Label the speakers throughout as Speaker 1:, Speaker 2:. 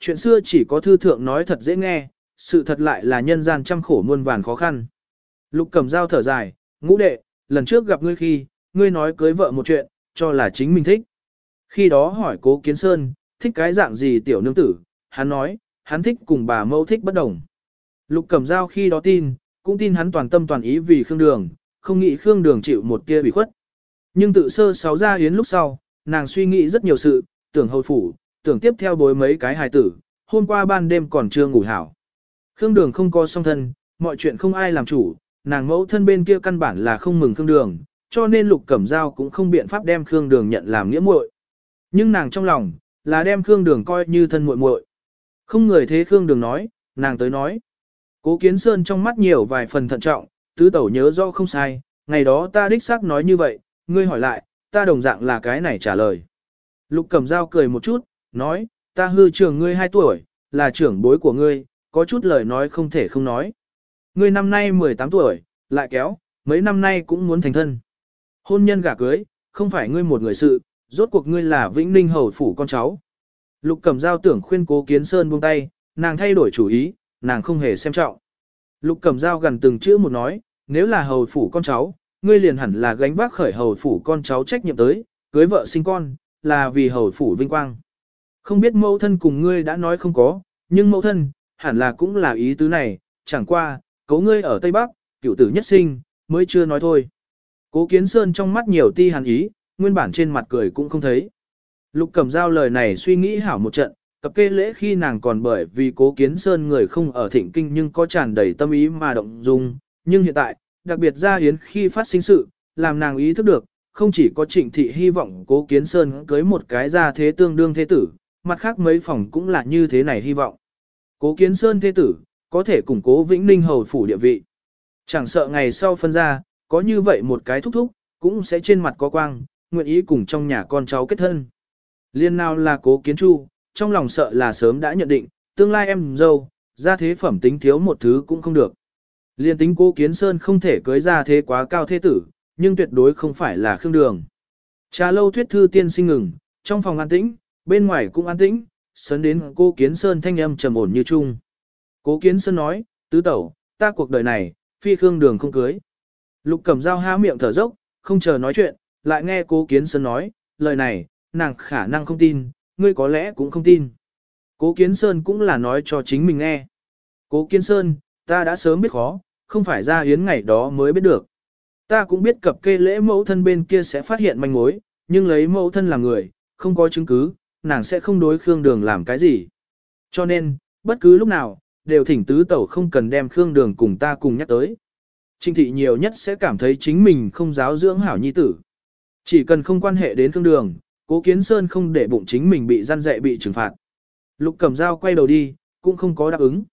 Speaker 1: Chuyện xưa chỉ có thư thượng nói thật dễ nghe, sự thật lại là nhân gian trăm khổ muôn vàn khó khăn. Lục cầm dao thở dài, ngũ đệ, lần trước gặp ngươi khi, ngươi nói cưới vợ một chuyện, cho là chính mình thích. Khi đó hỏi cố kiến sơn, thích cái dạng gì tiểu nương tử, hắn nói, hắn thích cùng bà mâu thích bất đồng. Lục cầm dao khi đó tin, cũng tin hắn toàn tâm toàn ý vì Khương Đường, không nghĩ Khương Đường chịu một kia bị khuất. Nhưng tự sơ sáu ra yến lúc sau, nàng suy nghĩ rất nhiều sự, tưởng hầu phủ, tưởng tiếp theo bối mấy cái hài tử, hôm qua ban đêm còn chưa ngủ hảo. Khương Đường không có song thân, mọi chuyện không ai làm chủ, nàng mẫu thân bên kia căn bản là không mừng Khương Đường, cho nên Lục Cẩm Dao cũng không biện pháp đem Khương Đường nhận làm nghĩa muội. Nhưng nàng trong lòng, là đem Khương Đường coi như thân muội muội. Không người thế Khương Đường nói, nàng tới nói. Cố Kiến Sơn trong mắt nhiều vài phần thận trọng, tứ tẩu nhớ rõ không sai, ngày đó ta đích xác nói như vậy, ngươi hỏi lại, ta đồng dạng là cái này trả lời. Lục Cẩm Dao cười một chút, nói, ta hư trưởng ngươi 2 tuổi, là trưởng bối của ngươi, có chút lời nói không thể không nói. Ngươi năm nay 18 tuổi, lại kéo, mấy năm nay cũng muốn thành thân. Hôn nhân gả cưới, không phải ngươi một người sự, rốt cuộc ngươi là Vĩnh Ninh hầu phủ con cháu. Lục Cẩm Dao tưởng khuyên Cố Kiến Sơn buông tay, nàng thay đổi chủ ý, nàng không hề xem trọng. Lục Cẩm Dao gần từng chữ một nói, nếu là hầu phủ con cháu, ngươi liền hẳn là gánh vác khởi hầu phủ con cháu trách nhiệm tới, cưới vợ sinh con, là vì hầu phủ vinh quang. Không biết mẫu thân cùng ngươi đã nói không có, nhưng mẫu thân, hẳn là cũng là ý tứ này, chẳng qua, cấu ngươi ở Tây Bắc, cựu tử nhất sinh, mới chưa nói thôi. Cố Kiến Sơn trong mắt nhiều ti hàn ý, nguyên bản trên mặt cười cũng không thấy. Lục Cẩm Giao lời này suy nghĩ hảo một trận, cập kê lễ khi nàng còn bởi vì Cố Kiến Sơn người không ở thịnh kinh nhưng có tràn đầy tâm ý mà động dung, nhưng hiện tại, đặc biệt ra hiến khi phát sinh sự, làm nàng ý thức được, không chỉ có trịnh thị hy vọng Cố Kiến Sơn cưới một cái ra thế tương đương thế tử, mặt khác mấy phòng cũng là như thế này hy vọng. Cố Kiến Sơn thế tử, có thể củng cố Vĩnh Ninh hầu phủ địa vị. Chẳng sợ ngày sau phân ra, có như vậy một cái thúc thúc, cũng sẽ trên mặt có quang, nguyện ý cùng trong nhà con cháu kết thân. Liên nào là cố kiến chu, trong lòng sợ là sớm đã nhận định, tương lai em dâu, ra thế phẩm tính thiếu một thứ cũng không được. Liên tính cố kiến sơn không thể cưới ra thế quá cao thế tử, nhưng tuyệt đối không phải là khương đường. Trà lâu thuyết thư tiên sinh ngừng, trong phòng an tĩnh, bên ngoài cũng an tĩnh, sớn đến cố kiến sơn thanh âm trầm ổn như chung. Cố kiến sơn nói, tứ tẩu, ta cuộc đời này, phi khương đường không cưới. Lục cầm dao há miệng thở dốc, không chờ nói chuyện, lại nghe cố kiến sơn nói, lời này, nàng khả năng không tin, ngươi có lẽ cũng không tin. Cố kiến sơn cũng là nói cho chính mình nghe. Cố kiến sơn, ta đã sớm biết khó, không phải ra hiến ngày đó mới biết được. Ta cũng biết cập kê lễ mẫu thân bên kia sẽ phát hiện manh mối, nhưng lấy mẫu thân là người, không có chứng cứ, nàng sẽ không đối Khương Đường làm cái gì. Cho nên, bất cứ lúc nào, đều thỉnh tứ tẩu không cần đem Khương Đường cùng ta cùng nhắc tới. Trinh thị nhiều nhất sẽ cảm thấy chính mình không giáo dưỡng hảo nhi tử. Chỉ cần không quan hệ đến Khương Đường, cố kiến sơn không để bụng chính mình bị gian dạy bị trừng phạt. Lục cầm dao quay đầu đi, cũng không có đáp ứng.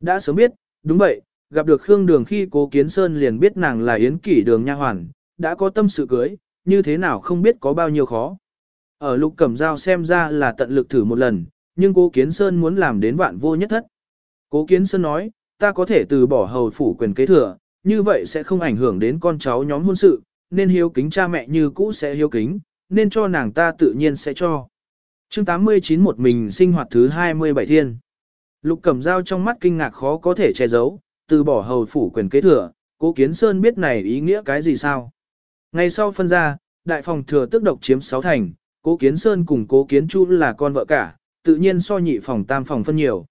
Speaker 1: Đã sớm biết, đúng vậy, gặp được Khương Đường khi cố kiến sơn liền biết nàng là yến kỷ đường nha hoàn, đã có tâm sự cưới, như thế nào không biết có bao nhiêu khó. Ở lục cẩm dao xem ra là tận lực thử một lần, nhưng cố kiến sơn muốn làm đến vạn vô nhất thất. Cố kiến sơn nói, ta có thể từ bỏ hầu phủ quyền kế thừa, như vậy sẽ không ảnh hưởng đến con cháu nhóm hôn sự, nên hiếu kính cha mẹ như cũ sẽ hiếu kính, nên cho nàng ta tự nhiên sẽ cho. chương 89 một mình sinh hoạt thứ 27 thiên. Lục cẩm dao trong mắt kinh ngạc khó có thể che giấu, từ bỏ hầu phủ quyền kế thừa, cố kiến sơn biết này ý nghĩa cái gì sao. Ngày sau phân ra, đại phòng thừa tức độc chiếm 6 thành, cố kiến sơn cùng cố kiến chu là con vợ cả, tự nhiên so nhị phòng tam phòng phân nhiều.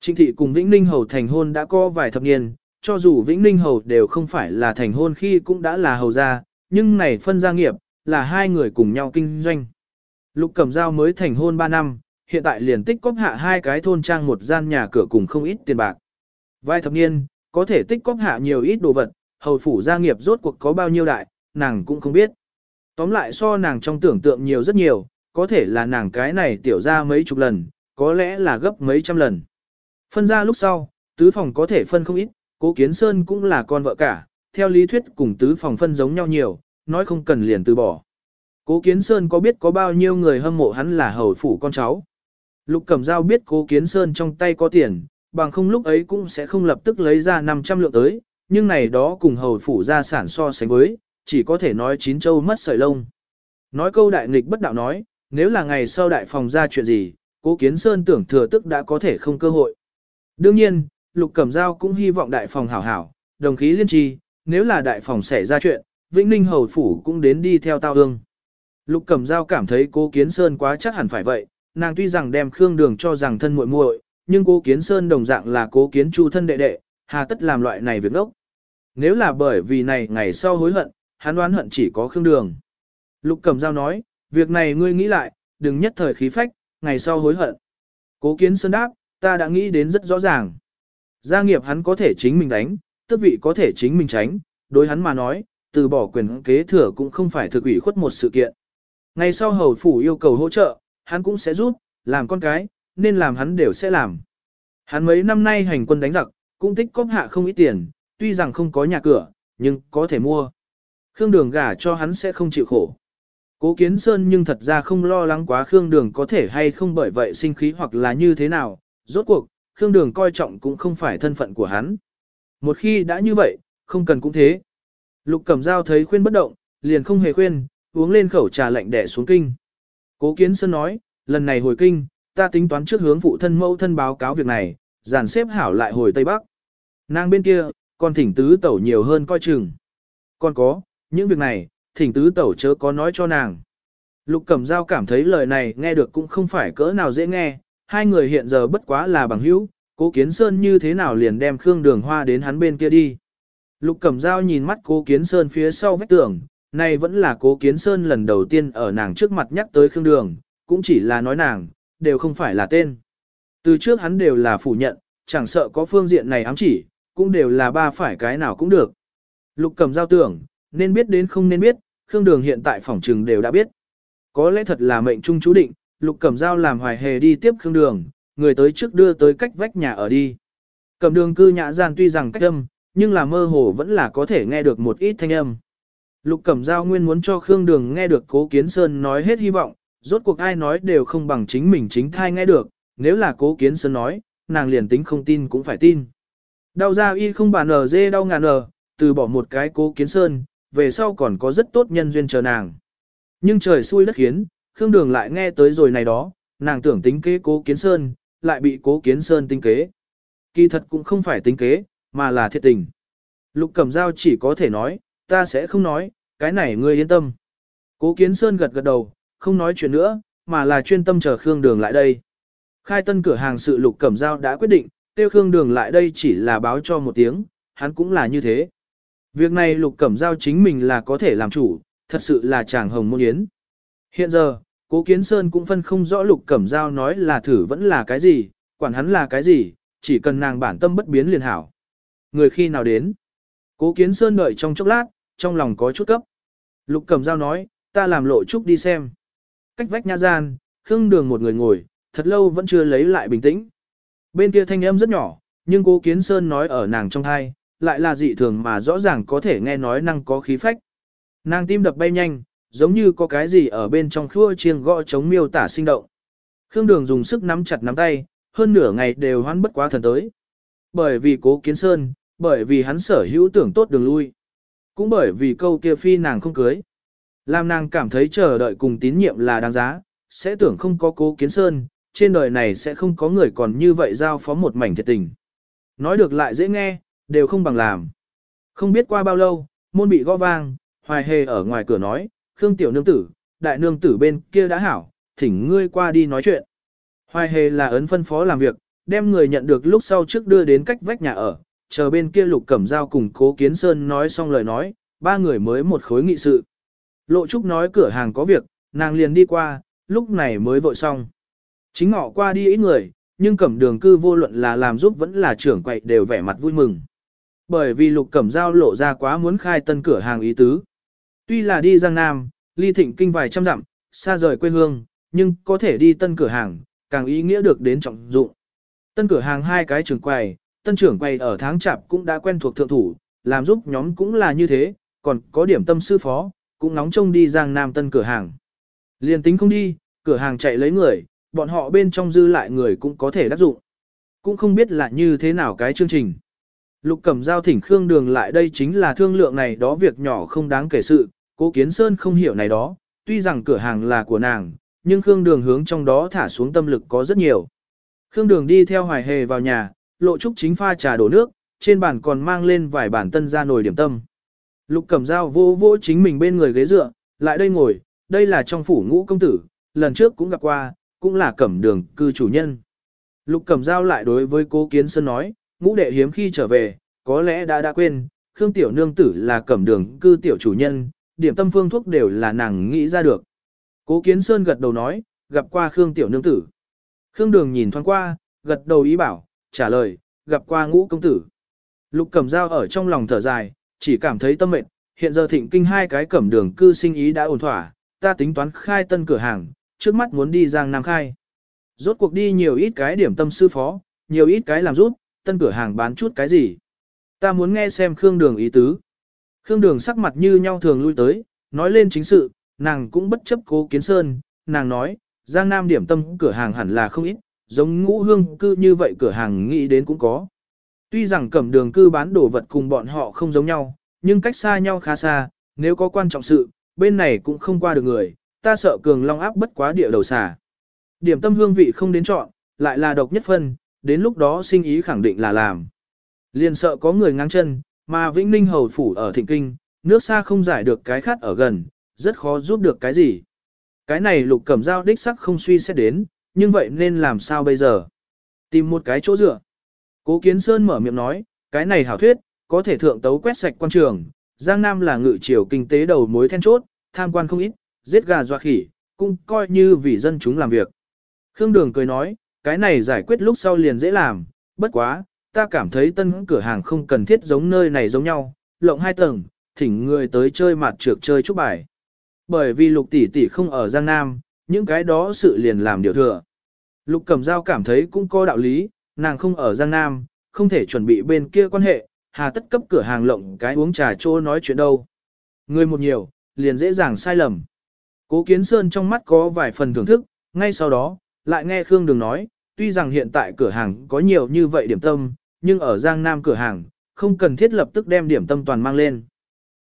Speaker 1: Trịnh thị cùng Vĩnh Ninh Hầu thành hôn đã có vài thập niên, cho dù Vĩnh Ninh Hầu đều không phải là thành hôn khi cũng đã là hầu gia, nhưng này phân gia nghiệp, là hai người cùng nhau kinh doanh. Lục Cẩm Giao mới thành hôn 3 năm, hiện tại liền tích cóp hạ hai cái thôn trang một gian nhà cửa cùng không ít tiền bạc. Vài thập niên, có thể tích cóp hạ nhiều ít đồ vật, hầu phủ gia nghiệp rốt cuộc có bao nhiêu đại, nàng cũng không biết. Tóm lại so nàng trong tưởng tượng nhiều rất nhiều, có thể là nàng cái này tiểu ra mấy chục lần, có lẽ là gấp mấy trăm lần. Phân ra lúc sau, tứ phòng có thể phân không ít, cố kiến sơn cũng là con vợ cả, theo lý thuyết cùng tứ phòng phân giống nhau nhiều, nói không cần liền từ bỏ. Cố Kiến Sơn có biết có bao nhiêu người hâm mộ hắn là hầu phủ con cháu. Lục Cẩm Giao biết Cố Kiến Sơn trong tay có tiền, bằng không lúc ấy cũng sẽ không lập tức lấy ra 500 lượng tới, nhưng này đó cùng hầu phủ gia sản so sánh với, chỉ có thể nói chín châu mất sợi lông. Nói câu đại nghịch bất đạo nói, nếu là ngày sau đại phòng ra chuyện gì, cố kiến sơn tưởng thừa tức đã có thể không cơ hội. Đương nhiên, Lục Cẩm Giao cũng hy vọng đại phòng hảo hảo, đồng khí liên trì, nếu là đại phòng xảy ra chuyện, Vĩnh Ninh Hầu Phủ cũng đến đi theo tao ương. Lục Cẩm Giao cảm thấy cố Kiến Sơn quá chắc hẳn phải vậy, nàng tuy rằng đem Khương Đường cho rằng thân muội muội, nhưng cố Kiến Sơn đồng dạng là cố Kiến Chu thân đệ đệ, hà tất làm loại này việc ngốc. Nếu là bởi vì này ngày sau hối hận, hắn đoán hận chỉ có Khương Đường. Lục Cẩm Giao nói, việc này ngươi nghĩ lại, đừng nhất thời khí phách, ngày sau hối hận. Cố Kiến Sơn đáp, ta đã nghĩ đến rất rõ ràng. Gia nghiệp hắn có thể chính mình đánh, tước vị có thể chính mình tránh, đối hắn mà nói, từ bỏ quyền kế thừa cũng không phải thực ủy khuất một sự kiện. Ngày sau hầu phủ yêu cầu hỗ trợ, hắn cũng sẽ giúp, làm con cái, nên làm hắn đều sẽ làm. Hắn mấy năm nay hành quân đánh giặc, cũng tích cóp hạ không ít tiền, tuy rằng không có nhà cửa, nhưng có thể mua. Khương Đường gả cho hắn sẽ không chịu khổ. Cố Kiến Sơn nhưng thật ra không lo lắng quá Khương Đường có thể hay không bởi vậy sinh khí hoặc là như thế nào, rốt cuộc, Khương Đường coi trọng cũng không phải thân phận của hắn. Một khi đã như vậy, không cần cũng thế. Lục Cẩm Dao thấy khuyên bất động, liền không hề khuyên, uống lên khẩu trà lạnh đẻ xuống kinh. Cố Kiến Sơn nói, lần này hồi kinh, ta tính toán trước hướng phụ thân mẫu thân báo cáo việc này, dàn xếp hảo lại hồi Tây Bắc. Nàng bên kia, còn thỉnh tứ tẩu nhiều hơn coi chừng. Còn có, những việc này, thỉnh tứ tẩu chớ có nói cho nàng. Lục Cẩm Giao cảm thấy lời này nghe được cũng không phải cỡ nào dễ nghe, hai người hiện giờ bất quá là bằng hữu, cố kiến sơn như thế nào liền đem Khương Đường Hoa đến hắn bên kia đi. Lục Cẩm Giao nhìn mắt cố kiến sơn phía sau vách tường, này vẫn là cố kiến sơn lần đầu tiên ở nàng trước mặt nhắc tới Khương Đường, cũng chỉ là nói nàng, đều không phải là tên. Từ trước hắn đều là phủ nhận, chẳng sợ có phương diện này ám chỉ, cũng đều là ba phải cái nào cũng được. Lục Cẩm Giao tưởng, nên biết đến không nên biết, Khương Đường hiện tại phòng trừng đều đã biết. Có lẽ thật là mệnh trung chú định, Lục Cẩm Giao làm hoài hề đi tiếp Khương Đường, người tới trước đưa tới cách vách nhà ở đi. Cẩm đường cư nhã gian tuy rằng cách âm, nhưng là mơ hồ vẫn là có thể nghe được một ít thanh âm. Lục Cẩm Giao nguyên muốn cho Khương Đường nghe được Cố Kiến Sơn nói hết hy vọng, rốt cuộc ai nói đều không bằng chính mình chính thai nghe được, nếu là Cố Kiến Sơn nói, nàng liền tính không tin cũng phải tin. Đau ra y không bàn ở dê đau ngàn ở, từ bỏ một cái Cố Kiến Sơn, về sau còn có rất tốt nhân duyên chờ nàng. Nhưng trời xui đất khiến, Khương Đường lại nghe tới rồi này đó, nàng tưởng tính kế cố kiến sơn, lại bị cố kiến sơn tính kế. Kỳ thật cũng không phải tính kế, mà là thiệt tình. Lục Cẩm Giao chỉ có thể nói, ta sẽ không nói, cái này ngươi yên tâm. Cố kiến sơn gật gật đầu, không nói chuyện nữa, mà là chuyên tâm chờ Khương Đường lại đây. Khai tân cửa hàng sự Lục Cẩm Giao đã quyết định, tiêu Khương Đường lại đây chỉ là báo cho một tiếng, hắn cũng là như thế. Việc này Lục Cẩm Giao chính mình là có thể làm chủ, thật sự là chàng hồng môn yến. Hiện giờ, Cố Kiến Sơn cũng phân không rõ Lục Cẩm Giao nói là thử vẫn là cái gì, quản hắn là cái gì, chỉ cần nàng bản tâm bất biến liền hảo. Người khi nào đến? Cố Kiến Sơn đợi trong chốc lát, trong lòng có chút cấp. Lục Cẩm Giao nói, ta làm lộ trúc đi xem. Cách vách nha gian, khương đường một người ngồi, thật lâu vẫn chưa lấy lại bình tĩnh. Bên kia thanh âm rất nhỏ, nhưng cố Kiến Sơn nói ở nàng trong thai, lại là dị thường mà rõ ràng có thể nghe nói năng có khí phách. Nàng tim đập bay nhanh, giống như có cái gì ở bên trong khua chiêng gõ chống miêu tả sinh động. Khương Đường dùng sức nắm chặt nắm tay, hơn nửa ngày đều hoan bất quá thần tới. Bởi vì cố kiến sơn, bởi vì hắn sở hữu tưởng tốt đường lui. Cũng bởi vì câu kia phi nàng không cưới. Làm nàng cảm thấy chờ đợi cùng tín nhiệm là đáng giá, sẽ tưởng không có cố kiến sơn, trên đời này sẽ không có người còn như vậy giao phó một mảnh thiệt tình. Nói được lại dễ nghe, đều không bằng làm. Không biết qua bao lâu, môn bị gõ vang, hoài hề ở ngoài cửa nói, Khương tiểu nương tử, đại nương tử bên kia đã hảo, thỉnh ngươi qua đi nói chuyện. Hoài hề là ấn phân phó làm việc, đem người nhận được lúc sau trước đưa đến cách vách nhà ở, chờ bên kia lục cẩm dao cùng cố kiến sơn nói xong lời nói, ba người mới một khối nghị sự. Lộ Trúc nói cửa hàng có việc, nàng liền đi qua, lúc này mới vội xong. Chính ngọ qua đi ít người, nhưng cẩm đường cư vô luận là làm giúp vẫn là trưởng quậy đều vẻ mặt vui mừng. Bởi vì lục cẩm giao lộ ra quá muốn khai tân cửa hàng ý tứ. Tuy là đi Giang Nam, ly thịnh kinh vài trăm dặm, xa rời quê hương, nhưng có thể đi tân cửa hàng, càng ý nghĩa được đến trọng dụng. Tân cửa hàng hai cái trường quầy, tân trưởng quầy ở tháng chạp cũng đã quen thuộc thượng thủ, làm giúp nhóm cũng là như thế, còn có điểm tâm sư phó, cũng nóng trông đi Giang Nam tân cửa hàng. Liên tính không đi, cửa hàng chạy lấy người, bọn họ bên trong dư lại người cũng có thể đáp dụng. Cũng không biết là như thế nào cái chương trình. Lục Cẩm Giao thỉnh Khương Đường lại đây chính là thương lượng này đó việc nhỏ không đáng kể sự, Cố Kiến Sơn không hiểu này đó, tuy rằng cửa hàng là của nàng, nhưng Khương Đường hướng trong đó thả xuống tâm lực có rất nhiều. Khương Đường đi theo Hoài Hề vào nhà, Lộ Trúc chính pha trà đổ nước, trên bàn còn mang lên vài bản tân ra nồi điểm tâm. Lục Cẩm Giao vô vô chính mình bên người ghế dựa, lại đây ngồi, đây là trong phủ ngũ công tử, lần trước cũng gặp qua, cũng là Cẩm Đường cư chủ nhân. Lục Cẩm Giao lại đối với Cố Kiến Sơn nói, ngũ đệ hiếm khi trở về, có lẽ đã đã quên, Khương Tiểu Nương Tử là Cẩm Đường cư tiểu chủ nhân, điểm tâm phương thuốc đều là nàng nghĩ ra được. Cố Kiến Sơn gật đầu nói, gặp qua Khương Tiểu Nương Tử. Khương Đường nhìn thoáng qua, gật đầu ý bảo, trả lời, gặp qua ngũ công tử. Lục Cẩm Dao ở trong lòng thở dài, chỉ cảm thấy tâm mệt, hiện giờ thịnh kinh hai cái cẩm đường cư sinh ý đã ổn thỏa, ta tính toán khai tân cửa hàng, trước mắt muốn đi Giang Nam khai. Rốt cuộc đi nhiều ít cái điểm tâm sư phó, nhiều ít cái làm rút, tân cửa hàng bán chút cái gì. Ta muốn nghe xem Khương Đường ý tứ. Khương Đường sắc mặt như nhau thường lui tới, nói lên chính sự, nàng cũng bất chấp cố kiến sơn, nàng nói, Giang Nam điểm tâm cửa hàng hẳn là không ít, giống ngũ hương cư như vậy cửa hàng nghĩ đến cũng có. Tuy rằng cẩm đường cư bán đồ vật cùng bọn họ không giống nhau, nhưng cách xa nhau khá xa, nếu có quan trọng sự, bên này cũng không qua được người, ta sợ cường long áp bất quá địa đầu xà. Điểm tâm hương vị không đến chọn, lại là độc nhất phân, đến lúc đó sinh ý khẳng định là làm. Liền sợ có người ngang chân, mà Vĩnh Ninh hầu phủ ở thịnh kinh, nước xa không giải được cái khát ở gần, rất khó giúp được cái gì. Cái này lục cẩm dao đích sắc không suy xét đến, nhưng vậy nên làm sao bây giờ? Tìm một cái chỗ dựa. Cố Kiến Sơn mở miệng nói, cái này hảo thuyết, có thể thượng tấu quét sạch quan trường, Giang Nam là ngự triều kinh tế đầu mối then chốt, tham quan không ít, giết gà doa khỉ, cũng coi như vì dân chúng làm việc. Khương Đường cười nói, cái này giải quyết lúc sau liền dễ làm, bất quá, ta cảm thấy tân cửa hàng không cần thiết giống nơi này giống nhau, lộng hai tầng, thỉnh người tới chơi mặt trược chơi chút bài. Bởi vì lục tỷ tỷ không ở Giang Nam, những cái đó sự liền làm điều thừa. Lục cầm dao cảm thấy cũng có đạo lý, nàng không ở Giang Nam, không thể chuẩn bị bên kia quan hệ, hà tất cấp cửa hàng lộng cái uống trà chỗ nói chuyện đâu. Người một nhiều, liền dễ dàng sai lầm. Cố Kiến Sơn trong mắt có vài phần thưởng thức, ngay sau đó, lại nghe Khương Đường nói, tuy rằng hiện tại cửa hàng có nhiều như vậy điểm tâm, nhưng ở Giang Nam cửa hàng, không cần thiết lập tức đem điểm tâm toàn mang lên.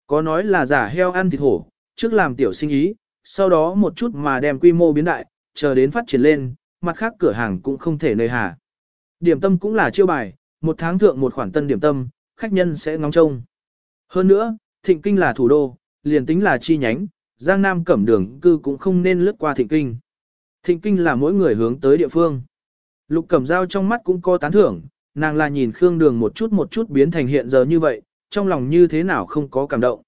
Speaker 1: Có nói là giả heo ăn thịt hổ, trước làm tiểu sinh ý, sau đó một chút mà đem quy mô biến đại, chờ đến phát triển lên, mặt khác cửa hàng cũng không thể nơi hà. Điểm tâm cũng là chiêu bài, một tháng thượng một khoản tân điểm tâm, khách nhân sẽ ngóng trông. Hơn nữa, thịnh kinh là thủ đô, liền tính là chi nhánh, Giang Nam cẩm đường cư cũng không nên lướt qua thịnh kinh. Thịnh kinh là mỗi người hướng tới địa phương. Lục cẩm dao trong mắt cũng có tán thưởng, nàng là nhìn Khương Đường một chút một chút biến thành hiện giờ như vậy, trong lòng như thế nào không có cảm động.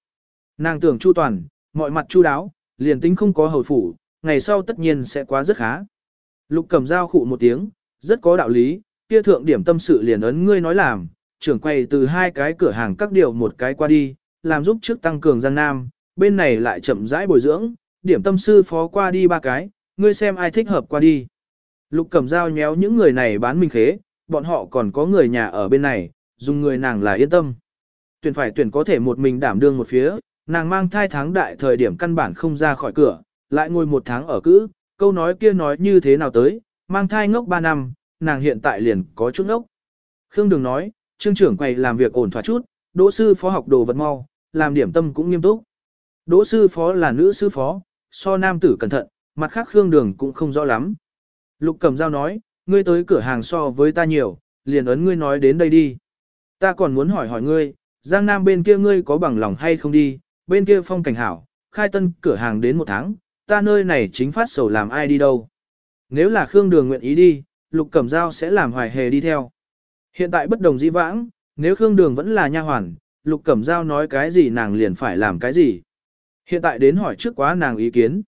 Speaker 1: Nàng tưởng chu toàn, mọi mặt chu đáo, liền tính không có hầu phủ, ngày sau tất nhiên sẽ quá rất khá. Lục cẩm dao khụ một tiếng, rất có đạo lý, kia thượng điểm tâm sự liền ấn ngươi nói làm, trưởng quay từ hai cái cửa hàng các điều một cái qua đi, làm giúp trước tăng cường Giang Nam, bên này lại chậm rãi bồi dưỡng, điểm tâm sư phó qua đi ba cái, ngươi xem ai thích hợp qua đi. Lục Cẩm Dao nhéo những người này bán mình khế, bọn họ còn có người nhà ở bên này, dùng người nàng là yên tâm. Tuyển phải tuyển có thể một mình đảm đương một phía, nàng mang thai tháng đại thời điểm căn bản không ra khỏi cửa, lại ngồi một tháng ở cữ, câu nói kia nói như thế nào tới, mang thai ngốc ba năm, nàng hiện tại liền có chút ngốc. Khương Đường nói, trương trưởng quầy làm việc ổn thỏa chút, đỗ sư phó học đồ vật mau, làm điểm tâm cũng nghiêm túc. Đỗ sư phó là nữ sư phó, so nam tử cẩn thận, mặt khác Khương Đường cũng không rõ lắm. Lục Cẩm Giao nói, ngươi tới cửa hàng so với ta nhiều, liền ấn ngươi nói đến đây đi. Ta còn muốn hỏi hỏi ngươi, Giang Nam bên kia ngươi có bằng lòng hay không đi, bên kia phong cảnh hảo, khai tân cửa hàng đến một tháng, ta nơi này chính phát sầu làm ai đi đâu. Nếu là Khương Đường nguyện ý đi, Lục Cẩm Giao sẽ làm hoài hề đi theo. Hiện tại bất đồng dĩ vãng, nếu Khương Đường vẫn là nha hoàn, Lục Cẩm Giao nói cái gì nàng liền phải làm cái gì. Hiện tại đến hỏi trước quá nàng ý kiến.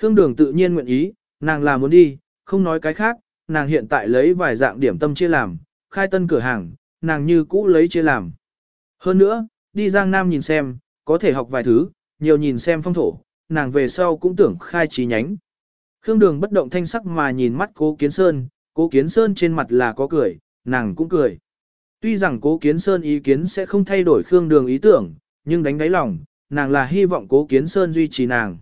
Speaker 1: Khương Đường tự nhiên nguyện ý, nàng là muốn đi, không nói cái khác, nàng hiện tại lấy vài dạng điểm tâm chia làm, khai tân cửa hàng, nàng như cũ lấy chia làm. Hơn nữa, đi Giang Nam nhìn xem, có thể học vài thứ, nhiều nhìn xem phong thổ, nàng về sau cũng tưởng khai trí nhánh. Khương Đường bất động thanh sắc mà nhìn mắt Cố Kiến Sơn, Cố Kiến Sơn trên mặt là có cười, nàng cũng cười. Tuy rằng Cố Kiến Sơn ý kiến sẽ không thay đổi Khương Đường ý tưởng, nhưng đánh đáy lòng, nàng là hy vọng Cố Kiến Sơn duy trì nàng.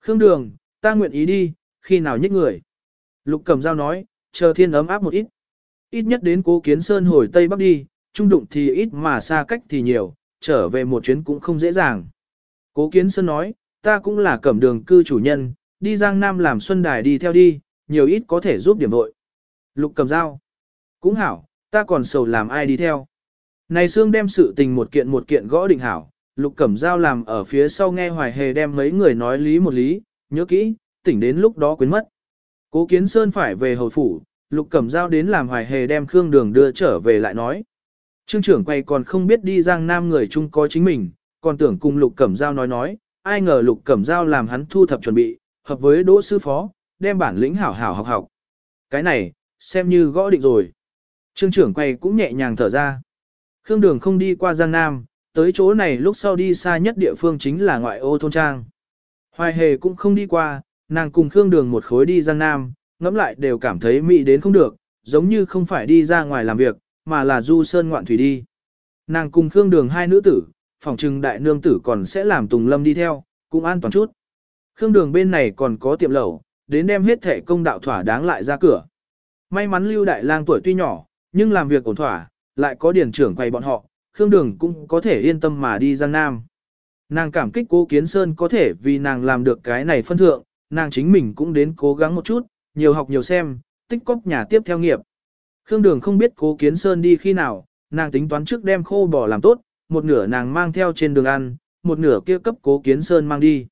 Speaker 1: Khương Đường, ta nguyện ý đi, khi nào nhích người. Lục cầm dao nói, chờ thiên ấm áp một ít. Ít nhất đến Cố Kiến Sơn hồi Tây Bắc đi, trung đụng thì ít mà xa cách thì nhiều, trở về một chuyến cũng không dễ dàng. Cố Kiến Sơn nói, ta cũng là cẩm đường cư chủ nhân, đi Giang Nam làm Xuân Đài đi theo đi, nhiều ít có thể giúp điểm vội. Lục cầm dao. Cũng hảo, ta còn sầu làm ai đi theo. Này Sương đem sự tình một kiện một kiện gõ định hảo, Lục Cẩm Giao làm ở phía sau nghe Hoài Hề đem mấy người nói lý một lý, nhớ kỹ, tỉnh đến lúc đó quên mất. Cố Kiến Sơn phải về hồi phủ, Lục Cẩm Giao đến làm Hoài Hề đem Khương Đường đưa trở về lại nói. Trương trưởng quay còn không biết đi Giang Nam người chung có chính mình, còn tưởng cùng Lục Cẩm Giao nói nói, ai ngờ Lục Cẩm Giao làm hắn thu thập chuẩn bị, hợp với đỗ sư phó, đem bản lĩnh hảo hảo học học. Cái này, xem như gõ định rồi. Trương trưởng quay cũng nhẹ nhàng thở ra. Khương Đường không đi qua Giang Nam, tới chỗ này lúc sau đi xa nhất địa phương chính là ngoại ô thôn trang. Hoài hề cũng không đi qua, nàng cùng Khương Đường một khối đi Giang Nam, ngẫm lại đều cảm thấy mỹ đến không được, giống như không phải đi ra ngoài làm việc, mà là du sơn ngoạn thủy đi. Nàng cùng Khương Đường hai nữ tử, phòng trừng đại nương tử còn sẽ làm Tùng Lâm đi theo, cũng an toàn chút. Khương Đường bên này còn có tiệm lẩu, đến đem hết thể công đạo thỏa đáng lại ra cửa. May mắn Lưu Đại Lang tuổi tuy nhỏ, nhưng làm việc ổn thỏa, lại có điển trưởng quay bọn họ, Khương Đường cũng có thể yên tâm mà đi Giang Nam. Nàng cảm kích cố Kiến Sơn có thể vì nàng làm được cái này phân thượng, nàng chính mình cũng đến cố gắng một chút, nhiều học nhiều xem, tích cóp nhà tiếp theo nghiệp. Khương Đường không biết cố Kiến Sơn đi khi nào, nàng tính toán trước đem khô bò làm tốt, một nửa nàng mang theo trên đường ăn, một nửa kia cấp cố Kiến Sơn mang đi.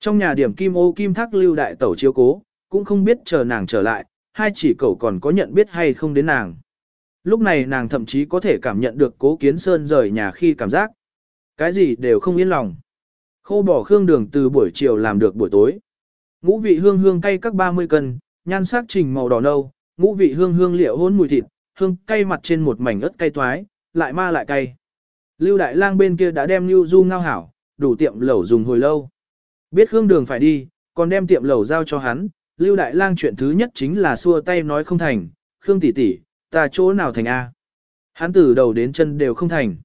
Speaker 1: Trong nhà điểm kim ô kim thác lưu đại tẩu chiếu cố, cũng không biết chờ nàng trở lại, hai chỉ cậu còn có nhận biết hay không đến nàng. Lúc này nàng thậm chí có thể cảm nhận được cố kiến sơn rời nhà khi cảm giác. Cái gì đều không yên lòng. Khô bỏ khương đường từ buổi chiều làm được buổi tối. Ngũ vị hương hương cay các 30 cân, nhan sắc trình màu đỏ nâu, ngũ vị hương hương liệu hôn mùi thịt, hương cay mặt trên một mảnh ớt cay toái, lại ma lại cay. Lưu Đại Lang bên kia đã đem Lưu Du ngao hảo, đủ tiệm lẩu dùng hồi lâu. Biết Khương Đường phải đi, còn đem tiệm lẩu giao cho hắn, Lưu Đại Lang chuyện thứ nhất chính là xua tay nói không thành, Khương tỷ tỷ, ta chỗ nào thành A. Hắn từ đầu đến chân đều không thành.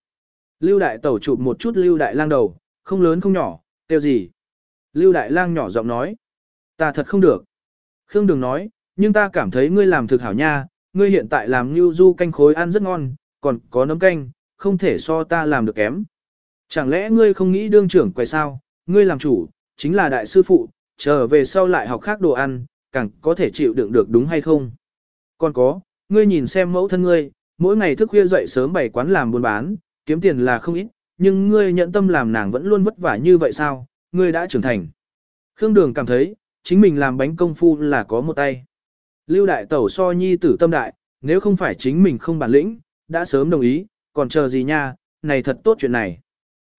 Speaker 1: Lưu Đại Tẩu chụp một chút Lưu Đại Lang đầu, không lớn không nhỏ, tiêu gì. Lưu Đại Lang nhỏ giọng nói, ta thật không được. Khương Đường nói, nhưng ta cảm thấy ngươi làm thực hảo nha, ngươi hiện tại làm như du canh khối ăn rất ngon, còn có nấm canh, không thể so ta làm được kém. Chẳng lẽ ngươi không nghĩ đương trưởng quay sao, ngươi làm chủ, chính là đại sư phụ, trở về sau lại học khác đồ ăn, càng có thể chịu đựng được đúng hay không. Còn có, ngươi nhìn xem mẫu thân ngươi, mỗi ngày thức khuya dậy sớm bày quán làm buôn bán, kiếm tiền là không ít, nhưng ngươi nhận tâm làm nàng vẫn luôn vất vả như vậy sao, ngươi đã trưởng thành. Khương Đường cảm thấy, chính mình làm bánh công phu là có một tay. Lưu đại tẩu so nhi tử tâm đại, nếu không phải chính mình không bản lĩnh, đã sớm đồng ý, còn chờ gì nha, này thật tốt chuyện này.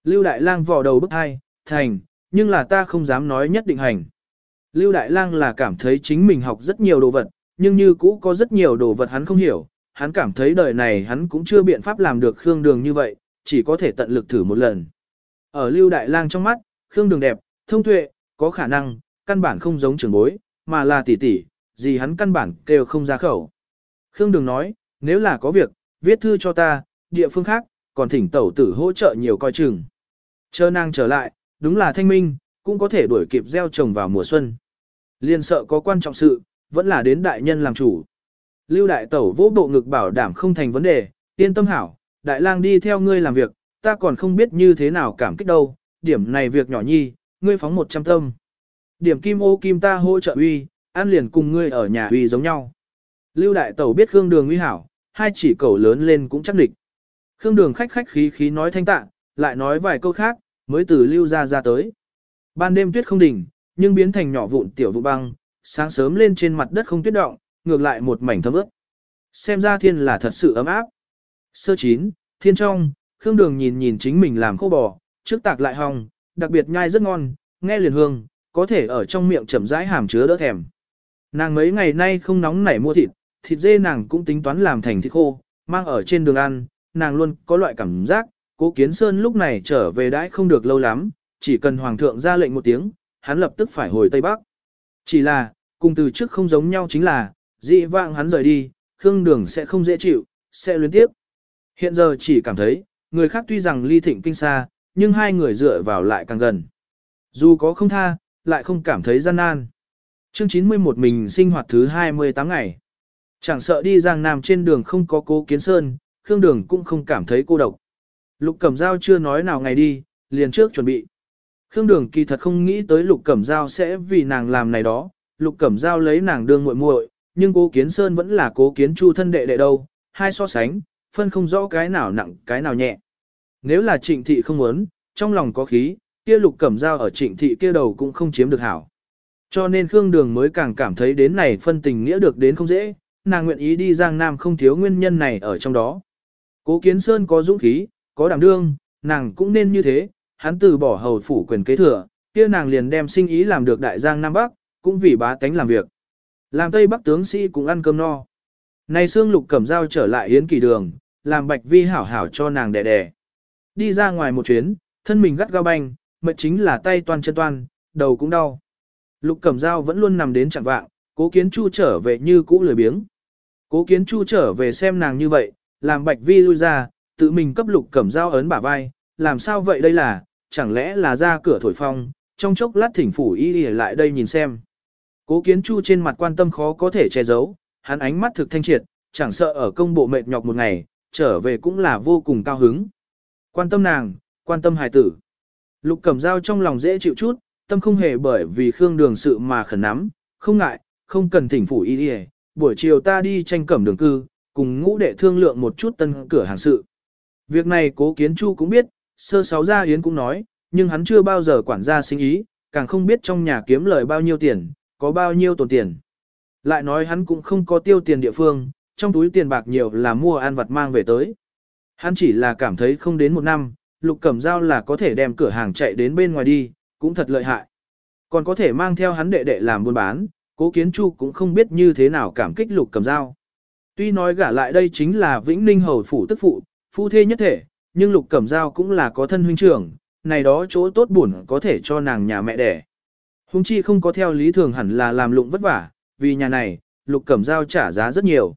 Speaker 1: Lưu đại lang vò đầu bức hai, thành, nhưng là ta không dám nói nhất định hành. Lưu Đại Lang là cảm thấy chính mình học rất nhiều đồ vật, nhưng như cũ có rất nhiều đồ vật hắn không hiểu, hắn cảm thấy đời này hắn cũng chưa biện pháp làm được Khương Đường như vậy, chỉ có thể tận lực thử một lần. Ở Lưu Đại Lang trong mắt, Khương Đường đẹp, thông tuệ, có khả năng, căn bản không giống trưởng bối, mà là tỷ tỷ, gì hắn căn bản kêu không ra khẩu. Khương Đường nói, nếu là có việc, viết thư cho ta, địa phương khác, còn thỉnh tẩu tử hỗ trợ nhiều coi chừng. Chờ nàng trở lại, đúng là thanh minh, cũng có thể đuổi kịp gieo trồng vào mùa xuân. Liên sợ có quan trọng sự, vẫn là đến đại nhân làm chủ. Lưu đại tẩu vỗ bộ ngực bảo đảm không thành vấn đề, yên tâm hảo, đại lang đi theo ngươi làm việc, ta còn không biết như thế nào cảm kích đâu, điểm này việc nhỏ nhi, ngươi phóng một trăm tâm. Điểm kim ô kim ta hỗ trợ uy, ăn liền cùng ngươi ở nhà uy giống nhau. Lưu đại tẩu biết Khương Đường uy hảo, hai chỉ cầu lớn lên cũng chắc địch. Khương Đường khách khách khí khí nói thanh tạ, lại nói vài câu khác, mới từ lưu ra ra tới. Ban đêm tuyết không đỉnh, nhưng biến thành nhỏ vụn tiểu vụ băng, sáng sớm lên trên mặt đất không tuyết động, ngược lại một mảnh thấm ướt. Xem ra thiên là thật sự ấm áp. Sơ chín, thiên trong, Khương Đường nhìn nhìn chính mình làm khô bò, trước tạc lại hong, đặc biệt nhai rất ngon, nghe liền hương, có thể ở trong miệng chậm rãi hàm chứa đỡ thèm. Nàng mấy ngày nay không nóng nảy mua thịt, thịt dê nàng cũng tính toán làm thành thịt khô, mang ở trên đường ăn, nàng luôn có loại cảm giác, Cố Kiến Sơn lúc này trở về đãi không được lâu lắm, chỉ cần Hoàng thượng ra lệnh một tiếng, hắn lập tức phải hồi Tây Bắc. Chỉ là, cùng từ trước không giống nhau chính là, dị vạng hắn rời đi, Khương Đường sẽ không dễ chịu, sẽ luyến tiếp. Hiện giờ chỉ cảm thấy, người khác tuy rằng ly thịnh kinh xa, nhưng hai người dựa vào lại càng gần. Dù có không tha, lại không cảm thấy gian nan. Chương 91 mình sinh hoạt thứ 28 ngày. Chẳng sợ đi Giang Nam trên đường không có cố kiến sơn, Khương Đường cũng không cảm thấy cô độc. Lục Cẩm Giao chưa nói nào ngày đi, liền trước chuẩn bị. Khương Đường kỳ thật không nghĩ tới Lục Cẩm Giao sẽ vì nàng làm này đó, Lục Cẩm Giao lấy nàng đương muội muội, nhưng Cố Kiến Sơn vẫn là Cố Kiến Chu thân đệ đệ đâu, hai so sánh, phân không rõ cái nào nặng, cái nào nhẹ. Nếu là Trịnh thị không muốn, trong lòng có khí, kia Lục Cẩm dao ở Trịnh thị kia đầu cũng không chiếm được hảo. Cho nên Khương Đường mới càng cảm thấy đến này phân tình nghĩa được đến không dễ, nàng nguyện ý đi Giang Nam không thiếu nguyên nhân này ở trong đó. Cố Kiến Sơn có dũng khí, có đảm đương, nàng cũng nên như thế, hắn từ bỏ hầu phủ quyền kế thừa, kia nàng liền đem sinh ý làm được đại Giang Nam Bắc, cũng vì bá tánh làm việc. Làm Tây Bắc tướng sĩ cũng ăn cơm no. Này xương lục cẩm dao trở lại yến kỳ đường, làm bạch vi hảo hảo cho nàng đẻ đẻ. Đi ra ngoài một chuyến, thân mình gắt gao banh, mệt chính là tay toan chân toan, đầu cũng đau. Lục cẩm dao vẫn luôn nằm đến chẳng vạng, cố kiến chu trở về như cũ lười biếng. Cố kiến chu trở về xem nàng như vậy, làm bạch vi lui ra, tự mình cấp lục cẩm dao ấn bả vai, làm sao vậy đây là, chẳng lẽ là ra cửa thổi phong, trong chốc lát thỉnh phủ y lại đây nhìn xem. Cố kiến chu trên mặt quan tâm khó có thể che giấu, hắn ánh mắt thực thanh triệt, chẳng sợ ở công bộ mệt nhọc một ngày, trở về cũng là vô cùng cao hứng. Quan tâm nàng, quan tâm hài tử. Lục cẩm dao trong lòng dễ chịu chút, tâm không hề bởi vì Khương Đường sự mà khẩn nắm, không ngại, không cần thỉnh phủ y đi buổi chiều ta đi tranh cẩm đường cư, cùng ngũ đệ thương lượng một chút tân cửa hàng sự. Việc này cố kiến chu cũng biết, sơ sáu gia yến cũng nói, nhưng hắn chưa bao giờ quản gia sinh ý, càng không biết trong nhà kiếm lời bao nhiêu tiền, có bao nhiêu tồn tiền. Lại nói hắn cũng không có tiêu tiền địa phương, trong túi tiền bạc nhiều là mua ăn vặt mang về tới. Hắn chỉ là cảm thấy không đến một năm, lục cẩm dao là có thể đem cửa hàng chạy đến bên ngoài đi, cũng thật lợi hại. Còn có thể mang theo hắn đệ đệ làm buôn bán, cố kiến chu cũng không biết như thế nào cảm kích lục cẩm dao. Tuy nói gả lại đây chính là Vĩnh Ninh Hầu Phủ tức phụ, phu thê nhất thể, nhưng Lục Cẩm Giao cũng là có thân huynh trưởng, này đó chỗ tốt buồn có thể cho nàng nhà mẹ đẻ. Hùng chi không có theo lý thường hẳn là làm lụng vất vả, vì nhà này, Lục Cẩm Giao trả giá rất nhiều.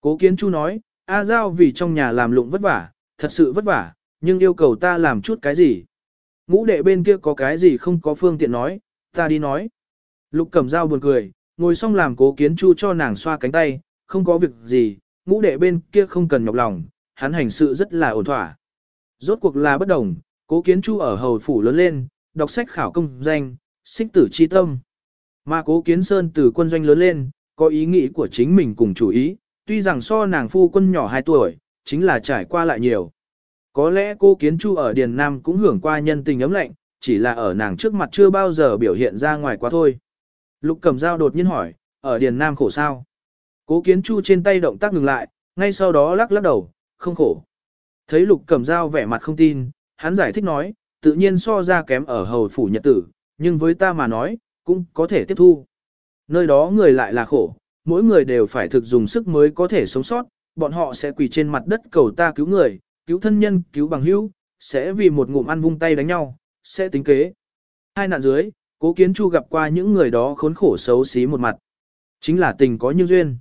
Speaker 1: Cố Kiến Chu nói, A Giao vì trong nhà làm lụng vất vả, thật sự vất vả, nhưng yêu cầu ta làm chút cái gì. Ngũ đệ bên kia có cái gì không có phương tiện nói, ta đi nói. Lục Cẩm Giao buồn cười, ngồi xong làm Cố Kiến Chu cho nàng xoa cánh tay, không có việc gì, ngũ đệ bên kia không cần nhọc lòng, hắn hành sự rất là ổn thỏa. Rốt cuộc là bất đồng, cố kiến chu ở hầu phủ lớn lên, đọc sách khảo công danh, xích tử chi tâm. Mà cố kiến sơn từ quân doanh lớn lên, có ý nghĩ của chính mình cùng chủ ý, tuy rằng so nàng phu quân nhỏ 2 tuổi, chính là trải qua lại nhiều. Có lẽ cô kiến chu ở Điền Nam cũng hưởng qua nhân tình ấm lạnh, chỉ là ở nàng trước mặt chưa bao giờ biểu hiện ra ngoài quá thôi. Lục cầm dao đột nhiên hỏi, ở Điền Nam khổ sao? Cố kiến chu trên tay động tác ngừng lại, ngay sau đó lắc lắc đầu, không khổ. Thấy lục cầm dao vẻ mặt không tin, hắn giải thích nói, tự nhiên so ra kém ở hầu phủ nhật tử, nhưng với ta mà nói, cũng có thể tiếp thu. Nơi đó người lại là khổ, mỗi người đều phải thực dùng sức mới có thể sống sót, bọn họ sẽ quỳ trên mặt đất cầu ta cứu người, cứu thân nhân, cứu bằng hữu, sẽ vì một ngụm ăn vung tay đánh nhau, sẽ tính kế. Hai nạn dưới, cố kiến chu gặp qua những người đó khốn khổ xấu xí một mặt. Chính là tình có như duyên.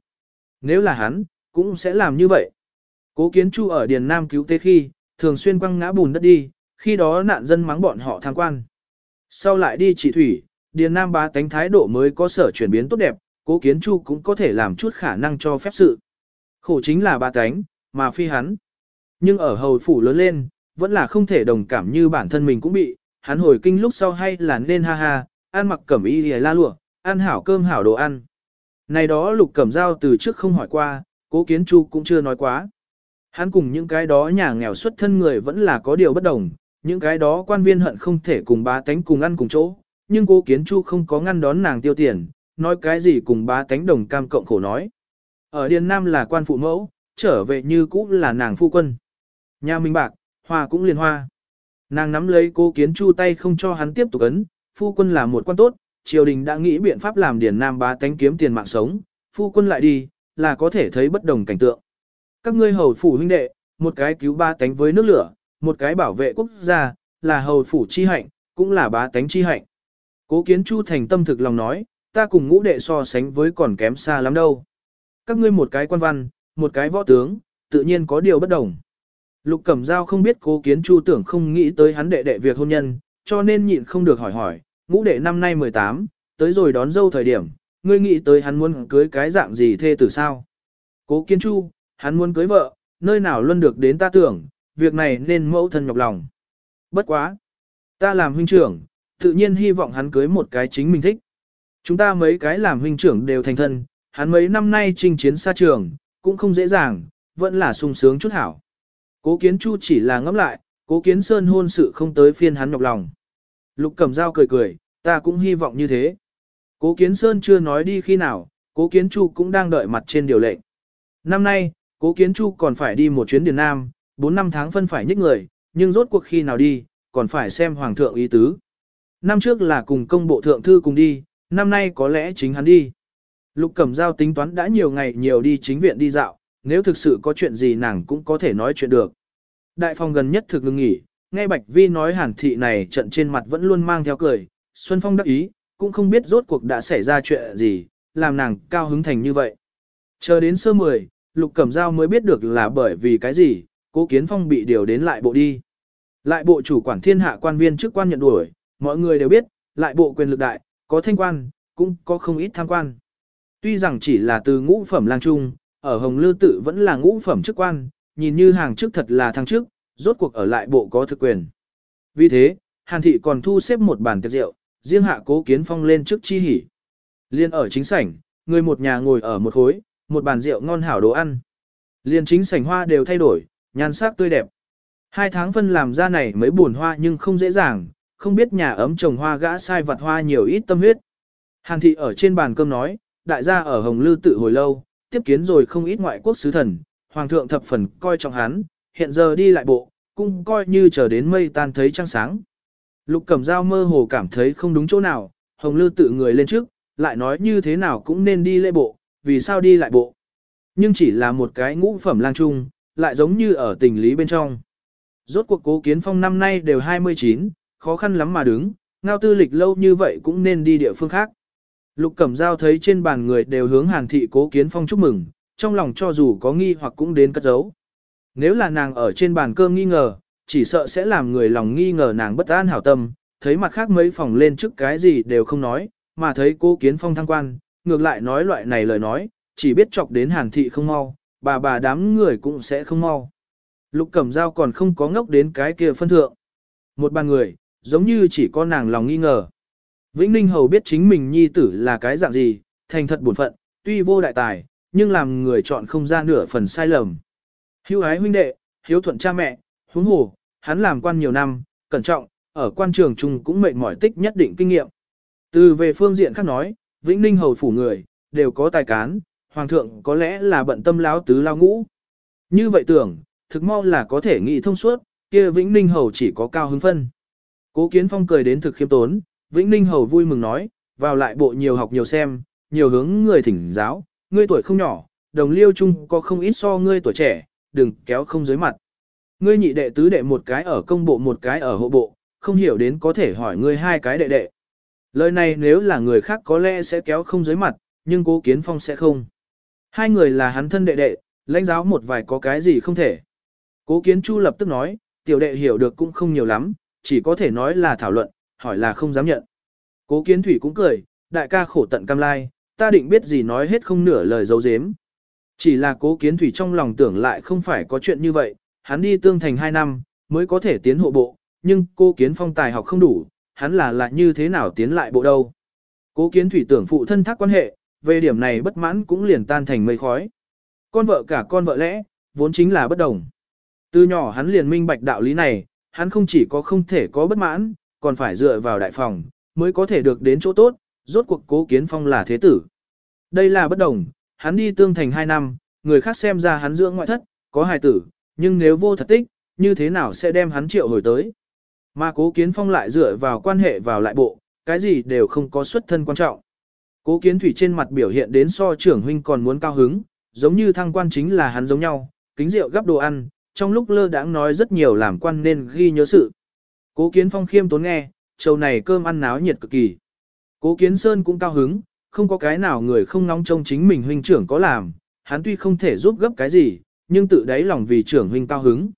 Speaker 1: Nếu là hắn, cũng sẽ làm như vậy. Cố kiến chu ở Điền Nam cứu tế khi, thường xuyên quăng ngã bùn đất đi, khi đó nạn dân mắng bọn họ tham quan. Sau lại đi chỉ thủy, Điền Nam bá tánh thái độ mới có sở chuyển biến tốt đẹp, cố kiến chu cũng có thể làm chút khả năng cho phép sự. Khổ chính là bá tánh, mà phi hắn. Nhưng ở hầu phủ lớn lên, vẫn là không thể đồng cảm như bản thân mình cũng bị, hắn hồi kinh lúc sau hay là nên ha ha, ăn mặc cẩm y lìa la lụa, ăn hảo cơm hảo đồ ăn. Này đó lục cẩm dao từ trước không hỏi qua, cố kiến chu cũng chưa nói quá. Hắn cùng những cái đó nhà nghèo xuất thân người vẫn là có điều bất đồng, những cái đó quan viên hận không thể cùng bá tánh cùng ăn cùng chỗ, nhưng cố kiến chu không có ngăn đón nàng tiêu tiền, nói cái gì cùng bá tánh đồng cam cộng khổ nói. Ở Điền Nam là quan phụ mẫu, trở về như cũ là nàng phu quân. Nhà minh bạc, hoa cũng liền hoa. Nàng nắm lấy cố kiến chu tay không cho hắn tiếp tục ấn, phu quân là một quan tốt, triều đình đã nghĩ biện pháp làm Điền Nam bá tánh kiếm tiền mạng sống, phu quân lại đi, là có thể thấy bất đồng cảnh tượng. Các ngươi hầu phủ huynh đệ, một cái cứu ba tánh với nước lửa, một cái bảo vệ quốc gia, là hầu phủ chi hạnh, cũng là bá tánh chi hạnh. Cố kiến chu thành tâm thực lòng nói, ta cùng ngũ đệ so sánh với còn kém xa lắm đâu. Các ngươi một cái quan văn, một cái võ tướng, tự nhiên có điều bất đồng. Lục Cẩm Giao không biết cố kiến chu tưởng không nghĩ tới hắn đệ đệ việc hôn nhân, cho nên nhịn không được hỏi hỏi, ngũ đệ năm nay 18, tới rồi đón dâu thời điểm, ngươi nghĩ tới hắn muốn cưới cái dạng gì thê tử sao? Cố kiến chu, hắn muốn cưới vợ, nơi nào luôn được đến ta tưởng, việc này nên mẫu thân nhọc lòng. Bất quá. Ta làm huynh trưởng, tự nhiên hy vọng hắn cưới một cái chính mình thích. Chúng ta mấy cái làm huynh trưởng đều thành thân, hắn mấy năm nay chinh chiến xa trường, cũng không dễ dàng, vẫn là sung sướng chút hảo. Cố kiến chu chỉ là ngẫm lại, cố kiến sơn hôn sự không tới phiên hắn nhọc lòng. Lục cầm dao cười cười, ta cũng hy vọng như thế. Cố kiến sơn chưa nói đi khi nào, cố kiến chu cũng đang đợi mặt trên điều lệnh. Năm nay, cố kiến chu còn phải đi một chuyến điền nam, 4 năm tháng phân phải nhích người, nhưng rốt cuộc khi nào đi, còn phải xem hoàng thượng ý tứ. Năm trước là cùng công bộ thượng thư cùng đi, năm nay có lẽ chính hắn đi. Lục Cẩm Giao tính toán đã nhiều ngày nhiều đi chính viện đi dạo, nếu thực sự có chuyện gì nàng cũng có thể nói chuyện được. Đại phòng gần nhất thực ngừng nghỉ, nghe Bạch Vi nói hàn thị này trận trên mặt vẫn luôn mang theo cười, Xuân Phong đắc ý, cũng không biết rốt cuộc đã xảy ra chuyện gì, làm nàng cao hứng thành như vậy. Chờ đến sơ mười, Lục Cẩm Giao mới biết được là bởi vì cái gì, cố kiến phong bị điều đến lại bộ đi. Lại bộ chủ quản thiên hạ quan viên chức quan nhận đuổi, mọi người đều biết, lại bộ quyền lực đại, có thanh quan, cũng có không ít tham quan. Tuy rằng chỉ là từ ngũ phẩm lang trung, ở Hồng Lư tự vẫn là ngũ phẩm chức quan, nhìn như hàng chức thật là thăng chức, rốt cuộc ở lại bộ có thực quyền. Vì thế, Hàn thị còn thu xếp một bàn tiệc rượu, riêng hạ cố kiến phong lên trước chi hỉ. Liên ở chính sảnh, người một nhà ngồi ở một khối, một bàn rượu ngon hảo đồ ăn. Liên chính sảnh hoa đều thay đổi, nhan sắc tươi đẹp. Hai tháng phân làm ra này mấy buồn hoa nhưng không dễ dàng, không biết nhà ấm trồng hoa gã sai vặt hoa nhiều ít tâm huyết. Hàn thị ở trên bàn cơm nói, đại gia ở Hồng Lư tự hồi lâu, tiếp kiến rồi không ít ngoại quốc sứ thần, hoàng thượng thập phần coi trọng hắn, hiện giờ đi lại bộ, cũng coi như chờ đến mây tan thấy trăng sáng. Lục Cẩm Dao mơ hồ cảm thấy không đúng chỗ nào, Hồng Lư tự người lên trước, lại nói như thế nào cũng nên đi lễ bộ, vì sao đi lại bộ. Nhưng chỉ là một cái ngũ phẩm lang trung, lại giống như ở tình lý bên trong. Rốt cuộc cố kiến phong năm nay đều 29, khó khăn lắm mà đứng, ngao tư lịch lâu như vậy cũng nên đi địa phương khác. Lục Cẩm Giao thấy trên bàn người đều hướng Hàn Thị Cố Kiến Phong chúc mừng, trong lòng cho dù có nghi hoặc cũng đến cất giấu. Nếu là nàng ở trên bàn cơm nghi ngờ, chỉ sợ sẽ làm người lòng nghi ngờ nàng bất an hảo tâm, thấy mặt khác mấy phòng lên trước cái gì đều không nói, mà thấy Cố Kiến Phong thăng quan, ngược lại nói loại này lời nói, chỉ biết chọc đến Hàn Thị không mau, bà bà đám người cũng sẽ không mau. Lục Cẩm Giao còn không có ngốc đến cái kia phân thượng. Một bàn người, giống như chỉ có nàng lòng nghi ngờ. Vĩnh Ninh Hầu biết chính mình nhi tử là cái dạng gì, thành thật buồn phận, tuy vô đại tài, nhưng làm người chọn không ra nửa phần sai lầm. Hưu ái huynh đệ, hiếu thuận cha mẹ, huống hồ, hắn làm quan nhiều năm, cẩn trọng, ở quan trường chung cũng mệt mỏi tích nhất định kinh nghiệm. Từ về phương diện khác nói, Vĩnh Ninh Hầu phủ người, đều có tài cán, Hoàng thượng có lẽ là bận tâm láo tứ lao ngũ. Như vậy tưởng, thực mau là có thể nghĩ thông suốt, kia Vĩnh Ninh Hầu chỉ có cao hứng phân. Cố Kiến Phong cười đến thực khiêm tốn, Vĩnh Ninh Hầu vui mừng nói, vào lại bộ nhiều học nhiều xem, nhiều hướng người thỉnh giáo, ngươi tuổi không nhỏ, đồng liêu chung có không ít so ngươi tuổi trẻ, đừng kéo không dưới mặt. Ngươi nhị đệ tứ đệ một cái ở công bộ một cái ở hộ bộ, không hiểu đến có thể hỏi ngươi hai cái đệ đệ. Lời này nếu là người khác có lẽ sẽ kéo không dưới mặt, nhưng cố kiến phong sẽ không. Hai người là hắn thân đệ đệ, lãnh giáo một vài có cái gì không thể. Cố kiến chu lập tức nói, tiểu đệ hiểu được cũng không nhiều lắm, chỉ có thể nói là thảo luận, hỏi là không dám nhận. Cố kiến thủy cũng cười, đại ca khổ tận cam lai, ta định biết gì nói hết không nửa lời dấu dếm. Chỉ là cố kiến thủy trong lòng tưởng lại không phải có chuyện như vậy, hắn đi tương thành 2 năm, mới có thể tiến hộ bộ, nhưng cố kiến phong tài học không đủ, hắn là lại như thế nào tiến lại bộ đâu. Cố kiến thủy tưởng phụ thân thác quan hệ, về điểm này bất mãn cũng liền tan thành mây khói. Con vợ cả con vợ lẽ, vốn chính là bất đồng. Từ nhỏ hắn liền minh bạch đạo lý này, hắn không chỉ có không thể có bất mãn, còn phải dựa vào đại phòng, mới có thể được đến chỗ tốt, rốt cuộc cố kiến phong là thế tử. Đây là bất đồng, hắn đi tương thành 2 năm, người khác xem ra hắn dưỡng ngoại thất, có hài tử, nhưng nếu vô thật tích, như thế nào sẽ đem hắn triệu hồi tới. Mà cố kiến phong lại dựa vào quan hệ vào lại bộ, cái gì đều không có xuất thân quan trọng. Cố kiến thủy trên mặt biểu hiện đến so trưởng huynh còn muốn cao hứng, giống như thăng quan chính là hắn giống nhau, kính rượu gắp đồ ăn, trong lúc lơ đãng nói rất nhiều làm quan nên ghi nhớ sự. Cố kiến phong khiêm tốn nghe, trầu này cơm ăn náo nhiệt cực kỳ. Cố kiến sơn cũng cao hứng, không có cái nào người không nóng trông chính mình huynh trưởng có làm, hắn tuy không thể giúp gấp cái gì, nhưng tự đáy lòng vì trưởng huynh cao hứng.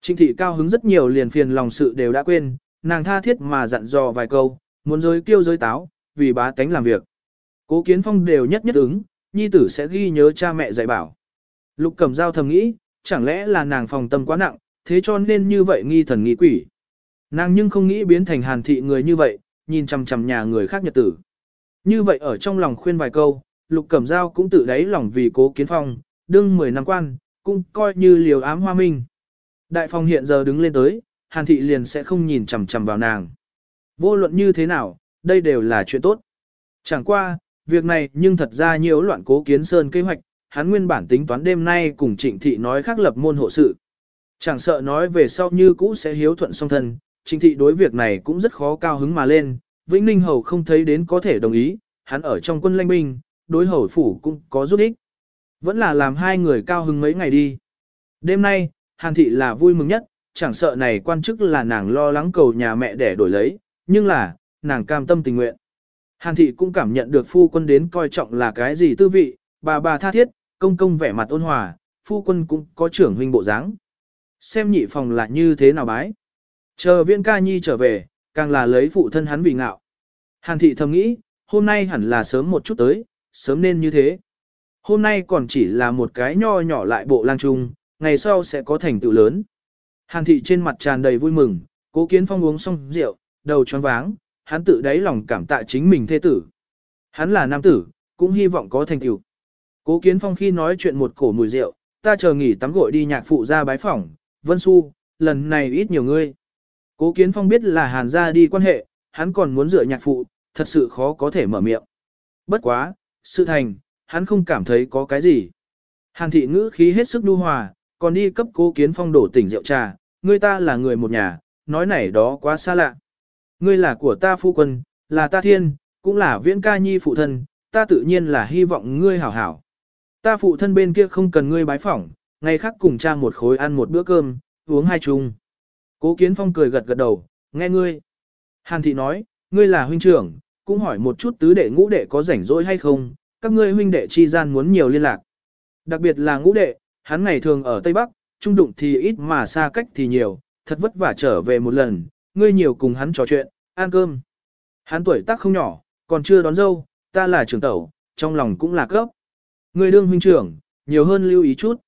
Speaker 1: Trịnh thị cao hứng rất nhiều liền phiền lòng sự đều đã quên, nàng tha thiết mà dặn dò vài câu, muốn giới tiêu giới táo, vì bá tánh làm việc. Cố kiến phong đều nhất nhất ứng, nhi tử sẽ ghi nhớ cha mẹ dạy bảo. Lục cầm dao thầm nghĩ, chẳng lẽ là nàng phòng tâm quá nặng, thế cho nên như vậy nghi thần nghi quỷ. Nàng nhưng không nghĩ biến thành hàn thị người như vậy, nhìn chằm chằm nhà người khác nhật tử. Như vậy ở trong lòng khuyên vài câu, Lục Cẩm Dao cũng tự đáy lòng vì cố kiến phong, đương 10 năm quan, cũng coi như liều ám hoa minh. Đại phong hiện giờ đứng lên tới, Hàn Thị liền sẽ không nhìn chằm chằm vào nàng. Vô luận như thế nào, đây đều là chuyện tốt. Chẳng qua, việc này nhưng thật ra nhiều loạn cố kiến sơn kế hoạch, hắn nguyên bản tính toán đêm nay cùng trịnh thị nói khác lập môn hộ sự. Chẳng sợ nói về sau như cũ sẽ hiếu thuận song thân, trịnh thị đối việc này cũng rất khó cao hứng mà lên, Vĩnh Ninh Hầu không thấy đến có thể đồng ý, hắn ở trong quân lãnh binh, đối hầu phủ cũng có giúp ích. Vẫn là làm hai người cao hứng mấy ngày đi. Đêm nay, Hàn Thị là vui mừng nhất, chẳng sợ này quan chức là nàng lo lắng cầu nhà mẹ để đổi lấy, nhưng là, nàng cam tâm tình nguyện. Hàn Thị cũng cảm nhận được phu quân đến coi trọng là cái gì tư vị, bà bà tha thiết, công công vẻ mặt ôn hòa, phu quân cũng có trưởng huynh bộ dáng. Xem nhị phòng là như thế nào bái. Chờ viên ca nhi trở về, càng là lấy phụ thân hắn vì ngạo. Hàn thị thầm nghĩ, hôm nay hẳn là sớm một chút tới, sớm nên như thế. Hôm nay còn chỉ là một cái nho nhỏ lại bộ lang trung, ngày sau sẽ có thành tựu lớn. Hàn thị trên mặt tràn đầy vui mừng, cố kiến phong uống xong rượu, đầu choáng váng, hắn tự đáy lòng cảm tạ chính mình thê tử. Hắn là nam tử, cũng hy vọng có thành tựu. Cố kiến phong khi nói chuyện một cổ mùi rượu, ta chờ nghỉ tắm gội đi nhạc phụ ra bái phỏng, vân su, lần này ít nhiều ngươi. Cố kiến phong biết là hàn gia đi quan hệ, hắn còn muốn dựa nhạc phụ, thật sự khó có thể mở miệng. Bất quá, sự thành, hắn không cảm thấy có cái gì. Hàn thị ngữ khí hết sức đu hòa, còn đi cấp cố kiến phong đổ tỉnh rượu trà, ngươi ta là người một nhà, nói này đó quá xa lạ. Ngươi là của ta phu quân, là ta thiên, cũng là viễn ca nhi phụ thân, ta tự nhiên là hy vọng ngươi hảo hảo. Ta phụ thân bên kia không cần ngươi bái phỏng, ngày khác cùng cha một khối ăn một bữa cơm, uống hai chung. Cố Kiến Phong cười gật gật đầu, nghe ngươi. Hàn thị nói, ngươi là huynh trưởng, cũng hỏi một chút tứ đệ ngũ đệ có rảnh rỗi hay không, các ngươi huynh đệ chi gian muốn nhiều liên lạc. Đặc biệt là ngũ đệ, hắn ngày thường ở Tây Bắc, trung đụng thì ít mà xa cách thì nhiều, thật vất vả trở về một lần, ngươi nhiều cùng hắn trò chuyện, ăn cơm. Hắn tuổi tác không nhỏ, còn chưa đón dâu, ta là trưởng tẩu, trong lòng cũng là cấp. Ngươi đương huynh trưởng, nhiều hơn lưu ý chút.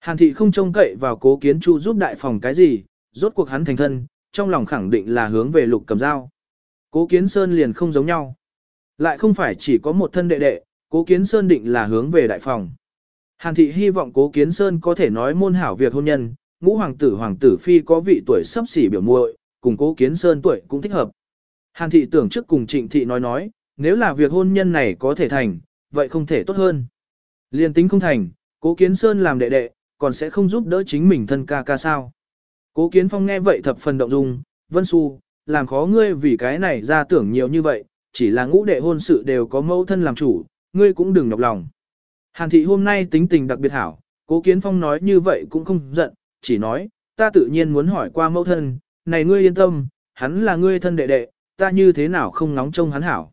Speaker 1: Hàn thị không trông cậy vào cố kiến chu giúp đại phòng cái gì, rốt cuộc hắn thành thân, trong lòng khẳng định là hướng về lục cầm dao. Cố kiến sơn liền không giống nhau. Lại không phải chỉ có một thân đệ đệ, cố kiến sơn định là hướng về đại phòng. Hàn thị hy vọng cố kiến sơn có thể nói môn hảo việc hôn nhân, ngũ hoàng tử hoàng tử phi có vị tuổi sắp xỉ biểu muội, cùng cố kiến sơn tuổi cũng thích hợp. Hàn thị tưởng trước cùng trịnh thị nói nói, nếu là việc hôn nhân này có thể thành, vậy không thể tốt hơn. Liên tính không thành, cố kiến sơn làm đệ đệ, còn sẽ không giúp đỡ chính mình thân ca ca sao. Cố Kiến Phong nghe vậy thập phần động dung, Vân su, làm khó ngươi vì cái này ra tưởng nhiều như vậy, chỉ là ngũ đệ hôn sự đều có mẫu thân làm chủ, ngươi cũng đừng nhọc lòng. Hàn thị hôm nay tính tình đặc biệt hảo, Cố Kiến Phong nói như vậy cũng không giận, chỉ nói, ta tự nhiên muốn hỏi qua mẫu thân, này ngươi yên tâm, hắn là ngươi thân đệ đệ, ta như thế nào không nóng trông hắn hảo.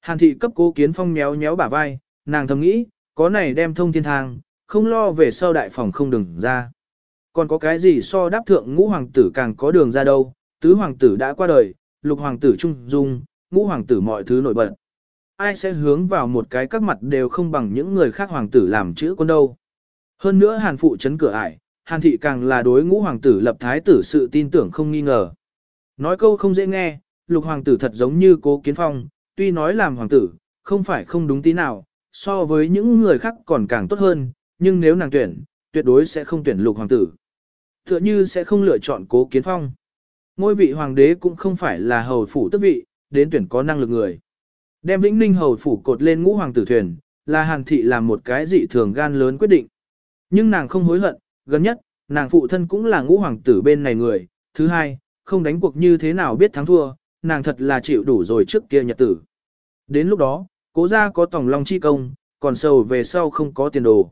Speaker 1: Hàn thị cấp Cố Kiến Phong méo méo bả vai, nàng thầm nghĩ, có này đem thông thiên thang, không lo về sau đại phòng không đừng ra. Còn có cái gì so đáp thượng ngũ hoàng tử càng có đường ra đâu, tứ hoàng tử đã qua đời, lục hoàng tử trung dung, ngũ hoàng tử mọi thứ nổi bật. Ai sẽ hướng vào một cái các mặt đều không bằng những người khác hoàng tử làm chữ quân đâu. Hơn nữa hàn phụ chấn cửa ải, hàn thị càng là đối ngũ hoàng tử lập thái tử sự tin tưởng không nghi ngờ. Nói câu không dễ nghe, lục hoàng tử thật giống như cố kiến phong, tuy nói làm hoàng tử, không phải không đúng tí nào, so với những người khác còn càng tốt hơn, nhưng nếu nàng tuyển, tuyệt đối sẽ không tuyển lục hoàng tử. Tựa như sẽ không lựa chọn cố kiến phong. Ngôi vị hoàng đế cũng không phải là hầu phủ tức vị, đến tuyển có năng lực người. Đem Vĩnh Ninh hầu phủ cột lên ngũ hoàng tử thuyền, là hàng thị làm một cái dị thường gan lớn quyết định. Nhưng nàng không hối hận, gần nhất, nàng phụ thân cũng là ngũ hoàng tử bên này người. Thứ hai, không đánh cuộc như thế nào biết thắng thua, nàng thật là chịu đủ rồi trước kia nhật tử. Đến lúc đó, cố gia có tòng long chi công, còn sầu về sau không có tiền đồ.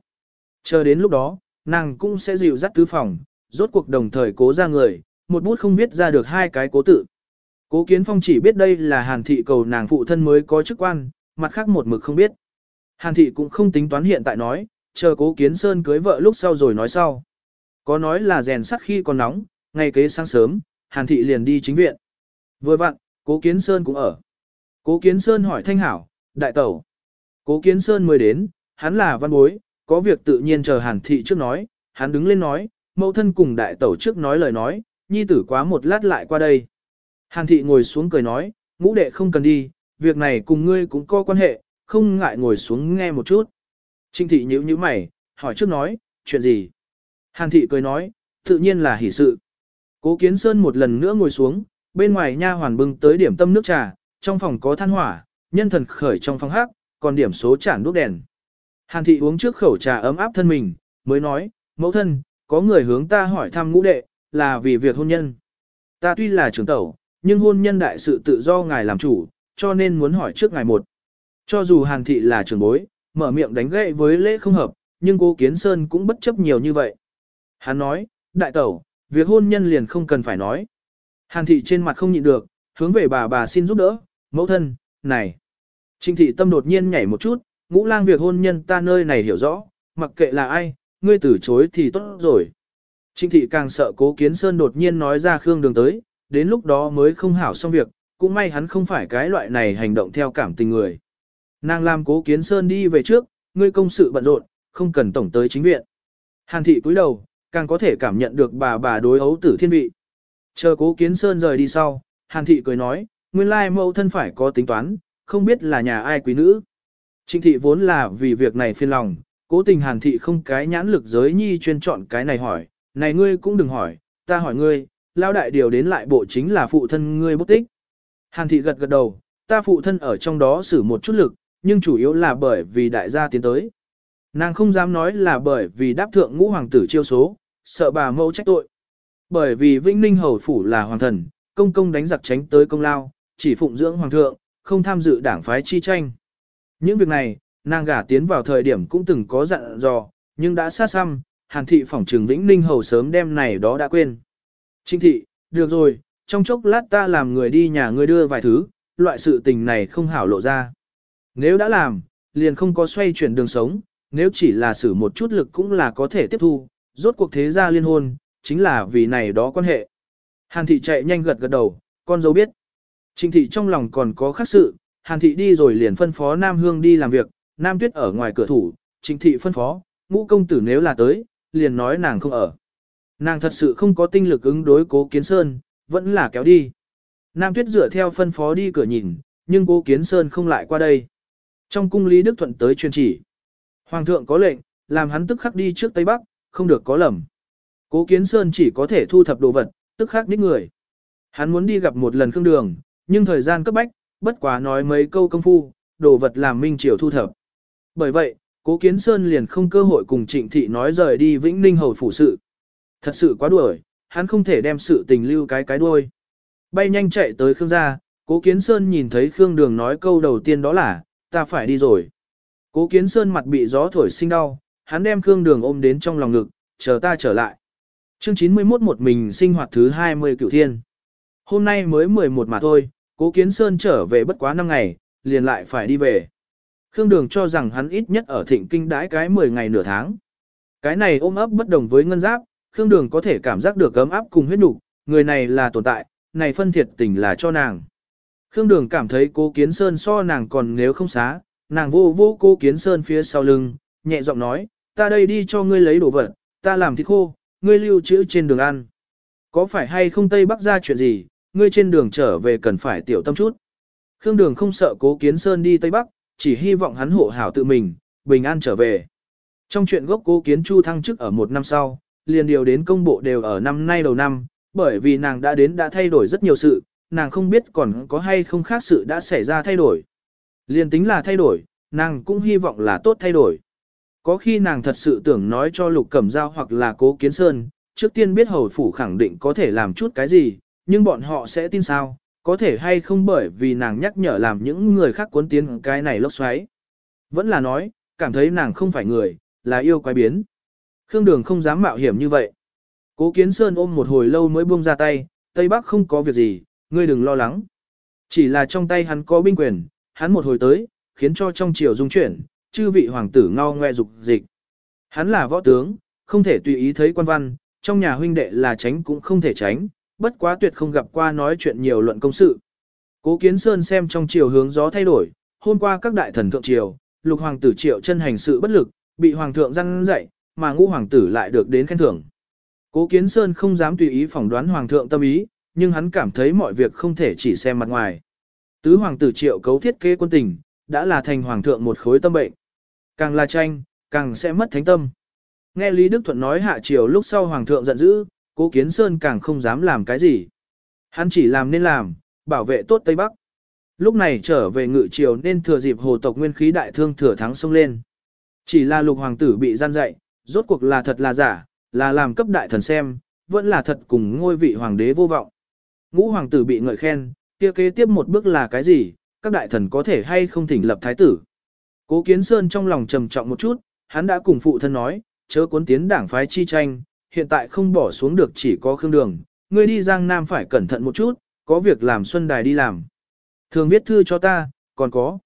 Speaker 1: Chờ đến lúc đó, nàng cũng sẽ dịu dắt tứ phòng, rốt cuộc đồng thời cố ra người, một bút không viết ra được hai cái cố tự. Cố Kiến Phong chỉ biết đây là Hàn Thị cầu nàng phụ thân mới có chức quan, mặt khác một mực không biết. Hàn Thị cũng không tính toán hiện tại nói, chờ Cố Kiến Sơn cưới vợ lúc sau rồi nói sau. Có nói là rèn sắt khi còn nóng, ngày kế sáng sớm, Hàn Thị liền đi chính viện. Vừa vặn, Cố Kiến Sơn cũng ở. Cố Kiến Sơn hỏi Thanh Hảo, đại tẩu. Cố Kiến Sơn mới đến, hắn là văn bối, có việc tự nhiên chờ Hàn Thị trước nói, hắn đứng lên nói, mẫu thân cùng đại tẩu trước nói lời nói, nhi tử quá một lát lại qua đây. Hàn thị ngồi xuống cười nói, ngũ đệ không cần đi, việc này cùng ngươi cũng có quan hệ, không ngại ngồi xuống nghe một chút. Trinh thị nhíu nhíu mày, hỏi trước nói, chuyện gì? Hàn thị cười nói, tự nhiên là hỷ sự. Cố Kiến Sơn một lần nữa ngồi xuống, bên ngoài nha hoàn bưng tới điểm tâm nước trà, trong phòng có than hỏa, nhân thần khởi trong phòng hát, còn điểm số chản đuốc đèn. Hàn thị uống trước khẩu trà ấm áp thân mình, mới nói, mẫu thân, có người hướng ta hỏi thăm ngũ đệ, là vì việc hôn nhân. Ta tuy là trưởng tẩu, nhưng hôn nhân đại sự tự do ngài làm chủ, cho nên muốn hỏi trước ngài một. Cho dù hàn thị là trưởng bối, mở miệng đánh gậy với lễ không hợp, nhưng cô Kiến Sơn cũng bất chấp nhiều như vậy. Hắn nói, đại tẩu, việc hôn nhân liền không cần phải nói. Hàn thị trên mặt không nhịn được, hướng về bà bà xin giúp đỡ, mẫu thân, này. Trinh thị tâm đột nhiên nhảy một chút, ngũ lang việc hôn nhân ta nơi này hiểu rõ, mặc kệ là ai, ngươi từ chối thì tốt rồi. Trinh thị càng sợ cố kiến sơn đột nhiên nói ra khương đường tới, đến lúc đó mới không hảo xong việc, cũng may hắn không phải cái loại này hành động theo cảm tình người. Nàng làm cố kiến sơn đi về trước, ngươi công sự bận rộn, không cần tổng tới chính viện. Hàn thị cúi đầu, càng có thể cảm nhận được bà bà đối ấu tử thiên vị. Chờ cố kiến sơn rời đi sau, hàn thị cười nói, nguyên lai mẫu thân phải có tính toán, không biết là nhà ai quý nữ. Trịnh thị vốn là vì việc này phiền lòng, cố tình hàn thị không cái nhãn lực giới nhi chuyên chọn cái này hỏi, này ngươi cũng đừng hỏi, ta hỏi ngươi, lao đại điều đến lại bộ chính là phụ thân ngươi bốc tích. Hàn thị gật gật đầu, ta phụ thân ở trong đó xử một chút lực, nhưng chủ yếu là bởi vì đại gia tiến tới. Nàng không dám nói là bởi vì đáp thượng ngũ hoàng tử chiêu số, sợ bà mẫu trách tội. Bởi vì Vĩnh Ninh Hầu Phủ là hoàng thần, công công đánh giặc tránh tới công lao, chỉ phụng dưỡng hoàng thượng, không tham dự đảng phái chi tranh. Những việc này, nàng gả tiến vào thời điểm cũng từng có dặn dò, nhưng đã xa xăm, hàn thị phỏng trừng Vĩnh Ninh Hầu sớm đem này đó đã quên. Trinh thị, được rồi, trong chốc lát ta làm người đi nhà ngươi đưa vài thứ, loại sự tình này không hảo lộ ra. Nếu đã làm, liền không có xoay chuyển đường sống, nếu chỉ là xử một chút lực cũng là có thể tiếp thu, rốt cuộc thế gia liên hôn, chính là vì này đó quan hệ. Hàn thị chạy nhanh gật gật đầu, con dâu biết. Trịnh thị trong lòng còn có khác sự, Hàn thị đi rồi liền phân phó Nam Hương đi làm việc, Nam Tuyết ở ngoài cửa thủ, Trịnh thị phân phó, ngũ công tử nếu là tới, liền nói nàng không ở. Nàng thật sự không có tinh lực ứng đối cố kiến sơn, vẫn là kéo đi. Nam Tuyết dựa theo phân phó đi cửa nhìn, nhưng cố kiến sơn không lại qua đây. Trong cung Lý Đức Thuận tới truyền chỉ. Hoàng thượng có lệnh, làm hắn tức khắc đi trước Tây Bắc, không được có lầm. Cố Kiến Sơn chỉ có thể thu thập đồ vật, tức khắc đích người. Hắn muốn đi gặp một lần Khương Đường, nhưng thời gian cấp bách, bất quá nói mấy câu công phu, đồ vật làm Minh Triều thu thập. Bởi vậy, Cố Kiến Sơn liền không cơ hội cùng Trịnh Thị nói rời đi Vĩnh Ninh Hầu phủ sự. Thật sự quá đuổi, hắn không thể đem sự tình lưu cái cái đuôi. Bay nhanh chạy tới Khương gia, Cố Kiến Sơn nhìn thấy Khương Đường nói câu đầu tiên đó là, ta phải đi rồi. Cố Kiến Sơn mặt bị gió thổi sinh đau, hắn đem Khương Đường ôm đến trong lòng ngực, chờ ta trở lại. Chương 91 một mình sinh hoạt thứ 20 cửu thiên. Hôm nay mới 11 mà thôi, Cố Kiến Sơn trở về bất quá 5 ngày, liền lại phải đi về. Khương Đường cho rằng hắn ít nhất ở thịnh kinh đãi cái 10 ngày nửa tháng. Cái này ôm ấp bất đồng với ngân giáp, Khương Đường có thể cảm giác được ấm áp cùng huyết nục, người này là tồn tại, này phân thiệt tình là cho nàng. Khương Đường cảm thấy Cố Kiến Sơn so nàng còn nếu không xá, nàng vô vô Cố Kiến Sơn phía sau lưng, nhẹ giọng nói, ta đây đi cho ngươi lấy đồ vật, ta làm thịt khô, ngươi lưu trữ trên đường ăn. Có phải hay không Tây Bắc ra chuyện gì, ngươi trên đường trở về cần phải tiểu tâm chút. Khương Đường không sợ cố kiến sơn đi Tây Bắc, chỉ hy vọng hắn hộ hảo tự mình, bình an trở về. Trong chuyện gốc cố kiến chu thăng chức ở một năm sau, liền điều đến công bộ đều ở năm nay đầu năm, bởi vì nàng đã đến đã thay đổi rất nhiều sự, nàng không biết còn có hay không khác sự đã xảy ra thay đổi. Liền tính là thay đổi, nàng cũng hy vọng là tốt thay đổi. Có khi nàng thật sự tưởng nói cho Lục Cẩm Giao hoặc là Cố Kiến Sơn, trước tiên biết hầu phủ khẳng định có thể làm chút cái gì, nhưng bọn họ sẽ tin sao, có thể hay không bởi vì nàng nhắc nhở làm những người khác cuốn tiến cái này lốc xoáy. Vẫn là nói, cảm thấy nàng không phải người, là yêu quái biến. Khương Đường không dám mạo hiểm như vậy. Cố Kiến Sơn ôm một hồi lâu mới buông ra tay, Tây Bắc không có việc gì, ngươi đừng lo lắng. Chỉ là trong tay hắn có binh quyền, hắn một hồi tới, khiến cho trong chiều dung chuyển, chư vị hoàng tử ngao ngoe dục dịch. Hắn là võ tướng, không thể tùy ý thấy quan văn, trong nhà huynh đệ là tránh cũng không thể tránh, bất quá tuyệt không gặp qua nói chuyện nhiều luận công sự. Cố Kiến Sơn xem trong chiều hướng gió thay đổi, hôm qua các đại thần thượng triều, lục hoàng tử triệu chân hành sự bất lực, bị hoàng thượng răn dạy, mà ngũ hoàng tử lại được đến khen thưởng. Cố Kiến Sơn không dám tùy ý phỏng đoán hoàng thượng tâm ý, nhưng hắn cảm thấy mọi việc không thể chỉ xem mặt ngoài. Tứ hoàng tử triệu cấu thiết kế quân tình, đã là thành hoàng thượng một khối tâm bệnh. Càng là tranh, càng sẽ mất thánh tâm. Nghe Lý Đức Thuận nói hạ triều lúc sau hoàng thượng giận dữ, cố kiến sơn càng không dám làm cái gì. Hắn chỉ làm nên làm, bảo vệ tốt Tây Bắc. Lúc này trở về ngự triều nên thừa dịp hồ tộc nguyên khí đại thương thừa thắng xông lên. Chỉ là lục hoàng tử bị gian dạy, rốt cuộc là thật là giả, là làm cấp đại thần xem, vẫn là thật cùng ngôi vị hoàng đế vô vọng. Ngũ hoàng tử bị ngợi khen, kia kế tiếp một bước là cái gì, các đại thần có thể hay không thỉnh lập thái tử. Cố Kiến Sơn trong lòng trầm trọng một chút, hắn đã cùng phụ thân nói, chớ cuốn tiến đảng phái chi tranh, hiện tại không bỏ xuống được chỉ có Khương Đường, ngươi đi Giang Nam phải cẩn thận một chút, có việc làm Xuân Đài đi làm. Thường viết thư cho ta, còn có.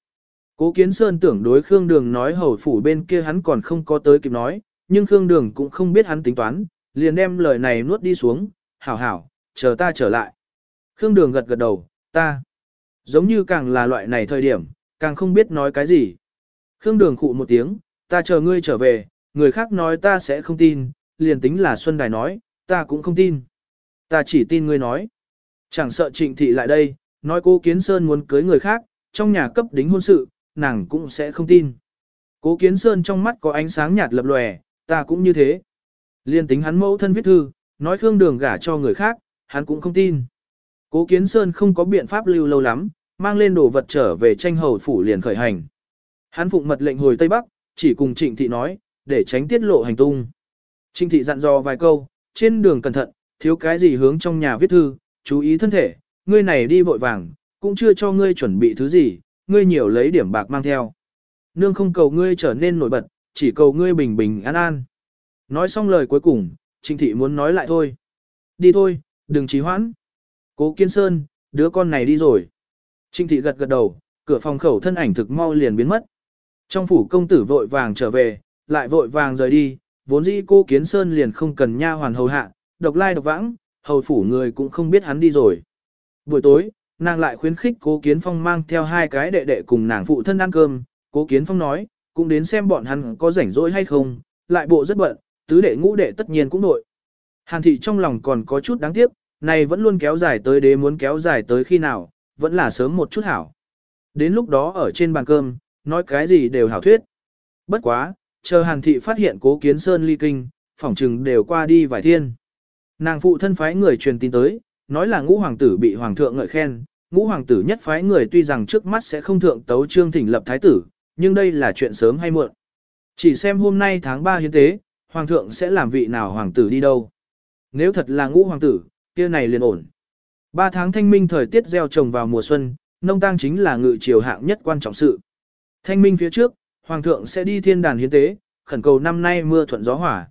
Speaker 1: Cố Kiến Sơn tưởng đối Khương Đường nói hầu phủ bên kia hắn còn không có tới kịp nói, nhưng Khương Đường cũng không biết hắn tính toán, liền đem lời này nuốt đi xuống, hảo hảo, chờ ta trở lại. Khương Đường gật gật đầu, ta. Giống như càng là loại này thời điểm, càng không biết nói cái gì. Khương Đường khụ một tiếng, ta chờ ngươi trở về, người khác nói ta sẽ không tin, liền tính là Xuân Đài nói, ta cũng không tin. Ta chỉ tin ngươi nói. Chẳng sợ trịnh thị lại đây, nói cô Kiến Sơn muốn cưới người khác, trong nhà cấp đính hôn sự, nàng cũng sẽ không tin. Cố Kiến Sơn trong mắt có ánh sáng nhạt lập lòe, ta cũng như thế. Liên tính hắn mẫu thân viết thư, nói Khương Đường gả cho người khác, hắn cũng không tin. Cố Kiến Sơn không có biện pháp lưu lâu lắm, mang lên đồ vật trở về tranh hầu phủ liền khởi hành. Hắn phụng mật lệnh hồi Tây Bắc, chỉ cùng Trịnh Thị nói, để tránh tiết lộ hành tung. Trinh Thị dặn dò vài câu, trên đường cẩn thận, thiếu cái gì hướng trong nhà viết thư, chú ý thân thể, ngươi này đi vội vàng, cũng chưa cho ngươi chuẩn bị thứ gì, ngươi nhiều lấy điểm bạc mang theo. Nương không cầu ngươi trở nên nổi bật, chỉ cầu ngươi bình bình an an. Nói xong lời cuối cùng, Trinh Thị muốn nói lại thôi. Đi thôi, đừng trì hoãn. Cố Kiên Sơn, đứa con này đi rồi. Trinh Thị gật gật đầu, cửa phòng khẩu thân ảnh thực mau liền biến mất. Trong phủ công tử vội vàng trở về, lại vội vàng rời đi, vốn dĩ cô Kiến Sơn liền không cần nha hoàn hầu hạ, độc lai độc vãng, hầu phủ người cũng không biết hắn đi rồi. Buổi tối, nàng lại khuyến khích cố Kiến Phong mang theo hai cái đệ đệ cùng nàng phụ thân ăn cơm, cố Kiến Phong nói, cũng đến xem bọn hắn có rảnh rỗi hay không, lại bộ rất bận, tứ đệ ngũ đệ tất nhiên cũng nội. Hàn thị trong lòng còn có chút đáng tiếc, này vẫn luôn kéo dài tới đế muốn kéo dài tới khi nào, vẫn là sớm một chút hảo. Đến lúc đó ở trên bàn cơm, nói cái gì đều hảo thuyết. Bất quá, chờ hàn thị phát hiện cố kiến sơn ly kinh, phỏng trừng đều qua đi vài thiên. Nàng phụ thân phái người truyền tin tới, nói là ngũ hoàng tử bị hoàng thượng ngợi khen, ngũ hoàng tử nhất phái người tuy rằng trước mắt sẽ không thượng tấu trương thỉnh lập thái tử, nhưng đây là chuyện sớm hay muộn. Chỉ xem hôm nay tháng 3 hiến tế, hoàng thượng sẽ làm vị nào hoàng tử đi đâu. Nếu thật là ngũ hoàng tử, kia này liền ổn. Ba tháng thanh minh thời tiết gieo trồng vào mùa xuân, nông tang chính là ngự triều hạng nhất quan trọng sự. Thanh minh phía trước, hoàng thượng sẽ đi thiên đàn hiến tế, khẩn cầu năm nay mưa thuận gió hỏa.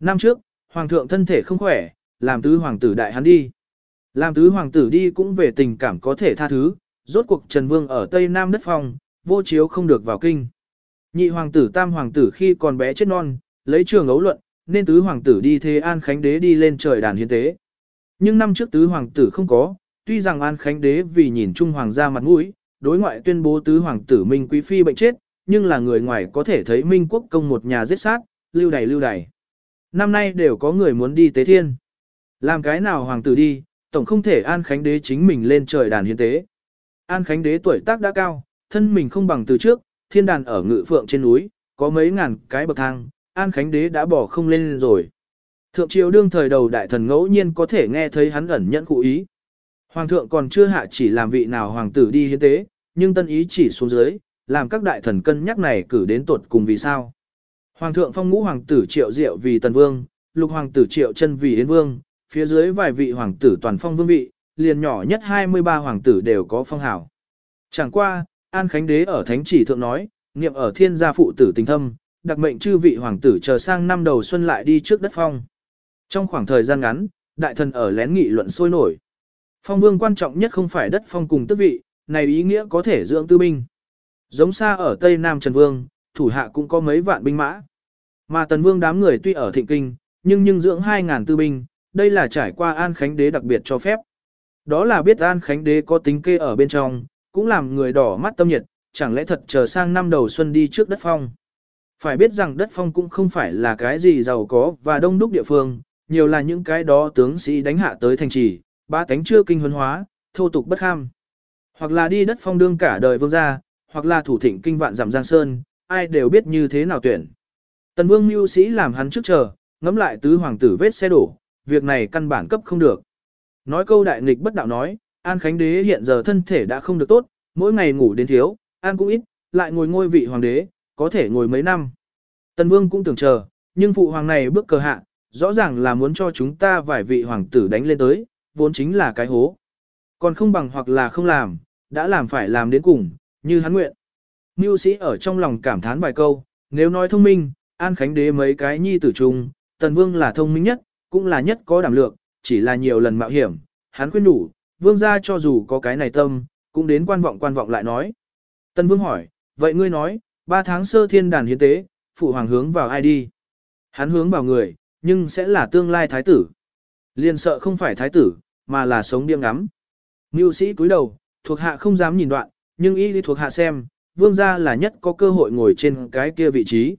Speaker 1: Năm trước, hoàng thượng thân thể không khỏe, làm tứ hoàng tử đại hắn đi. Làm tứ hoàng tử đi cũng về tình cảm có thể tha thứ, rốt cuộc Trần Vương ở Tây Nam đất phong, vô chiếu không được vào kinh. Nhị hoàng tử tam hoàng tử khi còn bé chết non, lấy trường ấu luận, nên tứ hoàng tử đi thế An Khánh Đế đi lên trời đàn hiến tế. Nhưng năm trước tứ hoàng tử không có, tuy rằng An Khánh Đế vì nhìn Trung Hoàng gia mặt mũi, đối ngoại tuyên bố tứ hoàng tử Minh Quý Phi bệnh chết, nhưng là người ngoài có thể thấy Minh Quốc công một nhà giết sát, lưu đầy lưu đầy. Năm nay đều có người muốn đi tế thiên. Làm cái nào hoàng tử đi, tổng không thể An Khánh Đế chính mình lên trời đàn hiến tế. An Khánh Đế tuổi tác đã cao, thân mình không bằng từ trước, thiên đàn ở ngự phượng trên núi, có mấy ngàn cái bậc thang, An Khánh Đế đã bỏ không lên rồi. Thượng triều đương thời đầu đại thần ngẫu nhiên có thể nghe thấy hắn ẩn nhẫn cụ ý. Hoàng thượng còn chưa hạ chỉ làm vị nào hoàng tử đi hiến tế, nhưng tân ý chỉ xuống dưới, làm các đại thần cân nhắc này cử đến tuột cùng vì sao. Hoàng thượng phong ngũ hoàng tử triệu diệu vì tần vương, lục hoàng tử triệu chân vì yến vương, phía dưới vài vị hoàng tử toàn phong vương vị, liền nhỏ nhất 23 hoàng tử đều có phong hào. Chẳng qua, An Khánh Đế ở thánh chỉ thượng nói, niệm ở thiên gia phụ tử tình thâm, đặc mệnh chư vị hoàng tử chờ sang năm đầu xuân lại đi trước đất phong. Trong khoảng thời gian ngắn, đại thần ở lén nghị luận sôi nổi. Phong vương quan trọng nhất không phải đất phong cùng tước vị, này ý nghĩa có thể dưỡng tư binh. Giống xa ở Tây Nam Trần Vương, thủ hạ cũng có mấy vạn binh mã. Mà Tần Vương đám người tuy ở thịnh kinh, nhưng nhưng dưỡng 2.000 tư binh, đây là trải qua An Khánh Đế đặc biệt cho phép. Đó là biết An Khánh Đế có tính kê ở bên trong, cũng làm người đỏ mắt tâm nhiệt, chẳng lẽ thật chờ sang năm đầu xuân đi trước đất phong. Phải biết rằng đất phong cũng không phải là cái gì giàu có và đông đúc địa phương, nhiều là những cái đó tướng sĩ đánh hạ tới thành trì, ba tánh chưa kinh huấn hóa, thô tục bất kham. Hoặc là đi đất phong đương cả đời vương gia, hoặc là thủ thịnh kinh vạn giảm giang sơn, ai đều biết như thế nào tuyển. Tần vương mưu sĩ làm hắn trước chờ, ngắm lại tứ hoàng tử vết xe đổ, việc này căn bản cấp không được. Nói câu đại nghịch bất đạo nói, An Khánh đế hiện giờ thân thể đã không được tốt, mỗi ngày ngủ đến thiếu, An cũng ít, lại ngồi ngôi vị hoàng đế, có thể ngồi mấy năm. Tần vương cũng tưởng chờ, nhưng phụ hoàng này bước cờ hạ, rõ ràng là muốn cho chúng ta vài vị hoàng tử đánh lên tới, vốn chính là cái hố. Còn không bằng hoặc là không làm, đã làm phải làm đến cùng, như hắn nguyện. Mưu sĩ ở trong lòng cảm thán vài câu, nếu nói thông minh, An Khánh Đế mấy cái nhi tử trùng, Tần Vương là thông minh nhất, cũng là nhất có đảm lượng, chỉ là nhiều lần mạo hiểm, hắn khuyên đủ, Vương gia cho dù có cái này tâm, cũng đến quan vọng quan vọng lại nói. Tần Vương hỏi, vậy ngươi nói, ba tháng sơ thiên đàn hiến tế, phụ hoàng hướng vào ai đi? Hắn hướng vào người, nhưng sẽ là tương lai thái tử. Liên sợ không phải thái tử, mà là sống điên ngắm. Mưu sĩ cúi đầu, thuộc hạ không dám nhìn đoạn, nhưng y lý thuộc hạ xem, vương gia là nhất có cơ hội ngồi trên cái kia vị trí.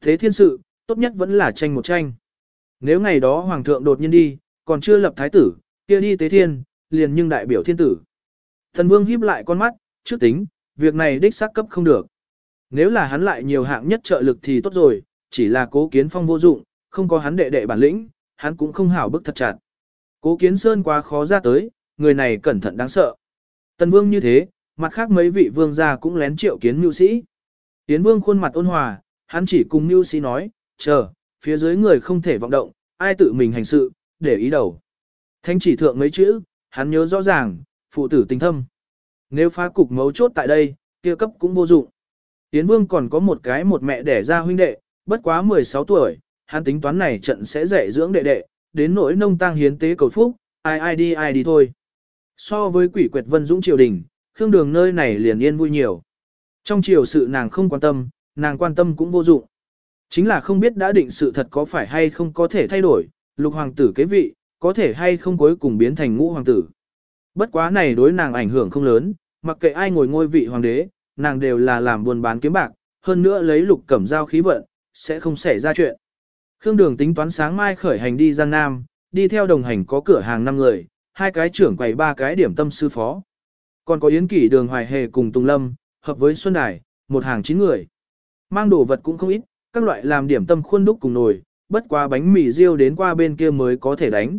Speaker 1: Thế thiên sự, tốt nhất vẫn là tranh một tranh. Nếu ngày đó hoàng thượng đột nhiên đi, còn chưa lập thái tử, kia đi tế thiên, liền nhưng đại biểu thiên tử. Thần vương híp lại con mắt, trước tính, việc này đích xác cấp không được. Nếu là hắn lại nhiều hạng nhất trợ lực thì tốt rồi, chỉ là cố kiến phong vô dụng, không có hắn đệ đệ bản lĩnh, hắn cũng không hảo bức thật chặt. Cố kiến sơn quá khó ra tới, người này cẩn thận đáng sợ. Tần vương như thế, mặt khác mấy vị vương gia cũng lén triệu kiến mưu sĩ. Tiến vương khuôn mặt ôn hòa, hắn chỉ cùng mưu sĩ nói, chờ, phía dưới người không thể vọng động, ai tự mình hành sự, để ý đầu. Thanh chỉ thượng mấy chữ, hắn nhớ rõ ràng, phụ tử tình thâm. Nếu phá cục mấu chốt tại đây, kia cấp cũng vô dụng. Tiến vương còn có một cái một mẹ đẻ ra huynh đệ, bất quá 16 tuổi, hắn tính toán này trận sẽ dạy dưỡng đệ đệ, đến nỗi nông tang hiến tế cầu phúc, ai ai đi ai đi thôi. So với quỷ quyệt vân dũng triều đình, khương đường nơi này liền yên vui nhiều. Trong chiều sự nàng không quan tâm, nàng quan tâm cũng vô dụng. Chính là không biết đã định sự thật có phải hay không có thể thay đổi, lục hoàng tử kế vị, có thể hay không cuối cùng biến thành ngũ hoàng tử. Bất quá này đối nàng ảnh hưởng không lớn, mặc kệ ai ngồi ngôi vị hoàng đế, nàng đều là làm buôn bán kiếm bạc, hơn nữa lấy lục cẩm giao khí vận, sẽ không xảy ra chuyện. Khương Đường tính toán sáng mai khởi hành đi Giang Nam, đi theo đồng hành có cửa hàng 5 người, hai cái trưởng quầy ba cái điểm tâm sư phó. Còn có Yến Kỷ Đường Hoài Hề cùng Tùng Lâm, hợp với Xuân Đài, một hàng chín người. Mang đồ vật cũng không ít, các loại làm điểm tâm khuôn đúc cùng nồi, bất quá bánh mì riêu đến qua bên kia mới có thể đánh.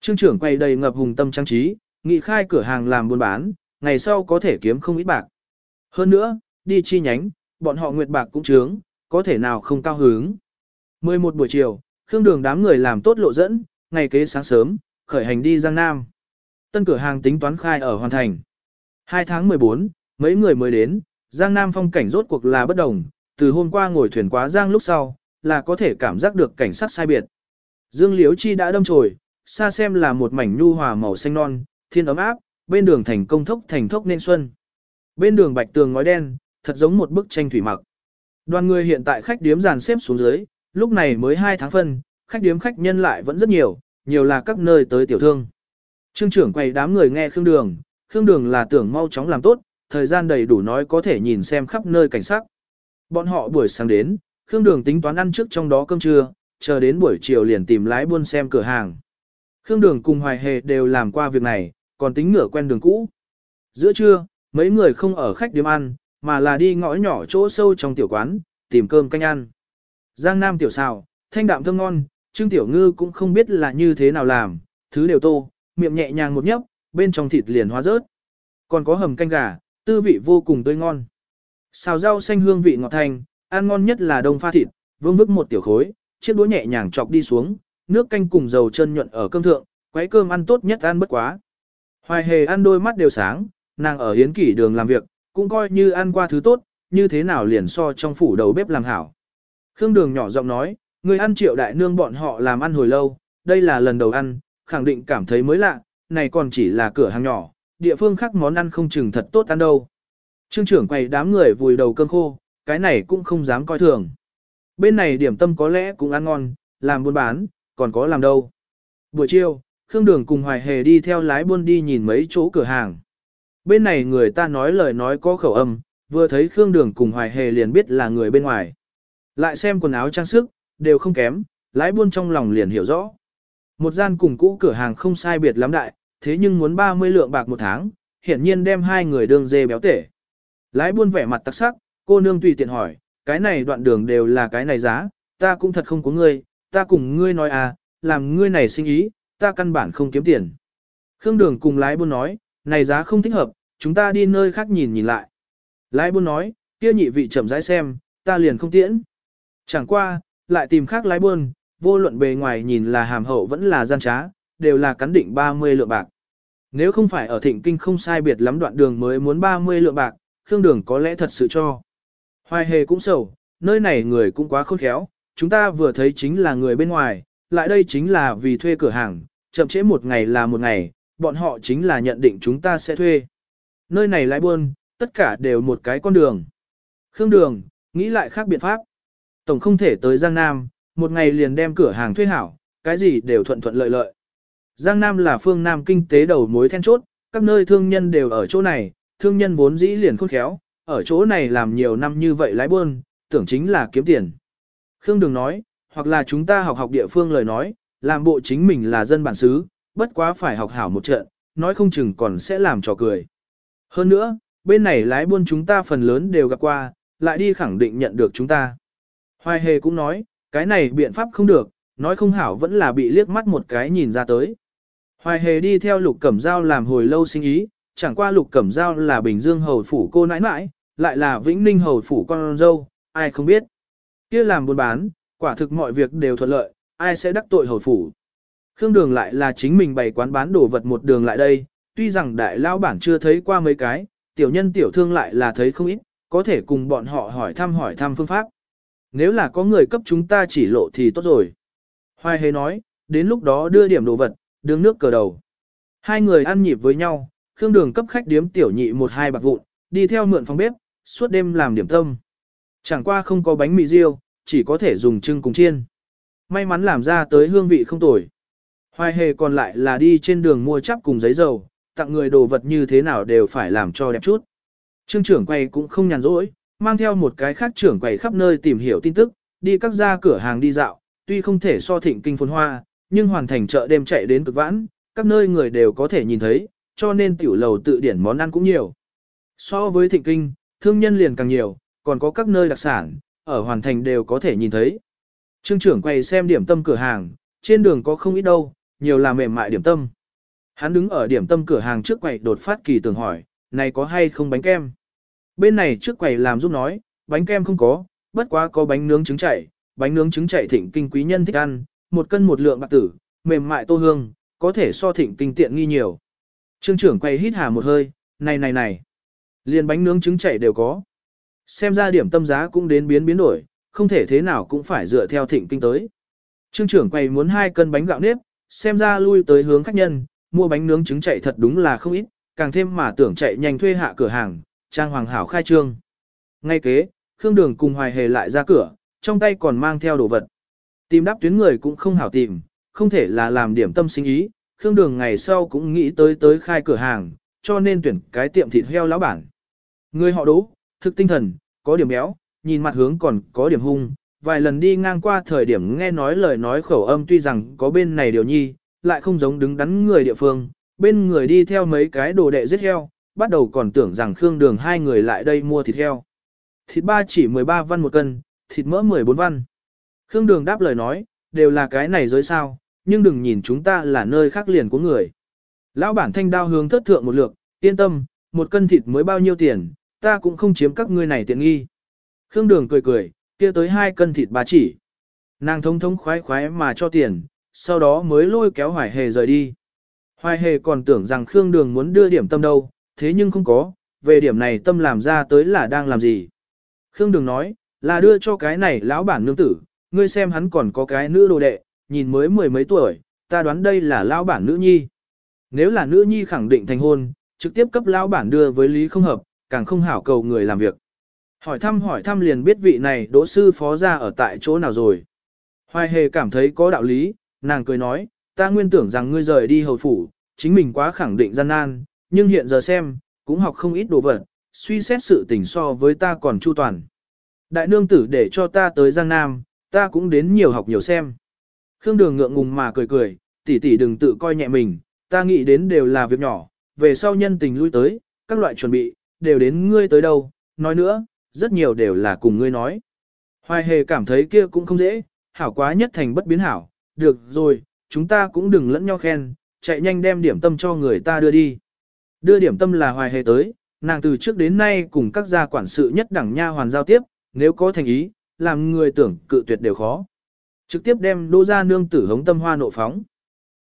Speaker 1: Trương trưởng quay đầy ngập hùng tâm trang trí, nghị khai cửa hàng làm buôn bán, ngày sau có thể kiếm không ít bạc. Hơn nữa, đi chi nhánh, bọn họ nguyệt bạc cũng trướng, có thể nào không cao hứng. 11 buổi chiều, Khương Đường đám người làm tốt lộ dẫn, ngày kế sáng sớm, khởi hành đi Giang Nam. Tân cửa hàng tính toán khai ở hoàn thành. 2 tháng 14, mấy người mới đến, Giang Nam phong cảnh rốt cuộc là bất đồng, từ hôm qua ngồi thuyền quá Giang lúc sau, là có thể cảm giác được cảnh sắc sai biệt. Dương Liễu Chi đã đâm chồi, xa xem là một mảnh nhu hòa màu xanh non, thiên ấm áp, bên đường thành công thốc thành thốc nên xuân. Bên đường bạch tường ngói đen, thật giống một bức tranh thủy mặc. Đoàn người hiện tại khách điếm dàn xếp xuống dưới, lúc này mới 2 tháng phân, khách điếm khách nhân lại vẫn rất nhiều, nhiều là các nơi tới tiểu thương. Trương trưởng quầy đám người nghe Khương Đường, Khương Đường là tưởng mau chóng làm tốt, thời gian đầy đủ nói có thể nhìn xem khắp nơi cảnh sắc. Bọn họ buổi sáng đến, Khương Đường tính toán ăn trước trong đó cơm trưa, chờ đến buổi chiều liền tìm lái buôn xem cửa hàng. Khương Đường cùng Hoài Hề đều làm qua việc này, còn tính ngửa quen đường cũ. Giữa trưa, mấy người không ở khách điểm ăn, mà là đi ngõ nhỏ chỗ sâu trong tiểu quán, tìm cơm canh ăn. Giang Nam tiểu xào, thanh đạm thơm ngon, Trương Tiểu Ngư cũng không biết là như thế nào làm, thứ đều tô, miệng nhẹ nhàng một nhấp, bên trong thịt liền hóa rớt. Còn có hầm canh gà, tư vị vô cùng tươi ngon. Xào rau xanh hương vị ngọt thanh, ăn ngon nhất là đông pha thịt, vương vức một tiểu khối, chiếc đũa nhẹ nhàng chọc đi xuống, nước canh cùng dầu chân nhuận ở cơm thượng, quấy cơm ăn tốt nhất ăn bất quá. Hoài hề ăn đôi mắt đều sáng, nàng ở hiến kỷ đường làm việc, cũng coi như ăn qua thứ tốt, như thế nào liền so trong phủ đầu bếp làm hảo. Khương đường nhỏ giọng nói, người ăn triệu đại nương bọn họ làm ăn hồi lâu, đây là lần đầu ăn, khẳng định cảm thấy mới lạ, này còn chỉ là cửa hàng nhỏ, địa phương khác món ăn không chừng thật tốt ăn đâu. Trương trưởng quầy đám người vùi đầu cơm khô, cái này cũng không dám coi thường. Bên này điểm tâm có lẽ cũng ăn ngon, làm buôn bán, còn có làm đâu. Buổi chiều, Khương Đường cùng Hoài Hề đi theo lái buôn đi nhìn mấy chỗ cửa hàng. Bên này người ta nói lời nói có khẩu âm, vừa thấy Khương Đường cùng Hoài Hề liền biết là người bên ngoài. Lại xem quần áo trang sức, đều không kém, lái buôn trong lòng liền hiểu rõ. Một gian cùng cũ cửa hàng không sai biệt lắm đại, thế nhưng muốn 30 lượng bạc một tháng, hiển nhiên đem hai người đường dê béo tể. Lái buôn vẻ mặt tắc sắc, cô nương tùy tiện hỏi, cái này đoạn đường đều là cái này giá, ta cũng thật không có ngươi, ta cùng ngươi nói à, làm ngươi này sinh ý, ta căn bản không kiếm tiền. Khương Đường cùng lái buôn nói, này giá không thích hợp, chúng ta đi nơi khác nhìn nhìn lại. Lái buôn nói, kia nhị vị chậm rãi xem, ta liền không tiễn. Chẳng qua, lại tìm khác lái buôn, vô luận bề ngoài nhìn là hàm hậu vẫn là gian trá, đều là cắn định 30 lượng bạc. Nếu không phải ở thịnh kinh không sai biệt lắm đoạn đường mới muốn 30 lượng bạc, Khương Đường có lẽ thật sự cho. Hoài hề cũng sầu, nơi này người cũng quá khôn khéo, chúng ta vừa thấy chính là người bên ngoài, lại đây chính là vì thuê cửa hàng, chậm trễ một ngày là một ngày, bọn họ chính là nhận định chúng ta sẽ thuê. Nơi này lái buôn, tất cả đều một cái con đường. Khương Đường, nghĩ lại khác biện pháp. Tổng không thể tới Giang Nam, một ngày liền đem cửa hàng thuê hảo, cái gì đều thuận thuận lợi lợi. Giang Nam là phương Nam kinh tế đầu mối then chốt, các nơi thương nhân đều ở chỗ này, thương nhân vốn dĩ liền khôn khéo, ở chỗ này làm nhiều năm như vậy lái buôn, tưởng chính là kiếm tiền. Khương Đường nói, hoặc là chúng ta học học địa phương lời nói, làm bộ chính mình là dân bản xứ, bất quá phải học hảo một trận, nói không chừng còn sẽ làm trò cười. Hơn nữa, bên này lái buôn chúng ta phần lớn đều gặp qua, lại đi khẳng định nhận được chúng ta. Hoài Hề cũng nói, cái này biện pháp không được, nói không hảo vẫn là bị liếc mắt một cái nhìn ra tới. Hoài Hề đi theo Lục Cẩm Giao làm hồi lâu sinh ý, chẳng qua Lục Cẩm Giao là Bình Dương hầu phủ cô nãi nãi, lại là Vĩnh Ninh hầu phủ con dâu, ai không biết. Kia làm buôn bán, quả thực mọi việc đều thuận lợi, ai sẽ đắc tội hầu phủ. Khương Đường lại là chính mình bày quán bán đồ vật một đường lại đây, tuy rằng đại lao bản chưa thấy qua mấy cái, tiểu nhân tiểu thương lại là thấy không ít, có thể cùng bọn họ hỏi thăm hỏi thăm phương pháp. Nếu là có người cấp chúng ta chỉ lộ thì tốt rồi. Hoài hề nói, đến lúc đó đưa điểm đồ vật, đường nước cờ đầu. Hai người ăn nhịp với nhau, Khương Đường cấp khách điếm tiểu nhị một hai bạc vụn, đi theo mượn phòng bếp, suốt đêm làm điểm tâm. Chẳng qua không có bánh mì riêu, chỉ có thể dùng trưng cùng chiên. May mắn làm ra tới hương vị không tồi. Hoài hề còn lại là đi trên đường mua chắp cùng giấy dầu, tặng người đồ vật như thế nào đều phải làm cho đẹp chút. Trương trưởng quầy cũng không nhàn rỗi, mang theo một cái khác trưởng quầy khắp nơi tìm hiểu tin tức, đi các gia cửa hàng đi dạo, tuy không thể so thịnh kinh phồn hoa, nhưng hoàn thành chợ đêm chạy đến cực vãn, các nơi người đều có thể nhìn thấy, cho nên tiểu lầu tự điển món ăn cũng nhiều. So với thịnh kinh, thương nhân liền càng nhiều, còn có các nơi đặc sản, ở hoàn thành đều có thể nhìn thấy. Trương trưởng quầy xem điểm tâm cửa hàng, trên đường có không ít đâu, nhiều là mềm mại điểm tâm. Hắn đứng ở điểm tâm cửa hàng trước quầy đột phát kỳ tưởng hỏi, này có hay không bánh kem? Bên này trước quầy làm giúp nói, bánh kem không có, bất quá có bánh nướng trứng chảy, bánh nướng trứng chảy thịnh kinh quý nhân thích ăn, một cân một lượng bạc tử, mềm mại tô hương, có thể so thịnh kinh tiện nghi nhiều. Trương trưởng quay hít hà một hơi, này này này, liền bánh nướng trứng chảy đều có. Xem ra điểm tâm giá cũng đến biến biến đổi, không thể thế nào cũng phải dựa theo thịnh kinh tới. Trương trưởng quay muốn hai cân bánh gạo nếp, xem ra lui tới hướng khách nhân, mua bánh nướng trứng chạy thật đúng là không ít, càng thêm mà tưởng chạy nhanh thuê hạ cửa hàng, trang hoàng hảo khai trương. Ngay kế, Khương Đường cùng Hoài Hề lại ra cửa, trong tay còn mang theo đồ vật. Tìm đáp tuyến người cũng không hảo tìm, không thể là làm điểm tâm sinh ý, Khương Đường ngày sau cũng nghĩ tới tới khai cửa hàng, cho nên tuyển cái tiệm thịt heo lão bản. Người họ đố, thực tinh thần, có điểm béo, nhìn mặt hướng còn có điểm hung, vài lần đi ngang qua thời điểm nghe nói lời nói khẩu âm tuy rằng có bên này điều nhi, lại không giống đứng đắn người địa phương, bên người đi theo mấy cái đồ đệ giết heo, bắt đầu còn tưởng rằng Khương Đường hai người lại đây mua thịt heo. Thịt ba chỉ 13 văn một cân, thịt mỡ 14 văn. Khương Đường đáp lời nói, đều là cái này giới sao, nhưng đừng nhìn chúng ta là nơi khác liền của người. Lão bản thanh đao hướng thất thượng một lượt, yên tâm, một cân thịt mới bao nhiêu tiền, ta cũng không chiếm các ngươi này tiện nghi. Khương Đường cười cười, kia tới hai cân thịt bà chỉ. Nàng thông thông khoái khoái mà cho tiền, sau đó mới lôi kéo Hoài Hề rời đi. Hoài Hề còn tưởng rằng Khương Đường muốn đưa điểm tâm đâu, thế nhưng không có, về điểm này tâm làm ra tới là đang làm gì. Khương Đường nói, là đưa cho cái này lão bản nương tử, ngươi xem hắn còn có cái nữ đồ đệ, nhìn mới mười mấy tuổi, ta đoán đây là lão bản nữ nhi. Nếu là nữ nhi khẳng định thành hôn, trực tiếp cấp lão bản đưa với lý không hợp, càng không hảo cầu người làm việc. Hỏi thăm hỏi thăm liền biết vị này đỗ sư phó ra ở tại chỗ nào rồi. Hoài hề cảm thấy có đạo lý, nàng cười nói, ta nguyên tưởng rằng ngươi rời đi hầu phủ, chính mình quá khẳng định gian nan, nhưng hiện giờ xem, cũng học không ít đồ vật, suy xét sự tình so với ta còn chu toàn. Đại nương tử để cho ta tới Giang Nam, ta cũng đến nhiều học nhiều xem. Khương Đường ngượng ngùng mà cười cười, tỷ tỷ đừng tự coi nhẹ mình, ta nghĩ đến đều là việc nhỏ, về sau nhân tình lui tới, các loại chuẩn bị, đều đến ngươi tới đâu, nói nữa, rất nhiều đều là cùng ngươi nói. Hoài hề cảm thấy kia cũng không dễ, hảo quá nhất thành bất biến hảo, được rồi, chúng ta cũng đừng lẫn nhau khen, chạy nhanh đem điểm tâm cho người ta đưa đi. Đưa điểm tâm là hoài hề tới, nàng từ trước đến nay cùng các gia quản sự nhất đẳng nha hoàn giao tiếp, nếu có thành ý, làm người tưởng cự tuyệt đều khó. Trực tiếp đem đỗ gia nương tử hống tâm hoa nộ phóng.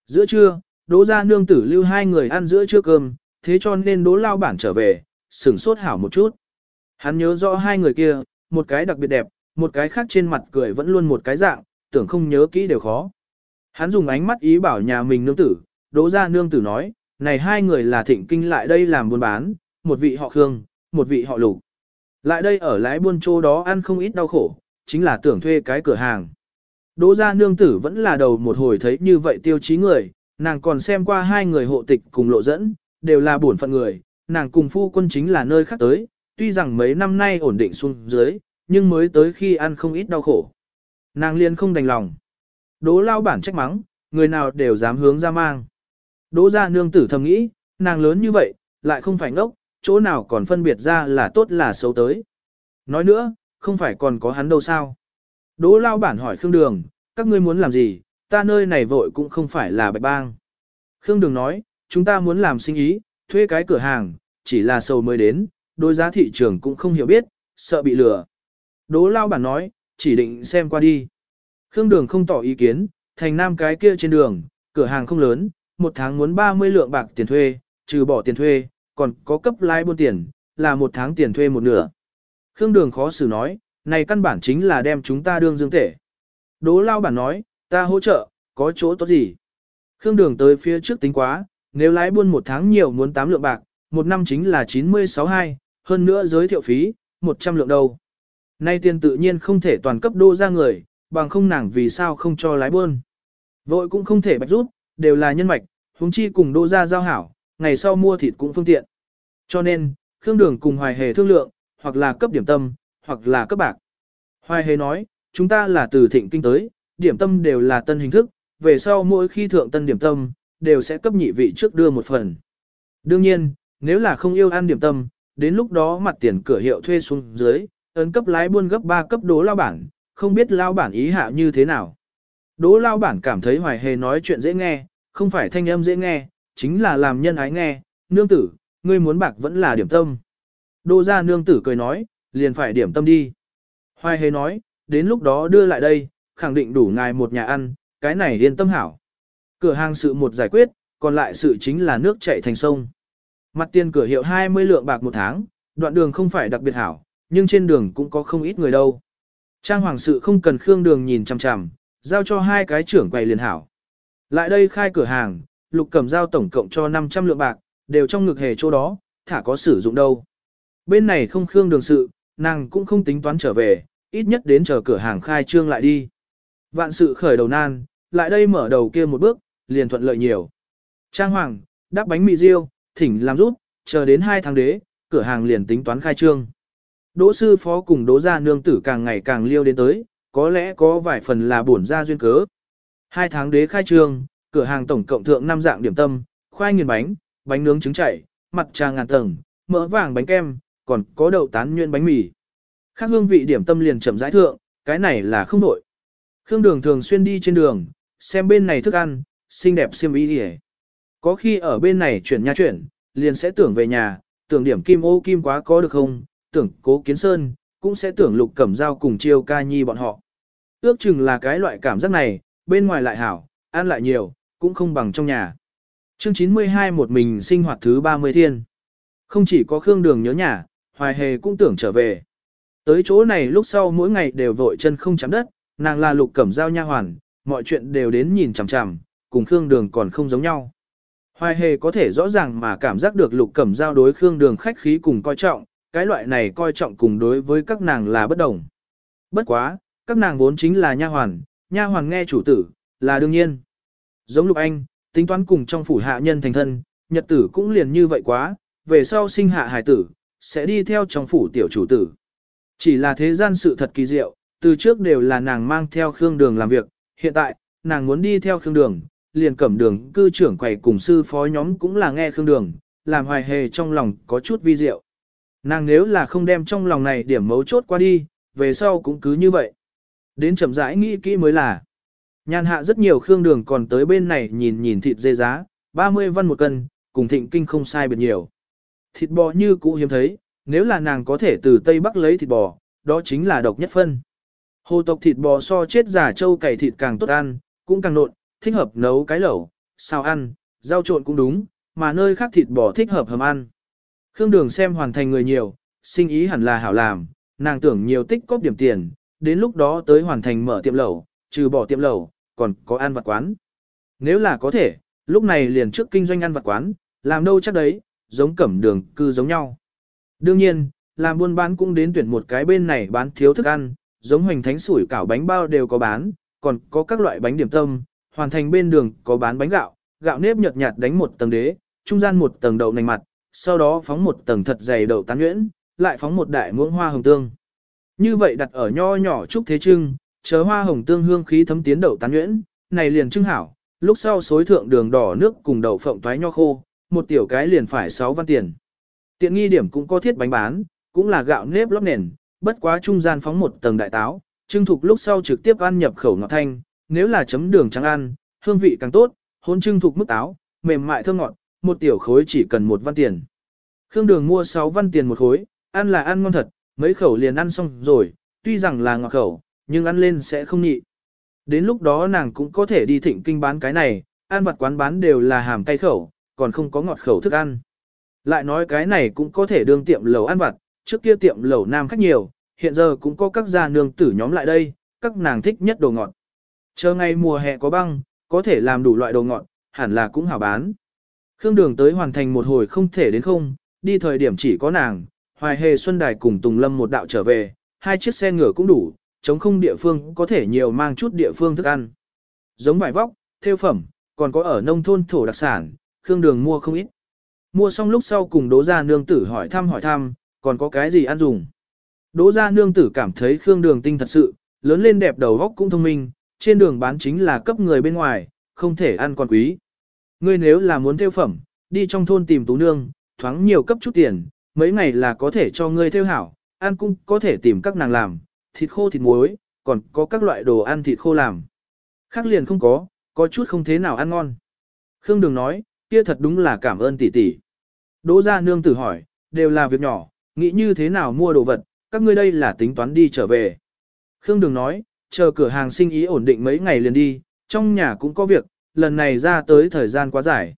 Speaker 1: Giữa trưa, đỗ gia nương tử lưu hai người ăn giữa trưa cơm, thế cho nên đỗ lao bản trở về, sửng sốt hảo một chút. Hắn nhớ rõ hai người kia, một cái đặc biệt đẹp, một cái khác trên mặt cười vẫn luôn một cái dạng, tưởng không nhớ kỹ đều khó. Hắn dùng ánh mắt ý bảo nhà mình nương tử, đỗ gia nương tử nói, này hai người là thịnh kinh lại đây làm buôn bán, một vị họ Khương, một vị họ Lục. Lại đây ở lái buôn chỗ đó ăn không ít đau khổ, chính là tưởng thuê cái cửa hàng. Đỗ gia nương tử vẫn là đầu một hồi thấy như vậy tiêu chí người, nàng còn xem qua hai người hộ tịch cùng lộ dẫn, đều là bổn phận người, nàng cùng phu quân chính là nơi khác tới, tuy rằng mấy năm nay ổn định xuống dưới, nhưng mới tới khi ăn không ít đau khổ. Nàng liền không đành lòng. Đỗ lao bản trách mắng, người nào đều dám hướng ra mang. Đỗ gia nương tử thầm nghĩ, nàng lớn như vậy, lại không phải ngốc, chỗ nào còn phân biệt ra là tốt là xấu tới. Nói nữa, không phải còn có hắn đâu sao. Đỗ lao bản hỏi Khương Đường, các ngươi muốn làm gì, ta nơi này vội cũng không phải là bạch bang. Khương Đường nói, chúng ta muốn làm sinh ý, thuê cái cửa hàng, chỉ là sầu mới đến, đối giá thị trường cũng không hiểu biết, sợ bị lừa. Đỗ lao bản nói, chỉ định xem qua đi. Khương Đường không tỏ ý kiến, thành nam cái kia trên đường, cửa hàng không lớn, một tháng muốn 30 lượng bạc tiền thuê, trừ bỏ tiền thuê, còn có cấp lái buôn tiền, là một tháng tiền thuê một nửa. Khương Đường khó xử nói, này căn bản chính là đem chúng ta đương dương tể. Đỗ lao bản nói, ta hỗ trợ, có chỗ tốt gì? Khương Đường tới phía trước tính quá, nếu lái buôn một tháng nhiều muốn 8 lượng bạc, một năm chính là 96,2, hơn nữa giới thiệu phí, 100 lượng đầu. Nay tiền tự nhiên không thể toàn cấp đô ra người, bằng không nàng vì sao không cho lái buôn. Vội cũng không thể bạch rút, đều là nhân mạch, huống chi cùng đô ra giao hảo, ngày sau mua thịt cũng phương tiện. Cho nên, Khương Đường cùng Hoài Hề thương lượng, hoặc là cấp điểm tâm, hoặc là cấp bạc. Hoài Hề nói, chúng ta là từ thịnh kinh tới, điểm tâm đều là tân hình thức, về sau mỗi khi thượng tân điểm tâm, đều sẽ cấp nhị vị trước đưa một phần. Đương nhiên, nếu là không yêu ăn điểm tâm, đến lúc đó mặt tiền cửa hiệu thuê xuống dưới, ấn cấp lái buôn gấp 3 cấp đố lao bản, không biết lao bản ý hạ như thế nào. Đố lao bản cảm thấy hoài hề nói chuyện dễ nghe, không phải thanh âm dễ nghe, chính là làm nhân ái nghe, nương tử, ngươi muốn bạc vẫn là điểm tâm. Đô gia nương tử cười nói, liền phải điểm tâm đi. Hoài hề nói, đến lúc đó đưa lại đây, khẳng định đủ ngài một nhà ăn, cái này yên tâm hảo. Cửa hàng sự một giải quyết, còn lại sự chính là nước chảy thành sông. Mặt tiền cửa hiệu 20 lượng bạc một tháng, đoạn đường không phải đặc biệt hảo, nhưng trên đường cũng có không ít người đâu. Trang hoàng sự không cần khương đường nhìn chằm chằm, giao cho hai cái trưởng quầy liền hảo. Lại đây khai cửa hàng, lục cầm giao tổng cộng cho 500 lượng bạc, đều trong ngực hề chỗ đó, thả có sử dụng đâu. Bên này không khương đường sự, nàng cũng không tính toán trở về, ít nhất đến chờ cửa hàng khai trương lại đi. Vạn sự khởi đầu nan, lại đây mở đầu kia một bước, liền thuận lợi nhiều. Trang hoàng, đắp bánh mì riêu, thỉnh làm rút, chờ đến hai tháng đế, cửa hàng liền tính toán khai trương. Đỗ sư phó cùng đỗ gia nương tử càng ngày càng liêu đến tới, có lẽ có vài phần là bổn ra duyên cớ. Hai tháng đế khai trương, cửa hàng tổng cộng thượng năm dạng điểm tâm, khoai nghiền bánh, bánh nướng trứng chảy, mặt trà ngàn tầng, mỡ vàng bánh kem, còn có đậu tán nhuyễn bánh mì. Khác hương vị điểm tâm liền chậm rãi thượng, cái này là không đổi. Khương Đường thường xuyên đi trên đường, xem bên này thức ăn, xinh đẹp xiêm y đi Có khi ở bên này chuyển nha chuyển, liền sẽ tưởng về nhà, tưởng điểm kim ô kim quá có được không, tưởng cố kiến sơn, cũng sẽ tưởng lục cẩm dao cùng chiêu ca nhi bọn họ. Ước chừng là cái loại cảm giác này, bên ngoài lại hảo, ăn lại nhiều, cũng không bằng trong nhà. Chương 92 một mình sinh hoạt thứ 30 thiên. Không chỉ có Khương Đường nhớ nhà, Hoài Hề cũng tưởng trở về. Tới chỗ này lúc sau mỗi ngày đều vội chân không chạm đất, nàng là lục cẩm giao nha hoàn, mọi chuyện đều đến nhìn chằm chằm, cùng Khương Đường còn không giống nhau. Hoài hề có thể rõ ràng mà cảm giác được lục cẩm giao đối Khương Đường khách khí cùng coi trọng, cái loại này coi trọng cùng đối với các nàng là bất đồng. Bất quá, các nàng vốn chính là nha hoàn, nha hoàn nghe chủ tử, là đương nhiên. Giống lục anh, tính toán cùng trong phủ hạ nhân thành thân, nhật tử cũng liền như vậy quá, về sau sinh hạ hài tử, sẽ đi theo trong phủ tiểu chủ tử. Chỉ là thế gian sự thật kỳ diệu, từ trước đều là nàng mang theo Khương Đường làm việc, hiện tại, nàng muốn đi theo Khương Đường, liền cẩm đường cư trưởng quầy cùng sư phó nhóm cũng là nghe Khương Đường, làm hoài hề trong lòng có chút vi diệu. Nàng nếu là không đem trong lòng này điểm mấu chốt qua đi, về sau cũng cứ như vậy. Đến chậm rãi nghĩ kỹ mới là. Nhàn hạ rất nhiều khương đường còn tới bên này nhìn nhìn thịt dê giá, 30 văn một cân, cùng thịnh kinh không sai biệt nhiều. Thịt bò như cũ hiếm thấy, nếu là nàng có thể từ Tây Bắc lấy thịt bò, đó chính là độc nhất phân. Hồ tộc thịt bò so chết giả trâu cày thịt càng tốt ăn, cũng càng nộn, thích hợp nấu cái lẩu, xào ăn, rau trộn cũng đúng, mà nơi khác thịt bò thích hợp hầm ăn. Khương Đường xem hoàn thành người nhiều, sinh ý hẳn là hảo làm, nàng tưởng nhiều tích cóp điểm tiền, đến lúc đó tới hoàn thành mở tiệm lẩu, trừ bỏ tiệm lẩu, còn có ăn vặt quán. Nếu là có thể, lúc này liền trước kinh doanh ăn vặt quán, làm đâu chắc đấy, giống cẩm đường cư giống nhau. Đương nhiên, làm buôn bán cũng đến tuyển một cái bên này bán thiếu thức ăn, giống hoành thánh sủi cảo bánh bao đều có bán, còn có các loại bánh điểm tâm, hoàn thành bên đường có bán bánh gạo, gạo nếp nhợt nhạt đánh một tầng đế, trung gian một tầng đậu nành mặt, sau đó phóng một tầng thật dày đậu tán nhuyễn, lại phóng một đại muỗng hoa hồng tương. Như vậy đặt ở nho nhỏ chút thế trưng, chờ hoa hồng tương hương khí thấm tiến đậu tán nhuyễn, này liền trưng hảo, lúc sau xối thượng đường đỏ nước cùng đậu phộng toái nho khô, một tiểu cái liền phải 6 văn tiền. Tiện nghi điểm cũng có thiết bánh bán, cũng là gạo nếp lót nền, bất quá trung gian phóng một tầng đại táo, trưng thục lúc sau trực tiếp ăn nhập khẩu ngọt thanh, nếu là chấm đường trắng ăn, hương vị càng tốt, hôn trưng thục mức táo, mềm mại thơm ngọt, một tiểu khối chỉ cần một văn tiền. Khương đường mua 6 văn tiền một khối, ăn là ăn ngon thật, mấy khẩu liền ăn xong rồi, tuy rằng là ngọt khẩu, nhưng ăn lên sẽ không nhị. Đến lúc đó nàng cũng có thể đi thịnh kinh bán cái này, ăn vặt quán bán đều là hàm cay khẩu, còn không có ngọt khẩu thức ăn. Lại nói cái này cũng có thể đương tiệm lẩu ăn vặt, trước kia tiệm lẩu nam khách nhiều, hiện giờ cũng có các gia nương tử nhóm lại đây, các nàng thích nhất đồ ngọt. Chờ ngày mùa hè có băng, có thể làm đủ loại đồ ngọt, hẳn là cũng hảo bán. Khương Đường tới hoàn thành một hồi không thể đến không, đi thời điểm chỉ có nàng, Hoài Hề Xuân Đài cùng Tùng Lâm một đạo trở về, hai chiếc xe ngựa cũng đủ, chống không địa phương có thể nhiều mang chút địa phương thức ăn. Giống vải vóc, theo phẩm, còn có ở nông thôn thổ đặc sản, Khương Đường mua không ít. Mua xong lúc sau cùng Đỗ Gia Nương Tử hỏi thăm hỏi thăm, còn có cái gì ăn dùng. Đỗ Gia Nương Tử cảm thấy Khương Đường tinh thật sự, lớn lên đẹp đầu góc cũng thông minh, trên đường bán chính là cấp người bên ngoài, không thể ăn còn quý. Ngươi nếu là muốn theo phẩm, đi trong thôn tìm tú nương, thoáng nhiều cấp chút tiền, mấy ngày là có thể cho ngươi theo hảo, ăn cũng có thể tìm các nàng làm, thịt khô thịt muối, còn có các loại đồ ăn thịt khô làm. Khác liền không có, có chút không thế nào ăn ngon. Khương Đường nói, kia thật đúng là cảm ơn tỷ tỷ. Đỗ gia nương tử hỏi, đều là việc nhỏ, nghĩ như thế nào mua đồ vật, các ngươi đây là tính toán đi trở về. Khương Đường nói, chờ cửa hàng sinh ý ổn định mấy ngày liền đi, trong nhà cũng có việc, lần này ra tới thời gian quá dài.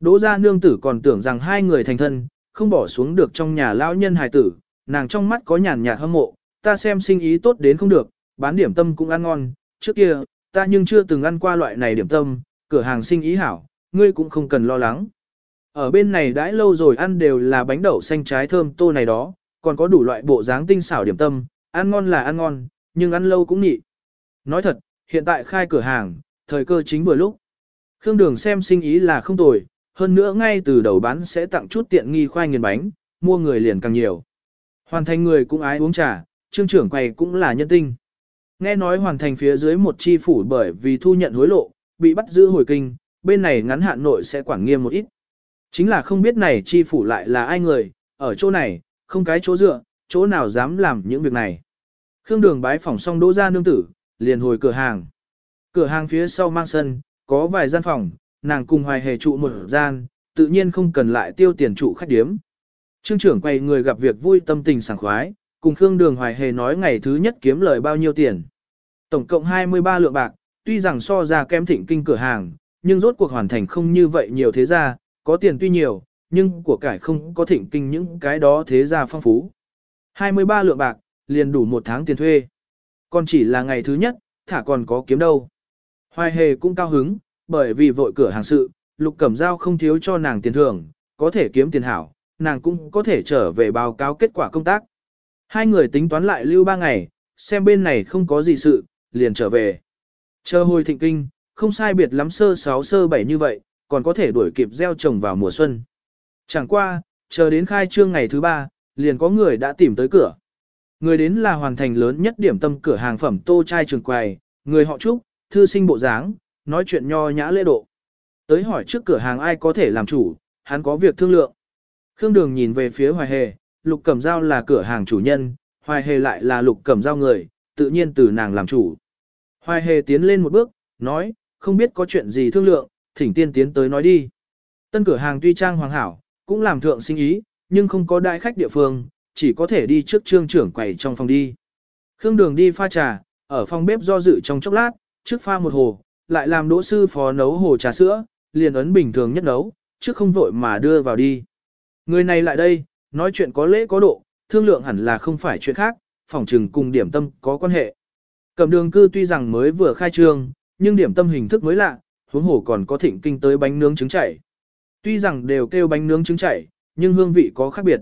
Speaker 1: Đỗ gia nương tử còn tưởng rằng hai người thành thân, không bỏ xuống được trong nhà lão nhân hài tử, nàng trong mắt có nhàn nhạt hâm mộ, ta xem sinh ý tốt đến không được, bán điểm tâm cũng ăn ngon, trước kia, ta nhưng chưa từng ăn qua loại này điểm tâm, cửa hàng sinh ý hảo, ngươi cũng không cần lo lắng. Ở bên này đãi lâu rồi ăn đều là bánh đậu xanh trái thơm tô này đó, còn có đủ loại bộ dáng tinh xảo điểm tâm, ăn ngon là ăn ngon, nhưng ăn lâu cũng nhị. Nói thật, hiện tại khai cửa hàng, thời cơ chính vừa lúc. Khương Đường xem sinh ý là không tồi, hơn nữa ngay từ đầu bán sẽ tặng chút tiện nghi khoai nghiền bánh, mua người liền càng nhiều. Hoàn thành người cũng ái uống trà, trương trưởng quầy cũng là nhân tinh. Nghe nói hoàn thành phía dưới một chi phủ bởi vì thu nhận hối lộ, bị bắt giữ hồi kinh, bên này ngắn hạn nội sẽ quản nghiêm một ít. Chính là không biết này chi phủ lại là ai người, ở chỗ này, không cái chỗ dựa, chỗ nào dám làm những việc này. Khương đường bái phòng xong đỗ ra nương tử, liền hồi cửa hàng. Cửa hàng phía sau mang sân, có vài gian phòng, nàng cùng hoài hề trụ một gian, tự nhiên không cần lại tiêu tiền trụ khách điếm. Trương trưởng quay người gặp việc vui tâm tình sảng khoái, cùng Khương Đường Hoài Hề nói ngày thứ nhất kiếm lời bao nhiêu tiền. Tổng cộng 23 lượng bạc, tuy rằng so ra kém thịnh kinh cửa hàng, nhưng rốt cuộc hoàn thành không như vậy nhiều thế gia có tiền tuy nhiều, nhưng của cải không có thịnh kinh những cái đó thế gia phong phú. 23 lượng bạc, liền đủ một tháng tiền thuê. Còn chỉ là ngày thứ nhất, thả còn có kiếm đâu. Hoài hề cũng cao hứng, bởi vì vội cửa hàng sự, lục cẩm giao không thiếu cho nàng tiền thưởng, có thể kiếm tiền hảo, nàng cũng có thể trở về báo cáo kết quả công tác. Hai người tính toán lại lưu ba ngày, xem bên này không có gì sự, liền trở về. Chờ hồi thịnh kinh, không sai biệt lắm sơ sáu sơ bảy như vậy, còn có thể đuổi kịp gieo trồng vào mùa xuân. Chẳng qua, chờ đến khai trương ngày thứ ba, liền có người đã tìm tới cửa. Người đến là hoàn thành lớn nhất điểm tâm cửa hàng phẩm tô chai trường quầy, người họ Trúc, thư sinh bộ dáng, nói chuyện nho nhã lễ độ. Tới hỏi trước cửa hàng ai có thể làm chủ, hắn có việc thương lượng. Khương Đường nhìn về phía Hoài Hề, Lục Cẩm Giao là cửa hàng chủ nhân, Hoài Hề lại là Lục Cẩm Giao người, tự nhiên từ nàng làm chủ. Hoài Hề tiến lên một bước, nói, không biết có chuyện gì thương lượng, thỉnh tiên tiến tới nói đi. Tân cửa hàng tuy trang hoàng hảo, cũng làm thượng sinh ý, nhưng không có đại khách địa phương, chỉ có thể đi trước trương trưởng quầy trong phòng đi. Khương Đường đi pha trà, ở phòng bếp do dự trong chốc lát, trước pha một hồ, lại làm đỗ sư phó nấu hồ trà sữa, liền ấn bình thường nhất nấu, trước không vội mà đưa vào đi. Người này lại đây, nói chuyện có lễ có độ, thương lượng hẳn là không phải chuyện khác, phòng trừng cùng điểm tâm có quan hệ. Cẩm đường cư tuy rằng mới vừa khai trương, nhưng điểm tâm hình thức mới lạ, huống hồ còn có thịnh kinh tới bánh nướng trứng chảy. Tuy rằng đều kêu bánh nướng trứng chảy, nhưng hương vị có khác biệt.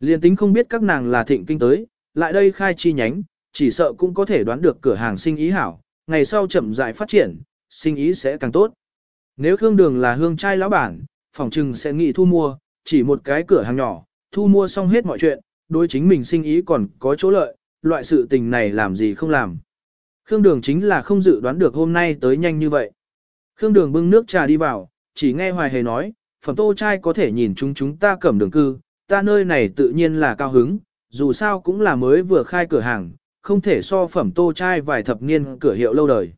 Speaker 1: Liên tính không biết các nàng là thịnh kinh tới, lại đây khai chi nhánh, chỉ sợ cũng có thể đoán được cửa hàng sinh ý hảo, ngày sau chậm rãi phát triển, sinh ý sẽ càng tốt. Nếu Khương Đường là hương trai lão bản, phòng trừng sẽ nghĩ thu mua, chỉ một cái cửa hàng nhỏ, thu mua xong hết mọi chuyện, đối chính mình sinh ý còn có chỗ lợi, loại sự tình này làm gì không làm. Khương Đường chính là không dự đoán được hôm nay tới nhanh như vậy. Khương Đường bưng nước trà đi vào, chỉ nghe Hoài Hề nói, phẩm tô trai có thể nhìn chúng chúng ta cẩm đường cư, ta nơi này tự nhiên là cao hứng, dù sao cũng là mới vừa khai cửa hàng, không thể so phẩm tô trai vài thập niên cửa hiệu lâu đời.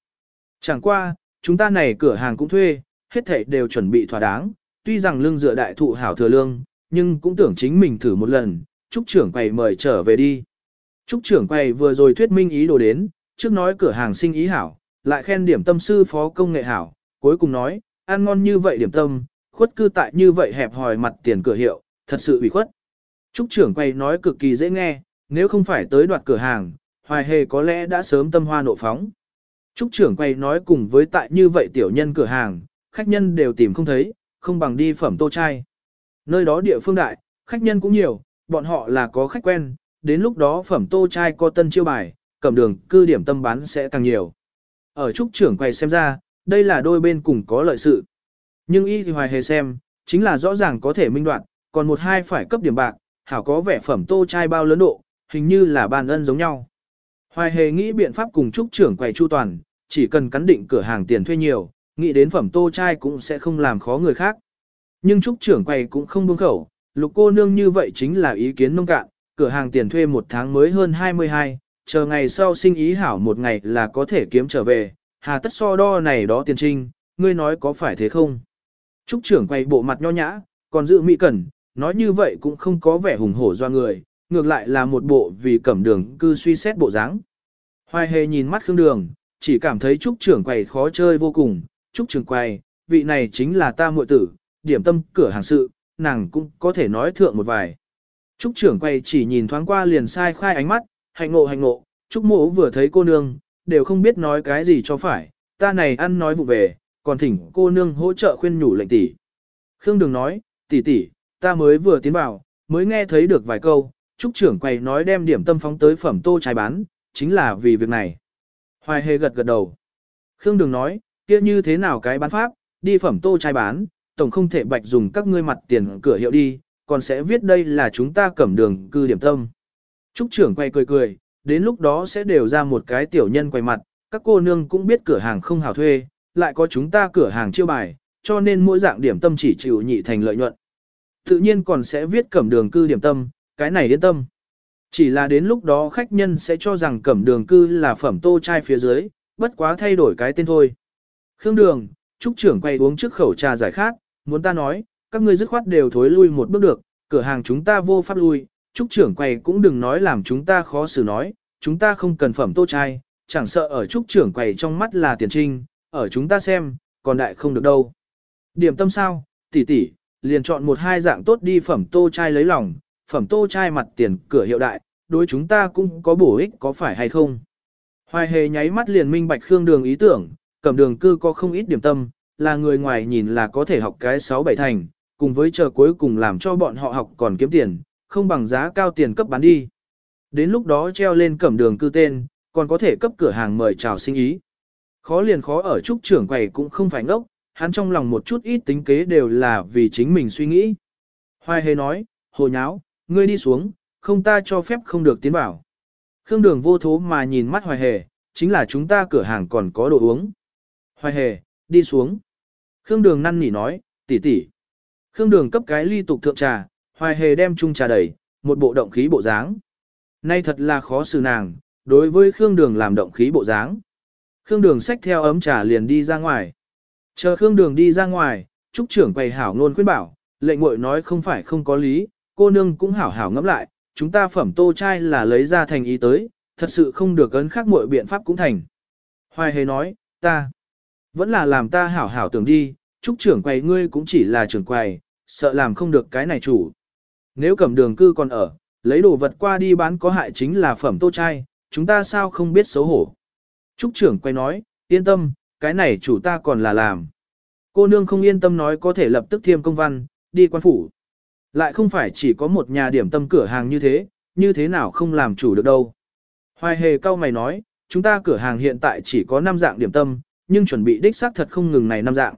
Speaker 1: Chẳng qua, chúng ta này cửa hàng cũng thuê, hết thảy đều chuẩn bị thỏa đáng, tuy rằng lương dựa đại thụ hảo thừa lương, nhưng cũng tưởng chính mình thử một lần, Trúc trưởng quầy mời trở về đi. Trúc trưởng quầy vừa rồi thuyết minh ý đồ đến, trước nói cửa hàng sinh ý hảo, lại khen điểm tâm sư phó công nghệ hảo, cuối cùng nói, ăn ngon như vậy điểm tâm, khuất cư tại như vậy hẹp hòi mặt tiền cửa hiệu, thật sự bị khuất. Trúc trưởng quay nói cực kỳ dễ nghe, nếu không phải tới đoạt cửa hàng, hoài hề có lẽ đã sớm tâm hoa nộ phóng. Trúc trưởng quay nói cùng với tại như vậy tiểu nhân cửa hàng, khách nhân đều tìm không thấy, không bằng đi phẩm tô chai Nơi đó địa phương đại, khách nhân cũng nhiều, bọn họ là có khách quen, đến lúc đó phẩm tô chai có tân chiêu bài, cầm đường cư điểm tâm bán sẽ càng nhiều. Ở trúc trưởng quầy xem ra, đây là đôi bên cùng có lợi sự. Nhưng y thì hoài hề xem, chính là rõ ràng có thể minh đoạn, còn một hai phải cấp điểm bạc, hảo có vẻ phẩm tô chai bao lớn độ, hình như là bàn ân giống nhau. Hoài hề nghĩ biện pháp cùng trúc trưởng quầy chu toàn, chỉ cần cắn định cửa hàng tiền thuê nhiều, nghĩ đến phẩm tô chai cũng sẽ không làm khó người khác. Nhưng trúc trưởng quầy cũng không buông khẩu, lục cô nương như vậy chính là ý kiến nông cạn, cửa hàng tiền thuê một tháng mới hơn 22, chờ ngày sau sinh ý hảo một ngày là có thể kiếm trở về, hà tất so đo này đó tiền trinh, ngươi nói có phải thế không? Trúc trưởng quay bộ mặt nho nhã, còn giữ mỹ cẩn, nói như vậy cũng không có vẻ hùng hổ do người, ngược lại là một bộ vì cẩm đường cư suy xét bộ dáng. Hoài hề nhìn mắt Khương Đường, chỉ cảm thấy Trúc trưởng quầy khó chơi vô cùng, Trúc trưởng quầy, vị này chính là ta muội tử, điểm tâm cửa hàng sự, nàng cũng có thể nói thượng một vài. Trúc trưởng quầy chỉ nhìn thoáng qua liền sai khai ánh mắt, hạnh ngộ hạnh ngộ, Trúc mộ vừa thấy cô nương, đều không biết nói cái gì cho phải, ta này ăn nói vụ về, còn thỉnh cô nương hỗ trợ khuyên nhủ lệnh tỷ. Khương Đường nói, tỷ tỷ, ta mới vừa tiến vào, mới nghe thấy được vài câu, Trúc trưởng quầy nói đem điểm tâm phóng tới phẩm tô trái bán, chính là vì việc này. Hoài hề gật gật đầu. Khương Đường nói, kia như thế nào cái bán pháp, đi phẩm tô trái bán, tổng không thể bạch dùng các ngươi mặt tiền cửa hiệu đi, còn sẽ viết đây là chúng ta cẩm đường cư điểm tâm. Trúc trưởng quay cười cười, đến lúc đó sẽ đều ra một cái tiểu nhân quay mặt, các cô nương cũng biết cửa hàng không hảo thuê, lại có chúng ta cửa hàng chiêu bài, cho nên mỗi dạng điểm tâm chỉ chịu nhị thành lợi nhuận. Tự nhiên còn sẽ viết cẩm đường cư điểm tâm, cái này yên tâm. Chỉ là đến lúc đó khách nhân sẽ cho rằng cẩm đường cư là phẩm tô chai phía dưới, bất quá thay đổi cái tên thôi. Khương đường, trúc trưởng quay uống trước khẩu trà giải khát, muốn ta nói, các ngươi dứt khoát đều thối lui một bước được, cửa hàng chúng ta vô pháp lui, trúc trưởng quầy cũng đừng nói làm chúng ta khó xử nói, chúng ta không cần phẩm tô chai, chẳng sợ ở trúc trưởng quầy trong mắt là tiền trinh, ở chúng ta xem, còn đại không được đâu. Điểm tâm sao, tỷ tỷ, liền chọn một hai dạng tốt đi phẩm tô chai lấy lòng, phẩm tô chai mặt tiền cửa hiệu đại, đối chúng ta cũng có bổ ích có phải hay không. Hoài hề nháy mắt liền minh bạch khương đường ý tưởng, cầm đường cư có không ít điểm tâm, là người ngoài nhìn là có thể học cái 6-7 thành, cùng với chờ cuối cùng làm cho bọn họ học còn kiếm tiền, không bằng giá cao tiền cấp bán đi. Đến lúc đó treo lên cẩm đường cư tên, còn có thể cấp cửa hàng mời chào sinh ý. Khó liền khó ở trúc trưởng quầy cũng không phải ngốc, hắn trong lòng một chút ít tính kế đều là vì chính mình suy nghĩ. Hoài hề nói, hồ nháo, ngươi đi xuống, không ta cho phép không được tiến vào. Khương đường vô thố mà nhìn mắt hoài hề, chính là chúng ta cửa hàng còn có đồ uống. Hoài hề, đi xuống. Khương đường năn nỉ nói, tỷ tỷ. Khương Đường cấp cái ly tục thượng trà, hoài hề đem chung trà đầy, một bộ động khí bộ dáng. Nay thật là khó xử nàng, đối với Khương Đường làm động khí bộ dáng. Khương Đường xách theo ấm trà liền đi ra ngoài. Chờ Khương Đường đi ra ngoài, trúc trưởng quầy hảo ngôn khuyên bảo, lệnh muội nói không phải không có lý, cô nương cũng hảo hảo ngẫm lại, chúng ta phẩm tô chai là lấy ra thành ý tới, thật sự không được ấn khắc muội biện pháp cũng thành. Hoài hề nói, ta, vẫn là làm ta hảo hảo tưởng đi, trúc trưởng quầy ngươi cũng chỉ là trưởng quầy, sợ làm không được cái này chủ. Nếu cẩm đường cư còn ở, lấy đồ vật qua đi bán có hại chính là phẩm tô trai, chúng ta sao không biết xấu hổ. Trúc trưởng quay nói, yên tâm, cái này chủ ta còn là làm. Cô nương không yên tâm nói có thể lập tức thiêm công văn, đi quan phủ. Lại không phải chỉ có một nhà điểm tâm cửa hàng như thế, như thế nào không làm chủ được đâu. Hoài hề cao mày nói, chúng ta cửa hàng hiện tại chỉ có 5 dạng điểm tâm, nhưng chuẩn bị đích xác thật không ngừng này 5 dạng.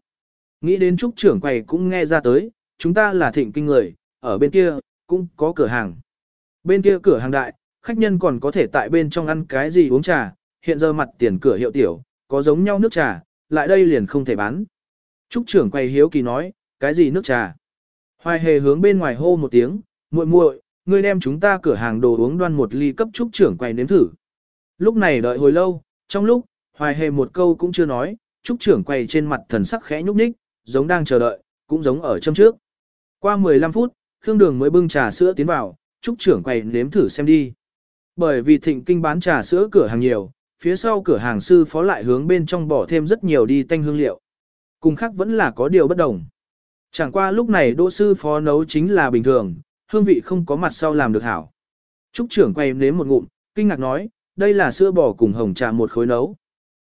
Speaker 1: Nghĩ đến trúc trưởng quầy cũng nghe ra tới, chúng ta là thịnh kinh người, ở bên kia, cũng có cửa hàng. Bên kia cửa hàng đại, khách nhân còn có thể tại bên trong ăn cái gì uống trà, hiện giờ mặt tiền cửa hiệu tiểu, có giống nhau nước trà, lại đây liền không thể bán. Trúc trưởng quay hiếu kỳ nói, cái gì nước trà? Hoài hề hướng bên ngoài hô một tiếng, muội muội, ngươi đem chúng ta cửa hàng đồ uống đoan một ly cấp trúc trưởng quay nếm thử. Lúc này đợi hồi lâu, trong lúc, hoài hề một câu cũng chưa nói, trúc trưởng quay trên mặt thần sắc khẽ nhúc nhích, giống đang chờ đợi, cũng giống ở châm trước. Qua 15 phút, Khương Đường mới bưng trà sữa tiến vào, trúc trưởng quầy nếm thử xem đi. Bởi vì thịnh kinh bán trà sữa cửa hàng nhiều, phía sau cửa hàng sư phó lại hướng bên trong bỏ thêm rất nhiều đi tanh hương liệu. Cùng khác vẫn là có điều bất đồng. Chẳng qua lúc này đỗ sư phó nấu chính là bình thường, hương vị không có mặt sau làm được hảo. Trúc trưởng quay nếm một ngụm, kinh ngạc nói, đây là sữa bò cùng hồng trà một khối nấu.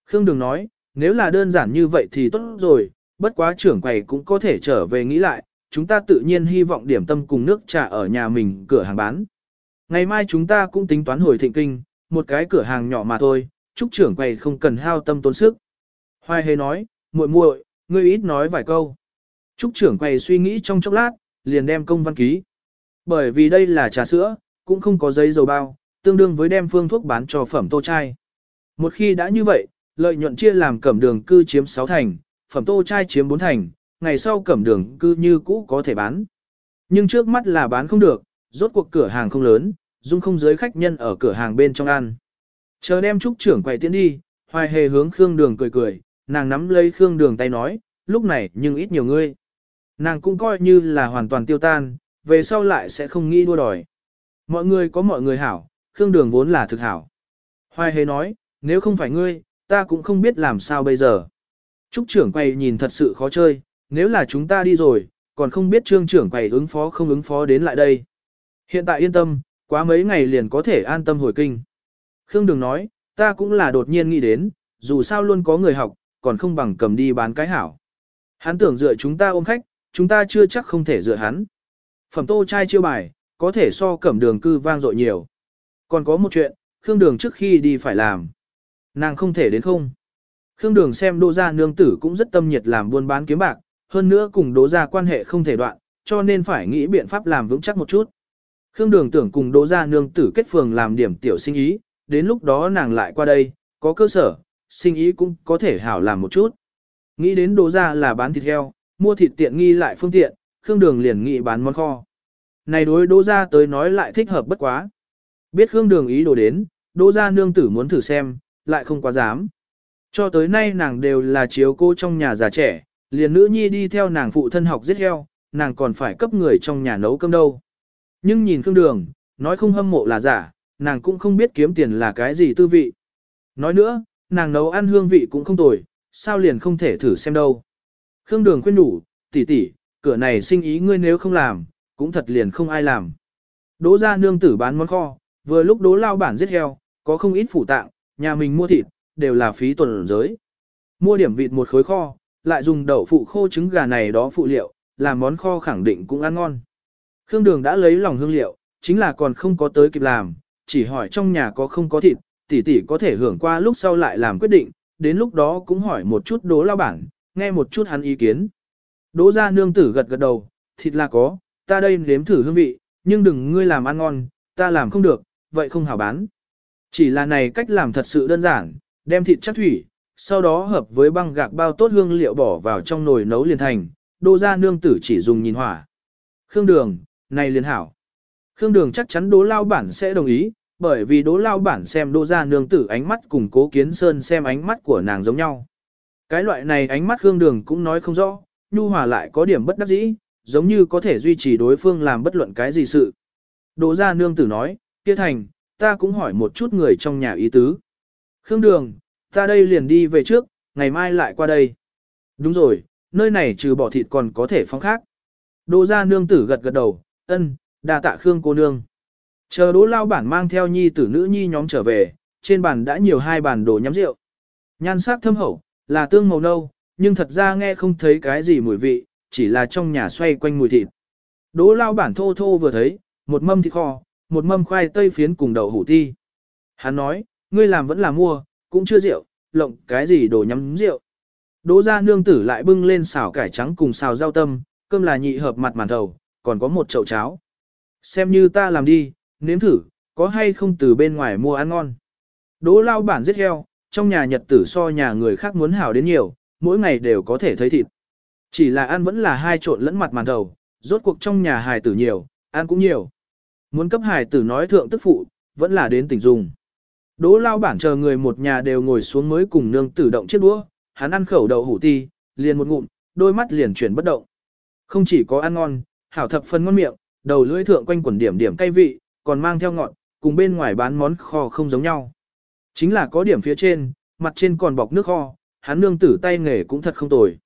Speaker 1: Khương Đường nói, nếu là đơn giản như vậy thì tốt rồi, bất quá trưởng quầy cũng có thể trở về nghĩ lại, chúng ta tự nhiên hy vọng điểm tâm cùng nước trà ở nhà mình cửa hàng bán. Ngày mai chúng ta cũng tính toán hồi thịnh kinh, một cái cửa hàng nhỏ mà thôi, trúc trưởng quầy không cần hao tâm tốn sức. Hoài hề nói, muội muội, ngươi ít nói vài câu. Trúc trưởng quầy suy nghĩ trong chốc lát, liền đem công văn ký. Bởi vì đây là trà sữa, cũng không có giấy dầu bao, tương đương với đem phương thuốc bán cho phẩm tô chai. Một khi đã như vậy, lợi nhuận chia làm cẩm đường cư chiếm 6 thành, phẩm tô chai chiếm 4 thành, ngày sau cẩm đường cư như cũ có thể bán. Nhưng trước mắt là bán không được, rốt cuộc cửa hàng không lớn, dung không giới khách nhân ở cửa hàng bên trong ăn. Chờ đem trúc trưởng quầy tiến đi, hoài hề hướng Khương Đường cười cười, nàng nắm lấy Khương Đường tay nói, lúc này nhưng ít nhiều ngươi. Nàng cũng coi như là hoàn toàn tiêu tan, về sau lại sẽ không nghĩ đua đòi. Mọi người có mọi người hảo, Khương Đường vốn là thực hảo. Hoài hề nói, nếu không phải ngươi, ta cũng không biết làm sao bây giờ. Trúc trưởng quầy nhìn thật sự khó chơi, nếu là chúng ta đi rồi, còn không biết trương trưởng quầy ứng phó không ứng phó đến lại đây. Hiện tại yên tâm, quá mấy ngày liền có thể an tâm hồi kinh. Khương Đường nói, ta cũng là đột nhiên nghĩ đến, dù sao luôn có người học, còn không bằng cầm đi bán cái hảo. Hắn tưởng dựa chúng ta ôm khách, chúng ta chưa chắc không thể dựa hắn. Phẩm tô trai chiêu bài, có thể so cẩm đường cư vang dội nhiều. Còn có một chuyện, Khương Đường trước khi đi phải làm. Nàng không thể đến không. Khương Đường xem đô gia nương tử cũng rất tâm nhiệt làm buôn bán kiếm bạc, hơn nữa cùng đố gia quan hệ không thể đoạn, cho nên phải nghĩ biện pháp làm vững chắc một chút. Khương Đường tưởng cùng đố gia nương tử kết phường làm điểm tiểu sinh ý, đến lúc đó nàng lại qua đây, có cơ sở, sinh ý cũng có thể hảo làm một chút. Nghĩ đến đố ra là bán thịt heo, mua thịt tiện nghi lại phương tiện, Khương Đường liền nghĩ bán món kho. Này đối đỗ ra tới nói lại thích hợp bất quá. Biết Khương Đường ý đồ đến, đỗ ra nương tử muốn thử xem, lại không quá dám. Cho tới nay nàng đều là chiếu cô trong nhà già trẻ, liền nữ nhi đi theo nàng phụ thân học giết heo, nàng còn phải cấp người trong nhà nấu cơm đâu. Nhưng nhìn Khương Đường, nói không hâm mộ là giả, nàng cũng không biết kiếm tiền là cái gì tư vị. Nói nữa, nàng nấu ăn hương vị cũng không tồi, sao liền không thể thử xem đâu. Khương Đường khuyên đủ, tỷ tỷ, cửa này sinh ý ngươi nếu không làm, cũng thật liền không ai làm. Đỗ ra nương tử bán món kho, vừa lúc đố lao bản giết heo, có không ít phủ tạng, nhà mình mua thịt, đều là phí tuần giới. Mua điểm vịt một khối kho, lại dùng đậu phụ khô trứng gà này đó phụ liệu, làm món kho khẳng định cũng ăn ngon. Khương Đường đã lấy lòng hương liệu, chính là còn không có tới kịp làm, chỉ hỏi trong nhà có không có thịt, tỷ tỷ có thể hưởng qua lúc sau lại làm quyết định, đến lúc đó cũng hỏi một chút đố lao bản, nghe một chút hắn ý kiến. Đỗ ra nương tử gật gật đầu, thịt là có, ta đây nếm thử hương vị, nhưng đừng ngươi làm ăn ngon, ta làm không được, vậy không hảo bán. Chỉ là này cách làm thật sự đơn giản, đem thịt chắc thủy, sau đó hợp với băng gạc bao tốt hương liệu bỏ vào trong nồi nấu liền thành, đô gia nương tử chỉ dùng nhìn hỏa. Khương Đường, này liền hảo. Khương Đường chắc chắn đố lao bản sẽ đồng ý, bởi vì đố lao bản xem đô gia nương tử ánh mắt cùng cố kiến sơn xem ánh mắt của nàng giống nhau. Cái loại này ánh mắt Khương Đường cũng nói không rõ, nhu hòa lại có điểm bất đắc dĩ, giống như có thể duy trì đối phương làm bất luận cái gì sự. Đỗ gia nương tử nói, kia thành, ta cũng hỏi một chút người trong nhà ý tứ. Khương Đường, ta đây liền đi về trước, ngày mai lại qua đây. Đúng rồi, nơi này trừ bỏ thịt còn có thể phong khác. Đỗ gia nương tử gật gật đầu, ân, đa tạ Khương cô nương. Chờ đỗ lao bản mang theo nhi tử nữ nhi nhóm trở về, trên bàn đã nhiều hai bàn đồ nhắm rượu. Nhan sắc thâm hậu, là tương màu nâu, nhưng thật ra nghe không thấy cái gì mùi vị, chỉ là trong nhà xoay quanh mùi thịt. Đỗ lao bản thô thô vừa thấy, một mâm thịt kho, một mâm khoai tây phiến cùng đậu hủ ti. Hắn nói, ngươi làm vẫn là mua, cũng chưa rượu, lộng cái gì đồ nhắm rượu. Đỗ ra nương tử lại bưng lên xào cải trắng cùng xào rau tâm, cơm là nhị hợp mặt màn thầu, còn có một chậu cháo. Xem như ta làm đi, nếm thử, có hay không từ bên ngoài mua ăn ngon. Đỗ lao bản giết heo, trong nhà nhật tử so nhà người khác muốn hảo đến nhiều, mỗi ngày đều có thể thấy thịt. Chỉ là ăn vẫn là hai trộn lẫn mặt màn thầu, rốt cuộc trong nhà hài tử nhiều, ăn cũng nhiều. Muốn cấp hài tử nói thượng tức phụ, vẫn là đến tỉnh dùng. Đỗ lao bản chờ người một nhà đều ngồi xuống mới cùng nương tử động chiếc đũa, hắn ăn khẩu đậu hủ ti, liền một ngụm, đôi mắt liền chuyển bất động. Không chỉ có ăn ngon, hảo thập phân ngon miệng, đầu lưỡi thượng quanh quần điểm điểm cay vị, còn mang theo ngọn, cùng bên ngoài bán món kho không giống nhau. Chính là có điểm phía trên, mặt trên còn bọc nước kho, hắn nương tử tay nghề cũng thật không tồi.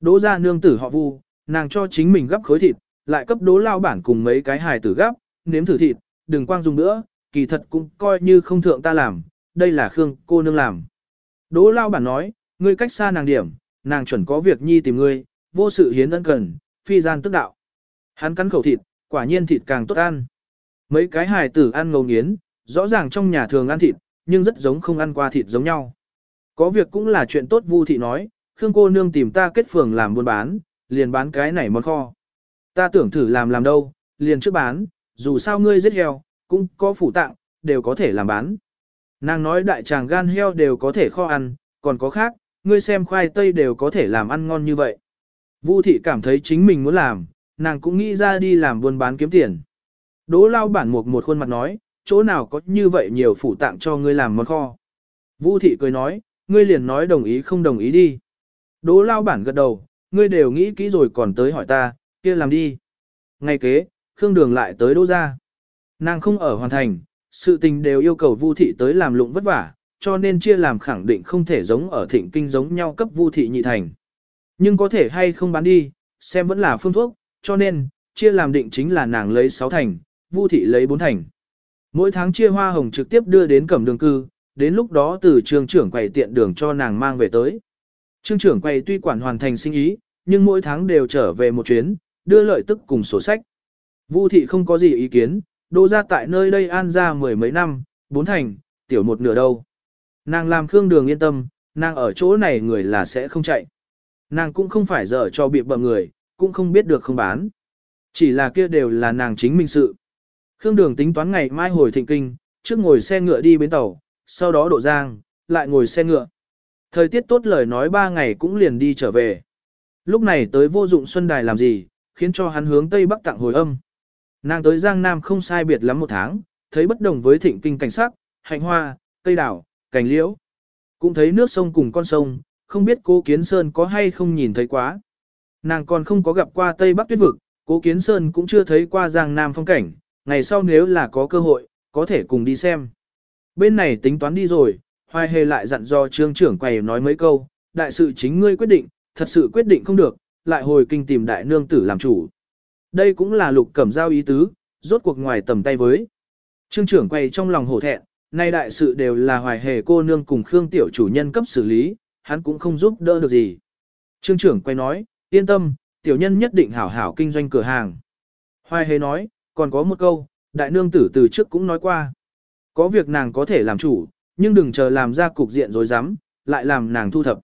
Speaker 1: Đỗ ra nương tử họ vu, nàng cho chính mình gấp khối thịt, lại cấp đố lao bản cùng mấy cái hài tử gấp, nếm thử thịt, đừng quang dùng nữa, kỳ thật cũng coi như không thượng ta làm, đây là Khương cô nương làm. Đỗ lao bản nói, ngươi cách xa nàng điểm, nàng chuẩn có việc nhi tìm ngươi, vô sự hiến ân cần, phi gian tức đạo. Hắn cắn khẩu thịt, quả nhiên thịt càng tốt ăn. Mấy cái hài tử ăn ngầu nghiến, rõ ràng trong nhà thường ăn thịt, nhưng rất giống không ăn qua thịt giống nhau. Có việc cũng là chuyện tốt Vu thị nói, Khương cô nương tìm ta kết phường làm buôn bán, liền bán cái này món kho. Ta tưởng thử làm làm đâu, liền trước bán, dù sao ngươi giết heo, cũng có phủ tạng, đều có thể làm bán. Nàng nói đại tràng gan heo đều có thể kho ăn, còn có khác, ngươi xem khoai tây đều có thể làm ăn ngon như vậy. Vu thị cảm thấy chính mình muốn làm, nàng cũng nghĩ ra đi làm buôn bán kiếm tiền. Đỗ lao bản một một khuôn mặt nói, chỗ nào có như vậy nhiều phủ tạng cho ngươi làm món kho. Vu thị cười nói, ngươi liền nói đồng ý không đồng ý đi. Đỗ lao bản gật đầu, ngươi đều nghĩ kỹ rồi còn tới hỏi ta, kia làm đi. Ngay kế, Khương Đường lại tới đỗ ra. Nàng không ở hoàn thành, sự tình đều yêu cầu Vu thị tới làm lụng vất vả, cho nên chia làm khẳng định không thể giống ở thịnh kinh giống nhau cấp Vu thị nhị thành. Nhưng có thể hay không bán đi, xem vẫn là phương thuốc, cho nên, chia làm định chính là nàng lấy 6 thành, Vu thị lấy 4 thành. Mỗi tháng chia hoa hồng trực tiếp đưa đến cẩm đường cư, đến lúc đó từ trường trưởng quầy tiện đường cho nàng mang về tới. Trương trưởng quầy tuy quản hoàn thành sinh ý, nhưng mỗi tháng đều trở về một chuyến, đưa lợi tức cùng sổ sách. Vu thị không có gì ý kiến, đô ra tại nơi đây an ra mười mấy năm, bốn thành, tiểu một nửa đâu. Nàng làm khương đường yên tâm, nàng ở chỗ này người là sẽ không chạy. Nàng cũng không phải dở cho bị bậm người, cũng không biết được không bán. Chỉ là kia đều là nàng chính mình sự. Khương đường tính toán ngày mai hồi thịnh kinh, trước ngồi xe ngựa đi bến tàu, sau đó độ giang, lại ngồi xe ngựa. Thời tiết tốt lời nói ba ngày cũng liền đi trở về. Lúc này tới vô dụng Xuân Đài làm gì, khiến cho hắn hướng Tây Bắc tặng hồi âm. Nàng tới Giang Nam không sai biệt lắm một tháng, thấy bất đồng với thịnh kinh cảnh sắc, hạnh hoa, cây đảo, cành liễu. Cũng thấy nước sông cùng con sông, không biết cố Kiến Sơn có hay không nhìn thấy quá. Nàng còn không có gặp qua Tây Bắc tuyết vực, cố Kiến Sơn cũng chưa thấy qua Giang Nam phong cảnh, ngày sau nếu là có cơ hội, có thể cùng đi xem. Bên này tính toán đi rồi, hoài hề lại dặn do trương trưởng quầy nói mấy câu, đại sự chính ngươi quyết định, thật sự quyết định không được, lại hồi kinh tìm đại nương tử làm chủ. Đây cũng là lục cẩm giao ý tứ, rốt cuộc ngoài tầm tay với. Trương trưởng quay trong lòng hổ thẹn, nay đại sự đều là hoài hề cô nương cùng Khương tiểu chủ nhân cấp xử lý, hắn cũng không giúp đỡ được gì. Trương trưởng quay nói, yên tâm, tiểu nhân nhất định hảo hảo kinh doanh cửa hàng. Hoài hề nói, còn có một câu, đại nương tử từ trước cũng nói qua. Có việc nàng có thể làm chủ, nhưng đừng chờ làm ra cục diện rồi dám, lại làm nàng thu thập.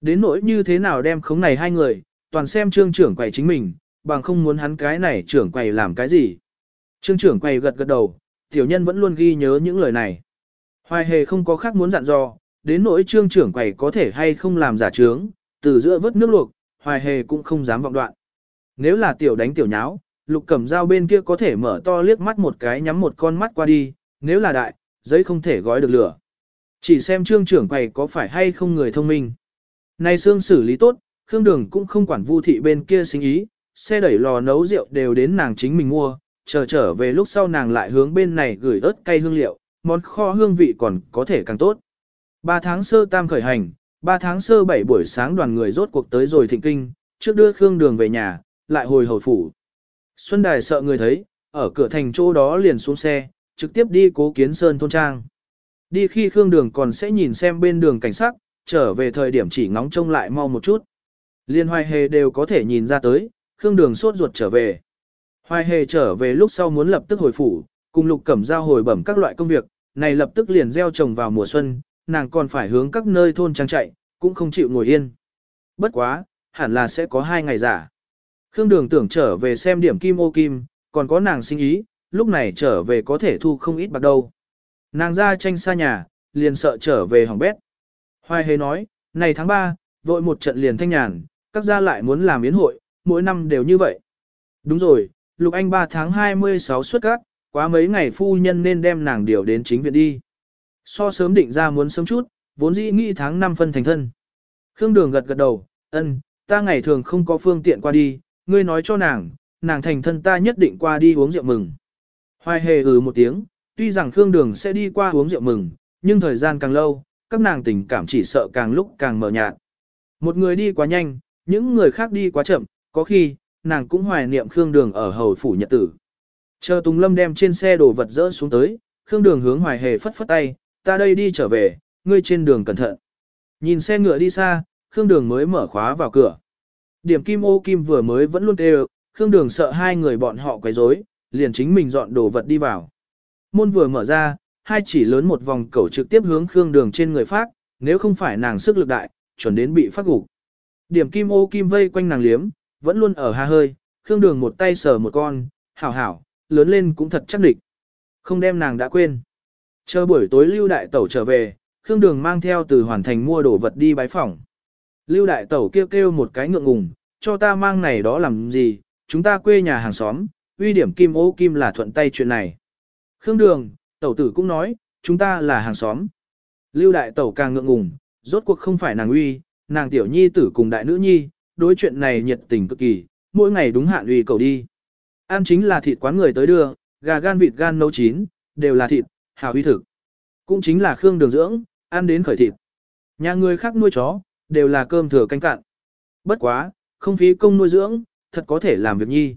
Speaker 1: Đến nỗi như thế nào đem khống này hai người, toàn xem trương trưởng quầy chính mình, bằng không muốn hắn cái này trưởng quầy làm cái gì. Trương trưởng quầy gật gật đầu, tiểu nhân vẫn luôn ghi nhớ những lời này. Hoài hề không có khác muốn dặn dò, đến nỗi trương trưởng quầy có thể hay không làm giả trướng, từ giữa vớt nước luộc, hoài hề cũng không dám vọng đoạn. Nếu là tiểu đánh tiểu nháo, lục cẩm dao bên kia có thể mở to liếc mắt một cái nhắm một con mắt qua đi, nếu là đại, giấy không thể gói được lửa. Chỉ xem trương trưởng quầy có phải hay không người thông minh. Này xương xử lý tốt, Khương Đường cũng không quản vu thị bên kia sinh ý, xe đẩy lò nấu rượu đều đến nàng chính mình mua, chờ trở về lúc sau nàng lại hướng bên này gửi ớt cay hương liệu, món kho hương vị còn có thể càng tốt. 3 tháng sơ tam khởi hành, 3 tháng sơ 7 buổi sáng đoàn người rốt cuộc tới rồi thịnh kinh, trước đưa Khương Đường về nhà, lại hồi hồi phủ. Xuân Đài sợ người thấy, ở cửa thành chỗ đó liền xuống xe, trực tiếp đi cố kiến sơn thôn trang. Đi khi Khương Đường còn sẽ nhìn xem bên đường cảnh sát, trở về thời điểm chỉ ngóng trông lại mau một chút. Liên hoài hề đều có thể nhìn ra tới, Khương Đường sốt ruột trở về. Hoài hề trở về lúc sau muốn lập tức hồi phủ, cùng lục cẩm giao hồi bẩm các loại công việc, này lập tức liền gieo trồng vào mùa xuân, nàng còn phải hướng các nơi thôn trang chạy, cũng không chịu ngồi yên. Bất quá, hẳn là sẽ có hai ngày giả. Khương Đường tưởng trở về xem điểm kim ô kim, còn có nàng sinh ý, lúc này trở về có thể thu không ít bạc đâu. Nàng ra tranh xa nhà, liền sợ trở về hỏng bét. Hoài hề nói, này tháng 3, vội một trận liền thanh nhàn, các gia lại muốn làm yến hội, mỗi năm đều như vậy. Đúng rồi, Lục Anh 3 tháng 26 xuất các, quá mấy ngày phu nhân nên đem nàng điều đến chính viện đi. So sớm định ra muốn sớm chút, vốn dĩ nghĩ tháng 5 phân thành thân. Khương Đường gật gật đầu, ân, ta ngày thường không có phương tiện qua đi, ngươi nói cho nàng, nàng thành thân ta nhất định qua đi uống rượu mừng. Hoài hề ừ một tiếng, tuy rằng Khương Đường sẽ đi qua uống rượu mừng, nhưng thời gian càng lâu, các nàng tình cảm chỉ sợ càng lúc càng mờ nhạt. Một người đi quá nhanh, những người khác đi quá chậm, có khi, nàng cũng hoài niệm Khương Đường ở hầu phủ nhật tử. Chờ Tùng Lâm đem trên xe đồ vật dỡ xuống tới, Khương Đường hướng hoài hề phất phất tay, ta đây đi trở về, ngươi trên đường cẩn thận. Nhìn xe ngựa đi xa, Khương Đường mới mở khóa vào cửa. Điểm kim ô kim vừa mới vẫn luôn đều, Khương Đường sợ hai người bọn họ quấy rối, liền chính mình dọn đồ vật đi vào. Môn vừa mở ra, hai chỉ lớn một vòng cẩu trực tiếp hướng Khương Đường trên người phát, nếu không phải nàng sức lực đại, chuẩn đến bị phát gục. Điểm kim ô kim vây quanh nàng liếm, vẫn luôn ở ha hơi, Khương Đường một tay sờ một con, hảo hảo, lớn lên cũng thật chắc địch. Không đem nàng đã quên. Chờ buổi tối Lưu Đại Tẩu trở về, Khương Đường mang theo từ hoàn thành mua đồ vật đi bái phỏng. Lưu Đại Tẩu kêu kêu một cái ngượng ngùng, cho ta mang này đó làm gì, chúng ta quê nhà hàng xóm, uy điểm kim ô kim là thuận tay chuyện này. Khương Đường, Tẩu tử cũng nói, chúng ta là hàng xóm. Lưu Đại Tẩu càng ngượng ngùng, rốt cuộc không phải nàng uy, nàng tiểu nhi tử cùng đại nữ nhi, đối chuyện này nhiệt tình cực kỳ, mỗi ngày đúng hạn ủy cầu đi. Ăn chính là thịt quán người tới đưa, gà gan vịt gan nấu chín, đều là thịt, hào uy thực. Cũng chính là khương đường dưỡng, ăn đến khởi thịt. Nhà người khác nuôi chó, đều là cơm thừa canh cạn. Bất quá, không phí công nuôi dưỡng, thật có thể làm việc nhi.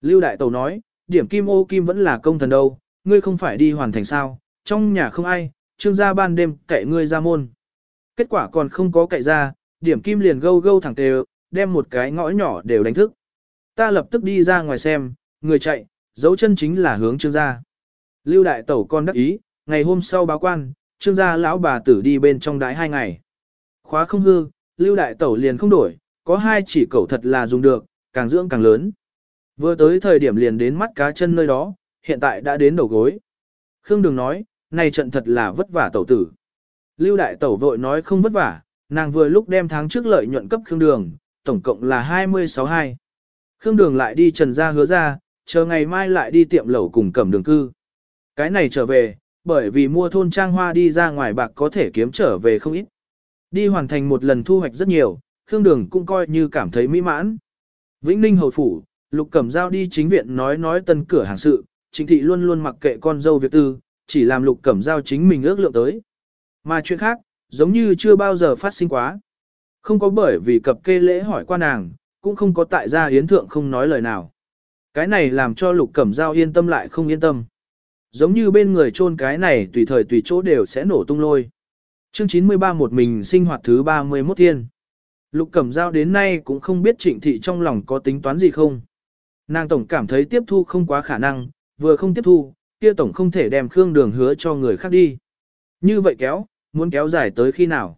Speaker 1: Lưu Đại Tẩu nói, điểm kim ô kim vẫn là công thần đâu, ngươi không phải đi hoàn thành sao, trong nhà không ai, trương gia ban đêm cậy ngươi ra môn. Kết quả còn không có cậy ra, điểm kim liền gâu gâu thẳng tề, đem một cái ngõ nhỏ đều đánh thức. Ta lập tức đi ra ngoài xem, người chạy, dấu chân chính là hướng trương gia. Lưu đại tẩu con đắc ý, ngày hôm sau báo quan, trương gia lão bà tử đi bên trong đái hai ngày. Khóa không hư, lưu đại tẩu liền không đổi, có hai chỉ cẩu thật là dùng được, càng dưỡng càng lớn. Vừa tới thời điểm liền đến mắt cá chân nơi đó, hiện tại đã đến đầu gối. Khương Đường nói, này trận thật là vất vả tẩu tử. Lưu đại tẩu vội nói không vất vả, nàng vừa lúc đem tháng trước lợi nhuận cấp Khương Đường, tổng cộng là 26 hai. Khương Đường lại đi trần ra hứa ra, chờ ngày mai lại đi tiệm lẩu cùng cẩm đường cư. Cái này trở về, bởi vì mua thôn trang hoa đi ra ngoài bạc có thể kiếm trở về không ít. Đi hoàn thành một lần thu hoạch rất nhiều, Khương Đường cũng coi như cảm thấy mỹ mãn. Vĩnh Ninh Hầu Phủ, Lục Cẩm Giao đi chính viện nói nói tân cửa hàng sự, chính thị luôn luôn mặc kệ con dâu việc tư, chỉ làm Lục Cẩm Giao chính mình ước lượng tới. Mà chuyện khác, giống như chưa bao giờ phát sinh quá. Không có bởi vì cập kê lễ hỏi qua nàng, cũng không có tại gia hiến thượng không nói lời nào. Cái này làm cho lục cẩm giao yên tâm lại không yên tâm. Giống như bên người chôn cái này tùy thời tùy chỗ đều sẽ nổ tung lôi. Chương 93 một mình sinh hoạt thứ 31 thiên. Lục cẩm giao đến nay cũng không biết trịnh thị trong lòng có tính toán gì không. Nàng tổng cảm thấy tiếp thu không quá khả năng, vừa không tiếp thu, kia tổng không thể đem khương đường hứa cho người khác đi. Như vậy kéo, muốn kéo dài tới khi nào.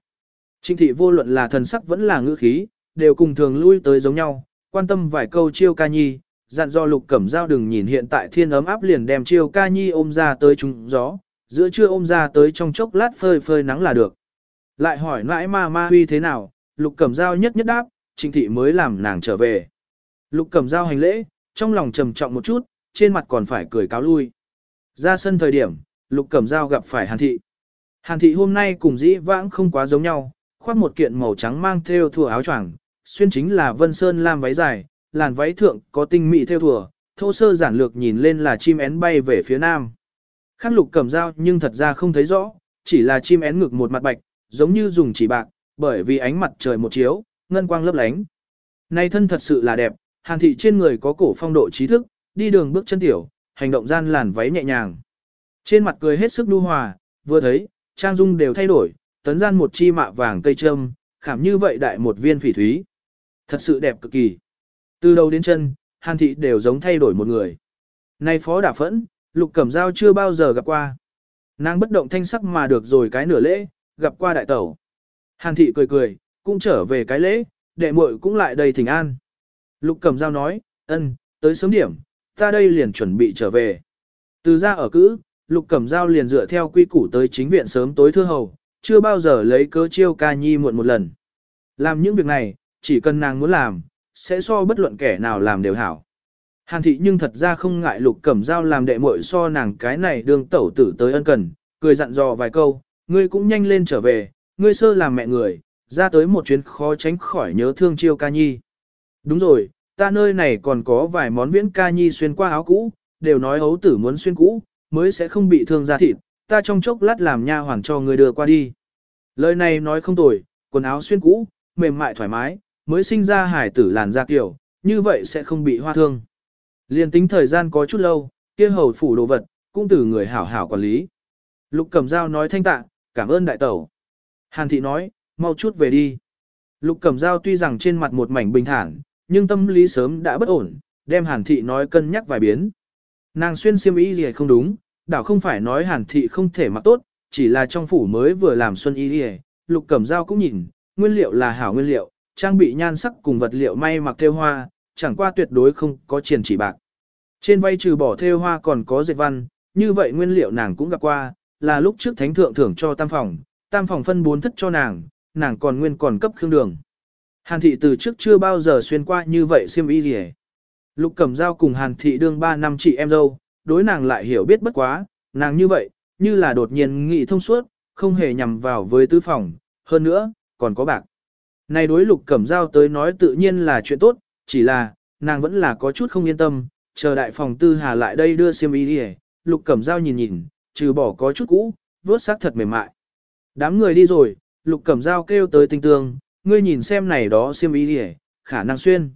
Speaker 1: Trịnh thị vô luận là thần sắc vẫn là ngữ khí, đều cùng thường lui tới giống nhau, quan tâm vài câu chiêu ca nhi, dặn do lục cẩm dao đừng nhìn hiện tại thiên ấm áp liền đem chiêu ca nhi ôm ra tới trúng gió, giữa trưa ôm ra tới trong chốc lát phơi phơi nắng là được. Lại hỏi nãi ma ma huy thế nào, lục cẩm dao nhất nhất đáp, trịnh thị mới làm nàng trở về. Lục Cẩm dao hành lễ, trong lòng trầm trọng một chút, trên mặt còn phải cười cáo lui. Ra sân thời điểm, lục Cẩm dao gặp phải hàn thị. Hàn thị hôm nay cùng dĩ vãng không quá giống nhau, khoác một kiện màu trắng mang theo thùa áo choàng, xuyên chính là vân sơn lam váy dài, làn váy thượng có tinh mỹ theo thùa, thô sơ giản lược nhìn lên là chim én bay về phía nam. Khắc lục cầm dao nhưng thật ra không thấy rõ, chỉ là chim én ngực một mặt bạch, giống như dùng chỉ bạc, bởi vì ánh mặt trời một chiếu, ngân quang lấp lánh. Này thân thật sự là đẹp, hàn thị trên người có cổ phong độ trí thức, đi đường bước chân tiểu, hành động gian làn váy nhẹ nhàng. Trên mặt cười hết sức nhu hòa, vừa thấy, trang dung đều thay đổi, tấn gian một chi mạ vàng cây trâm, khảm như vậy đại một viên phỉ thúy. Thật sự đẹp cực kỳ. Từ đầu đến chân, hàn thị đều giống thay đổi một người. nay phó đả phẫn, lục cẩm dao chưa bao giờ gặp qua. Nàng bất động thanh sắc mà được rồi cái nửa lễ, gặp qua đại tẩu. Hàn thị cười cười, cũng trở về cái lễ, đệ muội cũng lại đầy thỉnh an. Lục cẩm dao nói, ân, tới sớm điểm, ta đây liền chuẩn bị trở về. Từ ra ở cữ, lục cẩm dao liền dựa theo quy củ tới chính viện sớm tối thưa hầu, chưa bao giờ lấy cớ chiêu ca nhi muộn một lần. Làm những việc này, chỉ cần nàng muốn làm, sẽ so bất luận kẻ nào làm đều hảo. Hàn thị nhưng thật ra không ngại lục cẩm dao làm đệ muội so nàng cái này đương tẩu tử tới ân cần, cười dặn dò vài câu, ngươi cũng nhanh lên trở về, ngươi sơ làm mẹ người, ra tới một chuyến khó tránh khỏi nhớ thương chiêu ca nhi. Đúng rồi, ta nơi này còn có vài món viễn ca nhi xuyên qua áo cũ, đều nói ấu tử muốn xuyên cũ, mới sẽ không bị thương da thịt, ta trong chốc lát làm nha hoàng cho người đưa qua đi. Lời này nói không tồi, quần áo xuyên cũ, mềm mại thoải mái, mới sinh ra hải tử làn da kiểu, như vậy sẽ không bị hoa thương. Liên tính thời gian có chút lâu, kia hầu phủ đồ vật, cũng từ người hảo hảo quản lý. Lục Cẩm Dao nói thanh tạ, cảm ơn đại tẩu. Hàn thị nói, mau chút về đi. Lục Cẩm Dao tuy rằng trên mặt một mảnh bình thản, nhưng tâm lý sớm đã bất ổn, đem Hàn thị nói cân nhắc vài biến. Nàng xuyên xiêm y gì không đúng, đảo không phải nói Hàn thị không thể mặc tốt, chỉ là trong phủ mới vừa làm xuân y gì, Lục Cẩm Dao cũng nhìn, nguyên liệu là hảo nguyên liệu, trang bị nhan sắc cùng vật liệu may mặc theo hoa, chẳng qua tuyệt đối không có triển chỉ bạc. Trên vay trừ bỏ theo hoa còn có dệt văn, như vậy nguyên liệu nàng cũng gặp qua, là lúc trước thánh thượng thưởng cho tam phòng, tam phòng phân bốn thất cho nàng, nàng còn nguyên còn cấp khương đường. Hàn thị từ trước chưa bao giờ xuyên qua như vậy xiêm y gì Lục cẩm dao cùng hàn thị đương 3 năm chị em dâu, đối nàng lại hiểu biết bất quá, nàng như vậy, như là đột nhiên nghị thông suốt, không hề nhằm vào với tứ phòng, hơn nữa, còn có bạc. Này đối lục cẩm dao tới nói tự nhiên là chuyện tốt, chỉ là, nàng vẫn là có chút không yên tâm, chờ đại phòng tư hà lại đây đưa xiêm y đi lục cẩm dao nhìn nhìn, trừ bỏ có chút cũ, vớt xác thật mềm mại. Đám người đi rồi, lục cẩm dao kêu tới tinh tương, ngươi nhìn xem này đó xiêm y đi khả năng xuyên.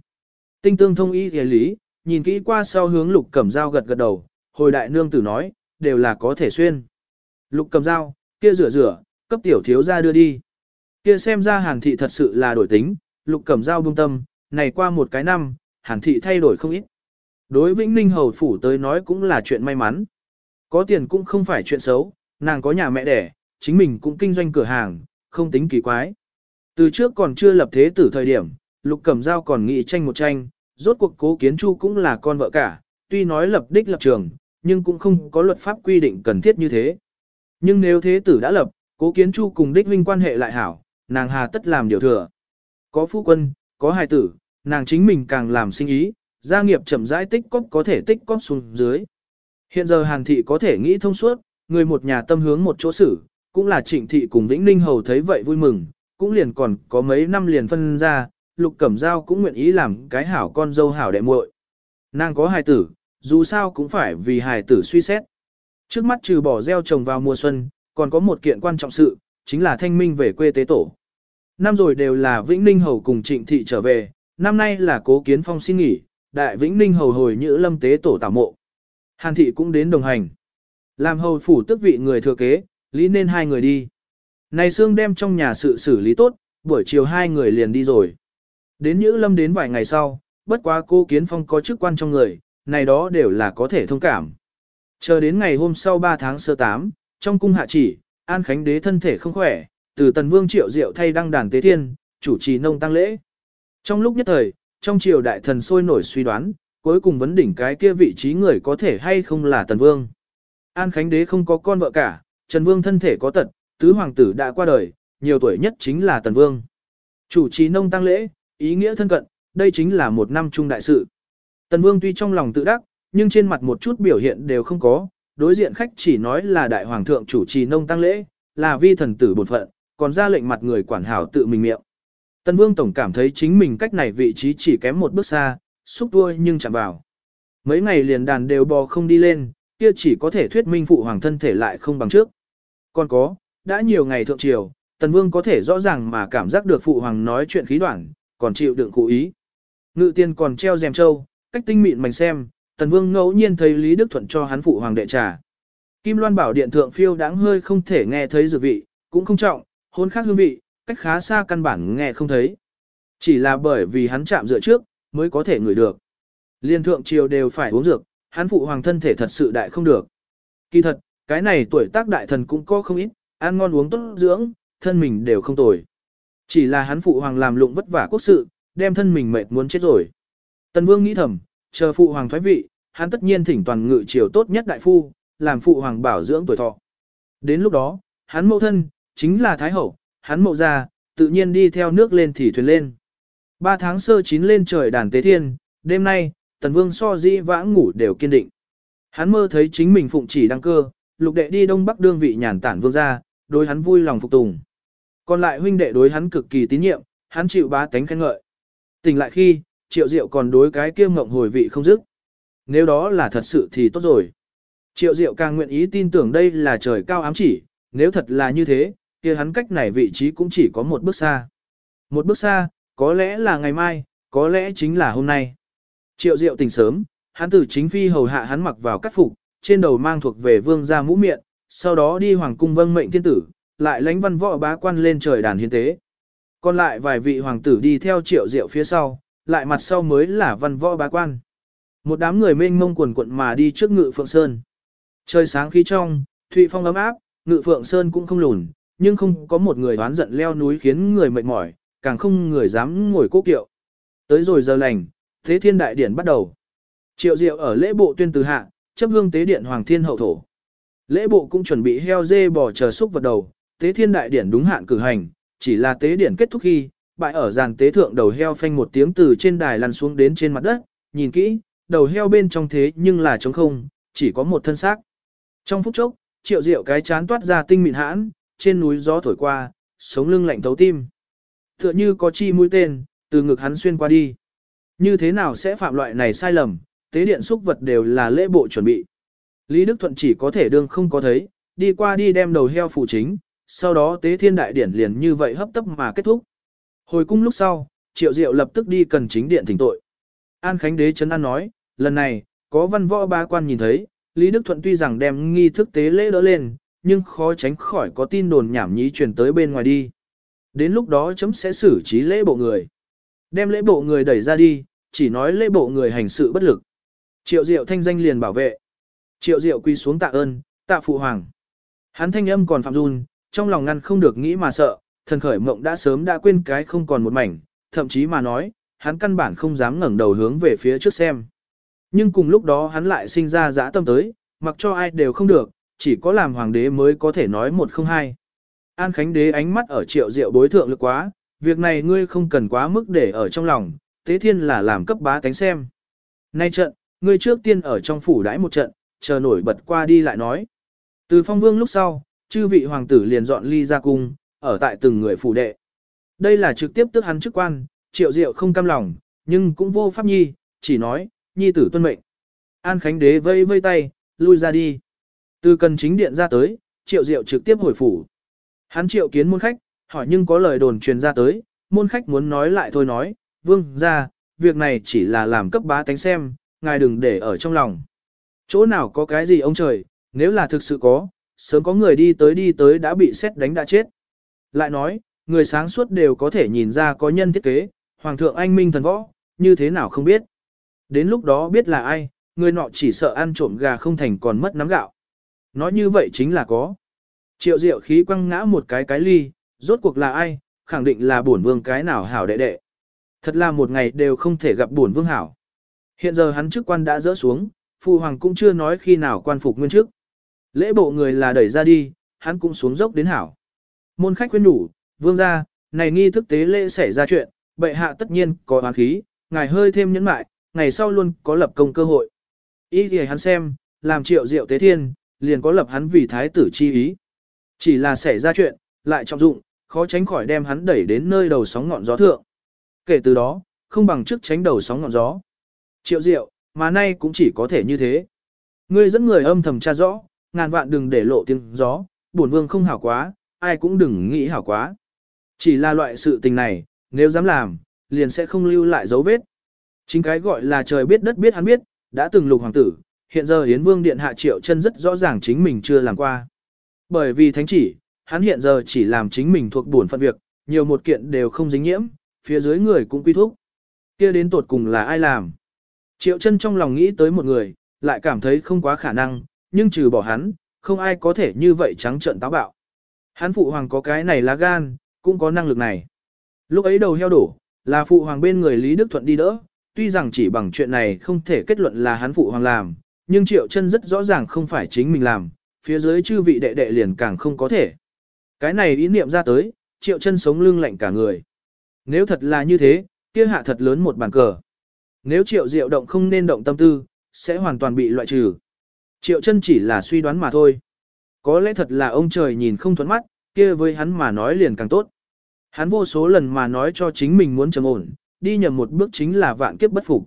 Speaker 1: Tinh tương thông y thì lý, nhìn kỹ qua sau hướng lục cẩm dao gật gật đầu, hồi đại nương tử nói, đều là có thể xuyên. Lục cầm dao, kia rửa rửa, cấp tiểu thiếu ra đưa đi. Kia xem ra hàn thị thật sự là đổi tính, lục cầm dao buông tâm, này qua một cái năm, hàn thị thay đổi không ít. Đối Vĩnh Ninh Hầu Phủ tới nói cũng là chuyện may mắn. Có tiền cũng không phải chuyện xấu, nàng có nhà mẹ đẻ, chính mình cũng kinh doanh cửa hàng, không tính kỳ quái. Từ trước còn chưa lập thế tử thời điểm, Lục Cẩm Giao còn nghị tranh một tranh, rốt cuộc cố kiến chu cũng là con vợ cả, tuy nói lập đích lập trường, nhưng cũng không có luật pháp quy định cần thiết như thế. Nhưng nếu thế tử đã lập, cố kiến chu cùng đích huynh quan hệ lại hảo, nàng hà tất làm điều thừa. Có phu quân, có hài tử, nàng chính mình càng làm sinh ý, gia nghiệp chậm rãi tích cóp có thể tích cóp xuống dưới. Hiện giờ Hàn thị có thể nghĩ thông suốt, người một nhà tâm hướng một chỗ xử, cũng là Trịnh thị cùng Vĩnh Ninh hầu thấy vậy vui mừng, cũng liền còn có mấy năm liền phân ra, Lục Cẩm Giao cũng nguyện ý làm cái hảo con dâu hảo đệ muội. Nàng có hài tử, dù sao cũng phải vì hài tử suy xét. Trước mắt trừ bỏ gieo trồng vào mùa xuân, còn có một kiện quan trọng sự, chính là thanh minh về quê tế tổ. Năm rồi đều là Vĩnh Ninh Hầu cùng Trịnh Thị trở về, năm nay là Cố Kiến Phong xin nghỉ, Đại Vĩnh Ninh Hầu hồi nhữ lâm tế tổ tảo mộ. Hàn Thị cũng đến đồng hành. Làm hầu phủ tức vị người thừa kế, lý nên hai người đi. Này Sương đem trong nhà sự xử lý tốt, buổi chiều hai người liền đi rồi. Đến Nhữ Lâm đến vài ngày sau, bất quá cô Kiến Phong có chức quan trong người, này đó đều là có thể thông cảm. Chờ đến ngày hôm sau 3 tháng sơ 8, trong cung hạ chỉ, An Khánh Đế thân thể không khỏe, từ Tần Vương Triệu Diệu thay đăng đàn tế thiên, chủ trì nông tăng lễ. Trong lúc nhất thời, trong triều đại thần sôi nổi suy đoán, cuối cùng vấn đỉnh cái kia vị trí người có thể hay không là Tần Vương. An Khánh Đế không có con vợ cả, Trần Vương thân thể có tật, tứ hoàng tử đã qua đời, nhiều tuổi nhất chính là Tần Vương. Chủ trì nông tăng lễ, ý nghĩa thân cận, đây chính là một năm trung đại sự. Tần Vương tuy trong lòng tự đắc, nhưng trên mặt một chút biểu hiện đều không có, đối diện khách chỉ nói là đại hoàng thượng chủ trì nông tăng lễ, là vi thần tử bổn phận, còn ra lệnh mặt người quản hảo tự mình miệng. Tần Vương tổng cảm thấy chính mình cách này vị trí chỉ kém một bước xa, xúc đuôi nhưng chẳng vào. Mấy ngày liền đàn đều bò không đi lên, kia chỉ có thể thuyết minh phụ hoàng thân thể lại không bằng trước. Còn có, đã nhiều ngày thượng triều, Tần Vương có thể rõ ràng mà cảm giác được phụ hoàng nói chuyện khí đoạn, còn chịu đựng cụ ý. Ngự tiên còn treo rèm châu, cách tinh mịn mảnh xem, Tần Vương ngẫu nhiên thấy Lý Đức Thuận cho hắn phụ hoàng đệ trà. Kim Loan bảo điện thượng phiêu đáng hơi không thể nghe thấy dược vị, cũng không trọng, hôn khác hương vị, cách khá xa căn bản nghe không thấy. Chỉ là bởi vì hắn chạm dựa trước, mới có thể ngửi được. Liên thượng triều đều phải uống dược, hắn phụ hoàng thân thể thật sự đại không được. Kỳ thật, cái này tuổi tác đại thần cũng có không ít, ăn ngon uống tốt dưỡng, thân mình đều không tồi. Chỉ là hắn phụ hoàng làm lụng vất vả quốc sự, đem thân mình mệt muốn chết rồi. Tần Vương nghĩ thầm, chờ phụ hoàng thoái vị, hắn tất nhiên thỉnh toàn ngự triều tốt nhất đại phu, làm phụ hoàng bảo dưỡng tuổi thọ. Đến lúc đó, hắn mẫu thân, chính là Thái Hậu, hắn mẫu ra, tự nhiên đi theo nước lên thì thuyền lên. Ba tháng sơ chín lên trời đàn tế thiên, đêm nay, Tần Vương so di vãng ngủ đều kiên định. Hắn mơ thấy chính mình phụng chỉ đăng cơ, lục đệ đi đông bắc đương vị nhàn tản vương gia, đối hắn vui lòng phục tùng. Còn lại huynh đệ đối hắn cực kỳ tín nhiệm, hắn chịu bá tánh khen ngợi. Tỉnh lại khi, triệu diệu còn đối cái kia ngộng hồi vị không dứt. Nếu đó là thật sự thì tốt rồi. Triệu diệu càng nguyện ý tin tưởng đây là trời cao ám chỉ, nếu thật là như thế, kia hắn cách này vị trí cũng chỉ có một bước xa. Một bước xa, có lẽ là ngày mai, có lẽ chính là hôm nay. Triệu diệu tỉnh sớm, hắn từ chính phi hầu hạ hắn mặc vào cắt phục, trên đầu mang thuộc về vương gia mũ miệng, sau đó đi hoàng cung vâng mệnh thiên tử, lại lãnh văn võ bá quan lên trời đàn hiến tế. Còn lại vài vị hoàng tử đi theo triệu diệu phía sau, lại mặt sau mới là văn võ bá quan. Một đám người mênh mông quần quận mà đi trước ngự phượng sơn. Trời sáng khí trong, thụy phong ấm áp, ngự phượng sơn cũng không lùn, nhưng không có một người đoán giận leo núi khiến người mệt mỏi, càng không người dám ngồi cố kiệu. Tới rồi giờ lành, thế thiên đại điển bắt đầu. Triệu diệu ở lễ bộ tuyên từ hạ, chấp hương tế điện hoàng thiên hậu thổ. Lễ bộ cũng chuẩn bị heo dê bò chờ xúc vật đầu, tế thiên đại điển đúng hạn cử hành, chỉ là tế điển kết thúc khi, bại ở giàn tế thượng đầu heo phanh một tiếng từ trên đài lăn xuống đến trên mặt đất, nhìn kỹ, đầu heo bên trong thế nhưng là trống không, chỉ có một thân xác. Trong phút chốc, triệu diệu cái chán toát ra tinh mịn hãn, trên núi gió thổi qua, sống lưng lạnh thấu tim. Tựa như có chi mũi tên, từ ngực hắn xuyên qua đi. Như thế nào sẽ phạm loại này sai lầm, tế điện xúc vật đều là lễ bộ chuẩn bị. Lý Đức Thuận chỉ có thể đương không có thấy, đi qua đi đem đầu heo phụ chính, sau đó tế thiên đại điển liền như vậy hấp tấp mà kết thúc. Hồi cung lúc sau, Triệu Diệu lập tức đi cần chính điện thỉnh tội. An Khánh Đế Trấn an nói, lần này, có văn võ ba quan nhìn thấy, Lý Đức Thuận tuy rằng đem nghi thức tế lễ đỡ lên, nhưng khó tránh khỏi có tin đồn nhảm nhí truyền tới bên ngoài đi. Đến lúc đó chấm sẽ xử trí lễ bộ người. Đem lễ bộ người đẩy ra đi, chỉ nói lễ bộ người hành sự bất lực. Triệu Diệu thanh danh liền bảo vệ. Triệu Diệu quy xuống tạ ơn, tạ phụ hoàng. Hắn thanh âm còn phạm run, trong lòng ngăn không được nghĩ mà sợ, thần khởi mộng đã sớm đã quên cái không còn một mảnh, thậm chí mà nói, hắn căn bản không dám ngẩng đầu hướng về phía trước xem. Nhưng cùng lúc đó hắn lại sinh ra dã tâm tới, mặc cho ai đều không được, chỉ có làm hoàng đế mới có thể nói một không hai. An Khánh đế ánh mắt ở triệu diệu bối thượng lực quá, việc này ngươi không cần quá mức để ở trong lòng, tế thiên là làm cấp bá tánh xem. Nay trận, ngươi trước tiên ở trong phủ đãi một trận, chờ nổi bật qua đi lại nói. Từ phong vương lúc sau, chư vị hoàng tử liền dọn ly ra cung, ở tại từng người phủ đệ. Đây là trực tiếp tức hắn chức quan, triệu diệu không cam lòng, nhưng cũng vô pháp nhi, chỉ nói, nhi tử tuân mệnh. An Khánh đế vây vây tay, lui ra đi. Từ cần chính điện ra tới, triệu diệu trực tiếp hồi phủ. Hắn triệu kiến môn khách, hỏi nhưng có lời đồn truyền ra tới, môn khách muốn nói lại thôi nói, vương ra, việc này chỉ là làm cấp bá tánh xem, ngài đừng để ở trong lòng. Chỗ nào có cái gì ông trời, nếu là thực sự có, sớm có người đi tới đi tới đã bị xét đánh đã chết. Lại nói, người sáng suốt đều có thể nhìn ra có nhân thiết kế, Hoàng thượng anh minh thần võ, như thế nào không biết. Đến lúc đó biết là ai, người nọ chỉ sợ ăn trộm gà không thành còn mất nắm gạo. Nói như vậy chính là có. Triệu diệu khí quăng ngã một cái cái ly, rốt cuộc là ai, khẳng định là bổn vương cái nào hảo đệ đệ. Thật là một ngày đều không thể gặp bổn vương hảo. Hiện giờ hắn chức quan đã dỡ xuống, phụ hoàng cũng chưa nói khi nào quan phục nguyên chức. Lễ bộ người là đẩy ra đi, hắn cũng xuống dốc đến hảo. Môn khách khuyên đủ, vương gia, này nghi thức tế lễ xảy ra chuyện, bệ hạ tất nhiên có oán khí, ngài hơi thêm nhẫn mại, ngày sau luôn có lập công cơ hội. Ý thì hắn xem, làm triệu diệu tế thiên, liền có lập hắn vì thái tử chi ý. Chỉ là xảy ra chuyện, lại trọng dụng, khó tránh khỏi đem hắn đẩy đến nơi đầu sóng ngọn gió thượng. Kể từ đó, không bằng trước tránh đầu sóng ngọn gió. Triệu diệu, mà nay cũng chỉ có thể như thế. Ngươi dẫn người âm thầm tra rõ, ngàn vạn đừng để lộ tiếng gió, bổn vương không hảo quá, ai cũng đừng nghĩ hảo quá. Chỉ là loại sự tình này, nếu dám làm, liền sẽ không lưu lại dấu vết. Chính cái gọi là trời biết đất biết hắn biết, đã từng lục hoàng tử, hiện giờ Yến Vương Điện Hạ Triệu chân rất rõ ràng chính mình chưa làm qua. Bởi vì thánh chỉ, hắn hiện giờ chỉ làm chính mình thuộc buồn phận việc, nhiều một kiện đều không dính nhiễm, phía dưới người cũng quy thúc. kia đến tột cùng là ai làm? Triệu chân trong lòng nghĩ tới một người, lại cảm thấy không quá khả năng, nhưng trừ bỏ hắn, không ai có thể như vậy trắng trợn táo bạo. Hắn phụ hoàng có cái này lá gan, cũng có năng lực này. Lúc ấy đầu heo đổ, là phụ hoàng bên người Lý Đức Thuận đi đỡ, tuy rằng chỉ bằng chuyện này không thể kết luận là hắn phụ hoàng làm, nhưng triệu chân rất rõ ràng không phải chính mình làm, phía dưới chư vị đệ đệ liền càng không có thể. Cái này ý niệm ra tới, triệu chân sống lưng lạnh cả người. Nếu thật là như thế, kia hạ thật lớn một bàn cờ. Nếu triệu diệu động không nên động tâm tư, sẽ hoàn toàn bị loại trừ. Triệu chân chỉ là suy đoán mà thôi. Có lẽ thật là ông trời nhìn không thuẫn mắt, kia với hắn mà nói liền càng tốt. Hắn vô số lần mà nói cho chính mình muốn trầm ổn, đi nhầm một bước chính là vạn kiếp bất phục.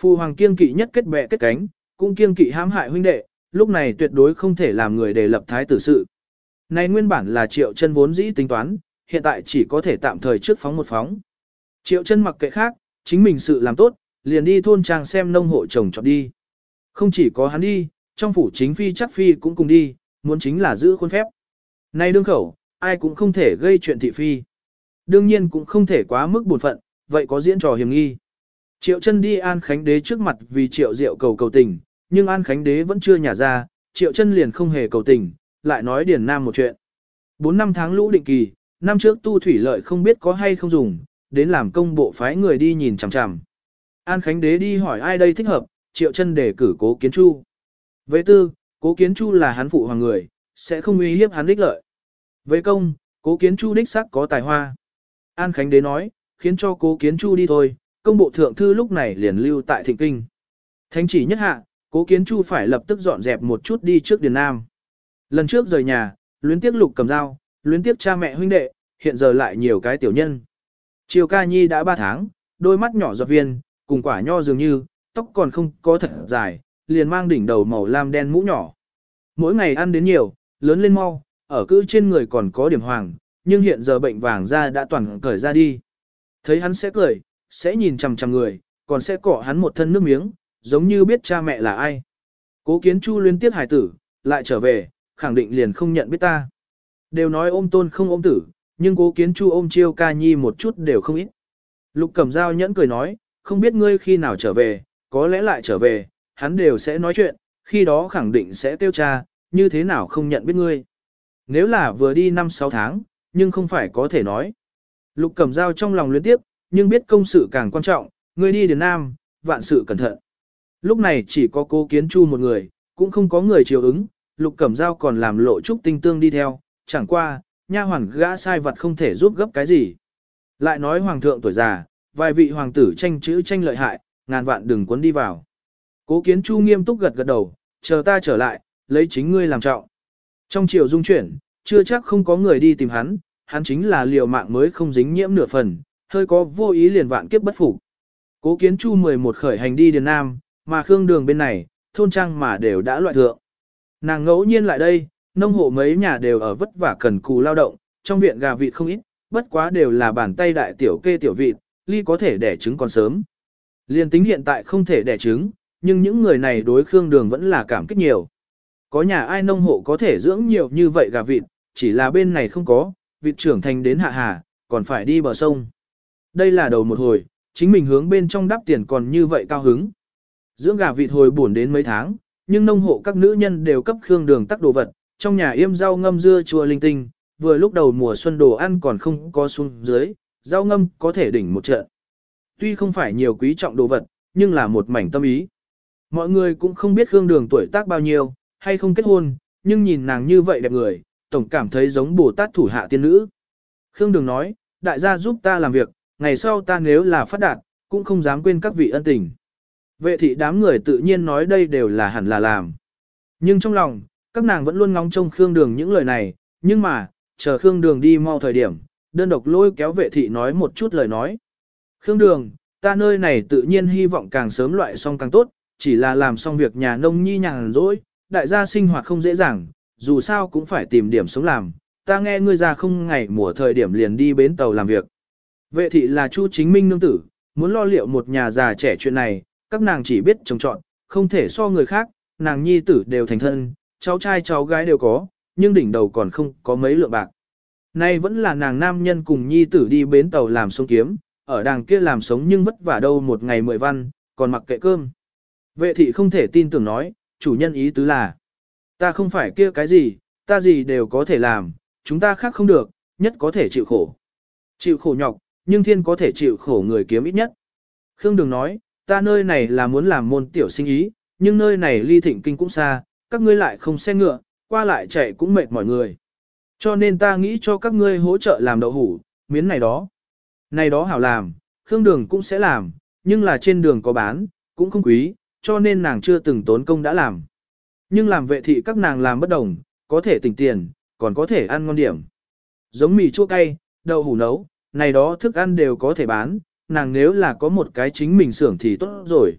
Speaker 1: Phu hoàng kiên kỵ nhất kết bè kết cánh, cũng kiên kỵ hãm hại huynh đệ, lúc này tuyệt đối không thể làm người để lập thái tử sự. Này nguyên bản là triệu chân vốn dĩ tính toán, hiện tại chỉ có thể tạm thời trước phóng một phóng. Triệu chân mặc kệ khác, chính mình sự làm tốt, liền đi thôn trang xem nông hộ chồng chọn đi. Không chỉ có hắn đi, trong phủ chính phi chắc phi cũng cùng đi, muốn chính là giữ khuôn phép. Nay đương khẩu, ai cũng không thể gây chuyện thị phi. Đương nhiên cũng không thể quá mức buồn phận, vậy có diễn trò hiểm nghi. Triệu chân đi An Khánh Đế trước mặt vì Triệu Diệu cầu cầu tình, nhưng An Khánh Đế vẫn chưa nhả ra, Triệu chân liền không hề cầu tình, lại nói Điền Nam một chuyện. Bốn năm tháng lũ định kỳ, năm trước tu thủy lợi không biết có hay không dùng, đến làm công bộ phái người đi nhìn chằm chằm. An Khánh Đế đi hỏi ai đây thích hợp, Triệu chân để cử cố kiến chu. Về tư, cố kiến chu là hắn phụ hoàng người, sẽ không uy hiếp hắn đích lợi. Về công, cố kiến chu đích sắc có tài hoa. An Khánh Đế nói, khiến cho cố kiến chu đi thôi, công bộ thượng thư lúc này liền lưu tại thịnh kinh. Thánh chỉ nhất hạ, cố kiến chu phải lập tức dọn dẹp một chút đi trước Điền Nam. Lần trước rời nhà, luyến tiếc lục cầm dao, luyến tiếc cha mẹ huynh đệ, hiện giờ lại nhiều cái tiểu nhân. Triều ca nhi đã 3 tháng, đôi mắt nhỏ giọt viên, cùng quả nho dường như, tóc còn không có thật dài, liền mang đỉnh đầu màu lam đen mũ nhỏ. Mỗi ngày ăn đến nhiều, lớn lên mau, ở cư trên người còn có điểm hoàng, nhưng hiện giờ bệnh vàng da đã toàn cởi ra đi. Thấy hắn sẽ cười, sẽ nhìn chằm chằm người, còn sẽ cọ hắn một thân nước miếng, giống như biết cha mẹ là ai. Cố kiến chu liên tiếp hải tử, lại trở về, khẳng định liền không nhận biết ta. Đều nói ôm tôn không ôm tử, nhưng cố kiến chu ôm chiêu ca nhi một chút đều không ít. Lục cầm dao nhẫn cười nói, không biết ngươi khi nào trở về, có lẽ lại trở về, hắn đều sẽ nói chuyện, khi đó khẳng định sẽ tiêu tra như thế nào không nhận biết ngươi. Nếu là vừa đi 5-6 tháng, nhưng không phải có thể nói. Lục cầm dao trong lòng luyến tiếp, nhưng biết công sự càng quan trọng, ngươi đi đến Nam, vạn sự cẩn thận. Lúc này chỉ có cô kiến chu một người, cũng không có người chiều ứng, lục cẩm dao còn làm lộ trúc tinh tương đi theo, chẳng qua, nha hoàn gã sai vật không thể giúp gấp cái gì. Lại nói hoàng thượng tuổi già, vài vị hoàng tử tranh chữ tranh lợi hại, ngàn vạn đừng cuốn đi vào. Cố kiến chu nghiêm túc gật gật đầu, chờ ta trở lại, lấy chính ngươi làm trọng. Trong chiều dung chuyển, chưa chắc không có người đi tìm hắn, hắn chính là liều mạng mới không dính nhiễm nửa phần, hơi có vô ý liền vạn kiếp bất phục. Cố kiến chu 11 khởi hành đi Điền Nam, mà khương đường bên này, thôn trang mà đều đã loại thượng. Nàng ngẫu nhiên lại đây, nông hộ mấy nhà đều ở vất vả cần cù lao động, trong viện gà vịt không ít, bất quá đều là bàn tay đại tiểu kê tiểu vịt, ly có thể đẻ trứng còn sớm. Liên tính hiện tại không thể đẻ trứng, nhưng những người này đối Khương Đường vẫn là cảm kích nhiều. Có nhà ai nông hộ có thể dưỡng nhiều như vậy gà vịt, chỉ là bên này không có, vịt trưởng thành đến hạ hà, còn phải đi bờ sông. Đây là đầu một hồi, chính mình hướng bên trong đắp tiền còn như vậy cao hứng. Dưỡng gà vịt hồi buồn đến mấy tháng, nhưng nông hộ các nữ nhân đều cấp Khương Đường tắc đồ vật, trong nhà yêm rau ngâm dưa chua linh tinh, vừa lúc đầu mùa xuân đồ ăn còn không có xuống dưới, rau ngâm có thể đỉnh một trận. Tuy không phải nhiều quý trọng đồ vật, nhưng là một mảnh tâm ý. Mọi người cũng không biết Khương Đường tuổi tác bao nhiêu, hay không kết hôn, nhưng nhìn nàng như vậy đẹp người, tổng cảm thấy giống Bồ Tát thủ hạ tiên nữ. Khương Đường nói, đại gia giúp ta làm việc, ngày sau ta nếu là phát đạt, cũng không dám quên các vị ân tình. Vệ thị đám người tự nhiên nói đây đều là hẳn là làm. Nhưng trong lòng, các nàng vẫn luôn ngóng trông Khương Đường những lời này, nhưng mà, chờ Khương Đường đi mau thời điểm, đơn độc lôi kéo vệ thị nói một chút lời nói. Khương Đường, ta nơi này tự nhiên hy vọng càng sớm loại xong càng tốt, chỉ là làm xong việc nhà nông nhi nhàn rỗi, đại gia sinh hoạt không dễ dàng, dù sao cũng phải tìm điểm sống làm. Ta nghe ngươi ra không ngày mùa thời điểm liền đi bến tàu làm việc. Vệ thị là Chu Chính Minh nương tử, muốn lo liệu một nhà già trẻ chuyện này, các nàng chỉ biết trồng trọn, không thể so người khác, nàng nhi tử đều thành thân, cháu trai cháu gái đều có, nhưng đỉnh đầu còn không có mấy lượng bạc. Nay vẫn là nàng nam nhân cùng nhi tử đi bến tàu làm sống kiếm, ở đàng kia làm sống nhưng vất vả đâu một ngày mười văn, còn mặc kệ cơm. Vệ thị không thể tin tưởng nói, chủ nhân ý tứ là, ta không phải kia cái gì, ta gì đều có thể làm, chúng ta khác không được, nhất có thể chịu khổ. Chịu khổ nhọc, nhưng thiên có thể chịu khổ người kiếm ít nhất. Khương Đường nói, ta nơi này là muốn làm môn tiểu sinh ý, nhưng nơi này ly thịnh kinh cũng xa, các ngươi lại không xe ngựa, qua lại chạy cũng mệt mọi người. Cho nên ta nghĩ cho các ngươi hỗ trợ làm đậu hủ, miến này đó. Này đó hảo làm, Khương Đường cũng sẽ làm, nhưng là trên đường có bán, cũng không quý, cho nên nàng chưa từng tốn công đã làm. Nhưng làm vệ thị các nàng làm bất đồng, có thể tỉnh tiền, còn có thể ăn ngon điểm. Giống mì chua cay, đậu hủ nấu, này đó thức ăn đều có thể bán, nàng nếu là có một cái chính mình xưởng thì tốt rồi.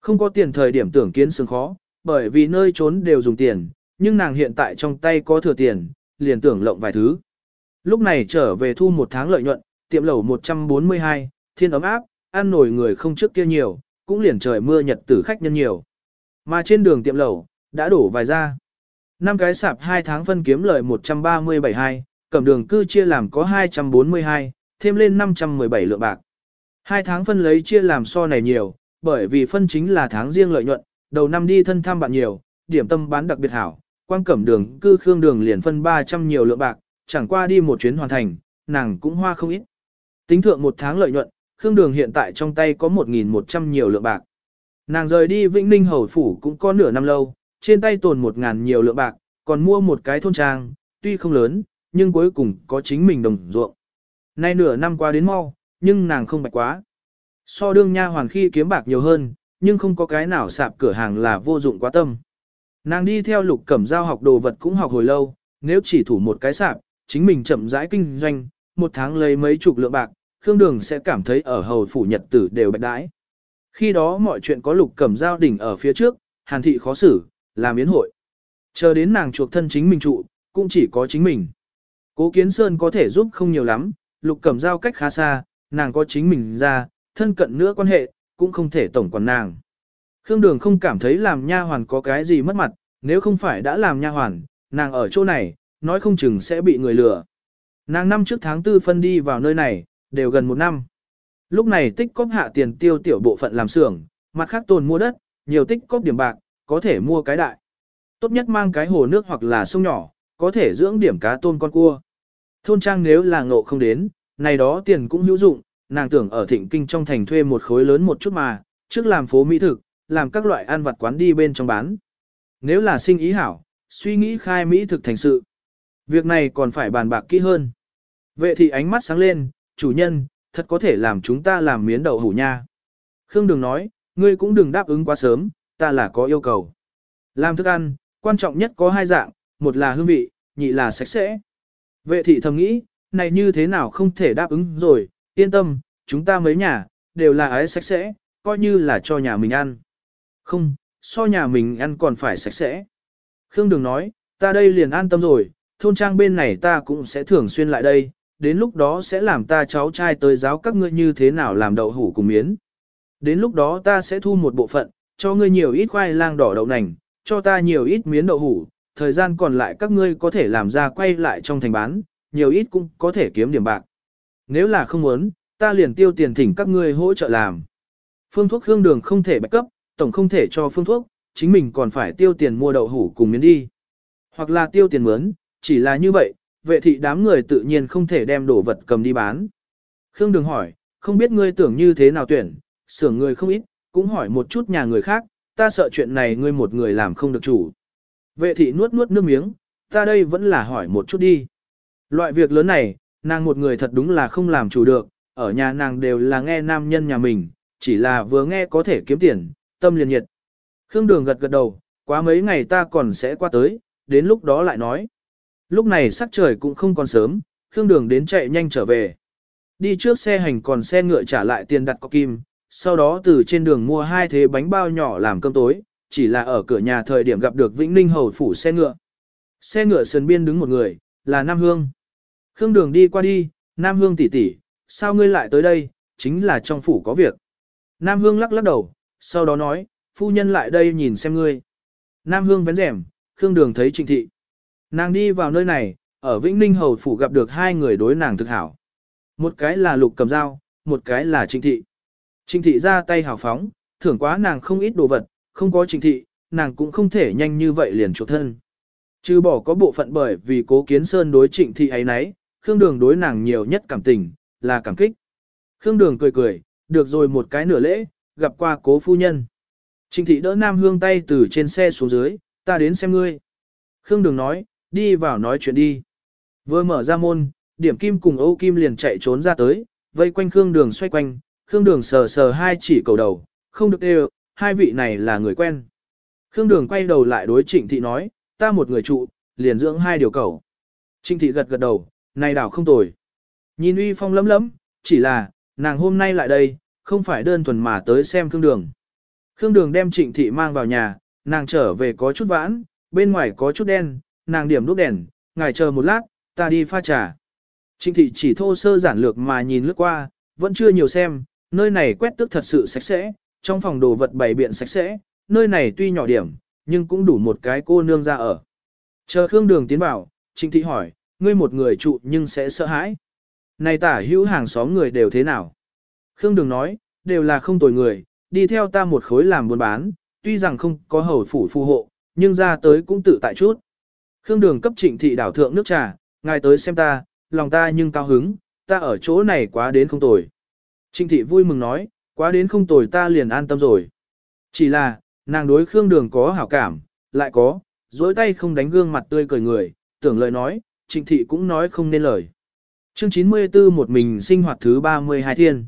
Speaker 1: Không có tiền thời điểm tưởng kiến xưởng khó, bởi vì nơi trốn đều dùng tiền, nhưng nàng hiện tại trong tay có thừa tiền, liền tưởng lộng vài thứ. Lúc này trở về thu một tháng lợi nhuận, tiệm lẩu 142, thiên ấm áp, ăn nổi người không trước kia nhiều, cũng liền trời mưa nhật tử khách nhân nhiều. Mà trên đường tiệm lẩu, đã đổ vài ra. năm cái sạp 2 tháng phân kiếm lợi 137 cầm đường cư chia làm có 242, thêm lên 517 lượng bạc. Hai tháng phân lấy chia làm so này nhiều, bởi vì phân chính là tháng riêng lợi nhuận, đầu năm đi thân thăm bạn nhiều, điểm tâm bán đặc biệt hảo, quan cẩm đường cư khương đường liền phân 300 nhiều lượng bạc, chẳng qua đi một chuyến hoàn thành, nàng cũng hoa không ít. Tính thượng một tháng lợi nhuận, khương đường hiện tại trong tay có 1.100 nhiều lượng bạc. Nàng rời đi Vĩnh Ninh Hầu Phủ cũng có nửa năm lâu, trên tay tồn 1.000 nhiều lượng bạc, còn mua một cái thôn trang, tuy không lớn, nhưng cuối cùng có chính mình đồng ruộng. Nay nửa năm qua đến mau, nhưng nàng không bạch quá. So đương nha hoàn khi kiếm bạc nhiều hơn, nhưng không có cái nào sạp cửa hàng là vô dụng quá tâm. Nàng đi theo lục cẩm giao học đồ vật cũng học hồi lâu, nếu chỉ thủ một cái sạp, chính mình chậm rãi kinh doanh, một tháng lấy mấy chục lượng bạc, Khương Đường sẽ cảm thấy ở hầu phủ nhật tử đều bạch đãi. Khi đó mọi chuyện có lục cẩm giao đỉnh ở phía trước, hàn thị khó xử, làm yến hội. Chờ đến nàng chuộc thân chính mình trụ, cũng chỉ có chính mình. Cố Kiến Sơn có thể giúp không nhiều lắm, lục cẩm giao cách khá xa, nàng có chính mình ra, thân cận nữa quan hệ, cũng không thể tổng quản nàng. Khương Đường không cảm thấy làm nha hoàn có cái gì mất mặt, nếu không phải đã làm nha hoàn, nàng ở chỗ này, nói không chừng sẽ bị người lừa. Nàng năm trước tháng tư phân đi vào nơi này, đều gần một năm. Lúc này tích cóp hạ tiền tiêu tiểu bộ phận làm xưởng, mặt khác tồn mua đất, nhiều tích cóp điểm bạc, có thể mua cái đại. Tốt nhất mang cái hồ nước hoặc là sông nhỏ, có thể dưỡng điểm cá tôm con cua. Thôn trang nếu là ngộ không đến, này đó tiền cũng hữu dụng, nàng tưởng ở thịnh kinh trong thành thuê một khối lớn một chút mà, trước làm phố mỹ thực, làm các loại ăn vặt quán đi bên trong bán. Nếu là sinh ý hảo, suy nghĩ khai mỹ thực thành sự. Việc này còn phải bàn bạc kỹ hơn. Vệ thị ánh mắt sáng lên, chủ nhân, thật có thể làm chúng ta làm miến đậu hủ nha. Khương Đường nói, ngươi cũng đừng đáp ứng quá sớm, ta là có yêu cầu. Làm thức ăn, quan trọng nhất có hai dạng, một là hương vị, nhị là sạch sẽ. Vệ thị thầm nghĩ, này như thế nào không thể đáp ứng rồi, yên tâm, chúng ta mấy nhà, đều là ái sạch sẽ, coi như là cho nhà mình ăn. Không, so nhà mình ăn còn phải sạch sẽ. Khương Đường nói, ta đây liền an tâm rồi, thôn trang bên này ta cũng sẽ thường xuyên lại đây, đến lúc đó sẽ làm ta cháu trai tới giáo các ngươi như thế nào làm đậu hủ cùng miến. Đến lúc đó ta sẽ thu một bộ phận, cho ngươi nhiều ít khoai lang đỏ đậu nành, cho ta nhiều ít miến đậu hủ, thời gian còn lại các ngươi có thể làm ra quay lại trong thành bán, nhiều ít cũng có thể kiếm điểm bạc. Nếu là không muốn, ta liền tiêu tiền thỉnh các ngươi hỗ trợ làm. Phương thuốc hương đường không thể bạch cấp, tổng không thể cho phương thuốc, chính mình còn phải tiêu tiền mua đậu hủ cùng miến đi. Hoặc là tiêu tiền mướn, chỉ là như vậy, vệ thị đám người tự nhiên không thể đem đồ vật cầm đi bán. Khương Đường hỏi, không biết ngươi tưởng như thế nào tuyển, sưởng người không ít, cũng hỏi một chút nhà người khác, ta sợ chuyện này ngươi một người làm không được chủ. Vệ thị nuốt nuốt nước miếng, ta đây vẫn là hỏi một chút đi. Loại việc lớn này, nàng một người thật đúng là không làm chủ được, ở nhà nàng đều là nghe nam nhân nhà mình, chỉ là vừa nghe có thể kiếm tiền, tâm liền nhiệt. Khương Đường gật gật đầu, quá mấy ngày ta còn sẽ qua tới, đến lúc đó lại nói. Lúc này sắc trời cũng không còn sớm, Khương Đường đến chạy nhanh trở về. Đi trước xe hành còn xe ngựa trả lại tiền đặt có kim, sau đó từ trên đường mua hai thế bánh bao nhỏ làm cơm tối, chỉ là ở cửa nhà thời điểm gặp được Vĩnh Ninh Hầu phủ xe ngựa. Xe ngựa sườn biên đứng một người, là Nam Hương. Khương Đường đi qua đi, Nam Hương tỷ tỷ, sao ngươi lại tới đây, chính là trong phủ có việc. Nam Hương lắc lắc đầu, sau đó nói, phu nhân lại đây nhìn xem ngươi. Nam Hương vén rèm, Khương Đường thấy Trịnh Thị. Nàng đi vào nơi này, ở Vĩnh Ninh Hầu Phủ gặp được hai người đối nàng thực hảo. Một cái là Lục Cầm Dao, một cái là Trịnh Thị. Trịnh Thị ra tay hào phóng, thưởng quá nàng không ít đồ vật, không có Trịnh Thị, nàng cũng không thể nhanh như vậy liền chuộc thân. Chứ bỏ có bộ phận bởi vì cố kiến sơn đối Trịnh Thị ấy nấy, Khương Đường đối nàng nhiều nhất cảm tình, là cảm kích. Khương Đường cười cười, được rồi một cái nửa lễ, gặp qua cố phu nhân. Trịnh thị đỡ Nam Hương tay từ trên xe xuống dưới, ta đến xem ngươi. Khương Đường nói, đi vào nói chuyện đi. Vừa mở ra môn, điểm kim cùng Âu Kim liền chạy trốn ra tới, vây quanh Khương Đường xoay quanh, Khương Đường sờ sờ hai chỉ cầu đầu, không được đều, hai vị này là người quen. Khương Đường quay đầu lại đối Trịnh Thị nói, ta một người trụ, liền dưỡng hai điều cầu. Trịnh Thị gật gật đầu, này đảo không tồi. Nhìn uy phong lấm lấm, chỉ là, nàng hôm nay lại đây, không phải đơn thuần mà tới xem Khương Đường. Khương Đường đem Trịnh Thị mang vào nhà, nàng trở về có chút vãn, bên ngoài có chút đen, nàng điểm đốt đèn, ngài chờ một lát, ta đi pha trà. Trịnh Thị chỉ thô sơ giản lược mà nhìn lướt qua, vẫn chưa nhiều xem, nơi này quét tước thật sự sạch sẽ, trong phòng đồ vật bày biện sạch sẽ, nơi này tuy nhỏ điểm, nhưng cũng đủ một cái cô nương ra ở. Chờ Khương Đường tiến vào, Trịnh Thị hỏi, ngươi một người trụ nhưng sẽ sợ hãi. Này tả hữu hàng xóm người đều thế nào? Khương Đường nói, đều là không tồi người, đi theo ta một khối làm buôn bán, tuy rằng không có hầu phủ phù hộ, nhưng ra tới cũng tự tại chút. Khương Đường cấp trịnh thị đảo thượng nước trà, ngài tới xem ta, lòng ta nhưng cao hứng, ta ở chỗ này quá đến không tồi. Trịnh thị vui mừng nói, quá đến không tồi ta liền an tâm rồi. Chỉ là, nàng đối Khương Đường có hảo cảm, lại có, dối tay không đánh gương mặt tươi cười người, tưởng lời nói, trịnh thị cũng nói không nên lời. Chương 94 một mình sinh hoạt thứ 32 thiên.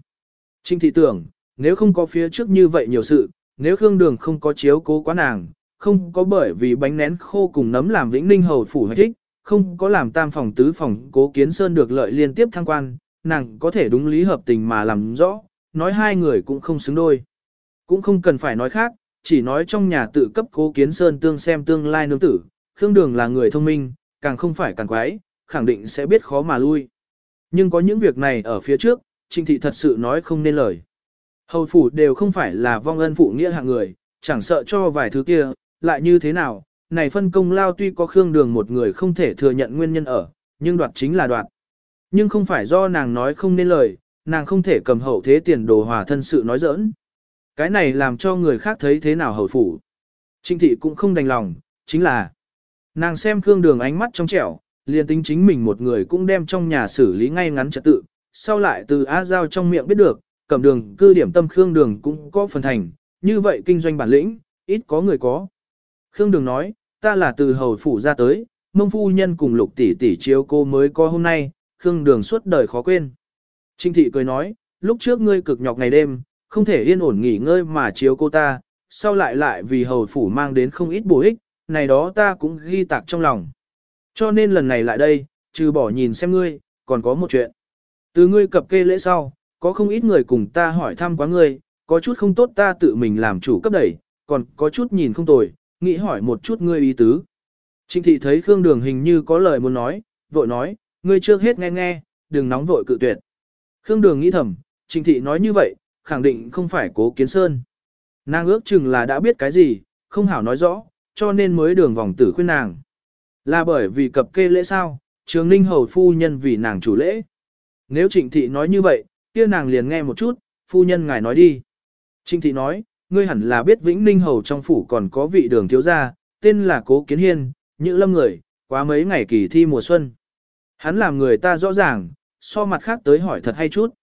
Speaker 1: Trịnh thị tưởng, nếu không có phía trước như vậy nhiều sự, nếu Khương Đường không có chiếu cố quá nàng, không có bởi vì bánh nén khô cùng nấm làm Vĩnh Ninh hầu phủ hay thích, không có làm tam phòng tứ phòng cố kiến sơn được lợi liên tiếp thăng quan, nàng có thể đúng lý hợp tình mà làm rõ, nói hai người cũng không xứng đôi. Cũng không cần phải nói khác, chỉ nói trong nhà tự cấp cố kiến sơn tương xem tương lai nương tử, Khương Đường là người thông minh, càng không phải càng quái, khẳng định sẽ biết khó mà lui. Nhưng có những việc này ở phía trước, Trịnh Thị thật sự nói không nên lời. Hầu phủ đều không phải là vong ân phụ nghĩa hạng người, chẳng sợ cho vài thứ kia, lại như thế nào, này phân công lao tuy có Khương Đường một người không thể thừa nhận nguyên nhân ở, nhưng đoạt chính là đoạt. Nhưng không phải do nàng nói không nên lời, nàng không thể cầm hậu thế tiền đồ hòa thân sự nói giỡn. Cái này làm cho người khác thấy thế nào hậu phủ. Trinh thị cũng không đành lòng, chính là nàng xem Khương Đường ánh mắt trong trẻo, liền tính chính mình một người cũng đem trong nhà xử lý ngay ngắn trật tự, sau lại từ Á Giao trong miệng biết được, cầm đường cư điểm tâm Khương Đường cũng có phần thành, như vậy kinh doanh bản lĩnh, ít có người có. Khương Đường nói, ta là từ hầu phủ ra tới, mông phu nhân cùng lục tỷ tỷ chiếu cô mới có hôm nay, Khương Đường suốt đời khó quên. Trinh thị cười nói, lúc trước ngươi cực nhọc ngày đêm, không thể yên ổn nghỉ ngơi mà chiếu cô ta, sau lại lại vì hầu phủ mang đến không ít bổ ích, này đó ta cũng ghi tạc trong lòng. Cho nên lần này lại đây, trừ bỏ nhìn xem ngươi, còn có một chuyện. Từ ngươi cập kê lễ sau, có không ít người cùng ta hỏi thăm quá ngươi, có chút không tốt ta tự mình làm chủ cấp đẩy, còn có chút nhìn không tồi, nghĩ hỏi một chút ngươi ý tứ. Trịnh thị thấy Khương Đường hình như có lời muốn nói, vội nói, ngươi trước hết nghe nghe, đừng nóng vội cự tuyệt. Khương Đường nghĩ thầm, Trịnh thị nói như vậy, khẳng định không phải cố kiến sơn. Nàng ước chừng là đã biết cái gì, không hảo nói rõ, cho nên mới đường vòng tử khuyên nàng. Là bởi vì cập kê lễ sao, trường ninh hầu phu nhân vì nàng chủ lễ. Nếu trịnh thị nói như vậy, kia nàng liền nghe một chút, phu nhân ngài nói đi. Trịnh thị nói, ngươi hẳn là biết Vĩnh Ninh Hầu trong phủ còn có vị đường thiếu gia, tên là Cố Kiến Hiên, Nhữ lâm người, quá mấy ngày kỳ thi mùa xuân. Hắn làm người ta rõ ràng, so mặt khác tới hỏi thật hay chút.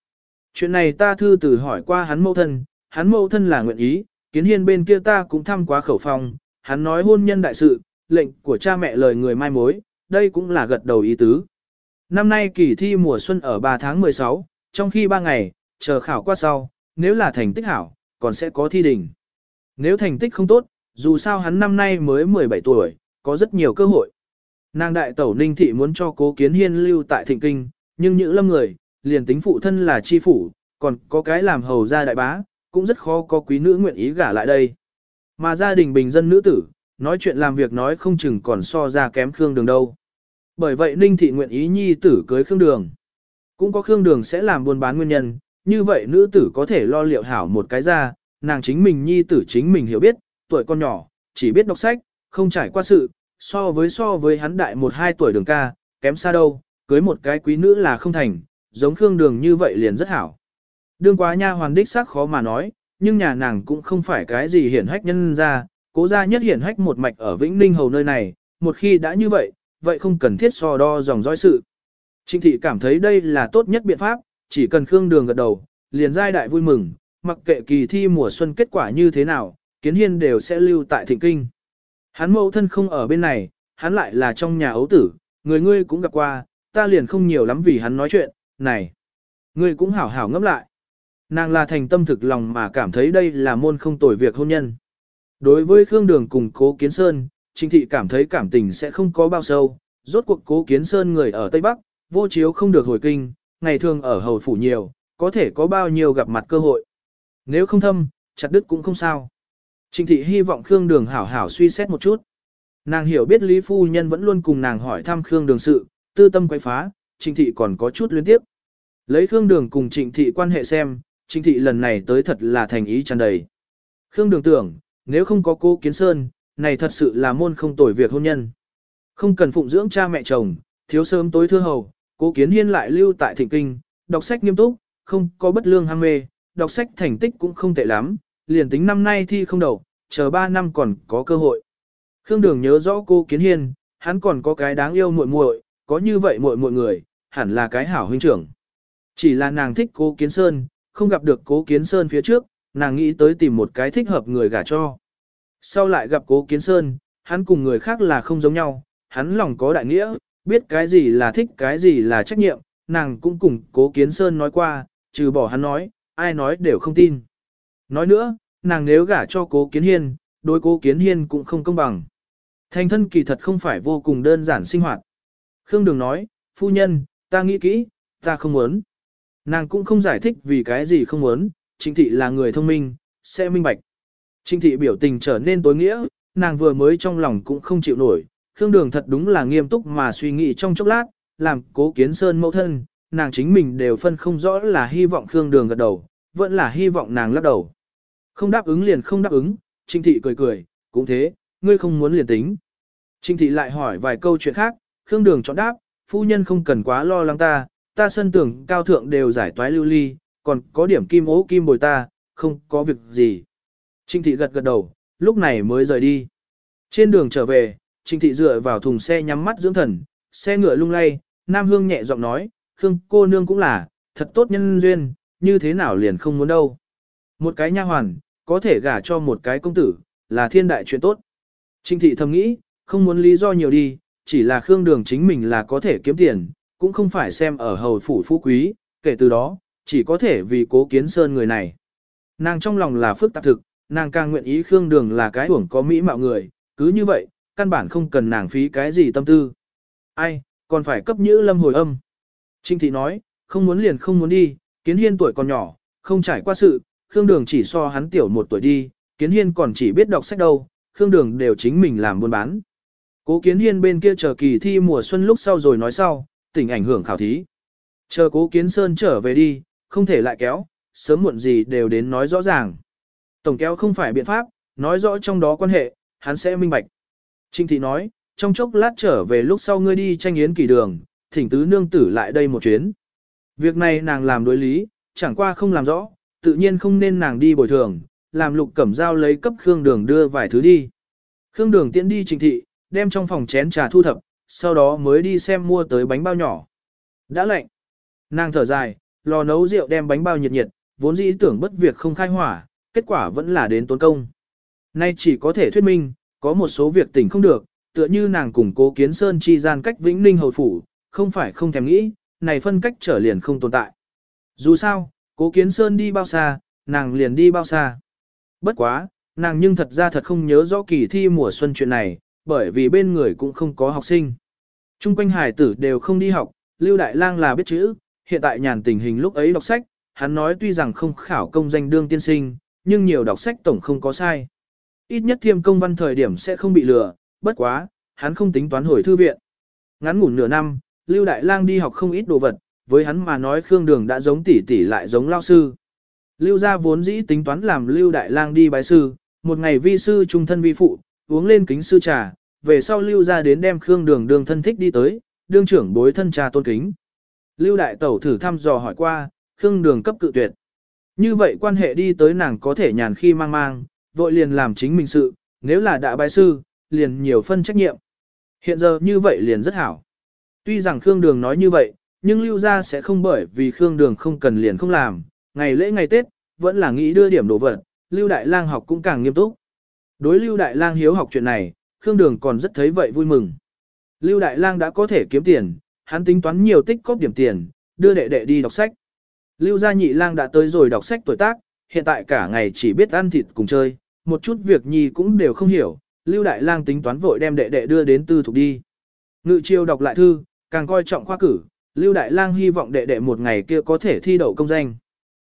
Speaker 1: Chuyện này ta thư từ hỏi qua hắn mâu thân, hắn mâu thân là nguyện ý, Kiến Hiên bên kia ta cũng thăm quá khẩu phòng, hắn nói hôn nhân đại sự, lệnh của cha mẹ lời người mai mối, đây cũng là gật đầu ý tứ. Năm nay kỳ thi mùa xuân ở 3 tháng 16, trong khi ba ngày, chờ khảo qua sau, nếu là thành tích hảo, còn sẽ có thi đình. Nếu thành tích không tốt, dù sao hắn năm nay mới 17 tuổi, có rất nhiều cơ hội. Nàng đại tẩu ninh thị muốn cho cố kiến hiên lưu tại thịnh kinh, nhưng những lâm người, liền tính phụ thân là chi phủ, còn có cái làm hầu gia đại bá, cũng rất khó có quý nữ nguyện ý gả lại đây. Mà gia đình bình dân nữ tử, nói chuyện làm việc nói không chừng còn so ra kém Khương Đường đâu. Bởi vậy Ninh Thị nguyện ý nhi tử cưới Khương Đường. Cũng có Khương Đường sẽ làm buôn bán nguyên nhân, như vậy nữ tử có thể lo liệu hảo một cái ra, nàng chính mình nhi tử chính mình hiểu biết, tuổi con nhỏ, chỉ biết đọc sách, không trải qua sự, so với so với hắn đại một hai tuổi đường ca, kém xa đâu, cưới một cái quý nữ là không thành, giống Khương Đường như vậy liền rất hảo. Đương quá nha hoàn đích xác khó mà nói, nhưng nhà nàng cũng không phải cái gì hiển hách nhân ra, cố gia nhất hiển hách một mạch ở Vĩnh Ninh Hầu nơi này, một khi đã như vậy, vậy không cần thiết so đo dòng dõi sự. Trịnh thị cảm thấy đây là tốt nhất biện pháp, chỉ cần Khương Đường gật đầu, liền giai đại vui mừng, mặc kệ kỳ thi mùa xuân kết quả như thế nào, kiến hiên đều sẽ lưu tại thịnh kinh. Hắn mẫu thân không ở bên này, hắn lại là trong nhà ấu tử, người ngươi cũng gặp qua, ta liền không nhiều lắm vì hắn nói chuyện, này. Ngươi cũng hảo hảo ngẫm lại. Nàng là thành tâm thực lòng mà cảm thấy đây là môn không tồi việc hôn nhân. Đối với Khương Đường cùng Cố Kiến Sơn, Trinh Thị cảm thấy cảm tình sẽ không có bao sâu, rốt cuộc Cố Kiến Sơn người ở Tây Bắc, vô chiếu không được hồi kinh, ngày thường ở hầu phủ nhiều, có thể có bao nhiêu gặp mặt cơ hội. Nếu không thâm, chặt đứt cũng không sao. Trịnh thị hy vọng Khương Đường hảo hảo suy xét một chút. Nàng hiểu biết Lý Phu Nhân vẫn luôn cùng nàng hỏi thăm Khương Đường sự, tư tâm quay phá, Trịnh thị còn có chút liên tiếp. Lấy Khương Đường cùng Trịnh thị quan hệ xem, Trịnh thị lần này tới thật là thành ý tràn đầy. Khương Đường tưởng, nếu không có cô Kiến Sơn, này thật sự là môn không tồi việc hôn nhân. Không cần phụng dưỡng cha mẹ chồng, thiếu sớm tối thưa hầu, cố Kiến Hiên lại lưu tại Thịnh Kinh, đọc sách nghiêm túc, không có bất lương ham mê, đọc sách thành tích cũng không tệ lắm, liền tính năm nay thi không đầu, chờ 3 năm còn có cơ hội. Khương Đường nhớ rõ cô Kiến Hiên, hắn còn có cái đáng yêu muội muội, có như vậy muội muội người, hẳn là cái hảo huynh trưởng. Chỉ là nàng thích cố Kiến Sơn, không gặp được cố Kiến Sơn phía trước, nàng nghĩ tới tìm một cái thích hợp người gả cho. Sau lại gặp cố Kiến Sơn, hắn cùng người khác là không giống nhau, hắn lòng có đại nghĩa, biết cái gì là thích cái gì là trách nhiệm, nàng cũng cùng cố Kiến Sơn nói qua, trừ bỏ hắn nói, ai nói đều không tin. Nói nữa, nàng nếu gả cho cố Kiến Hiên, đối cố Kiến Hiên cũng không công bằng. Thành thân kỳ thật không phải vô cùng đơn giản sinh hoạt. Khương Đường nói, phu nhân, ta nghĩ kỹ, ta không muốn. Nàng cũng không giải thích vì cái gì không muốn, Trịnh Thị là người thông minh, sẽ minh bạch. Trịnh Thị biểu tình trở nên tối nghĩa, nàng vừa mới trong lòng cũng không chịu nổi. Khương Đường thật đúng là nghiêm túc mà suy nghĩ trong chốc lát, làm cố kiến sơn mẫu thân, nàng chính mình đều phân không rõ là hy vọng Khương Đường gật đầu, vẫn là hy vọng nàng lắc đầu. Không đáp ứng liền không đáp ứng, Trinh Thị cười cười, cũng thế, ngươi không muốn liền tính. Trinh Thị lại hỏi vài câu chuyện khác, Khương Đường chọn đáp, phu nhân không cần quá lo lắng ta, ta sân tưởng cao thượng đều giải toái lưu ly, còn có điểm kim ố kim bồi ta, không có việc gì. Trinh thị gật gật đầu, lúc này mới rời đi. Trên đường trở về, Trình thị dựa vào thùng xe nhắm mắt dưỡng thần, xe ngựa lung lay, Nam Hương nhẹ giọng nói, Khương cô nương cũng là, thật tốt nhân duyên, như thế nào liền không muốn đâu. Một cái nha hoàn, có thể gả cho một cái công tử, là thiên đại chuyện tốt. Trình thị thầm nghĩ, không muốn lý do nhiều đi, chỉ là Khương Đường chính mình là có thể kiếm tiền, cũng không phải xem ở hầu phủ phú quý, kể từ đó, chỉ có thể vì cố kiến sơn người này. Nàng trong lòng là phức tạp thực, nàng càng nguyện ý Khương Đường là cái uổng có mỹ mạo người, cứ như vậy, căn bản không cần nàng phí cái gì tâm tư. Ai, còn phải cấp nhữ lâm hồi âm. Trinh Thị nói, không muốn liền không muốn đi, kiến hiên tuổi còn nhỏ, không trải qua sự, Khương Đường chỉ so hắn tiểu một tuổi đi, kiến hiên còn chỉ biết đọc sách đâu, Khương Đường đều chính mình làm buôn bán. Cố kiến hiên bên kia chờ kỳ thi mùa xuân lúc sau rồi nói sau, tỉnh ảnh hưởng khảo thí. Chờ cố kiến sơn trở về đi, không thể lại kéo, sớm muộn gì đều đến nói rõ ràng. Tổng kéo không phải biện pháp, nói rõ trong đó quan hệ, hắn sẽ minh bạch. Trinh thị nói, trong chốc lát trở về lúc sau ngươi đi tranh yến kỳ đường, thỉnh tứ nương tử lại đây một chuyến. Việc này nàng làm đối lý, chẳng qua không làm rõ, tự nhiên không nên nàng đi bồi thường, làm lục cẩm dao lấy cấp Khương Đường đưa vài thứ đi. Khương Đường tiễn đi trình thị, đem trong phòng chén trà thu thập, sau đó mới đi xem mua tới bánh bao nhỏ. Đã lạnh. Nàng thở dài, lò nấu rượu đem bánh bao nhiệt nhiệt, vốn dĩ tưởng bất việc không khai hỏa, kết quả vẫn là đến tốn công. Nay chỉ có thể thuyết minh, có một số việc tỉnh không được, tựa như nàng cùng cố kiến sơn chi gian cách vĩnh ninh hầu phủ, không phải không thèm nghĩ, này phân cách trở liền không tồn tại. Dù sao, cố kiến sơn đi bao xa, nàng liền đi bao xa. Bất quá, nàng nhưng thật ra thật không nhớ rõ kỳ thi mùa xuân chuyện này, bởi vì bên người cũng không có học sinh. Trung quanh hải tử đều không đi học, Lưu Đại Lang là biết chữ, hiện tại nhàn tình hình lúc ấy đọc sách, hắn nói tuy rằng không khảo công danh đương tiên sinh, nhưng nhiều đọc sách tổng không có sai. Ít nhất thiêm công văn thời điểm sẽ không bị lừa, bất quá, hắn không tính toán hồi thư viện. Ngắn ngủn nửa năm, Lưu Đại Lang đi học không ít đồ vật, với hắn mà nói Khương Đường đã giống tỷ tỷ lại giống lao sư. Lưu gia vốn dĩ tính toán làm Lưu Đại Lang đi bái sư, một ngày vi sư trung thân vi phụ, uống lên kính sư trà, về sau Lưu gia đến đem Khương Đường đường thân thích đi tới, đương trưởng bối thân trà tôn kính. Lưu Đại Tẩu thử thăm dò hỏi qua, Khương Đường cấp cự tuyệt. Như vậy quan hệ đi tới nàng có thể nhàn khi mang mang, vội liền làm chính mình sự, nếu là đã bái sư, liền nhiều phân trách nhiệm. Hiện giờ như vậy liền rất hảo. Tuy rằng Khương Đường nói như vậy, nhưng Lưu gia sẽ không bởi vì Khương Đường không cần liền không làm, ngày lễ ngày Tết, vẫn là nghĩ đưa điểm đồ vật, Lưu Đại Lang học cũng càng nghiêm túc. Đối Lưu Đại Lang hiếu học chuyện này, Khương Đường còn rất thấy vậy vui mừng. Lưu Đại Lang đã có thể kiếm tiền, hắn tính toán nhiều tích cóp điểm tiền, đưa đệ đệ đi đọc sách. Lưu Gia Nhị Lang đã tới rồi đọc sách tuổi tác, hiện tại cả ngày chỉ biết ăn thịt cùng chơi, một chút việc nhi cũng đều không hiểu. Lưu Đại Lang tính toán vội đem đệ đệ đưa đến tư thục đi. Ngự chiêu đọc lại thư, càng coi trọng khoa cử, Lưu Đại Lang hy vọng đệ đệ một ngày kia có thể thi đậu công danh.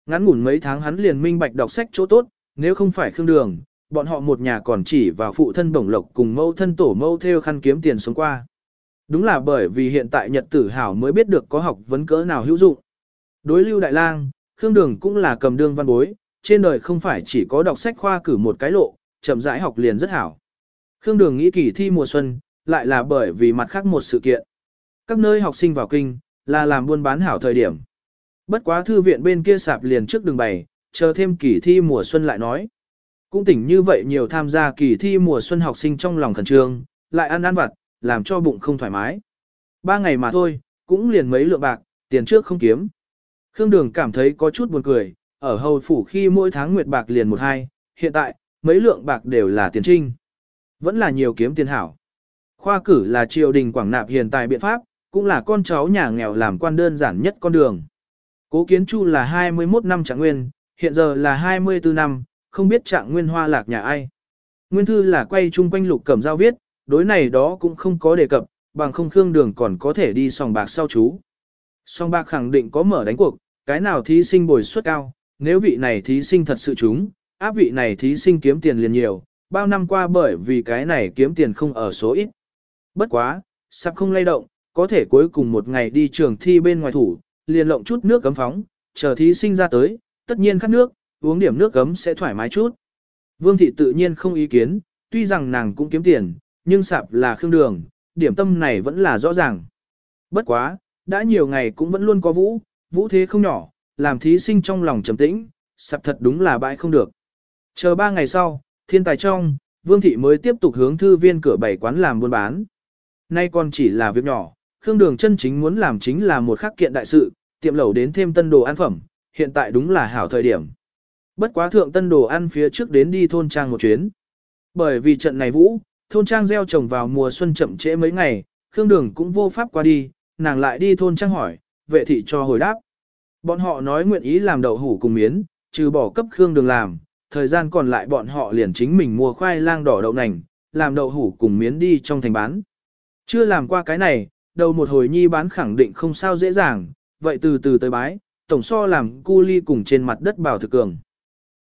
Speaker 1: Ngắn ngủn mấy tháng hắn liền minh bạch đọc sách chỗ tốt, nếu không phải khương đường, bọn họ một nhà còn chỉ vào phụ thân bổng lộc cùng mâu thân tổ mâu theo khăn kiếm tiền sống qua. Đúng là bởi vì hiện tại nhật tử hảo mới biết được có học vấn cỡ nào hữu dụng. Đối lưu đại lang, khương đường cũng là cầm đương văn bối, trên đời không phải chỉ có đọc sách khoa cử một cái lộ, chậm rãi học liền rất hảo. Khương đường nghĩ kỳ thi mùa xuân, lại là bởi vì mặt khác một sự kiện. Các nơi học sinh vào kinh, là làm buôn bán hảo thời điểm. Bất quá thư viện bên kia sạp liền trước đường bày, chờ thêm kỳ thi mùa xuân lại nói. Cũng tỉnh như vậy nhiều tham gia kỳ thi mùa xuân học sinh trong lòng khẩn trương, lại ăn ăn vặt, làm cho bụng không thoải mái. Ba ngày mà thôi, cũng liền mấy lượng bạc, tiền trước không kiếm. Khương Đường cảm thấy có chút buồn cười, ở hầu phủ khi mỗi tháng nguyệt bạc liền một hai, hiện tại, mấy lượng bạc đều là tiền trinh. Vẫn là nhiều kiếm tiền hảo. Khoa cử là triều đình quảng nạp hiện tại biện pháp, cũng là con cháu nhà nghèo làm quan đơn giản nhất con đường. Cố kiến chu là 21 năm trạng nguyên, hiện giờ là 24 năm, không biết trạng nguyên hoa lạc nhà ai. Nguyên thư là quay chung quanh lục cẩm giao viết, đối này đó cũng không có đề cập, bằng không khương đường còn có thể đi sòng bạc sau chú. Sòng bạc khẳng định có mở đánh cuộc, cái nào thí sinh bồi suất cao, nếu vị này thí sinh thật sự trúng, áp vị này thí sinh kiếm tiền liền nhiều, bao năm qua bởi vì cái này kiếm tiền không ở số ít. Bất quá, sắp không lay động, có thể cuối cùng một ngày đi trường thi bên ngoài thủ, liền lộng chút nước cấm phóng, chờ thí sinh ra tới, tất nhiên khát nước, uống điểm nước cấm sẽ thoải mái chút. Vương thị tự nhiên không ý kiến, tuy rằng nàng cũng kiếm tiền, nhưng sạp là khương đường, điểm tâm này vẫn là rõ ràng. Bất quá, đã nhiều ngày cũng vẫn luôn có vũ, vũ thế không nhỏ, làm thí sinh trong lòng trầm tĩnh, sập thật đúng là bãi không được. Chờ ba ngày sau, thiên tài trong, Vương thị mới tiếp tục hướng thư viên cửa bảy quán làm buôn bán. Nay còn chỉ là việc nhỏ, Khương Đường chân chính muốn làm chính là một khắc kiện đại sự, tiệm lẩu đến thêm tân đồ ăn phẩm, hiện tại đúng là hảo thời điểm. Bất quá thượng tân đồ ăn phía trước đến đi thôn trang một chuyến. Bởi vì trận này vũ, thôn trang gieo trồng vào mùa xuân chậm trễ mấy ngày, Khương Đường cũng vô pháp qua đi, nàng lại đi thôn trang hỏi, vệ thị cho hồi đáp. Bọn họ nói nguyện ý làm đậu hủ cùng miến, trừ bỏ cấp Khương Đường làm, thời gian còn lại bọn họ liền chính mình mua khoai lang đỏ đậu nành, làm đậu hủ cùng miến đi trong thành bán. Chưa làm qua cái này, đầu một hồi nhi bán khẳng định không sao dễ dàng, vậy từ từ tới bái, tổng so làm cu ly cùng trên mặt đất bảo thực cường.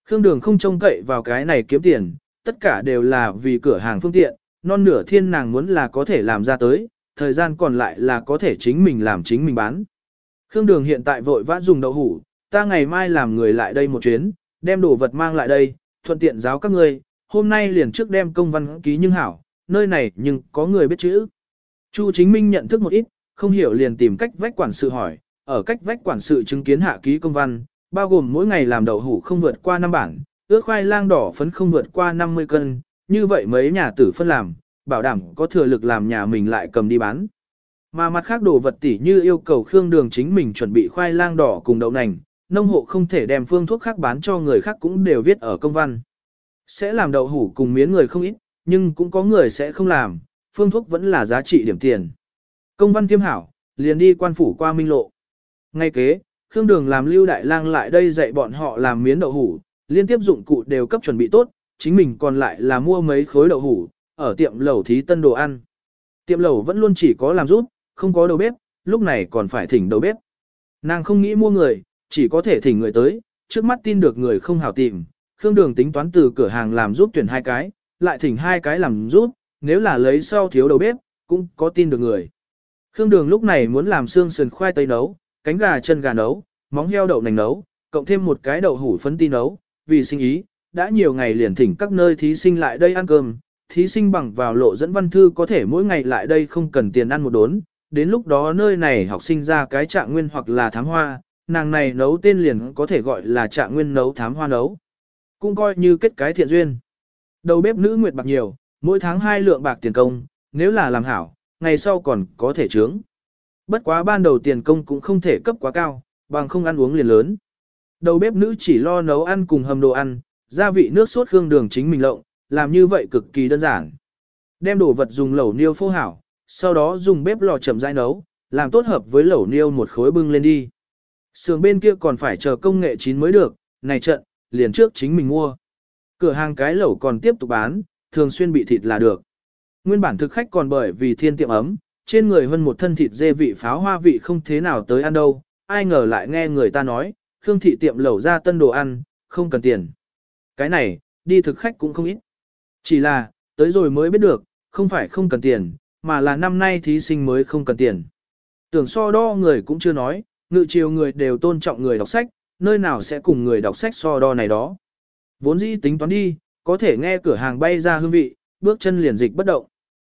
Speaker 1: Khương Đường không trông cậy vào cái này kiếm tiền, tất cả đều là vì cửa hàng phương tiện, non nửa thiên nàng muốn là có thể làm ra tới, thời gian còn lại là có thể chính mình làm chính mình bán. Khương Đường hiện tại vội vã dùng đậu hủ, ta ngày mai làm người lại đây một chuyến, đem đồ vật mang lại đây, thuận tiện giáo các ngươi, hôm nay liền trước đem công văn ký nhưng hảo, nơi này nhưng có người biết chữ. Chu Chính Minh nhận thức một ít, không hiểu liền tìm cách vách quản sự hỏi, ở cách vách quản sự chứng kiến hạ ký công văn, bao gồm mỗi ngày làm đậu hủ không vượt qua 5 bản, ước khoai lang đỏ phấn không vượt qua 50 cân, như vậy mấy nhà tử phân làm, bảo đảm có thừa lực làm nhà mình lại cầm đi bán. Mà mặt khác đồ vật tỉ như yêu cầu Khương Đường chính mình chuẩn bị khoai lang đỏ cùng đậu nành, nông hộ không thể đem phương thuốc khác bán cho người khác cũng đều viết ở công văn. Sẽ làm đậu hủ cùng miến người không ít, nhưng cũng có người sẽ không làm, phương thuốc vẫn là giá trị điểm tiền. Công văn tiêm hảo, liền đi quan phủ qua minh lộ. Ngay kế, Khương Đường làm Lưu Đại Lang lại đây dạy bọn họ làm miến đậu hủ, liên tiếp dụng cụ đều cấp chuẩn bị tốt, chính mình còn lại là mua mấy khối đậu hủ, ở tiệm lẩu thí tân đồ ăn. Tiệm lẩu vẫn luôn chỉ có làm giúp, không có đầu bếp, lúc này còn phải thỉnh đầu bếp. Nàng không nghĩ mua người, chỉ có thể thỉnh người tới, trước mắt tin được người không hảo tìm. Khương Đường tính toán từ cửa hàng làm giúp tuyển hai cái, lại thỉnh hai cái làm giúp, nếu là lấy sau thiếu đầu bếp, cũng có tin được người. Khương Đường lúc này muốn làm xương sườn khoai tây nấu, cánh gà chân gà nấu, móng heo đậu nành nấu, cộng thêm một cái đậu hủ phấn ti nấu, vì sinh ý, đã nhiều ngày liền thỉnh các nơi thí sinh lại đây ăn cơm, thí sinh bằng vào lộ dẫn văn thư có thể mỗi ngày lại đây không cần tiền ăn một đốn, đến lúc đó nơi này học sinh ra cái trạng nguyên hoặc là thám hoa, nàng này nấu tên liền có thể gọi là trạng nguyên nấu thám hoa nấu. Cũng coi như kết cái thiện duyên. Đầu bếp nữ nguyệt bạc nhiều, mỗi tháng hai lượng bạc tiền công, nếu là làm hảo, ngày sau còn có thể trướng. Bất quá ban đầu tiền công cũng không thể cấp quá cao, bằng không ăn uống liền lớn. Đầu bếp nữ chỉ lo nấu ăn cùng hầm đồ ăn, gia vị nước sốt hương đường chính mình lộng, làm như vậy cực kỳ đơn giản. Đem đồ vật dùng lẩu niêu phô hảo, sau đó dùng bếp lò chậm rãi nấu, làm tốt hợp với lẩu niêu một khối bưng lên đi. Sườn bên kia còn phải chờ công nghệ chín mới được, này trận, liền trước chính mình mua. Cửa hàng cái lẩu còn tiếp tục bán, thường xuyên bị thịt là được. Nguyên bản thực khách còn bởi vì thiên tiệm ấm, trên người hơn một thân thịt dê vị pháo hoa vị không thế nào tới ăn đâu, ai ngờ lại nghe người ta nói, Khương thị tiệm lẩu ra tân đồ ăn, không cần tiền. Cái này, đi thực khách cũng không ít. Chỉ là, tới rồi mới biết được, không phải không cần tiền, mà là năm nay thí sinh mới không cần tiền. Tưởng so đo người cũng chưa nói, ngự chiều người đều tôn trọng người đọc sách, nơi nào sẽ cùng người đọc sách so đo này đó. Vốn dĩ tính toán đi, có thể nghe cửa hàng bay ra hương vị, bước chân liền dịch bất động.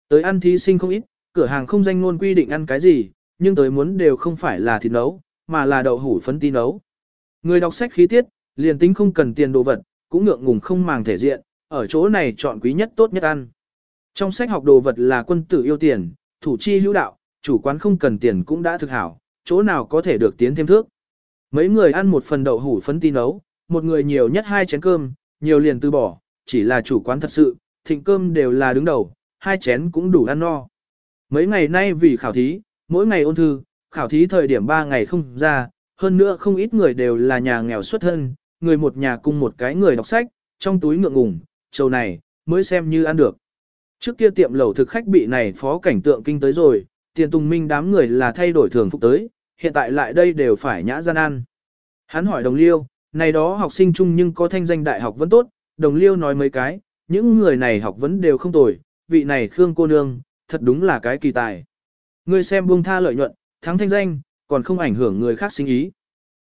Speaker 1: Tới ăn thí sinh không ít, cửa hàng không danh ngôn quy định ăn cái gì, nhưng tới muốn đều không phải là thịt nấu, mà là đậu hủ phấn tí nấu. Người đọc sách khí tiết, liền tính không cần tiền đồ vật, cũng ngượng ngùng không màng thể diện, ở chỗ này chọn quý nhất tốt nhất ăn. Trong sách học đồ vật là quân tử yêu tiền, thủ chi hữu đạo, chủ quán không cần tiền cũng đã thực hảo, chỗ nào có thể được tiến thêm thước. Mấy người ăn một phần đậu hủ phấn tí nấu, một người nhiều nhất hai chén cơm, nhiều liền từ bỏ, chỉ là chủ quán thật sự, thịnh cơm đều là đứng đầu, hai chén cũng đủ ăn no. Mấy ngày nay vì khảo thí, mỗi ngày ôn thư, khảo thí thời điểm ba ngày không ra, hơn nữa không ít người đều là nhà nghèo xuất thân, người một nhà cùng một cái người đọc sách, trong túi ngượng ngùng, trầu này, mới xem như ăn được. Trước kia tiệm lẩu thực khách bị này phó cảnh tượng kinh tới rồi, tiền tùng minh đám người là thay đổi thường phục tới, hiện tại lại đây đều phải nhã gian ăn. Hắn hỏi đồng liêu, này đó học sinh chung nhưng có thanh danh đại học vẫn tốt, đồng liêu nói mấy cái, những người này học vẫn đều không tồi, vị này Khương cô nương, thật đúng là cái kỳ tài. Ngươi xem buông tha lợi nhuận, thắng thanh danh, còn không ảnh hưởng người khác sinh ý.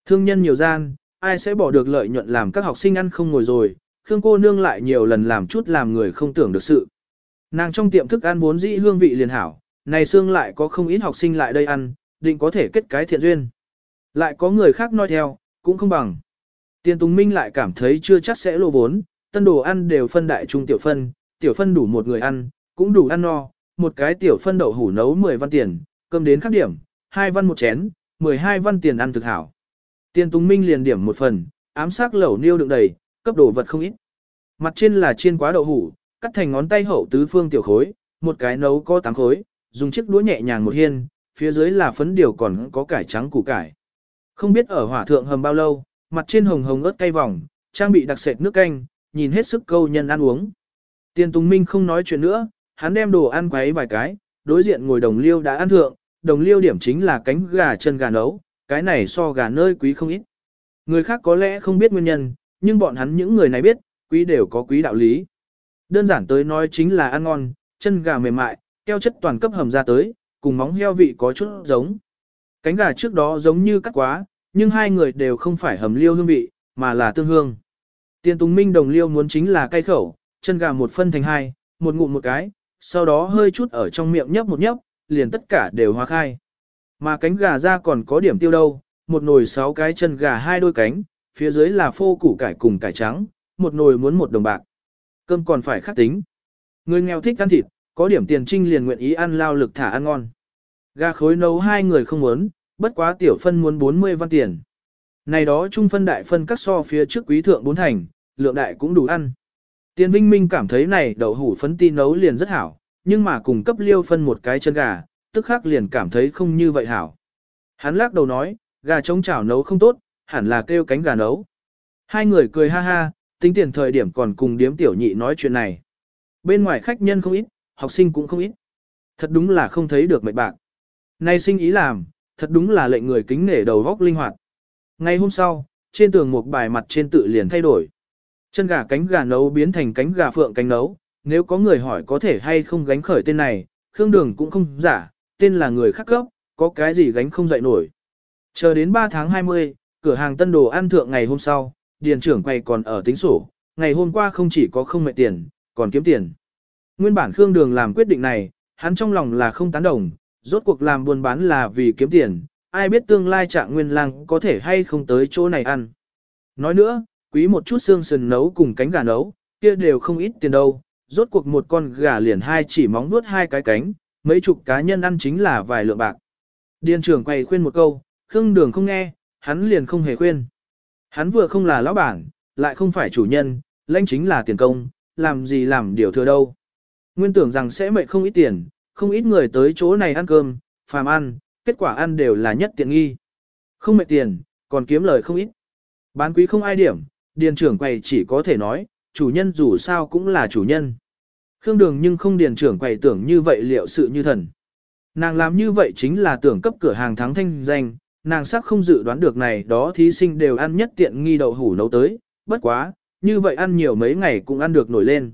Speaker 1: Thương nhân nhiều gian, ai sẽ bỏ được lợi nhuận làm các học sinh ăn không ngồi rồi, Khương cô nương lại nhiều lần làm chút làm người không tưởng được sự. Nàng trong tiệm thức ăn vốn dĩ hương vị liền hảo, này xương lại có không ít học sinh lại đây ăn, định có thể kết cái thiện duyên. Lại có người khác nói theo, cũng không bằng. Tiền Tùng Minh lại cảm thấy chưa chắc sẽ lộ vốn, tân đồ ăn đều phân đại trung tiểu phân, tiểu phân đủ một người ăn, cũng đủ ăn no, một cái tiểu phân đậu hủ nấu 10 văn tiền, cơm đến khắc điểm, hai văn một chén, 12 văn tiền ăn thực hảo. Tiền Tùng Minh liền điểm một phần, ám sát lẩu niêu đựng đầy, cấp đồ vật không ít. Mặt trên là chiên quá đậu hủ, cắt thành ngón tay hậu tứ phương tiểu khối, một cái nấu có tám khối, dùng chiếc đũa nhẹ nhàng một hiên, phía dưới là phấn điều còn có cải trắng củ cải. Không biết ở hỏa thượng hầm bao lâu, mặt trên hồng hồng ớt cay vòng, trang bị đặc sệt nước canh, nhìn hết sức câu nhân ăn uống. Tiền Tùng Minh không nói chuyện nữa, hắn đem đồ ăn quấy vài cái, đối diện ngồi đồng liêu đã ăn thượng, đồng liêu điểm chính là cánh gà chân gà nấu, cái này so gà nơi quý không ít. Người khác có lẽ không biết nguyên nhân, nhưng bọn hắn những người này biết, quý đều có quý đạo lý. Đơn giản tới nói chính là ăn ngon, chân gà mềm mại, keo chất toàn cấp hầm ra tới, cùng móng heo vị có chút giống. Cánh gà trước đó giống như cắt quá, nhưng hai người đều không phải hầm liêu hương vị, mà là tương hương. Tiền Tùng Minh đồng liêu muốn chính là cay khẩu, chân gà một phân thành hai, một ngụm một cái, sau đó hơi chút ở trong miệng nhấp một nhấp, liền tất cả đều hóa khai. Mà cánh gà ra còn có điểm tiêu đâu, một nồi sáu cái chân gà hai đôi cánh, phía dưới là phô củ cải cùng cải trắng, một nồi muốn một đồng bạc. Cơm còn phải khắc tính. Người nghèo thích ăn thịt, có điểm tiền trinh liền nguyện ý ăn lao lực thả ăn ngon. Gà khối nấu hai người không muốn, bất quá tiểu phân muốn 40 văn tiền. Này đó trung phân đại phân cắt so phía trước quý thượng bốn thành, lượng đại cũng đủ ăn. Tiền Vinh Minh cảm thấy này đậu hủ phấn ti nấu liền rất hảo, nhưng mà cùng cấp liêu phân một cái chân gà, tức khắc liền cảm thấy không như vậy hảo. Hắn lắc đầu nói, Gà trống chảo nấu không tốt, hẳn là kêu cánh gà nấu. Hai người cười ha ha, tính tiền thời điểm còn cùng điếm tiểu nhị nói chuyện này. Bên ngoài khách nhân không ít, học sinh cũng không ít. Thật đúng là không thấy được mệt bạc. Nay sinh ý làm, thật đúng là lệnh người kính nể đầu góc linh hoạt. Ngày hôm sau, trên tường một bài mặt trên tự liền thay đổi. Chân gà cánh gà nấu biến thành cánh gà phượng cánh nấu, nếu có người hỏi có thể hay không gánh khởi tên này, Khương Đường cũng không giả, tên là người khắc cấp, có cái gì gánh không dậy nổi. Chờ đến 3 tháng 20, cửa hàng tân đồ ăn thượng ngày hôm sau, điền trưởng quay còn ở tính sổ, ngày hôm qua không chỉ có không mệt tiền, còn kiếm tiền. Nguyên bản Khương Đường làm quyết định này, hắn trong lòng là không tán đồng, rốt cuộc làm buôn bán là vì kiếm tiền, ai biết tương lai trạng nguyên lang có thể hay không tới chỗ này ăn. Nói nữa, quý một chút xương sườn nấu cùng cánh gà nấu, kia đều không ít tiền đâu, rốt cuộc một con gà liền hai chỉ móng nuốt hai cái cánh, mấy chục cá nhân ăn chính là vài lượng bạc. Điền trưởng quay khuyên một câu, Khương Đường không nghe, hắn liền không hề khuyên. Hắn vừa không là lão bản, lại không phải chủ nhân, lãnh chính là tiền công, làm gì làm điều thừa đâu. Nguyên tưởng rằng sẽ mệt không ít tiền, không ít người tới chỗ này ăn cơm, phàm ăn, kết quả ăn đều là nhất tiện nghi. Không mệt tiền, còn kiếm lời không ít. Bán quý không ai điểm, điền trưởng quầy chỉ có thể nói, chủ nhân dù sao cũng là chủ nhân. Khương Đường nhưng không điền trưởng quầy tưởng như vậy liệu sự như thần. Nàng làm như vậy chính là tưởng cấp cửa hàng thắng thanh danh, nàng sắc không dự đoán được này đó thí sinh đều ăn nhất tiện nghi đậu hủ nấu tới, bất quá, như vậy ăn nhiều mấy ngày cũng ăn được nổi lên.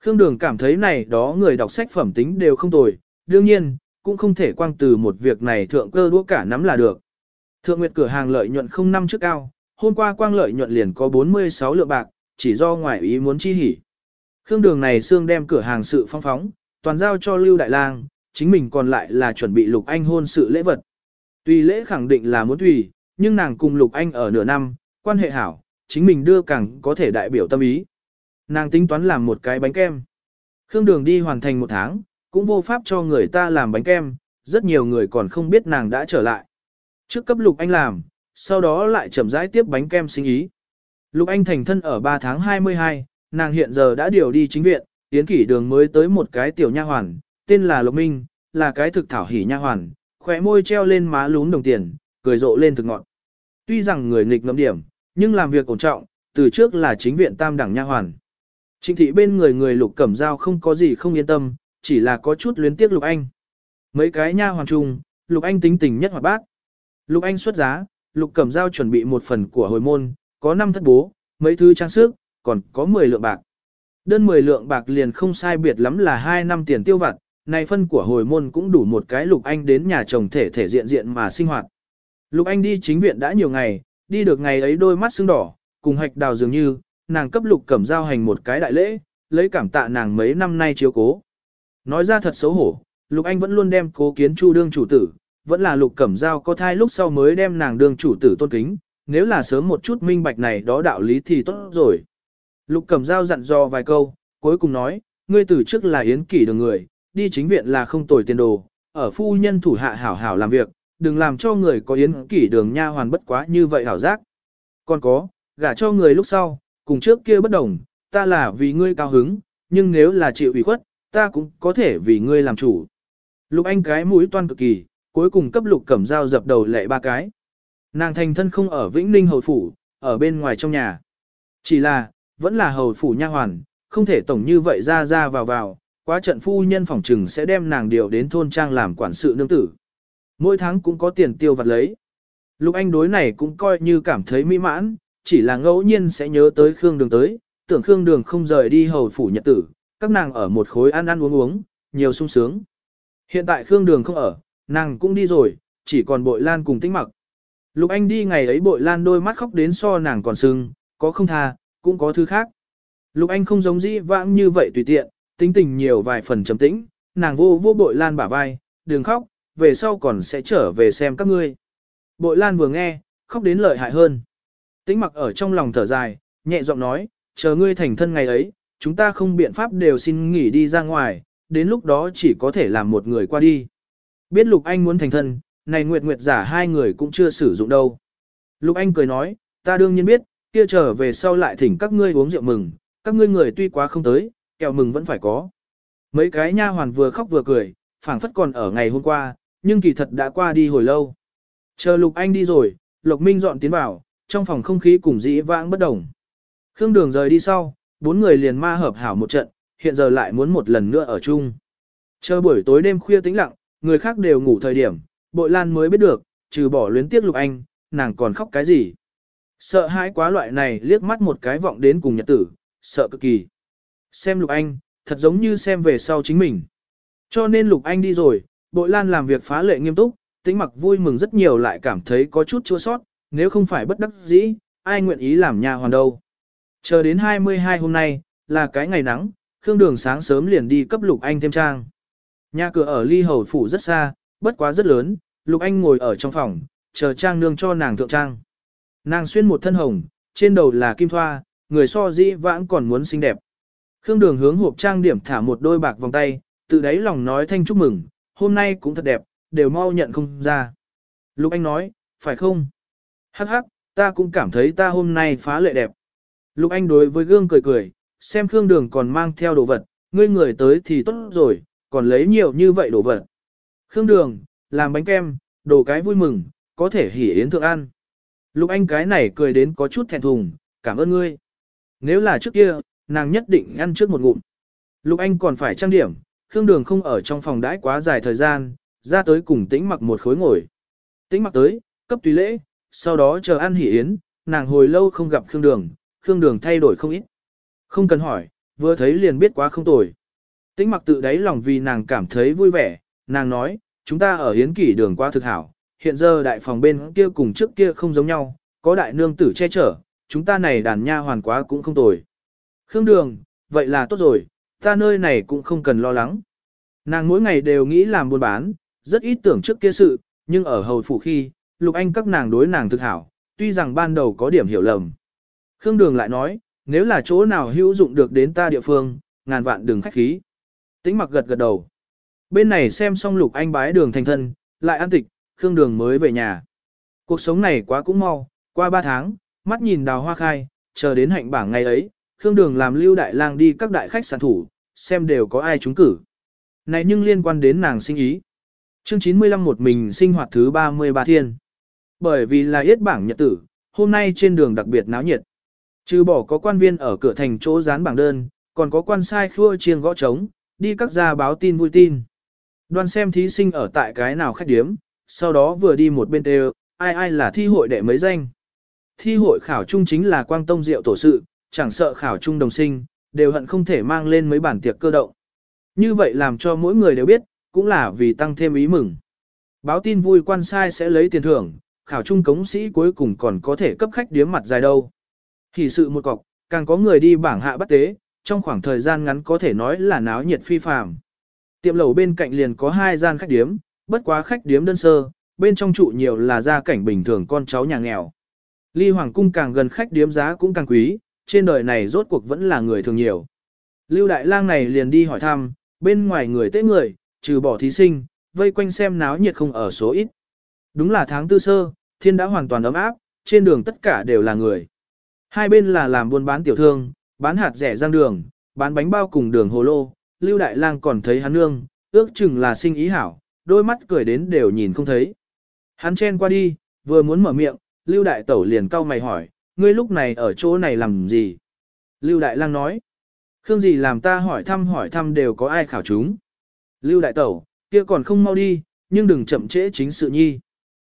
Speaker 1: Khương Đường cảm thấy này đó người đọc sách phẩm tính đều không tồi, đương nhiên, cũng không thể quang từ một việc này thượng cơ đũa cả nắm là được. Thượng Nguyệt cửa hàng lợi nhuận không năm trước cao, hôm qua quang lợi nhuận liền có 46 lượng bạc, chỉ do ngoại ý muốn chi hỉ. Khương Đường này xương đem cửa hàng sự phong phóng, toàn giao cho Lưu Đại Lang, chính mình còn lại là chuẩn bị Lục Anh hôn sự lễ vật. Tùy lễ khẳng định là muốn tùy, nhưng nàng cùng Lục Anh ở nửa năm, quan hệ hảo, chính mình đưa càng có thể đại biểu tâm ý. Nàng tính toán làm một cái bánh kem. Khương Đường đi hoàn thành một tháng, cũng vô pháp cho người ta làm bánh kem, rất nhiều người còn không biết nàng đã trở lại. Trước cấp Lục Anh làm, sau đó lại chậm rãi tiếp bánh kem sinh ý. Lục Anh thành thân ở 3 tháng 22, nàng hiện giờ đã điều đi chính viện, tiến kỷ đường mới tới một cái tiểu nha hoàn, tên là Lục Minh, là cái thực thảo hỉ nha hoàn, khỏe môi treo lên má lún đồng tiền, cười rộ lên thực ngọn. Tuy rằng người nghịch ngẫm điểm, nhưng làm việc ổn trọng, từ trước là chính viện tam đẳng nha hoàn. Trịnh thị bên người người lục cẩm dao không có gì không yên tâm, chỉ là có chút luyến tiếc lục anh. Mấy cái nha hoàn chung, lục anh tính tình nhất hoạt bát. Lục anh xuất giá, lục cẩm dao chuẩn bị một phần của hồi môn, có năm thất bố, mấy thứ trang sức, còn có 10 lượng bạc. Đơn 10 lượng bạc liền không sai biệt lắm là 2 năm tiền tiêu vặt, này phân của hồi môn cũng đủ một cái Lục Anh đến nhà chồng thể thể diện diện mà sinh hoạt. Lục Anh đi chính viện đã nhiều ngày, đi được ngày ấy đôi mắt sưng đỏ, cùng hạch đào dường như, nàng cấp Lục Cẩm giao hành một cái đại lễ, lấy cảm tạ nàng mấy năm nay chiếu cố. Nói ra thật xấu hổ, Lục Anh vẫn luôn đem cố kiến chu đương chủ tử, vẫn là Lục Cẩm giao có thai lúc sau mới đem nàng đương chủ tử tôn kính, nếu là sớm một chút minh bạch này đó đạo lý thì tốt rồi. Lục Cẩm giao dặn dò vài câu, cuối cùng nói, ngươi từ trước là yến kỷ đường người, đi chính viện là không tồi tiền đồ, ở phu nhân thủ hạ hảo hảo làm việc, đừng làm cho người có yến kỷ đường nha hoàn bất quá như vậy hảo giác. Còn có, gả cho người lúc sau, cùng trước kia bất đồng, ta là vì ngươi cao hứng, nhưng nếu là chịu ủy khuất, ta cũng có thể vì ngươi làm chủ. Lục anh cái mũi toan cực kỳ, cuối cùng cấp lục cẩm dao dập đầu lệ ba cái. Nàng thành thân không ở Vĩnh Ninh hầu phủ, ở bên ngoài trong nhà. Chỉ là, vẫn là hầu phủ nha hoàn, không thể tổng như vậy ra ra vào vào, quá trận phu nhân phòng trừng sẽ đem nàng điều đến thôn trang làm quản sự nương tử. Mỗi tháng cũng có tiền tiêu vặt lấy. Lục Anh đối này cũng coi như cảm thấy mỹ mãn, chỉ là ngẫu nhiên sẽ nhớ tới Khương Đường tới, tưởng Khương Đường không rời đi hầu phủ nhật tử, các nàng ở một khối ăn ăn uống uống, nhiều sung sướng. Hiện tại Khương Đường không ở, nàng cũng đi rồi, chỉ còn bội lan cùng tĩnh mặc. Lục Anh đi ngày ấy bội lan đôi mắt khóc đến so nàng còn sưng, có không tha, cũng có thứ khác. Lục Anh không giống dĩ vãng như vậy tùy tiện, tính tình nhiều vài phần trầm tĩnh, nàng vô vô bội lan bả vai, đừng khóc, về sau còn sẽ trở về xem các ngươi. Bội lan vừa nghe, khóc đến lợi hại hơn. Tĩnh mặc ở trong lòng thở dài, nhẹ giọng nói, chờ ngươi thành thân ngày ấy, chúng ta không biện pháp đều xin nghỉ đi ra ngoài, đến lúc đó chỉ có thể làm một người qua đi. Biết Lục Anh muốn thành thân, này Nguyệt Nguyệt giả hai người cũng chưa sử dụng đâu. Lục Anh cười nói, ta đương nhiên biết, kia trở về sau lại thỉnh các ngươi uống rượu mừng, các ngươi người tuy quá không tới, kẹo mừng vẫn phải có. Mấy cái nha hoàn vừa khóc vừa cười, phảng phất còn ở ngày hôm qua, nhưng kỳ thật đã qua đi hồi lâu. Chờ Lục Anh đi rồi, Lộc Minh dọn tiến vào, trong phòng không khí cùng dĩ vãng bất đồng. Khương Đường rời đi sau, bốn người liền ma hợp hảo một trận, hiện giờ lại muốn một lần nữa ở chung. Chờ buổi tối đêm khuya tĩnh lặng, người khác đều ngủ thời điểm, bội lan mới biết được, trừ bỏ luyến tiếc Lục Anh, nàng còn khóc cái gì. Sợ hãi quá loại này liếc mắt một cái vọng đến cùng nhật tử, sợ cực kỳ. Xem Lục Anh, thật giống như xem về sau chính mình. Cho nên Lục Anh đi rồi, bội lan làm việc phá lệ nghiêm túc, tính mặc vui mừng rất nhiều lại cảm thấy có chút chua sót, nếu không phải bất đắc dĩ, ai nguyện ý làm nhà hoàn đâu. Chờ đến 22 hôm nay, là cái ngày nắng, Khương Đường sáng sớm liền đi cấp Lục Anh thêm trang. Nhà cửa ở ly hầu phủ rất xa, bất quá rất lớn, Lục Anh ngồi ở trong phòng, chờ trang nương cho nàng thượng trang. Nàng xuyên một thân hồng, trên đầu là kim thoa, người so dĩ vãng còn muốn xinh đẹp. Khương Đường hướng hộp trang điểm thả một đôi bạc vòng tay, tự đáy lòng nói thanh chúc mừng, hôm nay cũng thật đẹp, đều mau nhận không ra. Lục Anh nói, phải không? Hắc hắc, ta cũng cảm thấy ta hôm nay phá lệ đẹp. Lục Anh đối với gương cười cười, xem Khương Đường còn mang theo đồ vật, ngươi người tới thì tốt rồi, còn lấy nhiều như vậy đồ vật. Khương Đường, làm bánh kem, đồ cái vui mừng, có thể hỉ yến thượng ăn. Lục Anh cái này cười đến có chút thẹn thùng, cảm ơn ngươi. Nếu là trước kia, nàng nhất định ăn trước một ngụm. Lục Anh còn phải trang điểm, Khương Đường không ở trong phòng đãi quá dài thời gian, ra tới cùng tĩnh mặc một khối ngồi. Tĩnh mặc tới, cấp tùy lễ, sau đó chờ ăn hỉ yến, nàng hồi lâu không gặp Khương Đường, Khương Đường thay đổi không ít. Không cần hỏi, vừa thấy liền biết quá không tồi. Tĩnh mặc tự đáy lòng vì nàng cảm thấy vui vẻ, nàng nói, chúng ta ở hiến kỷ đường qua thực hảo, hiện giờ đại phòng bên kia cùng trước kia không giống nhau, có đại nương tử che chở, chúng ta này đàn nha hoàn quá cũng không tồi. Khương Đường, vậy là tốt rồi, ta nơi này cũng không cần lo lắng. Nàng mỗi ngày đều nghĩ làm buôn bán, rất ít tưởng trước kia sự, nhưng ở hầu phủ khi, Lục Anh các nàng đối nàng thực hảo, tuy rằng ban đầu có điểm hiểu lầm. Khương Đường lại nói, nếu là chỗ nào hữu dụng được đến ta địa phương, ngàn vạn đừng khách khí. Tĩnh mặc gật gật đầu. Bên này xem xong Lục Anh bái đường thành thân, lại ăn tịch, Khương Đường mới về nhà. Cuộc sống này quá cũng mau, qua 3 tháng, mắt nhìn đào hoa khai, chờ đến hạnh bảng ngày ấy, Khương Đường làm lưu đại lang đi các đại khách sản thủ, xem đều có ai trúng cử. Này nhưng liên quan đến nàng sinh ý. Chương 95 một mình sinh hoạt thứ 33 thiên. Bởi vì là yết bảng nhật tử, hôm nay trên đường đặc biệt náo nhiệt. Trừ bỏ có quan viên ở cửa thành chỗ dán bảng đơn, còn có quan sai khua chiêng gõ trống, đi các gia báo tin vui tin. Đoan xem thí sinh ở tại cái nào khách điếm, sau đó vừa đi một bên đều, ai ai là thi hội đệ mấy danh. Thi hội khảo trung chính là quang tông diệu tổ sự, chẳng sợ khảo trung đồng sinh, đều hận không thể mang lên mấy bản tiệc cơ động. Như vậy làm cho mỗi người đều biết, cũng là vì tăng thêm ý mừng. Báo tin vui quan sai sẽ lấy tiền thưởng, khảo trung cống sĩ cuối cùng còn có thể cấp khách điếm mặt dài đâu. Thì sự một cọc, càng có người đi bảng hạ bắt tế, trong khoảng thời gian ngắn có thể nói là náo nhiệt phi phàm. Tiệm lầu bên cạnh liền có hai gian khách điếm, bất quá khách điếm đơn sơ, bên trong trụ nhiều là gia cảnh bình thường con cháu nhà nghèo. Ly Hoàng cung càng gần khách điếm giá cũng càng quý, trên đời này rốt cuộc vẫn là người thường nhiều. Lưu Đại Lang này liền đi hỏi thăm, bên ngoài người tế người, trừ bỏ thí sinh, vây quanh xem náo nhiệt không ở số ít. Đúng là tháng tư sơ, thiên đã hoàn toàn ấm áp, trên đường tất cả đều là người. Hai bên là làm buôn bán tiểu thương, bán hạt rẻ rang đường, bán bánh bao cùng đường hồ lô, Lưu Đại Lang còn thấy hắn nương, ước chừng là sinh ý hảo, đôi mắt cười đến đều nhìn không thấy. Hắn chen qua đi, vừa muốn mở miệng, Lưu Đại Tẩu liền cau mày hỏi, ngươi lúc này ở chỗ này làm gì? Lưu Đại Lang nói, Khương gì làm ta hỏi thăm hỏi thăm đều có ai khảo chúng. Lưu Đại Tẩu, kia còn không mau đi, nhưng đừng chậm trễ chính sự nhi.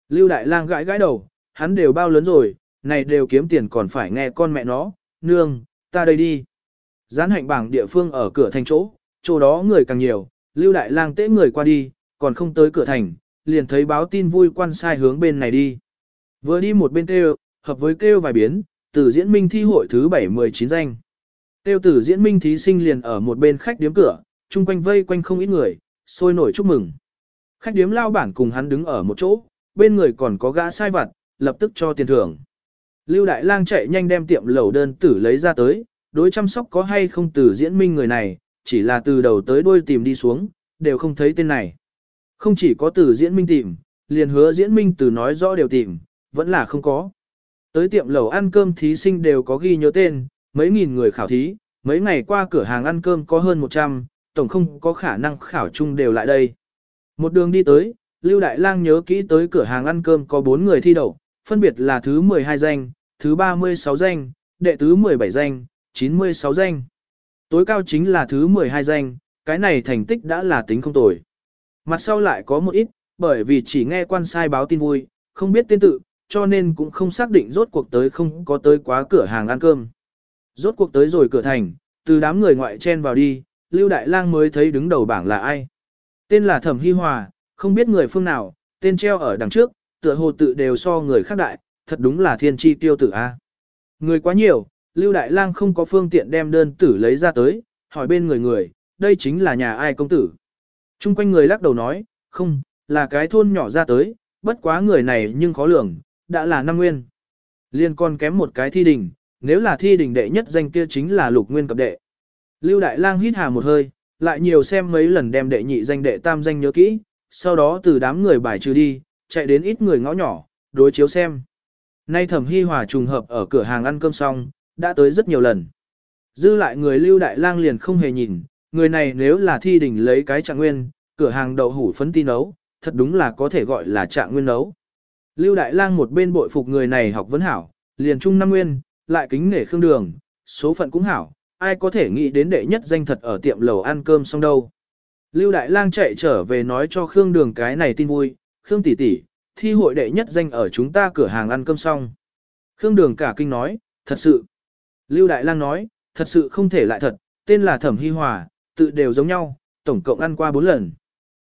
Speaker 1: Lưu Đại Lang gãi gãi đầu, hắn đều bao lớn rồi, này đều kiếm tiền còn phải nghe con mẹ nó, nương, ta đây đi. Gián hạnh bảng địa phương ở cửa thành chỗ, chỗ đó người càng nhiều, Lưu Đại Lang tễ người qua đi, còn không tới cửa thành, liền thấy báo tin vui quan sai hướng bên này đi. Vừa đi một bên kêu, hợp với kêu vài biến, từ diễn minh thi hội thứ 719 danh. Tiêu tử diễn minh thí sinh liền ở một bên khách điếm cửa, chung quanh vây quanh không ít người, sôi nổi chúc mừng. Khách điếm lao bản cùng hắn đứng ở một chỗ, bên người còn có gã sai vặt, lập tức cho tiền thưởng. Lưu Đại Lang chạy nhanh đem tiệm lẩu đơn tử lấy ra tới, đối chăm sóc có hay không từ diễn minh người này, chỉ là từ đầu tới đuôi tìm đi xuống, đều không thấy tên này. Không chỉ có từ diễn minh tìm, liền hứa diễn minh từ nói rõ đều tìm, vẫn là không có. Tới tiệm lẩu ăn cơm thí sinh đều có ghi nhớ tên, mấy nghìn người khảo thí, mấy ngày qua cửa hàng ăn cơm có hơn 100, tổng không có khả năng khảo chung đều lại đây. Một đường đi tới, Lưu Đại Lang nhớ kỹ tới cửa hàng ăn cơm có 4 người thi đậu, phân biệt là thứ 12 danh, thứ 36 danh, đệ tứ 17 danh, 96 danh. Tối cao chính là thứ 12 danh, cái này thành tích đã là tính không tồi. Mặt sau lại có một ít, bởi vì chỉ nghe quan sai báo tin vui, không biết tên tự, cho nên cũng không xác định rốt cuộc tới không có tới quá cửa hàng ăn cơm. Rốt cuộc tới rồi cửa thành, từ đám người ngoại chen vào đi, Lưu Đại Lang mới thấy đứng đầu bảng là ai. Tên là Thẩm Hi Hòa, không biết người phương nào, tên treo ở đằng trước, tựa hồ tự đều so người khác đại, thật đúng là thiên chi tiêu tử a. Người quá nhiều, Lưu Đại Lang không có phương tiện đem đơn tử lấy ra tới, hỏi bên người người, đây chính là nhà ai công tử. Trung quanh người lắc đầu nói, không, là cái thôn nhỏ ra tới, bất quá người này nhưng khó lường, đã là năm nguyên. Liên còn kém một cái thi đình, nếu là thi đình đệ nhất danh kia chính là lục nguyên cập đệ. Lưu Đại Lang hít hà một hơi, lại nhiều xem mấy lần đem đệ nhị danh đệ tam danh nhớ kỹ, sau đó từ đám người bài trừ đi, chạy đến ít người ngõ nhỏ, đối chiếu xem. Nay thẩm hy hòa trùng hợp ở cửa hàng ăn cơm xong, đã tới rất nhiều lần. Dư lại người lưu đại lang liền không hề nhìn, người này nếu là thi đỉnh lấy cái trạng nguyên, cửa hàng đậu hủ phấn tin nấu, thật đúng là có thể gọi là trạng nguyên nấu. Lưu đại lang một bên bội phục người này học vấn hảo, liền trung năm nguyên, lại kính nể khương đường, số phận cũng hảo, ai có thể nghĩ đến đệ nhất danh thật ở tiệm lầu ăn cơm xong đâu. Lưu Đại Lang chạy trở về nói cho Khương Đường cái này tin vui, Khương tỷ tỷ, thi hội đệ nhất danh ở chúng ta cửa hàng ăn cơm xong. Khương Đường cả kinh nói, thật sự. Lưu Đại Lang nói, thật sự không thể lại thật, tên là Thẩm Hi Hòa, tự đều giống nhau, tổng cộng ăn qua 4 lần.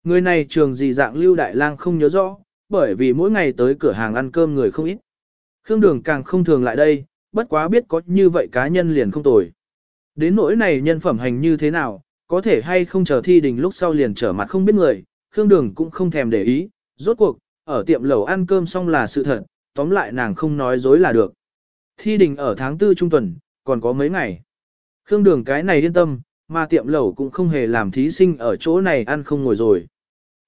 Speaker 1: Người này trường gì dạng Lưu Đại Lang không nhớ rõ, bởi vì mỗi ngày tới cửa hàng ăn cơm người không ít. Khương Đường càng không thường lại đây, bất quá biết có như vậy cá nhân liền không tồi. Đến nỗi này nhân phẩm hành như thế nào, có thể hay không chờ thi đình lúc sau liền trở mặt không biết người, Khương Đường cũng không thèm để ý, rốt cuộc, ở tiệm lẩu ăn cơm xong là sự thật, tóm lại nàng không nói dối là được. Thi đình ở tháng tư trung tuần, còn có mấy ngày. Khương Đường cái này yên tâm, mà tiệm lẩu cũng không hề làm thí sinh ở chỗ này ăn không ngồi rồi.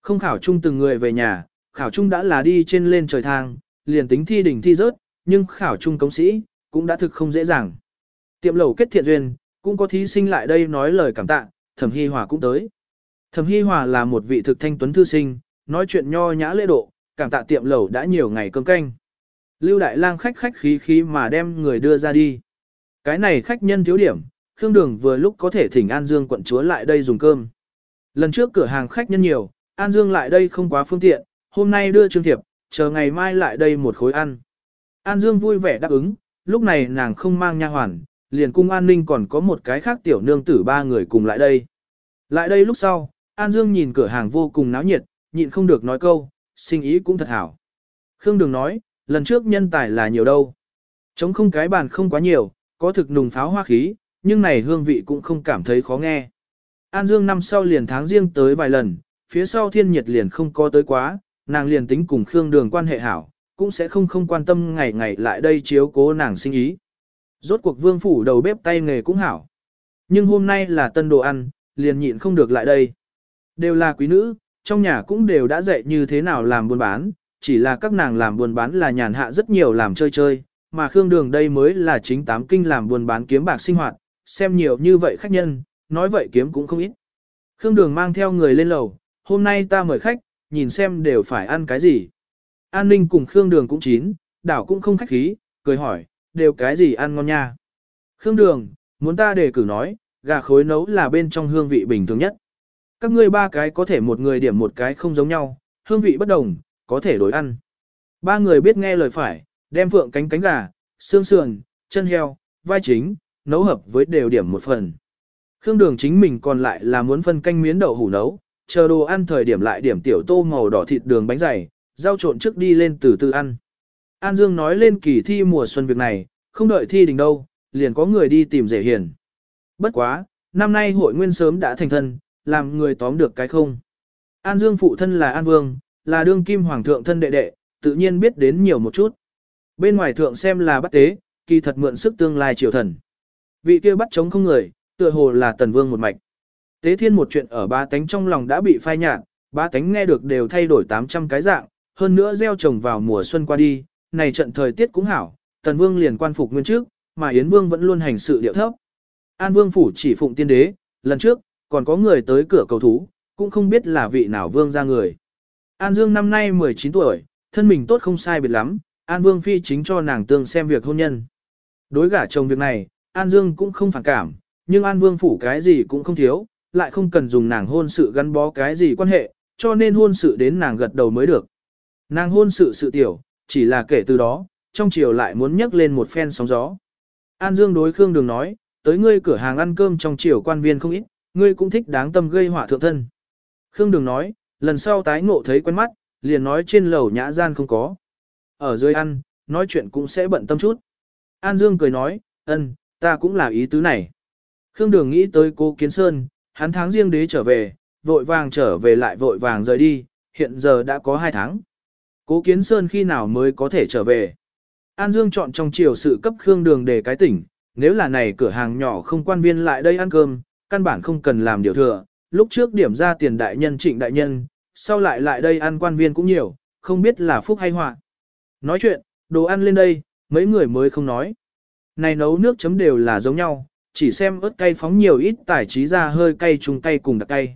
Speaker 1: Không khảo chung từng người về nhà, khảo Trung đã là đi trên lên trời thang, liền tính thi đỉnh thi rớt, nhưng khảo Trung công sĩ, cũng đã thực không dễ dàng. Tiệm lẩu kết thiện duyên, cũng có thí sinh lại đây nói lời cảm tạ, Thẩm Hi Hòa cũng tới. Thẩm Hi Hòa là một vị thực thanh tuấn thư sinh, nói chuyện nho nhã lễ độ, cảm tạ tiệm lẩu đã nhiều ngày cơm canh. Lưu Đại Lang khách khách khí khí mà đem người đưa ra đi. Cái này khách nhân thiếu điểm, Khương Đường vừa lúc có thể thỉnh An Dương quận chúa lại đây dùng cơm. Lần trước cửa hàng khách nhân nhiều, An Dương lại đây không quá phương tiện, hôm nay đưa trương thiệp, chờ ngày mai lại đây một khối ăn. An Dương vui vẻ đáp ứng, lúc này nàng không mang nha hoàn, liền cung an ninh còn có một cái khác tiểu nương tử ba người cùng lại đây. Lại đây lúc sau, An Dương nhìn cửa hàng vô cùng náo nhiệt, nhịn không được nói câu, sinh ý cũng thật hảo. Khương Đường nói, lần trước nhân tài là nhiều đâu. Chống không cái bàn không quá nhiều, có thực nùng pháo hoa khí, nhưng này hương vị cũng không cảm thấy khó nghe. An Dương năm sau liền tháng riêng tới vài lần, phía sau thiên nhiệt liền không có tới quá, nàng liền tính cùng Khương Đường quan hệ hảo, cũng sẽ không không quan tâm ngày ngày lại đây chiếu cố nàng sinh ý. Rốt cuộc vương phủ đầu bếp tay nghề cũng hảo. Nhưng hôm nay là tân đồ ăn, liền nhịn không được lại đây. Đều là quý nữ, trong nhà cũng đều đã dạy như thế nào làm buôn bán, chỉ là các nàng làm buôn bán là nhàn hạ rất nhiều làm chơi chơi, mà Khương Đường đây mới là chính tám kinh làm buôn bán kiếm bạc sinh hoạt, xem nhiều như vậy khách nhân, nói vậy kiếm cũng không ít. Khương Đường mang theo người lên lầu, hôm nay ta mời khách, nhìn xem đều phải ăn cái gì. An ninh cùng Khương Đường cũng chín, đảo cũng không khách khí, cười hỏi, đều cái gì ăn ngon nha. Khương Đường, muốn ta đề cử nói, gà khối nấu là bên trong hương vị bình thường nhất. Các ngươi ba cái có thể một người điểm một cái không giống nhau, hương vị bất đồng, có thể đối ăn. Ba người biết nghe lời phải, đem phượng cánh cánh gà, xương sườn, chân heo, vai chính, nấu hợp với đều điểm một phần. Khương đường chính mình còn lại là muốn phân canh miến đậu hủ nấu, chờ đồ ăn thời điểm lại điểm tiểu tô màu đỏ thịt đường bánh dày, rau trộn trước đi lên từ từ ăn. An Dương nói lên kỳ thi mùa xuân việc này, không đợi thi đình đâu, liền có người đi tìm rể hiền. Bất quá, năm nay hội nguyên sớm đã thành thân, làm người tóm được cái không. An Dương phụ thân là An Vương, là đương kim hoàng thượng thân đệ đệ, tự nhiên biết đến nhiều một chút. Bên ngoài thượng xem là bắt tế, kỳ thật mượn sức tương lai triều thần. Vị kia bắt chống không người, tựa hồ là tần vương một mạch. Tế thiên một chuyện ở ba tánh trong lòng đã bị phai nhạt, ba tánh nghe được đều thay đổi 800 cái dạng, hơn nữa gieo trồng vào mùa xuân qua đi, này trận thời tiết cũng hảo, tần vương liền quan phục nguyên trước, mà Yến vương vẫn luôn hành sự điệu thấp. An Vương phủ chỉ phụng tiên đế, lần trước, còn có người tới cửa cầu thú, cũng không biết là vị nào vương ra người. An Dương năm nay 19 tuổi, thân mình tốt không sai biệt lắm, An Vương Phi chính cho nàng tương xem việc hôn nhân. Đối gả chồng việc này, An Dương cũng không phản cảm, nhưng An Vương phủ cái gì cũng không thiếu, lại không cần dùng nàng hôn sự gắn bó cái gì quan hệ, cho nên hôn sự đến nàng gật đầu mới được. Nàng hôn sự sự tiểu, chỉ là kể từ đó, trong chiều lại muốn nhấc lên một phen sóng gió. An Dương đối Khương Đường nói, tới ngươi cửa hàng ăn cơm trong chiều quan viên không ít, ngươi cũng thích đáng tâm gây họa thượng thân. Khương Đường nói, lần sau tái ngộ thấy quen mắt, liền nói trên lầu nhã gian không có. Ở dưới ăn, nói chuyện cũng sẽ bận tâm chút. An Dương cười nói, ân, ta cũng là ý tứ này. Khương Đường nghĩ tới cô Kiến Sơn, hắn tháng riêng đế trở về, vội vàng trở về lại vội vàng rời đi, hiện giờ đã có hai tháng. Cố Kiến Sơn khi nào mới có thể trở về? An Dương chọn trong chiều sự cấp Khương Đường để cái tỉnh, nếu là này cửa hàng nhỏ không quan viên lại đây ăn cơm, căn bản không cần làm điều thừa, lúc trước điểm ra tiền đại nhân trịnh đại nhân, sau lại lại đây ăn quan viên cũng nhiều, không biết là phúc hay họa. Nói chuyện, đồ ăn lên đây, mấy người mới không nói. Này nấu nước chấm đều là giống nhau, chỉ xem ớt cay phóng nhiều ít tải trí ra hơi cay trùng cay cùng đặc cay.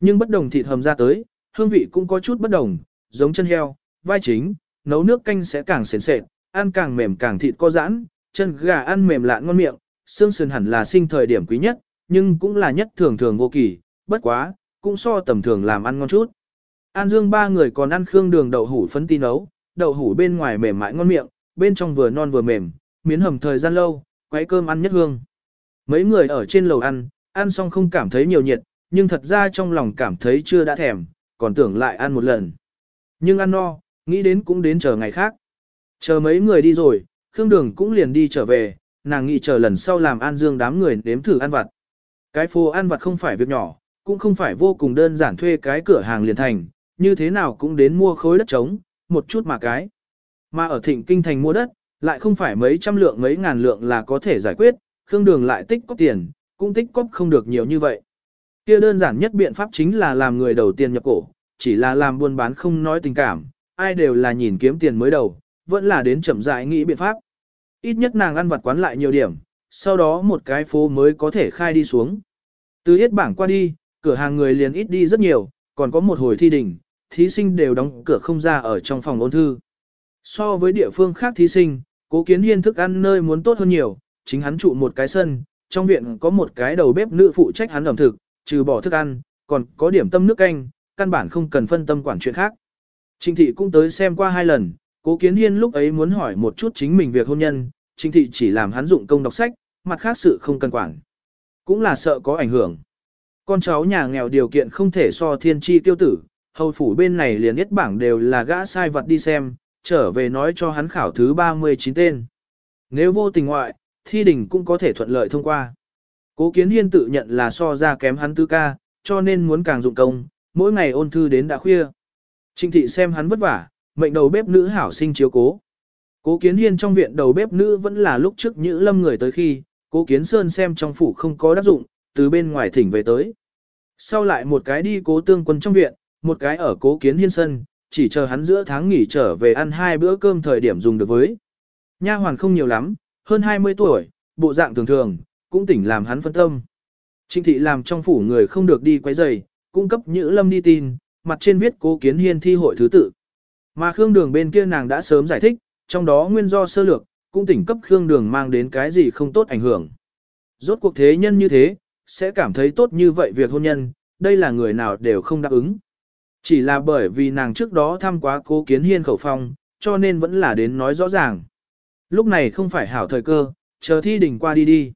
Speaker 1: Nhưng bất đồng thịt hầm ra tới, hương vị cũng có chút bất đồng, giống chân heo, vai chính, nấu nước canh sẽ càng sền sệt, ăn càng mềm càng thịt có giãn, chân gà ăn mềm lạ ngon miệng, xương sườn hẳn là sinh thời điểm quý nhất, nhưng cũng là nhất thường thường vô kỳ, bất quá, cũng so tầm thường làm ăn ngon chút. An Dương ba người còn ăn khương đường đậu hủ phấn ti nấu, đậu hủ bên ngoài mềm mại ngon miệng, bên trong vừa non vừa mềm, miến hầm thời gian lâu, quấy cơm ăn nhất hương. Mấy người ở trên lầu ăn, ăn xong không cảm thấy nhiều nhiệt, nhưng thật ra trong lòng cảm thấy chưa đã thèm, còn tưởng lại ăn một lần. Nhưng ăn no, nghĩ đến cũng đến chờ ngày khác. Chờ mấy người đi rồi, Khương Đường cũng liền đi trở về, nàng nghĩ chờ lần sau làm An Dương đám người nếm thử ăn vặt. Cái phố ăn vặt không phải việc nhỏ, cũng không phải vô cùng đơn giản thuê cái cửa hàng liền thành, như thế nào cũng đến mua khối đất trống, một chút mà cái. Mà ở thịnh kinh thành mua đất, lại không phải mấy trăm lượng mấy ngàn lượng là có thể giải quyết, Khương Đường lại tích có tiền, cũng tích cóp không được nhiều như vậy. Kia đơn giản nhất biện pháp chính là làm người đầu tiên nhập cổ, chỉ là làm buôn bán không nói tình cảm, ai đều là nhìn kiếm tiền mới đầu, vẫn là đến chậm rãi nghĩ biện pháp. Ít nhất nàng ăn vặt quán lại nhiều điểm, sau đó một cái phố mới có thể khai đi xuống. Từ hết bảng qua đi, cửa hàng người liền ít đi rất nhiều, còn có một hồi thi đỉnh, thí sinh đều đóng cửa không ra ở trong phòng ôn thư. So với địa phương khác thí sinh, cố kiến hiên thức ăn nơi muốn tốt hơn nhiều, chính hắn trụ một cái sân, trong viện có một cái đầu bếp nữ phụ trách hắn ẩm thực, trừ bỏ thức ăn, còn có điểm tâm nước canh, căn bản không cần phân tâm quản chuyện khác. Trình thị cũng tới xem qua hai lần, cố kiến hiên lúc ấy muốn hỏi một chút chính mình việc hôn nhân, Trình thị chỉ làm hắn dụng công đọc sách, mặt khác sự không cần quản. Cũng là sợ có ảnh hưởng. Con cháu nhà nghèo điều kiện không thể so thiên chi tiêu tử, hầu phủ bên này liền nhất bảng đều là gã sai vật đi xem, trở về nói cho hắn khảo thứ 39 tên. Nếu vô tình ngoại, thi đình cũng có thể thuận lợi thông qua. Cố kiến hiên tự nhận là so ra kém hắn tư ca, cho nên muốn càng dụng công, mỗi ngày ôn thư đến đã khuya. Trinh thị xem hắn vất vả, mệnh đầu bếp nữ hảo sinh chiếu cố. Cố kiến hiên trong viện đầu bếp nữ vẫn là lúc trước nhữ lâm người tới khi, cố kiến sơn xem trong phủ không có đáp dụng, từ bên ngoài thỉnh về tới. Sau lại một cái đi cố tương quân trong viện, một cái ở cố kiến hiên sân, chỉ chờ hắn giữa tháng nghỉ trở về ăn hai bữa cơm thời điểm dùng được với. Nha hoàn không nhiều lắm, hơn 20 tuổi, bộ dạng thường thường, cũng tỉnh làm hắn phân tâm. Trịnh thị làm trong phủ người không được đi quấy rầy, cung cấp Nhữ Lâm đi tin, mặt trên viết cố kiến hiên thi hội thứ tự. Mà Khương Đường bên kia nàng đã sớm giải thích, trong đó nguyên do sơ lược, cũng tỉnh cấp Khương Đường mang đến cái gì không tốt ảnh hưởng. Rốt cuộc thế nhân như thế, sẽ cảm thấy tốt như vậy việc hôn nhân, đây là người nào đều không đáp ứng. Chỉ là bởi vì nàng trước đó thăm quá cố kiến hiên khẩu phong, cho nên vẫn là đến nói rõ ràng. Lúc này không phải hảo thời cơ, chờ thi đỉnh qua đi đi.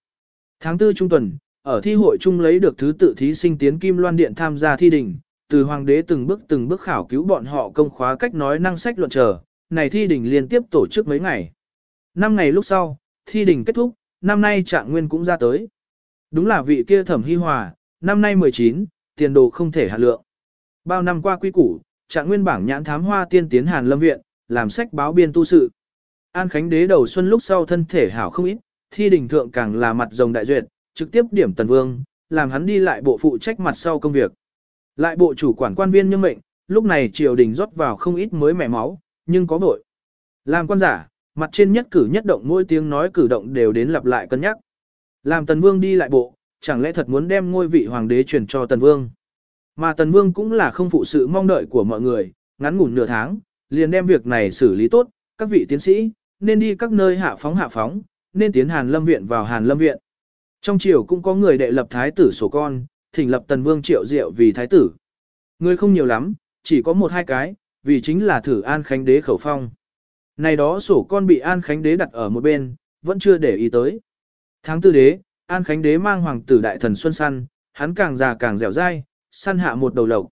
Speaker 1: Tháng 4 trung tuần, ở thi hội chung lấy được thứ tự thí sinh tiến Kim Loan Điện tham gia thi đỉnh, từ hoàng đế từng bước từng bước khảo cứu bọn họ công khóa cách nói năng sách luận chờ, này thi đỉnh liên tiếp tổ chức mấy ngày. Năm ngày lúc sau, thi đỉnh kết thúc, năm nay trạng nguyên cũng ra tới. Đúng là vị kia thẩm hy hòa, năm nay 19, tiền đồ không thể hạt lượng. Bao năm qua quy củ, trạng nguyên bảng nhãn thám hoa tiên tiến Hàn Lâm Viện, làm sách báo biên tu sự. An Khánh đế đầu xuân lúc sau thân thể hảo không ít, thi đình thượng càng là mặt rồng đại duyệt, trực tiếp điểm tần vương, làm hắn đi lại bộ phụ trách mặt sau công việc. Lại bộ chủ quản quan viên nhân mệnh, lúc này triều đình rót vào không ít mới mẻ máu, nhưng có vội. Làm quan giả, mặt trên nhất cử nhất động mỗi tiếng nói cử động đều đến lặp lại cân nhắc. Làm tần vương đi lại bộ, chẳng lẽ thật muốn đem ngôi vị hoàng đế truyền cho tần vương. Mà tần vương cũng là không phụ sự mong đợi của mọi người, ngắn ngủn nửa tháng, liền đem việc này xử lý tốt, các vị tiến sĩ, nên đi các nơi hạ phóng hạ phóng, nên tiến Hàn Lâm Viện vào Hàn Lâm Viện. Trong triều cũng có người đệ lập thái tử sổ con, thỉnh lập tần vương triệu diệu vì thái tử. Người không nhiều lắm, chỉ có một hai cái, vì chính là thử An Khánh Đế khẩu phong. Này đó sổ con bị An Khánh Đế đặt ở một bên, vẫn chưa để ý tới. Tháng tư đế, An Khánh Đế mang hoàng tử đại thần Xuân Săn, hắn càng già càng dẻo dai, săn hạ một đầu lộc.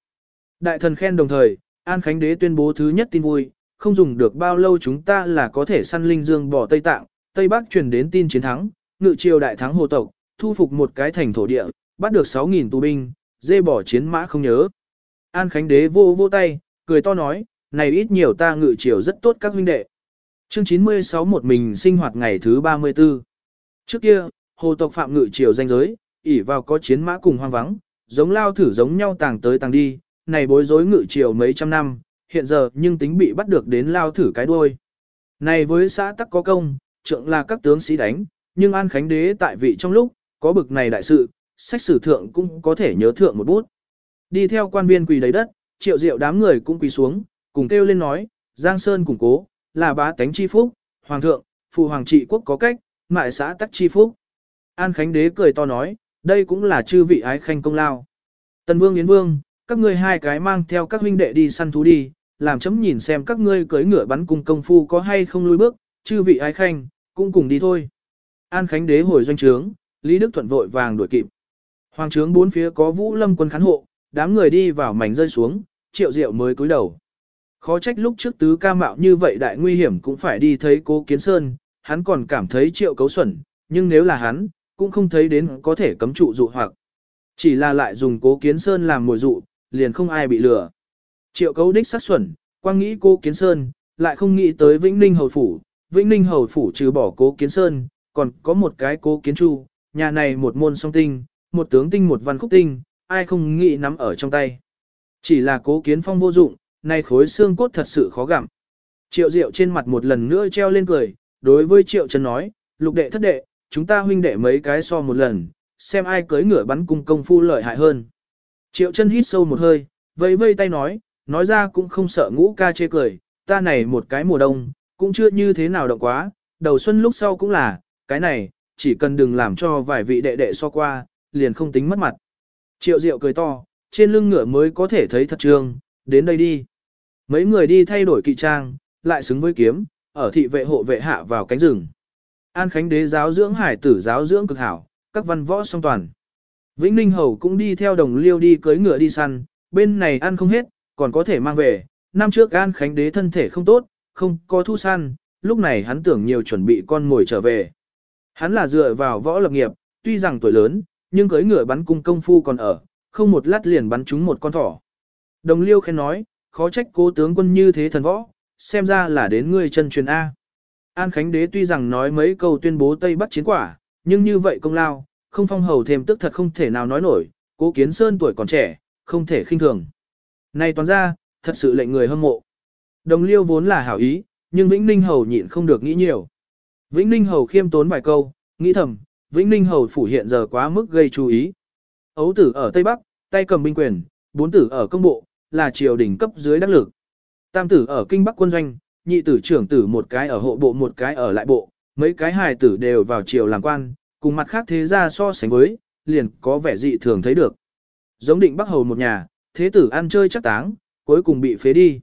Speaker 1: Đại thần khen đồng thời, An Khánh Đế tuyên bố thứ nhất tin vui, không dùng được bao lâu chúng ta là có thể săn linh dương bỏ Tây Tạng, Tây Bắc truyền đến tin chiến thắng, ngự triều đại thắng hồ tộc, thu phục một cái thành thổ địa, bắt được 6.000 tù binh, dê bỏ chiến mã không nhớ. An Khánh Đế vô vô tay, cười to nói, này ít nhiều ta ngự triều rất tốt các huynh đệ. Chương 96 một mình sinh hoạt ngày thứ 34. Trước kia, hồ tộc phạm ngự triều danh giới, ỉ vào có chiến mã cùng hoang vắng, giống lao thử giống nhau tàng tới tàng đi, này bối rối ngự triều mấy trăm năm, hiện giờ nhưng tính bị bắt được đến lao thử cái đuôi. Này với xã tắc có công, trượng là các tướng sĩ đánh, nhưng An Khánh Đế tại vị trong lúc, có bực này đại sự, sách sử thượng cũng có thể nhớ thượng một bút. Đi theo quan viên quỳ lấy đất, triệu diệu đám người cũng quỳ xuống, cùng kêu lên nói, Giang Sơn củng cố, là bá tánh chi phúc, hoàng thượng, phụ hoàng trị quốc có cách, mại xã tắc chi phúc. An Khánh Đế cười to nói, đây cũng là chư vị ái khanh công lao. Tần Vương Yến Vương, các ngươi hai cái mang theo các huynh đệ đi săn thú đi, làm chấm nhìn xem các ngươi cưỡi ngựa bắn cung công phu có hay không lùi bước, chư vị ái khanh, cũng cùng đi thôi. An Khánh Đế hồi doanh trướng, Lý Đức Thuận vội vàng đuổi kịp. Hoàng trướng bốn phía có Vũ Lâm quân khán hộ, đám người đi vào mảnh rơi xuống, triệu diệu mới cúi đầu. Khó trách lúc trước tứ ca mạo như vậy đại nguy hiểm cũng phải đi thấy cố kiến sơn, hắn còn cảm thấy triệu cấu xuẩn, nhưng nếu là hắn, cũng không thấy đến có thể cấm trụ dụ hoặc. Chỉ là lại dùng cố kiến sơn làm mồi dụ, liền không ai bị lừa. Triệu cấu đích sát xuẩn, quang nghĩ cố kiến sơn, lại không nghĩ tới Vĩnh Ninh Hầu Phủ. Vĩnh Ninh Hầu Phủ trừ bỏ cố kiến sơn, còn có một cái cố kiến chu, nhà này một môn song tinh, một tướng tinh một văn khúc tinh, ai không nghĩ nắm ở trong tay. Chỉ là cố kiến phong vô dụng, nay khối xương cốt thật sự khó gặm. Triệu Diệu trên mặt một lần nữa treo lên cười, đối với Triệu Trần nói, lục đệ thất đệ, chúng ta huynh đệ mấy cái so một lần, xem ai cưới ngựa bắn cung công phu lợi hại hơn. Triệu Trần hít sâu một hơi, vây vây tay nói, nói ra cũng không sợ ngũ ca chê cười, ta này một cái mùa đông, cũng chưa như thế nào động quá, đầu xuân lúc sau cũng là, cái này, chỉ cần đừng làm cho vài vị đệ đệ so qua, liền không tính mất mặt. Triệu Diệu cười to, trên lưng ngựa mới có thể thấy thật trương, đến đây đi. Mấy người đi thay đổi kỵ trang, lại xứng với kiếm, ở thị vệ hộ vệ hạ vào cánh rừng. An Khánh đế giáo dưỡng hải tử giáo dưỡng cực hảo, các văn võ song toàn. Vĩnh Ninh Hầu cũng đi theo đồng liêu đi cưới ngựa đi săn, bên này ăn không hết, còn có thể mang về. Năm trước An Khánh đế thân thể không tốt, không có thu săn, lúc này hắn tưởng nhiều chuẩn bị con mồi trở về. Hắn là dựa vào võ lập nghiệp, tuy rằng tuổi lớn, nhưng cưới ngựa bắn cung công phu còn ở, không một lát liền bắn trúng một con thỏ. Đồng liêu khen nói, khó trách cố tướng quân như thế thần võ, xem ra là đến ngươi chân truyền A. An Khánh Đế tuy rằng nói mấy câu tuyên bố Tây Bắc chiến quả, nhưng như vậy công lao, không phong hầu thêm tức thật không thể nào nói nổi, cố kiến sơn tuổi còn trẻ, không thể khinh thường. Này toàn ra, thật sự lệnh người hâm mộ. Đồng liêu vốn là hảo ý, nhưng Vĩnh Ninh Hầu nhịn không được nghĩ nhiều. Vĩnh Ninh Hầu khiêm tốn vài câu, nghĩ thầm, Vĩnh Ninh Hầu phủ hiện giờ quá mức gây chú ý. Ấu tử ở Tây Bắc, tay cầm binh quyền, bốn tử ở công bộ, là triều đình cấp dưới đắc lực. Tam tử ở kinh Bắc quân doanh, nhị tử trưởng tử một cái ở hộ bộ một cái ở lại bộ, mấy cái hài tử đều vào triều làm quan, cùng mặt khác thế ra so sánh với, liền có vẻ dị thường thấy được. Giống định Bắc Hầu một nhà, thế tử ăn chơi chắc táng, cuối cùng bị phế đi.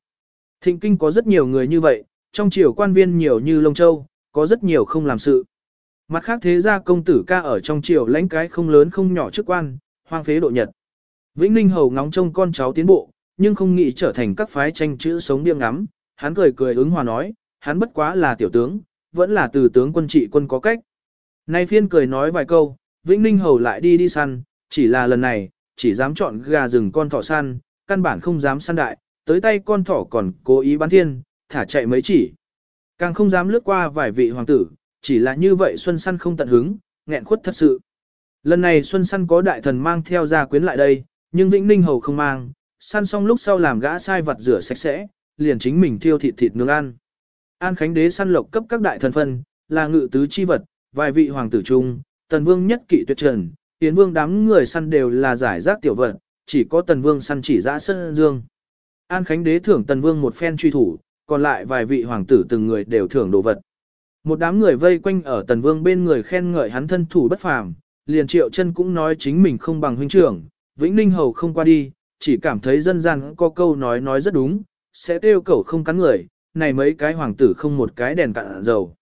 Speaker 1: Thịnh kinh có rất nhiều người như vậy, trong triều quan viên nhiều như Lông Châu, có rất nhiều không làm sự. Mặt khác thế gia công tử ca ở trong triều lãnh cái không lớn không nhỏ chức quan, hoang phế độ nhật. Vĩnh Ninh Hầu ngóng trông con cháu tiến bộ, nhưng không nghĩ trở thành các phái tranh chữ sống điên ngắm, hắn cười cười ứng hòa nói, hắn bất quá là tiểu tướng, vẫn là từ tướng quân trị quân có cách. Nay phiên cười nói vài câu, Vĩnh Ninh Hầu lại đi đi săn, chỉ là lần này, chỉ dám chọn gà rừng con thỏ săn, căn bản không dám săn đại, tới tay con thỏ còn cố ý bán thiên, thả chạy mấy chỉ. Càng không dám lướt qua vài vị hoàng tử, chỉ là như vậy Xuân Săn không tận hứng, nghẹn khuất thật sự. Lần này Xuân Săn có đại thần mang theo gia quyến lại đây, nhưng Vĩnh Ninh Hầu không mang, săn xong lúc sau làm gã sai vật rửa sạch sẽ, liền chính mình thiêu thịt thịt nướng ăn. An Khánh Đế săn lộc cấp các đại thần phân, là ngự tứ chi vật, vài vị hoàng tử trung, tần vương nhất kỵ tuyệt trần, Yến vương đám người săn đều là giải rác tiểu vật, chỉ có tần vương săn chỉ dã sơn dương. An Khánh đế thưởng Tần Vương một phen truy thủ, còn lại vài vị hoàng tử từng người đều thưởng đồ vật. Một đám người vây quanh ở Tần Vương bên người khen ngợi hắn thân thủ bất phàm, liền triệu chân cũng nói chính mình không bằng huynh trưởng, Vĩnh Ninh Hầu không qua đi, chỉ cảm thấy dân gian có câu nói nói rất đúng, sẽ tiêu cẩu không cắn người, này mấy cái hoàng tử không một cái đèn cạn dầu.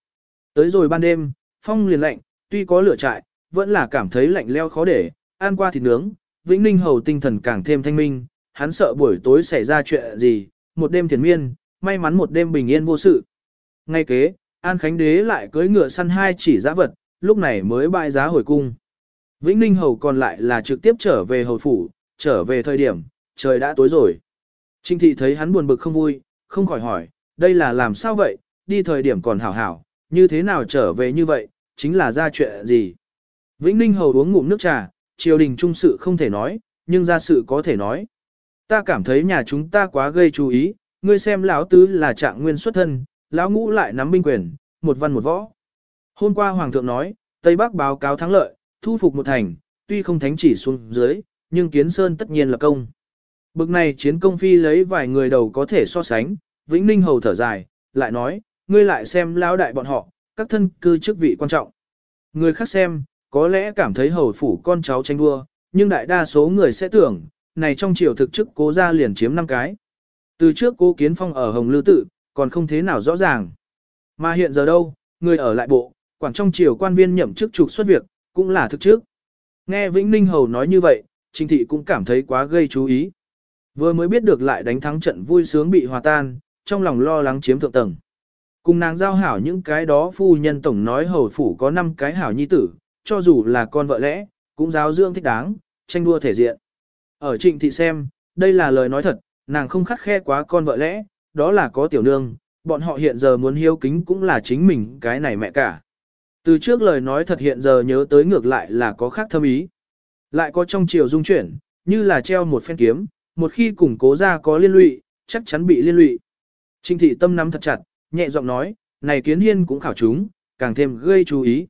Speaker 1: Tới rồi ban đêm, phong liền lạnh, tuy có lửa trại, vẫn là cảm thấy lạnh leo khó để, ăn qua thịt nướng, Vĩnh Ninh Hầu tinh thần càng thêm thanh minh, hắn sợ buổi tối xảy ra chuyện gì, một đêm thiền miên, may mắn một đêm bình yên vô sự. Ngay kế, An Khánh Đế lại cưỡi ngựa săn hai chỉ giã vật, lúc này mới bại giá hồi cung. Vĩnh Ninh Hầu còn lại là trực tiếp trở về hầu phủ, trở về thời điểm, trời đã tối rồi. Trinh thị thấy hắn buồn bực không vui, không khỏi hỏi, đây là làm sao vậy, đi thời điểm còn hảo hảo, như thế nào trở về như vậy, chính là ra chuyện gì. Vĩnh Ninh Hầu uống ngụm nước trà, triều đình trung sự không thể nói, nhưng ra sự có thể nói. Ta cảm thấy nhà chúng ta quá gây chú ý, ngươi xem lão tứ là trạng nguyên xuất thân, lão ngũ lại nắm binh quyền, một văn một võ. Hôm qua Hoàng thượng nói, Tây Bắc báo cáo thắng lợi, thu phục một thành, tuy không thánh chỉ xuống dưới, nhưng Kiến Sơn tất nhiên là công. Bực này chiến công phi lấy vài người đầu có thể so sánh, Vĩnh Ninh Hầu thở dài, lại nói, ngươi lại xem lão đại bọn họ, các thân cư chức vị quan trọng. Người khác xem, có lẽ cảm thấy hầu phủ con cháu tranh đua, nhưng đại đa số người sẽ tưởng, này trong triều thực chức cố gia liền chiếm 5 cái. Từ trước cố kiến phong ở Hồng Lư Tự, còn không thế nào rõ ràng. Mà hiện giờ đâu, người ở lại bộ, quản trong triều quan viên nhậm chức trục xuất việc, cũng là thực trước. Nghe Vĩnh Ninh Hầu nói như vậy, Trình Thị cũng cảm thấy quá gây chú ý. Vừa mới biết được lại đánh thắng trận vui sướng bị hòa tan, trong lòng lo lắng chiếm thượng tầng. Cùng nàng giao hảo những cái đó phu nhân tổng nói hầu phủ có 5 cái hảo nhi tử, cho dù là con vợ lẽ, cũng giáo dưỡng thích đáng, tranh đua thể diện. Ở trịnh thị xem, đây là lời nói thật, nàng không khắt khe quá con vợ lẽ, đó là có tiểu nương, bọn họ hiện giờ muốn hiếu kính cũng là chính mình cái này mẹ cả. Từ trước lời nói thật hiện giờ nhớ tới ngược lại là có khác thâm ý. Lại có trong chiều dung chuyển, như là treo một phen kiếm, một khi củng cố ra có liên lụy, chắc chắn bị liên lụy. Trinh thị tâm nắm thật chặt, nhẹ giọng nói, này kiến hiên cũng khảo chúng, càng thêm gây chú ý.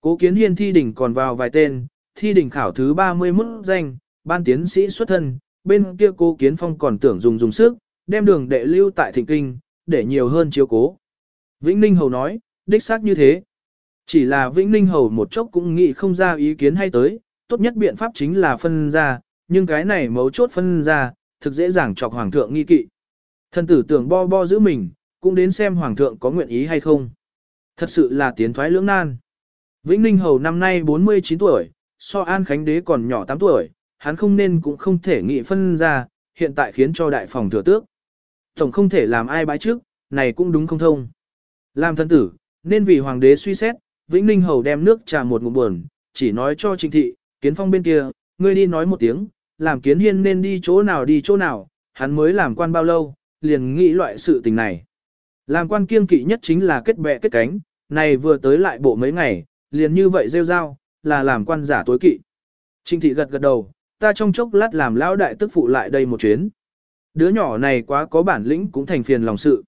Speaker 1: Cố kiến hiên thi đỉnh còn vào vài tên, thi đỉnh khảo thứ 31 danh, ban tiến sĩ xuất thân, bên kia cố kiến phong còn tưởng dùng dùng sức, đem đường đệ lưu tại thịnh kinh, để nhiều hơn chiếu cố. Vĩnh Ninh Hầu nói, đích xác như thế. Chỉ là Vĩnh Ninh Hầu một chốc cũng nghĩ không ra ý kiến hay tới, tốt nhất biện pháp chính là phân ra, nhưng cái này mấu chốt phân ra, thực dễ dàng chọc Hoàng thượng nghi kỵ. Thần tử tưởng bo bo giữ mình, cũng đến xem Hoàng thượng có nguyện ý hay không. Thật sự là tiến thoái lưỡng nan. Vĩnh Ninh Hầu năm nay 49 tuổi, so An Khánh Đế còn nhỏ 8 tuổi, hắn không nên cũng không thể nghị phân ra, hiện tại khiến cho đại phòng thừa tước. Tổng không thể làm ai bãi trước, này cũng đúng không thông. Làm thân tử, nên vì hoàng đế suy xét, Vĩnh Ninh Hầu đem nước trà một ngụm buồn, chỉ nói cho Trình Thị, Kiến Phong bên kia, ngươi đi nói một tiếng, làm Kiến Hiên nên đi chỗ nào đi chỗ nào, hắn mới làm quan bao lâu, liền nghĩ loại sự tình này. Làm quan kiêng kỵ nhất chính là kết bè kết cánh, này vừa tới lại bộ mấy ngày, liền như vậy rêu rao, là làm quan giả tối kỵ. Trình Thị gật gật đầu, ta trong chốc lát làm lão đại tức phụ lại đây một chuyến. Đứa nhỏ này quá có bản lĩnh cũng thành phiền lòng sự.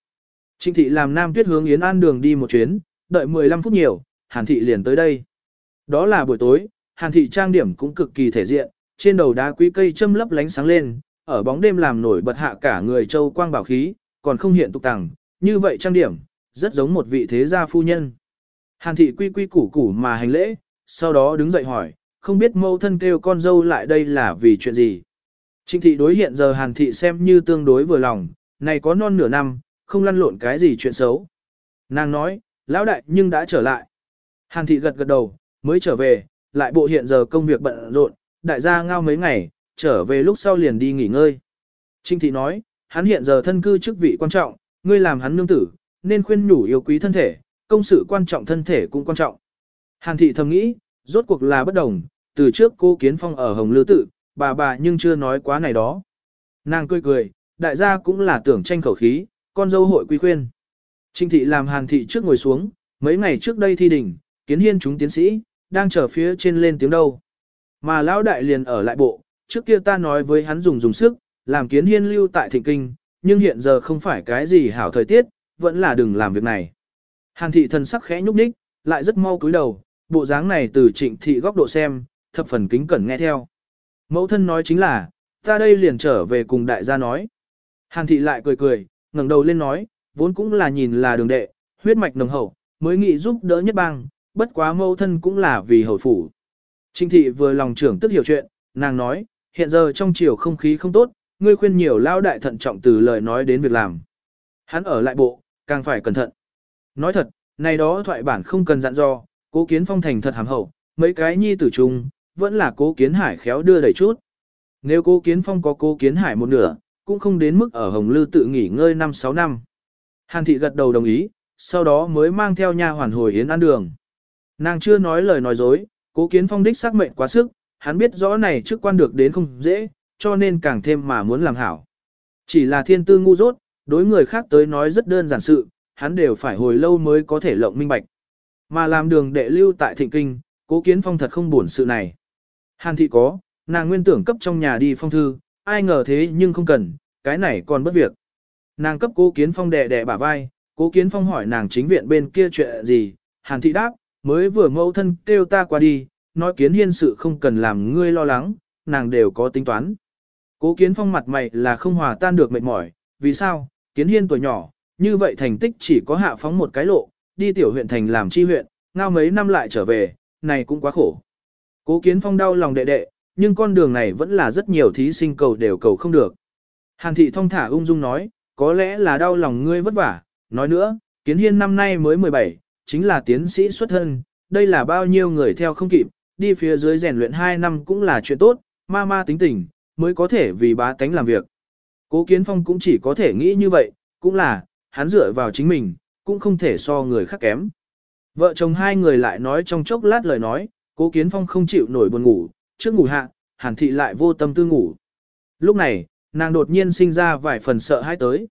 Speaker 1: Trinh thị làm Nam Tuyết hướng Yến An đường đi một chuyến, đợi 15 phút nhiều, Hàn thị liền tới đây. Đó là buổi tối, Hàn thị trang điểm cũng cực kỳ thể diện, trên đầu đá quý cây châm lấp lánh sáng lên, ở bóng đêm làm nổi bật hạ cả người châu quang bảo khí, còn không hiện tục tàng, như vậy trang điểm, rất giống một vị thế gia phu nhân. Hàn thị quy quy củ củ mà hành lễ, sau đó đứng dậy hỏi, không biết mâu thân kêu con dâu lại đây là vì chuyện gì. Trịnh thị đối hiện giờ hàn thị xem như tương đối vừa lòng, này có non nửa năm, không lăn lộn cái gì chuyện xấu. Nàng nói, lão đại nhưng đã trở lại. Hàn thị gật gật đầu, mới trở về, lại bộ hiện giờ công việc bận rộn, đại gia ngao mấy ngày, trở về lúc sau liền đi nghỉ ngơi. Trinh thị nói, hắn hiện giờ thân cư chức vị quan trọng, ngươi làm hắn nương tử, nên khuyên nhủ yêu quý thân thể, công sự quan trọng thân thể cũng quan trọng. Hàn thị thầm nghĩ, rốt cuộc là bất đồng, từ trước cô kiến phong ở Hồng Lư Tự, bà bà nhưng chưa nói quá này đó. Nàng cười cười, đại gia cũng là tưởng tranh khẩu khí, con dâu hội quy khuyên. Trinh thị làm hàn thị trước ngồi xuống, mấy ngày trước đây thi đỉnh, kiến hiên chúng tiến sĩ, đang chờ phía trên lên tiếng đâu. Mà lão đại liền ở lại bộ, trước kia ta nói với hắn dùng dùng sức, làm kiến hiên lưu tại thịnh kinh, nhưng hiện giờ không phải cái gì hảo thời tiết, vẫn là đừng làm việc này. Hàn thị thần sắc khẽ nhúc nhích, lại rất mau cúi đầu, bộ dáng này từ trịnh thị góc độ xem, thập phần kính cẩn nghe theo. Mẫu thân nói chính là, ta đây liền trở về cùng đại gia nói. Hàn thị lại cười cười, ngẩng đầu lên nói, vốn cũng là nhìn là đường đệ, huyết mạch nồng hậu, mới nghĩ giúp đỡ nhất bang, bất quá mẫu thân cũng là vì hầu phủ. Trịnh thị vừa lòng trưởng tức hiểu chuyện, nàng nói, hiện giờ trong chiều không khí không tốt, ngươi khuyên nhiều lao đại thận trọng từ lời nói đến việc làm. Hắn ở lại bộ, càng phải cẩn thận. Nói thật, này đó thoại bản không cần dặn dò, cố kiến phong thành thật hàm hậu, mấy cái nhi tử chung, vẫn là cố kiến hải khéo đưa đẩy chút. Nếu cố kiến phong có cố kiến hải một nửa, cũng không đến mức ở Hồng Lư tự nghỉ ngơi 5-6 năm. Hàn thị gật đầu đồng ý, sau đó mới mang theo nha hoàn hồi yến ăn đường. Nàng chưa nói lời nói dối, cố kiến phong đích xác mệnh quá sức, hắn biết rõ này trước quan được đến không dễ, cho nên càng thêm mà muốn làm hảo. Chỉ là thiên tư ngu dốt, đối người khác tới nói rất đơn giản sự, hắn đều phải hồi lâu mới có thể lộng minh bạch. Mà làm đường đệ lưu tại thịnh kinh, cố kiến phong thật không buồn sự này. Hàn thị có, nàng nguyên tưởng cấp trong nhà đi phong thư, ai ngờ thế nhưng không cần, cái này còn bất việc. Nàng cấp cố kiến phong đẻ đẻ bả vai, cố kiến phong hỏi nàng chính viện bên kia chuyện gì, hàn thị đáp, mới vừa mẫu thân kêu ta qua đi, nói kiến hiên sự không cần làm ngươi lo lắng, nàng đều có tính toán. Cố kiến phong mặt mày là không hòa tan được mệt mỏi, vì sao, kiến hiên tuổi nhỏ, như vậy thành tích chỉ có hạ phóng một cái lộ, đi tiểu huyện thành làm chi huyện, ngao mấy năm lại trở về, này cũng quá khổ. Cố kiến phong đau lòng đệ đệ, nhưng con đường này vẫn là rất nhiều thí sinh cầu đều cầu không được. Hàn thị thong thả ung dung nói, có lẽ là đau lòng ngươi vất vả, nói nữa, kiến hiên năm nay mới 17, chính là tiến sĩ xuất thân, đây là bao nhiêu người theo không kịp, đi phía dưới rèn luyện 2 năm cũng là chuyện tốt, ma ma tính tình, mới có thể vì bá tánh làm việc. Cố Kiến Phong cũng chỉ có thể nghĩ như vậy, cũng là, hắn dựa vào chính mình, cũng không thể so người khác kém. Vợ chồng hai người lại nói trong chốc lát lời nói, Cố Kiến Phong không chịu nổi buồn ngủ, trước ngủ hạ, Hàn Thị lại vô tâm tư ngủ. Lúc này, nàng đột nhiên sinh ra vài phần sợ hãi tới.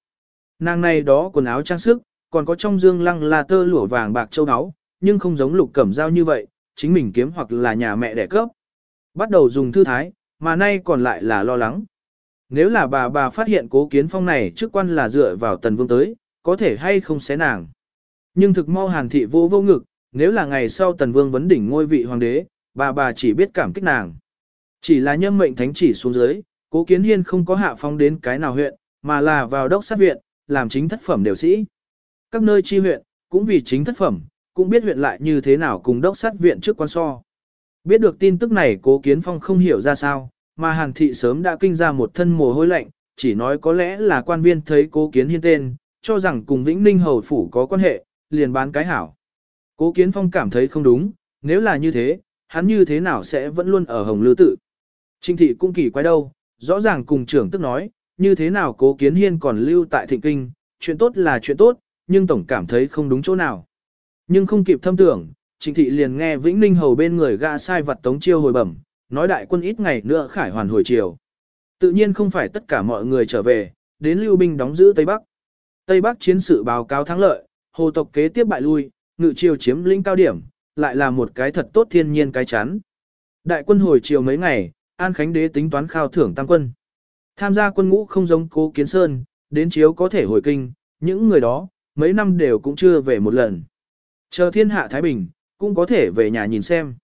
Speaker 1: Nàng này đó quần áo trang sức, còn có trong dương lăng là tơ lụa vàng bạc châu áo, nhưng không giống lục cẩm dao như vậy, chính mình kiếm hoặc là nhà mẹ đẻ cấp. Bắt đầu dùng thư thái, mà nay còn lại là lo lắng. Nếu là bà bà phát hiện cố kiến phong này trước quan là dựa vào tần vương tới, có thể hay không xé nàng. Nhưng thực mau hàn thị vô vô ngực, nếu là ngày sau tần vương vấn đỉnh ngôi vị hoàng đế, bà bà chỉ biết cảm kích nàng. Chỉ là nhâm mệnh thánh chỉ xuống dưới, cố kiến hiên không có hạ phong đến cái nào huyện, mà là vào đốc sát viện, làm chính thất phẩm đều sĩ. Các nơi chi huyện, cũng vì chính thất phẩm, cũng biết huyện lại như thế nào cùng đốc sát viện trước quan so. Biết được tin tức này cố kiến phong không hiểu ra sao, mà hàn thị sớm đã kinh ra một thân mồ hôi lạnh, chỉ nói có lẽ là quan viên thấy cố kiến hiên tên, cho rằng cùng Vĩnh Ninh Hầu Phủ có quan hệ, liền bán cái hảo. Cố kiến phong cảm thấy không đúng, nếu là như thế, hắn như thế nào sẽ vẫn luôn ở Hồng Lư Tự. Trinh thị cũng kỳ quái đâu, rõ ràng cùng trưởng tức nói, như thế nào cố kiến hiên còn lưu tại thịnh kinh, chuyện tốt là chuyện tốt, nhưng tổng cảm thấy không đúng chỗ nào. Nhưng không kịp thâm tưởng, trịnh thị liền nghe Vĩnh Ninh Hầu bên người gã sai vật tống chiêu hồi bẩm, nói đại quân ít ngày nữa khải hoàn hồi chiều. Tự nhiên không phải tất cả mọi người trở về, đến lưu binh đóng giữ Tây Bắc. Tây Bắc chiến sự báo cáo thắng lợi, hồ tộc kế tiếp bại lui, ngự triều chiếm lĩnh cao điểm, lại là một cái thật tốt thiên nhiên cái chắn. Đại quân hồi chiều mấy ngày, An Khánh Đế tính toán khao thưởng tăng quân. Tham gia quân ngũ không giống cố kiến sơn, đến chiếu có thể hồi kinh, những người đó, mấy năm đều cũng chưa về một lần. Chờ thiên hạ Thái Bình, cũng có thể về nhà nhìn xem.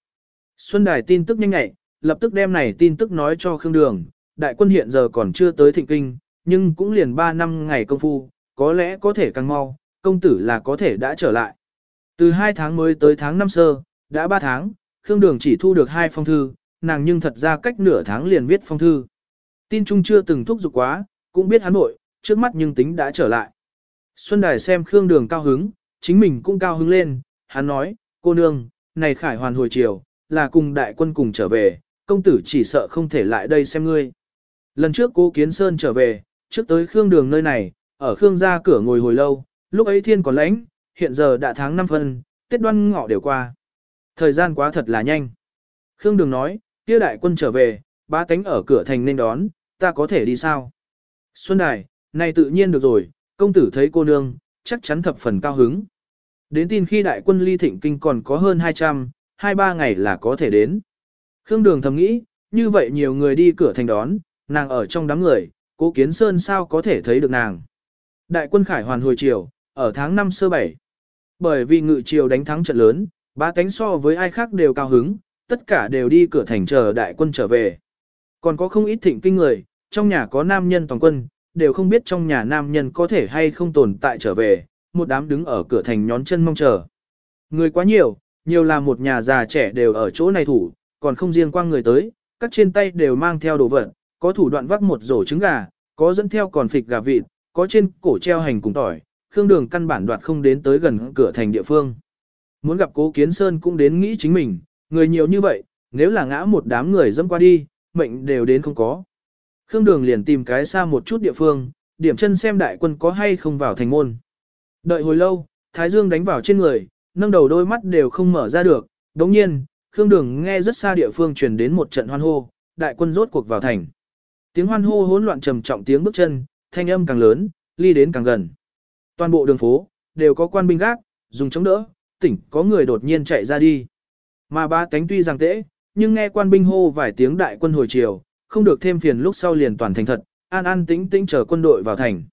Speaker 1: Xuân Đài tin tức nhanh nhạy, lập tức đem này tin tức nói cho Khương Đường, đại quân hiện giờ còn chưa tới thịnh kinh, nhưng cũng liền 3 năm ngày công phu, có lẽ có thể càng mau, công tử là có thể đã trở lại. Từ 2 tháng mới tới tháng năm sơ, đã 3 tháng, Khương Đường chỉ thu được hai phong thư, nàng nhưng thật ra cách nửa tháng liền viết phong thư. Tin trung chưa từng thúc giục quá, cũng biết hắn nội, trước mắt nhưng tính đã trở lại. Xuân Đài xem Khương Đường cao hứng, chính mình cũng cao hứng lên, hắn nói, cô nương, này khải hoàn hồi chiều, là cùng đại quân cùng trở về, công tử chỉ sợ không thể lại đây xem ngươi. Lần trước cô Kiến Sơn trở về, trước tới Khương Đường nơi này, ở Khương gia cửa ngồi hồi lâu, lúc ấy thiên còn lãnh, hiện giờ đã tháng 5 phân, Tết đoan ngọ đều qua. Thời gian quá thật là nhanh. Khương Đường nói, kia đại quân trở về, ba tánh ở cửa thành nên đón, ta có thể đi sao? Xuân Đài, này tự nhiên được rồi, công tử thấy cô nương, chắc chắn thập phần cao hứng. Đến tin khi đại quân ly thịnh kinh còn có hơn 200, 2-3 ngày là có thể đến. Khương Đường thầm nghĩ, như vậy nhiều người đi cửa thành đón, nàng ở trong đám người, cố kiến sơn sao có thể thấy được nàng. Đại quân khải hoàn hồi triều ở tháng 5 sơ 7. Bởi vì ngự triều đánh thắng trận lớn, ba cánh so với ai khác đều cao hứng, tất cả đều đi cửa thành chờ đại quân trở về. Còn có không ít thịnh kinh người, trong nhà có nam nhân toàn quân, đều không biết trong nhà nam nhân có thể hay không tồn tại trở về, một đám đứng ở cửa thành nhón chân mong chờ. Người quá nhiều, nhiều là một nhà già trẻ đều ở chỗ này thủ, còn không riêng quang người tới, các trên tay đều mang theo đồ vật, có thủ đoạn vắt một rổ trứng gà, có dẫn theo còn phịch gà vịt, có trên cổ treo hành cùng tỏi, khương đường căn bản đoạt không đến tới gần cửa thành địa phương. Muốn gặp cố kiến sơn cũng đến nghĩ chính mình, người nhiều như vậy, nếu là ngã một đám người dẫm qua đi, mệnh đều đến không có. Khương đường liền tìm cái xa một chút địa phương, điểm chân xem đại quân có hay không vào thành môn. Đợi hồi lâu, Thái Dương đánh vào trên người, nâng đầu đôi mắt đều không mở ra được, đồng nhiên, Khương Đường nghe rất xa địa phương truyền đến một trận hoan hô, đại quân rốt cuộc vào thành. Tiếng hoan hô hỗn loạn trầm trọng tiếng bước chân, thanh âm càng lớn, ly đến càng gần. Toàn bộ đường phố, đều có quan binh gác, dùng chống đỡ, tỉnh có người đột nhiên chạy ra đi. Mà ba cánh tuy rằng tễ, nhưng nghe quan binh hô vài tiếng đại quân hồi chiều, không được thêm phiền lúc sau liền toàn thành thật, an an tĩnh tĩnh chờ quân đội vào thành.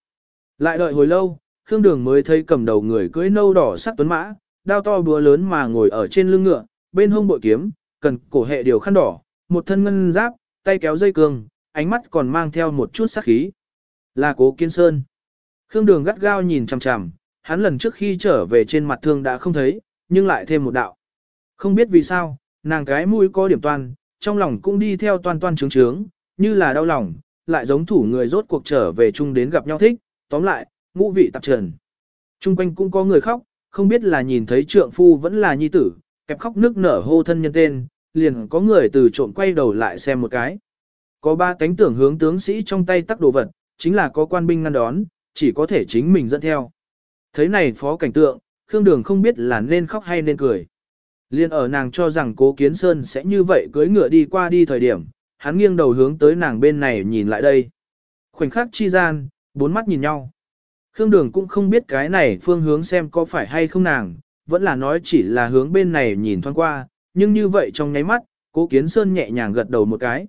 Speaker 1: Lại đợi hồi lâu, Khương Đường mới thấy cầm đầu người cưỡi nâu đỏ sắc tuấn mã, đao to búa lớn mà ngồi ở trên lưng ngựa, bên hông bội kiếm, cần cổ hệ điều khăn đỏ, một thân ngân giáp, tay kéo dây cương, ánh mắt còn mang theo một chút sát khí. Là cố kiên sơn. Khương đường gắt gao nhìn chằm chằm, hắn lần trước khi trở về trên mặt thương đã không thấy, nhưng lại thêm một đạo. Không biết vì sao, nàng cái mũi có điểm toan, trong lòng cũng đi theo toan toan trướng trướng, như là đau lòng, lại giống thủ người rốt cuộc trở về chung đến gặp nhau thích, tóm lại, ngũ vị tạp trần. Trung quanh cũng có người khóc, không biết là nhìn thấy trượng phu vẫn là nhi tử, kẹp khóc nước nở hô thân nhân tên, liền có người từ trộm quay đầu lại xem một cái. Có ba cánh tưởng hướng tướng sĩ trong tay tắc đồ vật, chính là có quan binh ngăn đón, chỉ có thể chính mình dẫn theo. Thấy này phó cảnh tượng, Khương Đường không biết là nên khóc hay nên cười. Liên ở nàng cho rằng cố kiến sơn sẽ như vậy cưới ngựa đi qua đi thời điểm, hắn nghiêng đầu hướng tới nàng bên này nhìn lại đây. Khoảnh khắc chi gian, bốn mắt nhìn nhau. Khương Đường cũng không biết cái này phương hướng xem có phải hay không nàng, vẫn là nói chỉ là hướng bên này nhìn thoáng qua, nhưng như vậy trong nháy mắt, cố kiến sơn nhẹ nhàng gật đầu một cái.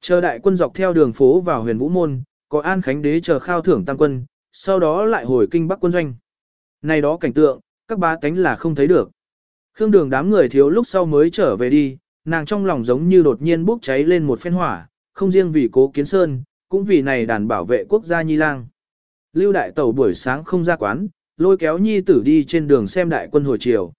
Speaker 1: Chờ đại quân dọc theo đường phố vào huyền vũ môn, có an khánh đế chờ khao thưởng tăng quân, sau đó lại hồi kinh bắc quân doanh. Này đó cảnh tượng, các ba cánh là không thấy được. Khương đường đám người thiếu lúc sau mới trở về đi, nàng trong lòng giống như đột nhiên bốc cháy lên một phen hỏa, không riêng vì cố kiến sơn, cũng vì này đàn bảo vệ quốc gia nhi lang. Lưu đại tẩu buổi sáng không ra quán, lôi kéo nhi tử đi trên đường xem đại quân hồi chiều.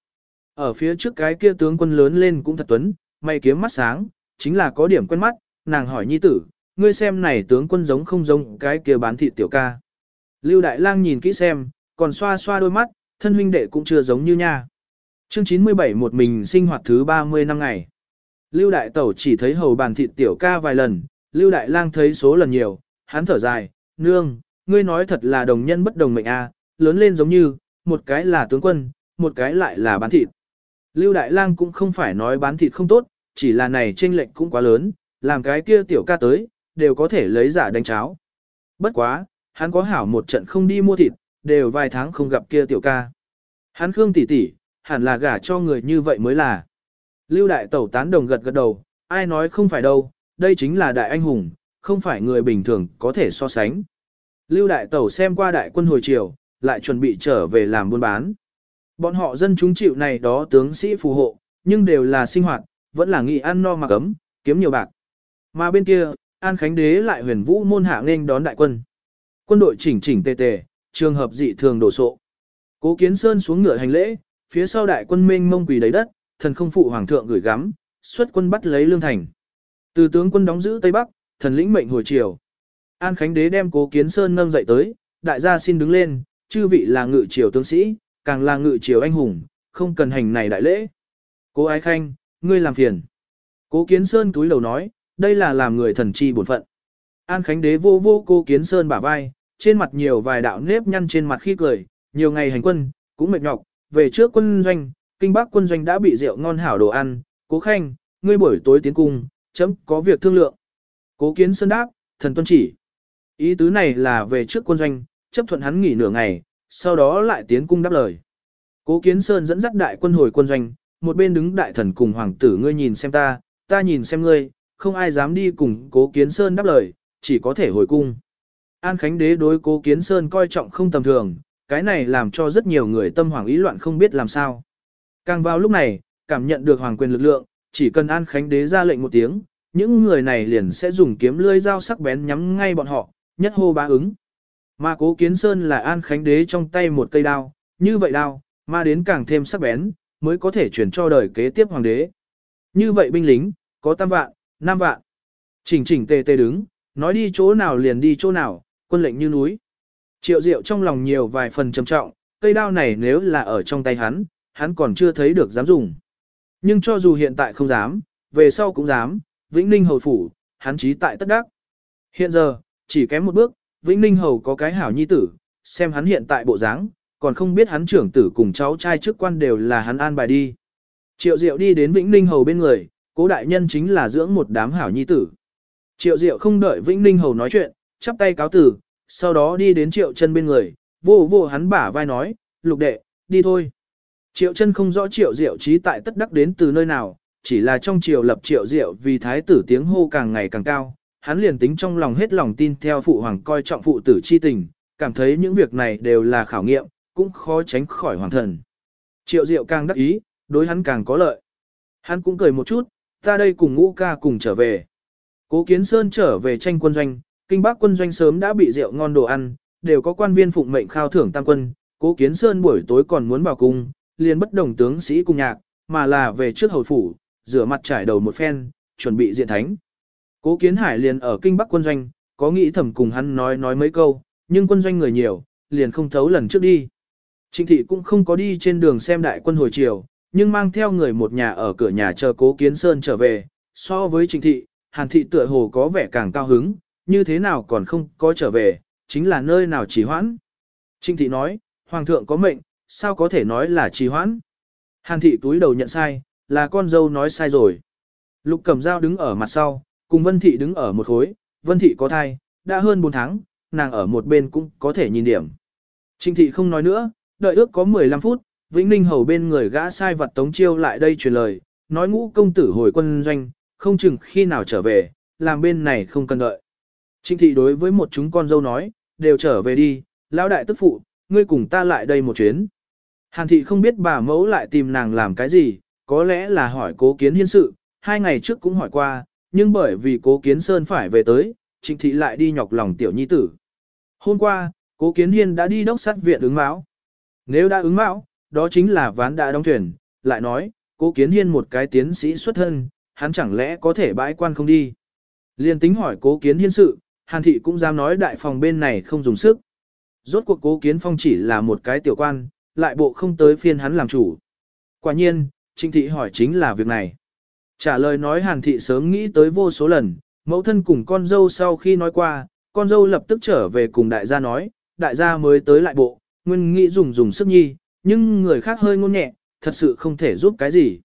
Speaker 1: Ở phía trước cái kia tướng quân lớn lên cũng thật tuấn, mày kiếm mắt sáng, chính là có điểm quen mắt, nàng hỏi nhi tử, ngươi xem này tướng quân giống không giống cái kia bán thịt tiểu ca. Lưu Đại Lang nhìn kỹ xem, còn xoa xoa đôi mắt, thân huynh đệ cũng chưa giống như nha. Chương 97 một mình sinh hoạt thứ 30 năm ngày. Lưu Đại Tẩu chỉ thấy hầu bàn thịt tiểu ca vài lần, Lưu Đại Lang thấy số lần nhiều, hắn thở dài, nương, ngươi nói thật là đồng nhân bất đồng mệnh a, lớn lên giống như, một cái là tướng quân, một cái lại là bán thịt. Lưu Đại Lang cũng không phải nói bán thịt không tốt, chỉ là này chênh lệch cũng quá lớn, làm cái kia tiểu ca tới, đều có thể lấy giả đánh cháo. Bất quá, hắn có hảo một trận không đi mua thịt, đều vài tháng không gặp kia tiểu ca. Hắn khương tỷ tỷ, hẳn là gả cho người như vậy mới là. Lưu đại tẩu tán đồng gật gật đầu, ai nói không phải đâu, đây chính là đại anh hùng, không phải người bình thường có thể so sánh. Lưu đại tẩu xem qua đại quân hồi chiều, lại chuẩn bị trở về làm buôn bán. Bọn họ dân chúng chịu này đó tướng sĩ phù hộ, nhưng đều là sinh hoạt, vẫn là nghị ăn no mà ấm, kiếm nhiều bạc. Mà bên kia, An Khánh Đế lại huyền vũ môn hạ nên đón đại quân. Quân đội chỉnh chỉnh tề tề, trường hợp dị thường đổ sộ. Cố Kiến Sơn xuống ngựa hành lễ, phía sau đại quân mênh mông quỳ đầy đất, thần không phụ hoàng thượng gửi gắm, xuất quân bắt lấy lương thành. Từ tướng quân đóng giữ Tây Bắc, thần lĩnh mệnh hồi chiều. An Khánh Đế đem Cố Kiến Sơn nâng dậy tới, đại gia xin đứng lên, chư vị là ngự triều tướng sĩ, càng là ngự triều anh hùng, không cần hành này đại lễ. Cố Ái Khanh, ngươi làm phiền. Cố Kiến Sơn túi lầu nói, đây là làm người thần chi bổn phận. An Khánh Đế vô vô cô Kiến Sơn bả vai, trên mặt nhiều vài đạo nếp nhăn trên mặt khi cười, nhiều ngày hành quân, cũng mệt nhọc, về trước quân doanh, kinh bắc quân doanh đã bị rượu ngon hảo đồ ăn, cố khanh, ngươi buổi tối tiến cung, chấm có việc thương lượng. Cố Kiến Sơn đáp, thần tuân chỉ. Ý tứ này là về trước quân doanh, chấp thuận hắn nghỉ nửa ngày, sau đó lại tiến cung đáp lời. Cố Kiến Sơn dẫn dắt đại quân hồi quân doanh, một bên đứng đại thần cùng hoàng tử ngươi nhìn xem ta, ta nhìn xem ngươi, không ai dám đi cùng cố kiến sơn đáp lời, chỉ có thể hồi cung. An Khánh Đế đối cố kiến sơn coi trọng không tầm thường, cái này làm cho rất nhiều người tâm hoàng ý loạn không biết làm sao. Càng vào lúc này, cảm nhận được hoàng quyền lực lượng, chỉ cần An Khánh Đế ra lệnh một tiếng, những người này liền sẽ dùng kiếm lưỡi dao sắc bén nhắm ngay bọn họ, nhất hô bá ứng. Mà cố kiến sơn là an khánh đế trong tay một cây đao, như vậy đao, mà đến càng thêm sắc bén, mới có thể chuyển cho đời kế tiếp hoàng đế. Như vậy binh lính, có tam vạn, năm vạn. Chỉnh chỉnh tề tề đứng, nói đi chỗ nào liền đi chỗ nào, quân lệnh như núi. Triệu diệu trong lòng nhiều vài phần trầm trọng, cây đao này nếu là ở trong tay hắn, hắn còn chưa thấy được dám dùng. Nhưng cho dù hiện tại không dám, về sau cũng dám, Vĩnh Ninh Hầu Phủ, hắn chí tại tất đắc. Hiện giờ, chỉ kém một bước, Vĩnh Ninh Hầu có cái hảo nhi tử, xem hắn hiện tại bộ dáng, còn không biết hắn trưởng tử cùng cháu trai chức quan đều là hắn an bài đi. Triệu Diệu đi đến Vĩnh Ninh Hầu bên người, cố đại nhân chính là dưỡng một đám hảo nhi tử. Triệu Diệu không đợi Vĩnh Ninh Hầu nói chuyện, chắp tay cáo tử, sau đó đi đến Triệu chân bên người, vô vô hắn bả vai nói, lục đệ, đi thôi. Triệu chân không rõ Triệu Diệu trí tại tất đắc đến từ nơi nào, chỉ là trong triều lập Triệu Diệu vì thái tử tiếng hô càng ngày càng cao, hắn liền tính trong lòng hết lòng tin theo phụ hoàng coi trọng phụ tử chi tình, cảm thấy những việc này đều là khảo nghiệm, cũng khó tránh khỏi hoàng thần. Triệu Diệu càng đắc ý, đối hắn càng có lợi. Hắn cũng cười một chút, ta đây cùng ngũ ca cùng trở về. Cố Kiến Sơn trở về tranh quân doanh, kinh bắc quân doanh sớm đã bị rượu ngon đồ ăn, đều có quan viên phụng mệnh khao thưởng tam quân, Cố Kiến Sơn buổi tối còn muốn vào cung, liền bất đồng tướng sĩ cùng nhạc, mà là về trước hầu phủ, rửa mặt trải đầu một phen, chuẩn bị diện thánh. Cố Kiến Hải liền ở kinh bắc quân doanh, có nghĩ thầm cùng hắn nói nói mấy câu, nhưng quân doanh người nhiều, liền không thấu lần trước đi. Trịnh thị cũng không có đi trên đường xem đại quân hồi chiều, nhưng mang theo người một nhà ở cửa nhà chờ cố kiến sơn trở về. So với trịnh thị, hàn thị tựa hồ có vẻ càng cao hứng, như thế nào còn không có trở về, chính là nơi nào trì hoãn. Trịnh thị nói, hoàng thượng có mệnh, sao có thể nói là trì hoãn. Hàn thị túi đầu nhận sai, là con dâu nói sai rồi. Lục cầm dao đứng ở mặt sau, cùng vân thị đứng ở một khối, vân thị có thai, đã hơn 4 tháng, nàng ở một bên cũng có thể nhìn điểm. Trịnh thị không nói nữa, đợi ước có 15 phút, Vĩnh Ninh hầu bên người gã sai vật tống chiêu lại đây truyền lời, nói ngũ công tử hồi quân doanh, không chừng khi nào trở về, làm bên này không cần đợi. Trịnh thị đối với một chúng con dâu nói, đều trở về đi, lão đại tức phụ, ngươi cùng ta lại đây một chuyến. Hàn thị không biết bà mẫu lại tìm nàng làm cái gì, có lẽ là hỏi cố kiến hiên sự, hai ngày trước cũng hỏi qua, nhưng bởi vì cố kiến sơn phải về tới, trịnh thị lại đi nhọc lòng tiểu nhi tử. Hôm qua, cố kiến hiên đã đi đốc sát viện ứng máu. Nếu đã ứng mão, đó chính là ván đã đóng thuyền, lại nói, cố kiến hiên một cái tiến sĩ xuất thân, hắn chẳng lẽ có thể bãi quan không đi. Liên tính hỏi cố kiến hiên sự, hàn thị cũng dám nói đại phòng bên này không dùng sức. Rốt cuộc cố kiến phong chỉ là một cái tiểu quan, lại bộ không tới phiên hắn làm chủ. Quả nhiên, trịnh thị hỏi chính là việc này. Trả lời nói hàn thị sớm nghĩ tới vô số lần, mẫu thân cùng con dâu sau khi nói qua, con dâu lập tức trở về cùng đại gia nói, đại gia mới tới lại bộ, nguyên nghĩ dùng dùng sức nhi, nhưng người khác hơi ngôn nhẹ, thật sự không thể giúp cái gì.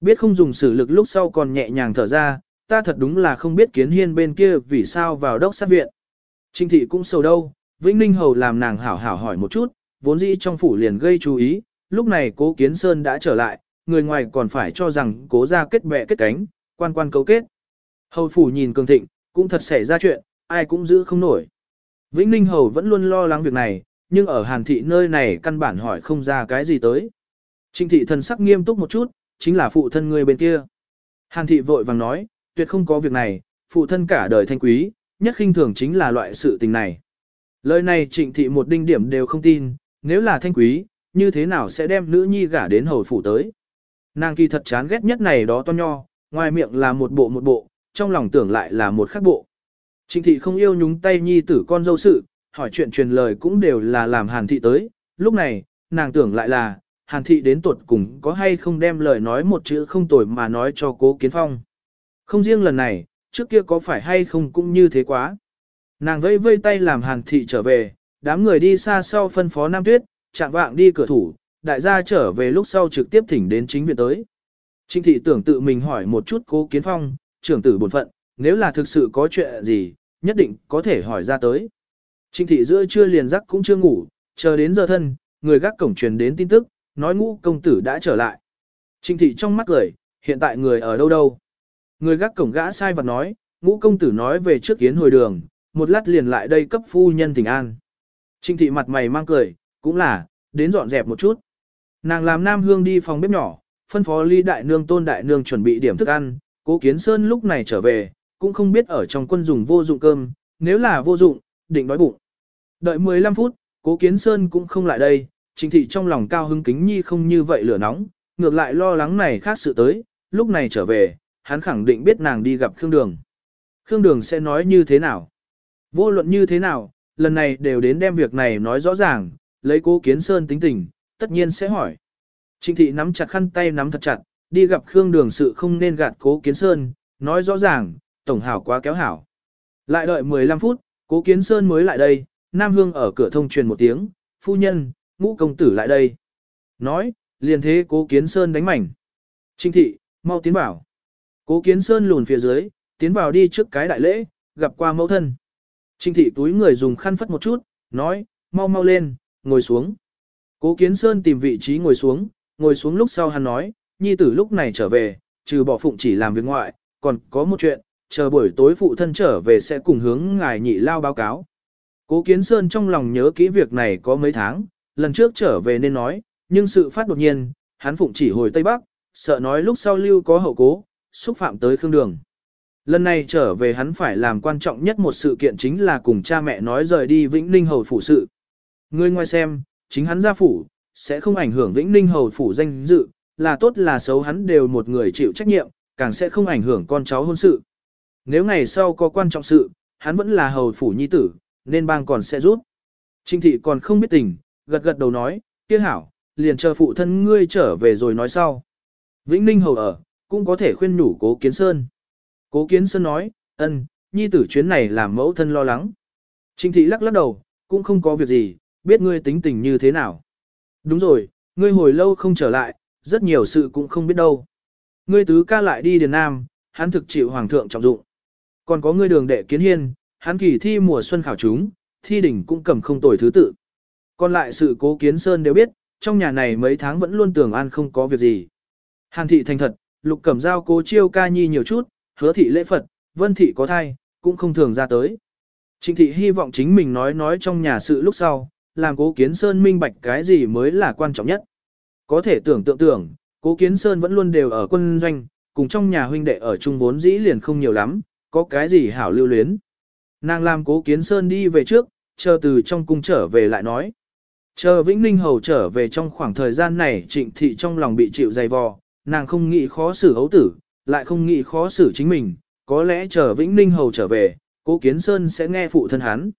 Speaker 1: Biết không dùng sử lực lúc sau còn nhẹ nhàng thở ra, ta thật đúng là không biết kiến hiên bên kia vì sao vào đốc sát viện. Trinh thị cũng sầu đâu, Vĩnh Ninh Hầu làm nàng hảo hảo hỏi một chút, vốn dĩ trong phủ liền gây chú ý, lúc này cố kiến sơn đã trở lại, người ngoài còn phải cho rằng cố ra kết bè kết cánh, quan quan cấu kết. Hầu phủ nhìn cường thịnh, cũng thật xảy ra chuyện, ai cũng giữ không nổi. Vĩnh Ninh Hầu vẫn luôn lo lắng việc này, nhưng ở hàn thị nơi này căn bản hỏi không ra cái gì tới. Trịnh thị thần sắc nghiêm túc một chút, chính là phụ thân người bên kia. Hàn thị vội vàng nói, tuyệt không có việc này, phụ thân cả đời thanh quý, nhất khinh thường chính là loại sự tình này. Lời này trịnh thị một đinh điểm đều không tin, nếu là thanh quý, như thế nào sẽ đem nữ nhi gả đến hầu phủ tới. Nàng kỳ thật chán ghét nhất này đó to nho, ngoài miệng là một bộ một bộ, trong lòng tưởng lại là một khác bộ. Trịnh thị không yêu nhúng tay nhi tử con dâu sự, hỏi chuyện truyền lời cũng đều là làm hàn thị tới, lúc này, nàng tưởng lại là, hàn thị đến tuột cùng có hay không đem lời nói một chữ không tồi mà nói cho cố kiến phong. Không riêng lần này, trước kia có phải hay không cũng như thế quá. Nàng vây vây tay làm hàn thị trở về, đám người đi xa sau phân phó Nam Tuyết, chạm vạng đi cửa thủ, đại gia trở về lúc sau trực tiếp thỉnh đến chính viện tới. Trinh thị tưởng tự mình hỏi một chút cố kiến phong, trưởng tử bổn phận, nếu là thực sự có chuyện gì, nhất định có thể hỏi ra tới. Trịnh thị giữa trưa liền giấc cũng chưa ngủ, chờ đến giờ thân, người gác cổng truyền đến tin tức, nói ngũ công tử đã trở lại. Trịnh thị trong mắt cười, hiện tại người ở đâu đâu. Người gác cổng gã sai vật nói, ngũ công tử nói về trước kiến hồi đường, một lát liền lại đây cấp phu nhân tình an. Trịnh thị mặt mày mang cười, cũng là, đến dọn dẹp một chút. Nàng làm nam hương đi phòng bếp nhỏ, phân phó ly đại nương tôn đại nương chuẩn bị điểm thức ăn, cố kiến sơn lúc này trở về, cũng không biết ở trong quân dùng vô dụng cơm, nếu là vô dụng, định đói bụng. Đợi 15 phút, cố kiến sơn cũng không lại đây, trình thị trong lòng cao hứng kính nhi không như vậy lửa nóng, ngược lại lo lắng này khác sự tới, lúc này trở về, hắn khẳng định biết nàng đi gặp Khương Đường. Khương Đường sẽ nói như thế nào? Vô luận như thế nào, lần này đều đến đem việc này nói rõ ràng, lấy cố kiến sơn tính tình, tất nhiên sẽ hỏi. Trình thị nắm chặt khăn tay nắm thật chặt, đi gặp Khương Đường sự không nên gạt cố kiến sơn, nói rõ ràng, tổng hảo quá kéo hảo. Lại đợi 15 phút, cố kiến sơn mới lại đây, Nam Hương ở cửa thông truyền một tiếng, phu nhân, ngũ công tử lại đây. Nói, liền thế cố kiến sơn đánh mảnh. Trinh thị, mau tiến bảo. Cố kiến sơn lùn phía dưới, tiến vào đi trước cái đại lễ, gặp qua mẫu thân. Trinh thị túi người dùng khăn phất một chút, nói, mau mau lên, ngồi xuống. Cố kiến sơn tìm vị trí ngồi xuống, ngồi xuống lúc sau hắn nói, nhi tử lúc này trở về, trừ bỏ phụng chỉ làm việc ngoại, còn có một chuyện, chờ buổi tối phụ thân trở về sẽ cùng hướng ngài nhị lao báo cáo. Cố Kiến Sơn trong lòng nhớ kỹ việc này có mấy tháng, lần trước trở về nên nói, nhưng sự phát đột nhiên, hắn phụng chỉ hồi Tây Bắc, sợ nói lúc sau lưu có hậu cố, xúc phạm tới Khương Đường. Lần này trở về hắn phải làm quan trọng nhất một sự kiện chính là cùng cha mẹ nói rời đi Vĩnh Ninh Hầu Phủ sự. Người ngoài xem, chính hắn gia phủ, sẽ không ảnh hưởng Vĩnh Ninh Hầu Phủ danh dự, là tốt là xấu hắn đều một người chịu trách nhiệm, càng sẽ không ảnh hưởng con cháu hôn sự. Nếu ngày sau có quan trọng sự, hắn vẫn là Hầu Phủ Nhi Tử, nên bang còn sẽ rút. Trinh thị còn không biết tình, gật gật đầu nói, kia hảo, liền chờ phụ thân ngươi trở về rồi nói sau. Vĩnh Ninh hầu ở, cũng có thể khuyên nhủ cố kiến sơn. Cố kiến sơn nói, ân, nhi tử chuyến này làm mẫu thân lo lắng. Trinh thị lắc lắc đầu, cũng không có việc gì, biết ngươi tính tình như thế nào. Đúng rồi, ngươi hồi lâu không trở lại, rất nhiều sự cũng không biết đâu. Ngươi tứ ca lại đi Điền Nam, hắn thực chịu hoàng thượng trọng dụng. Còn có ngươi đường đệ kiến hiên, hắn kỳ thi mùa xuân khảo chúng, thi đỉnh cũng cầm không tồi thứ tự. Còn lại sự cố kiến sơn đều biết, trong nhà này mấy tháng vẫn luôn tưởng an không có việc gì. Hàn thị thành thật, lục cẩm giao cố chiêu ca nhi nhiều chút, hứa thị lễ Phật, vân thị có thai, cũng không thường ra tới. Trịnh thị hy vọng chính mình nói nói trong nhà sự lúc sau, làm cố kiến sơn minh bạch cái gì mới là quan trọng nhất. Có thể tưởng tượng tưởng, cố kiến sơn vẫn luôn đều ở quân doanh, cùng trong nhà huynh đệ ở chung vốn dĩ liền không nhiều lắm, có cái gì hảo lưu luyến. Nàng làm cố kiến sơn đi về trước, chờ từ trong cung trở về lại nói. Chờ Vĩnh Ninh Hầu trở về trong khoảng thời gian này trịnh thị trong lòng bị chịu dày vò, nàng không nghĩ khó xử hấu tử, lại không nghĩ khó xử chính mình, có lẽ chờ Vĩnh Ninh Hầu trở về, cố kiến sơn sẽ nghe phụ thân hắn.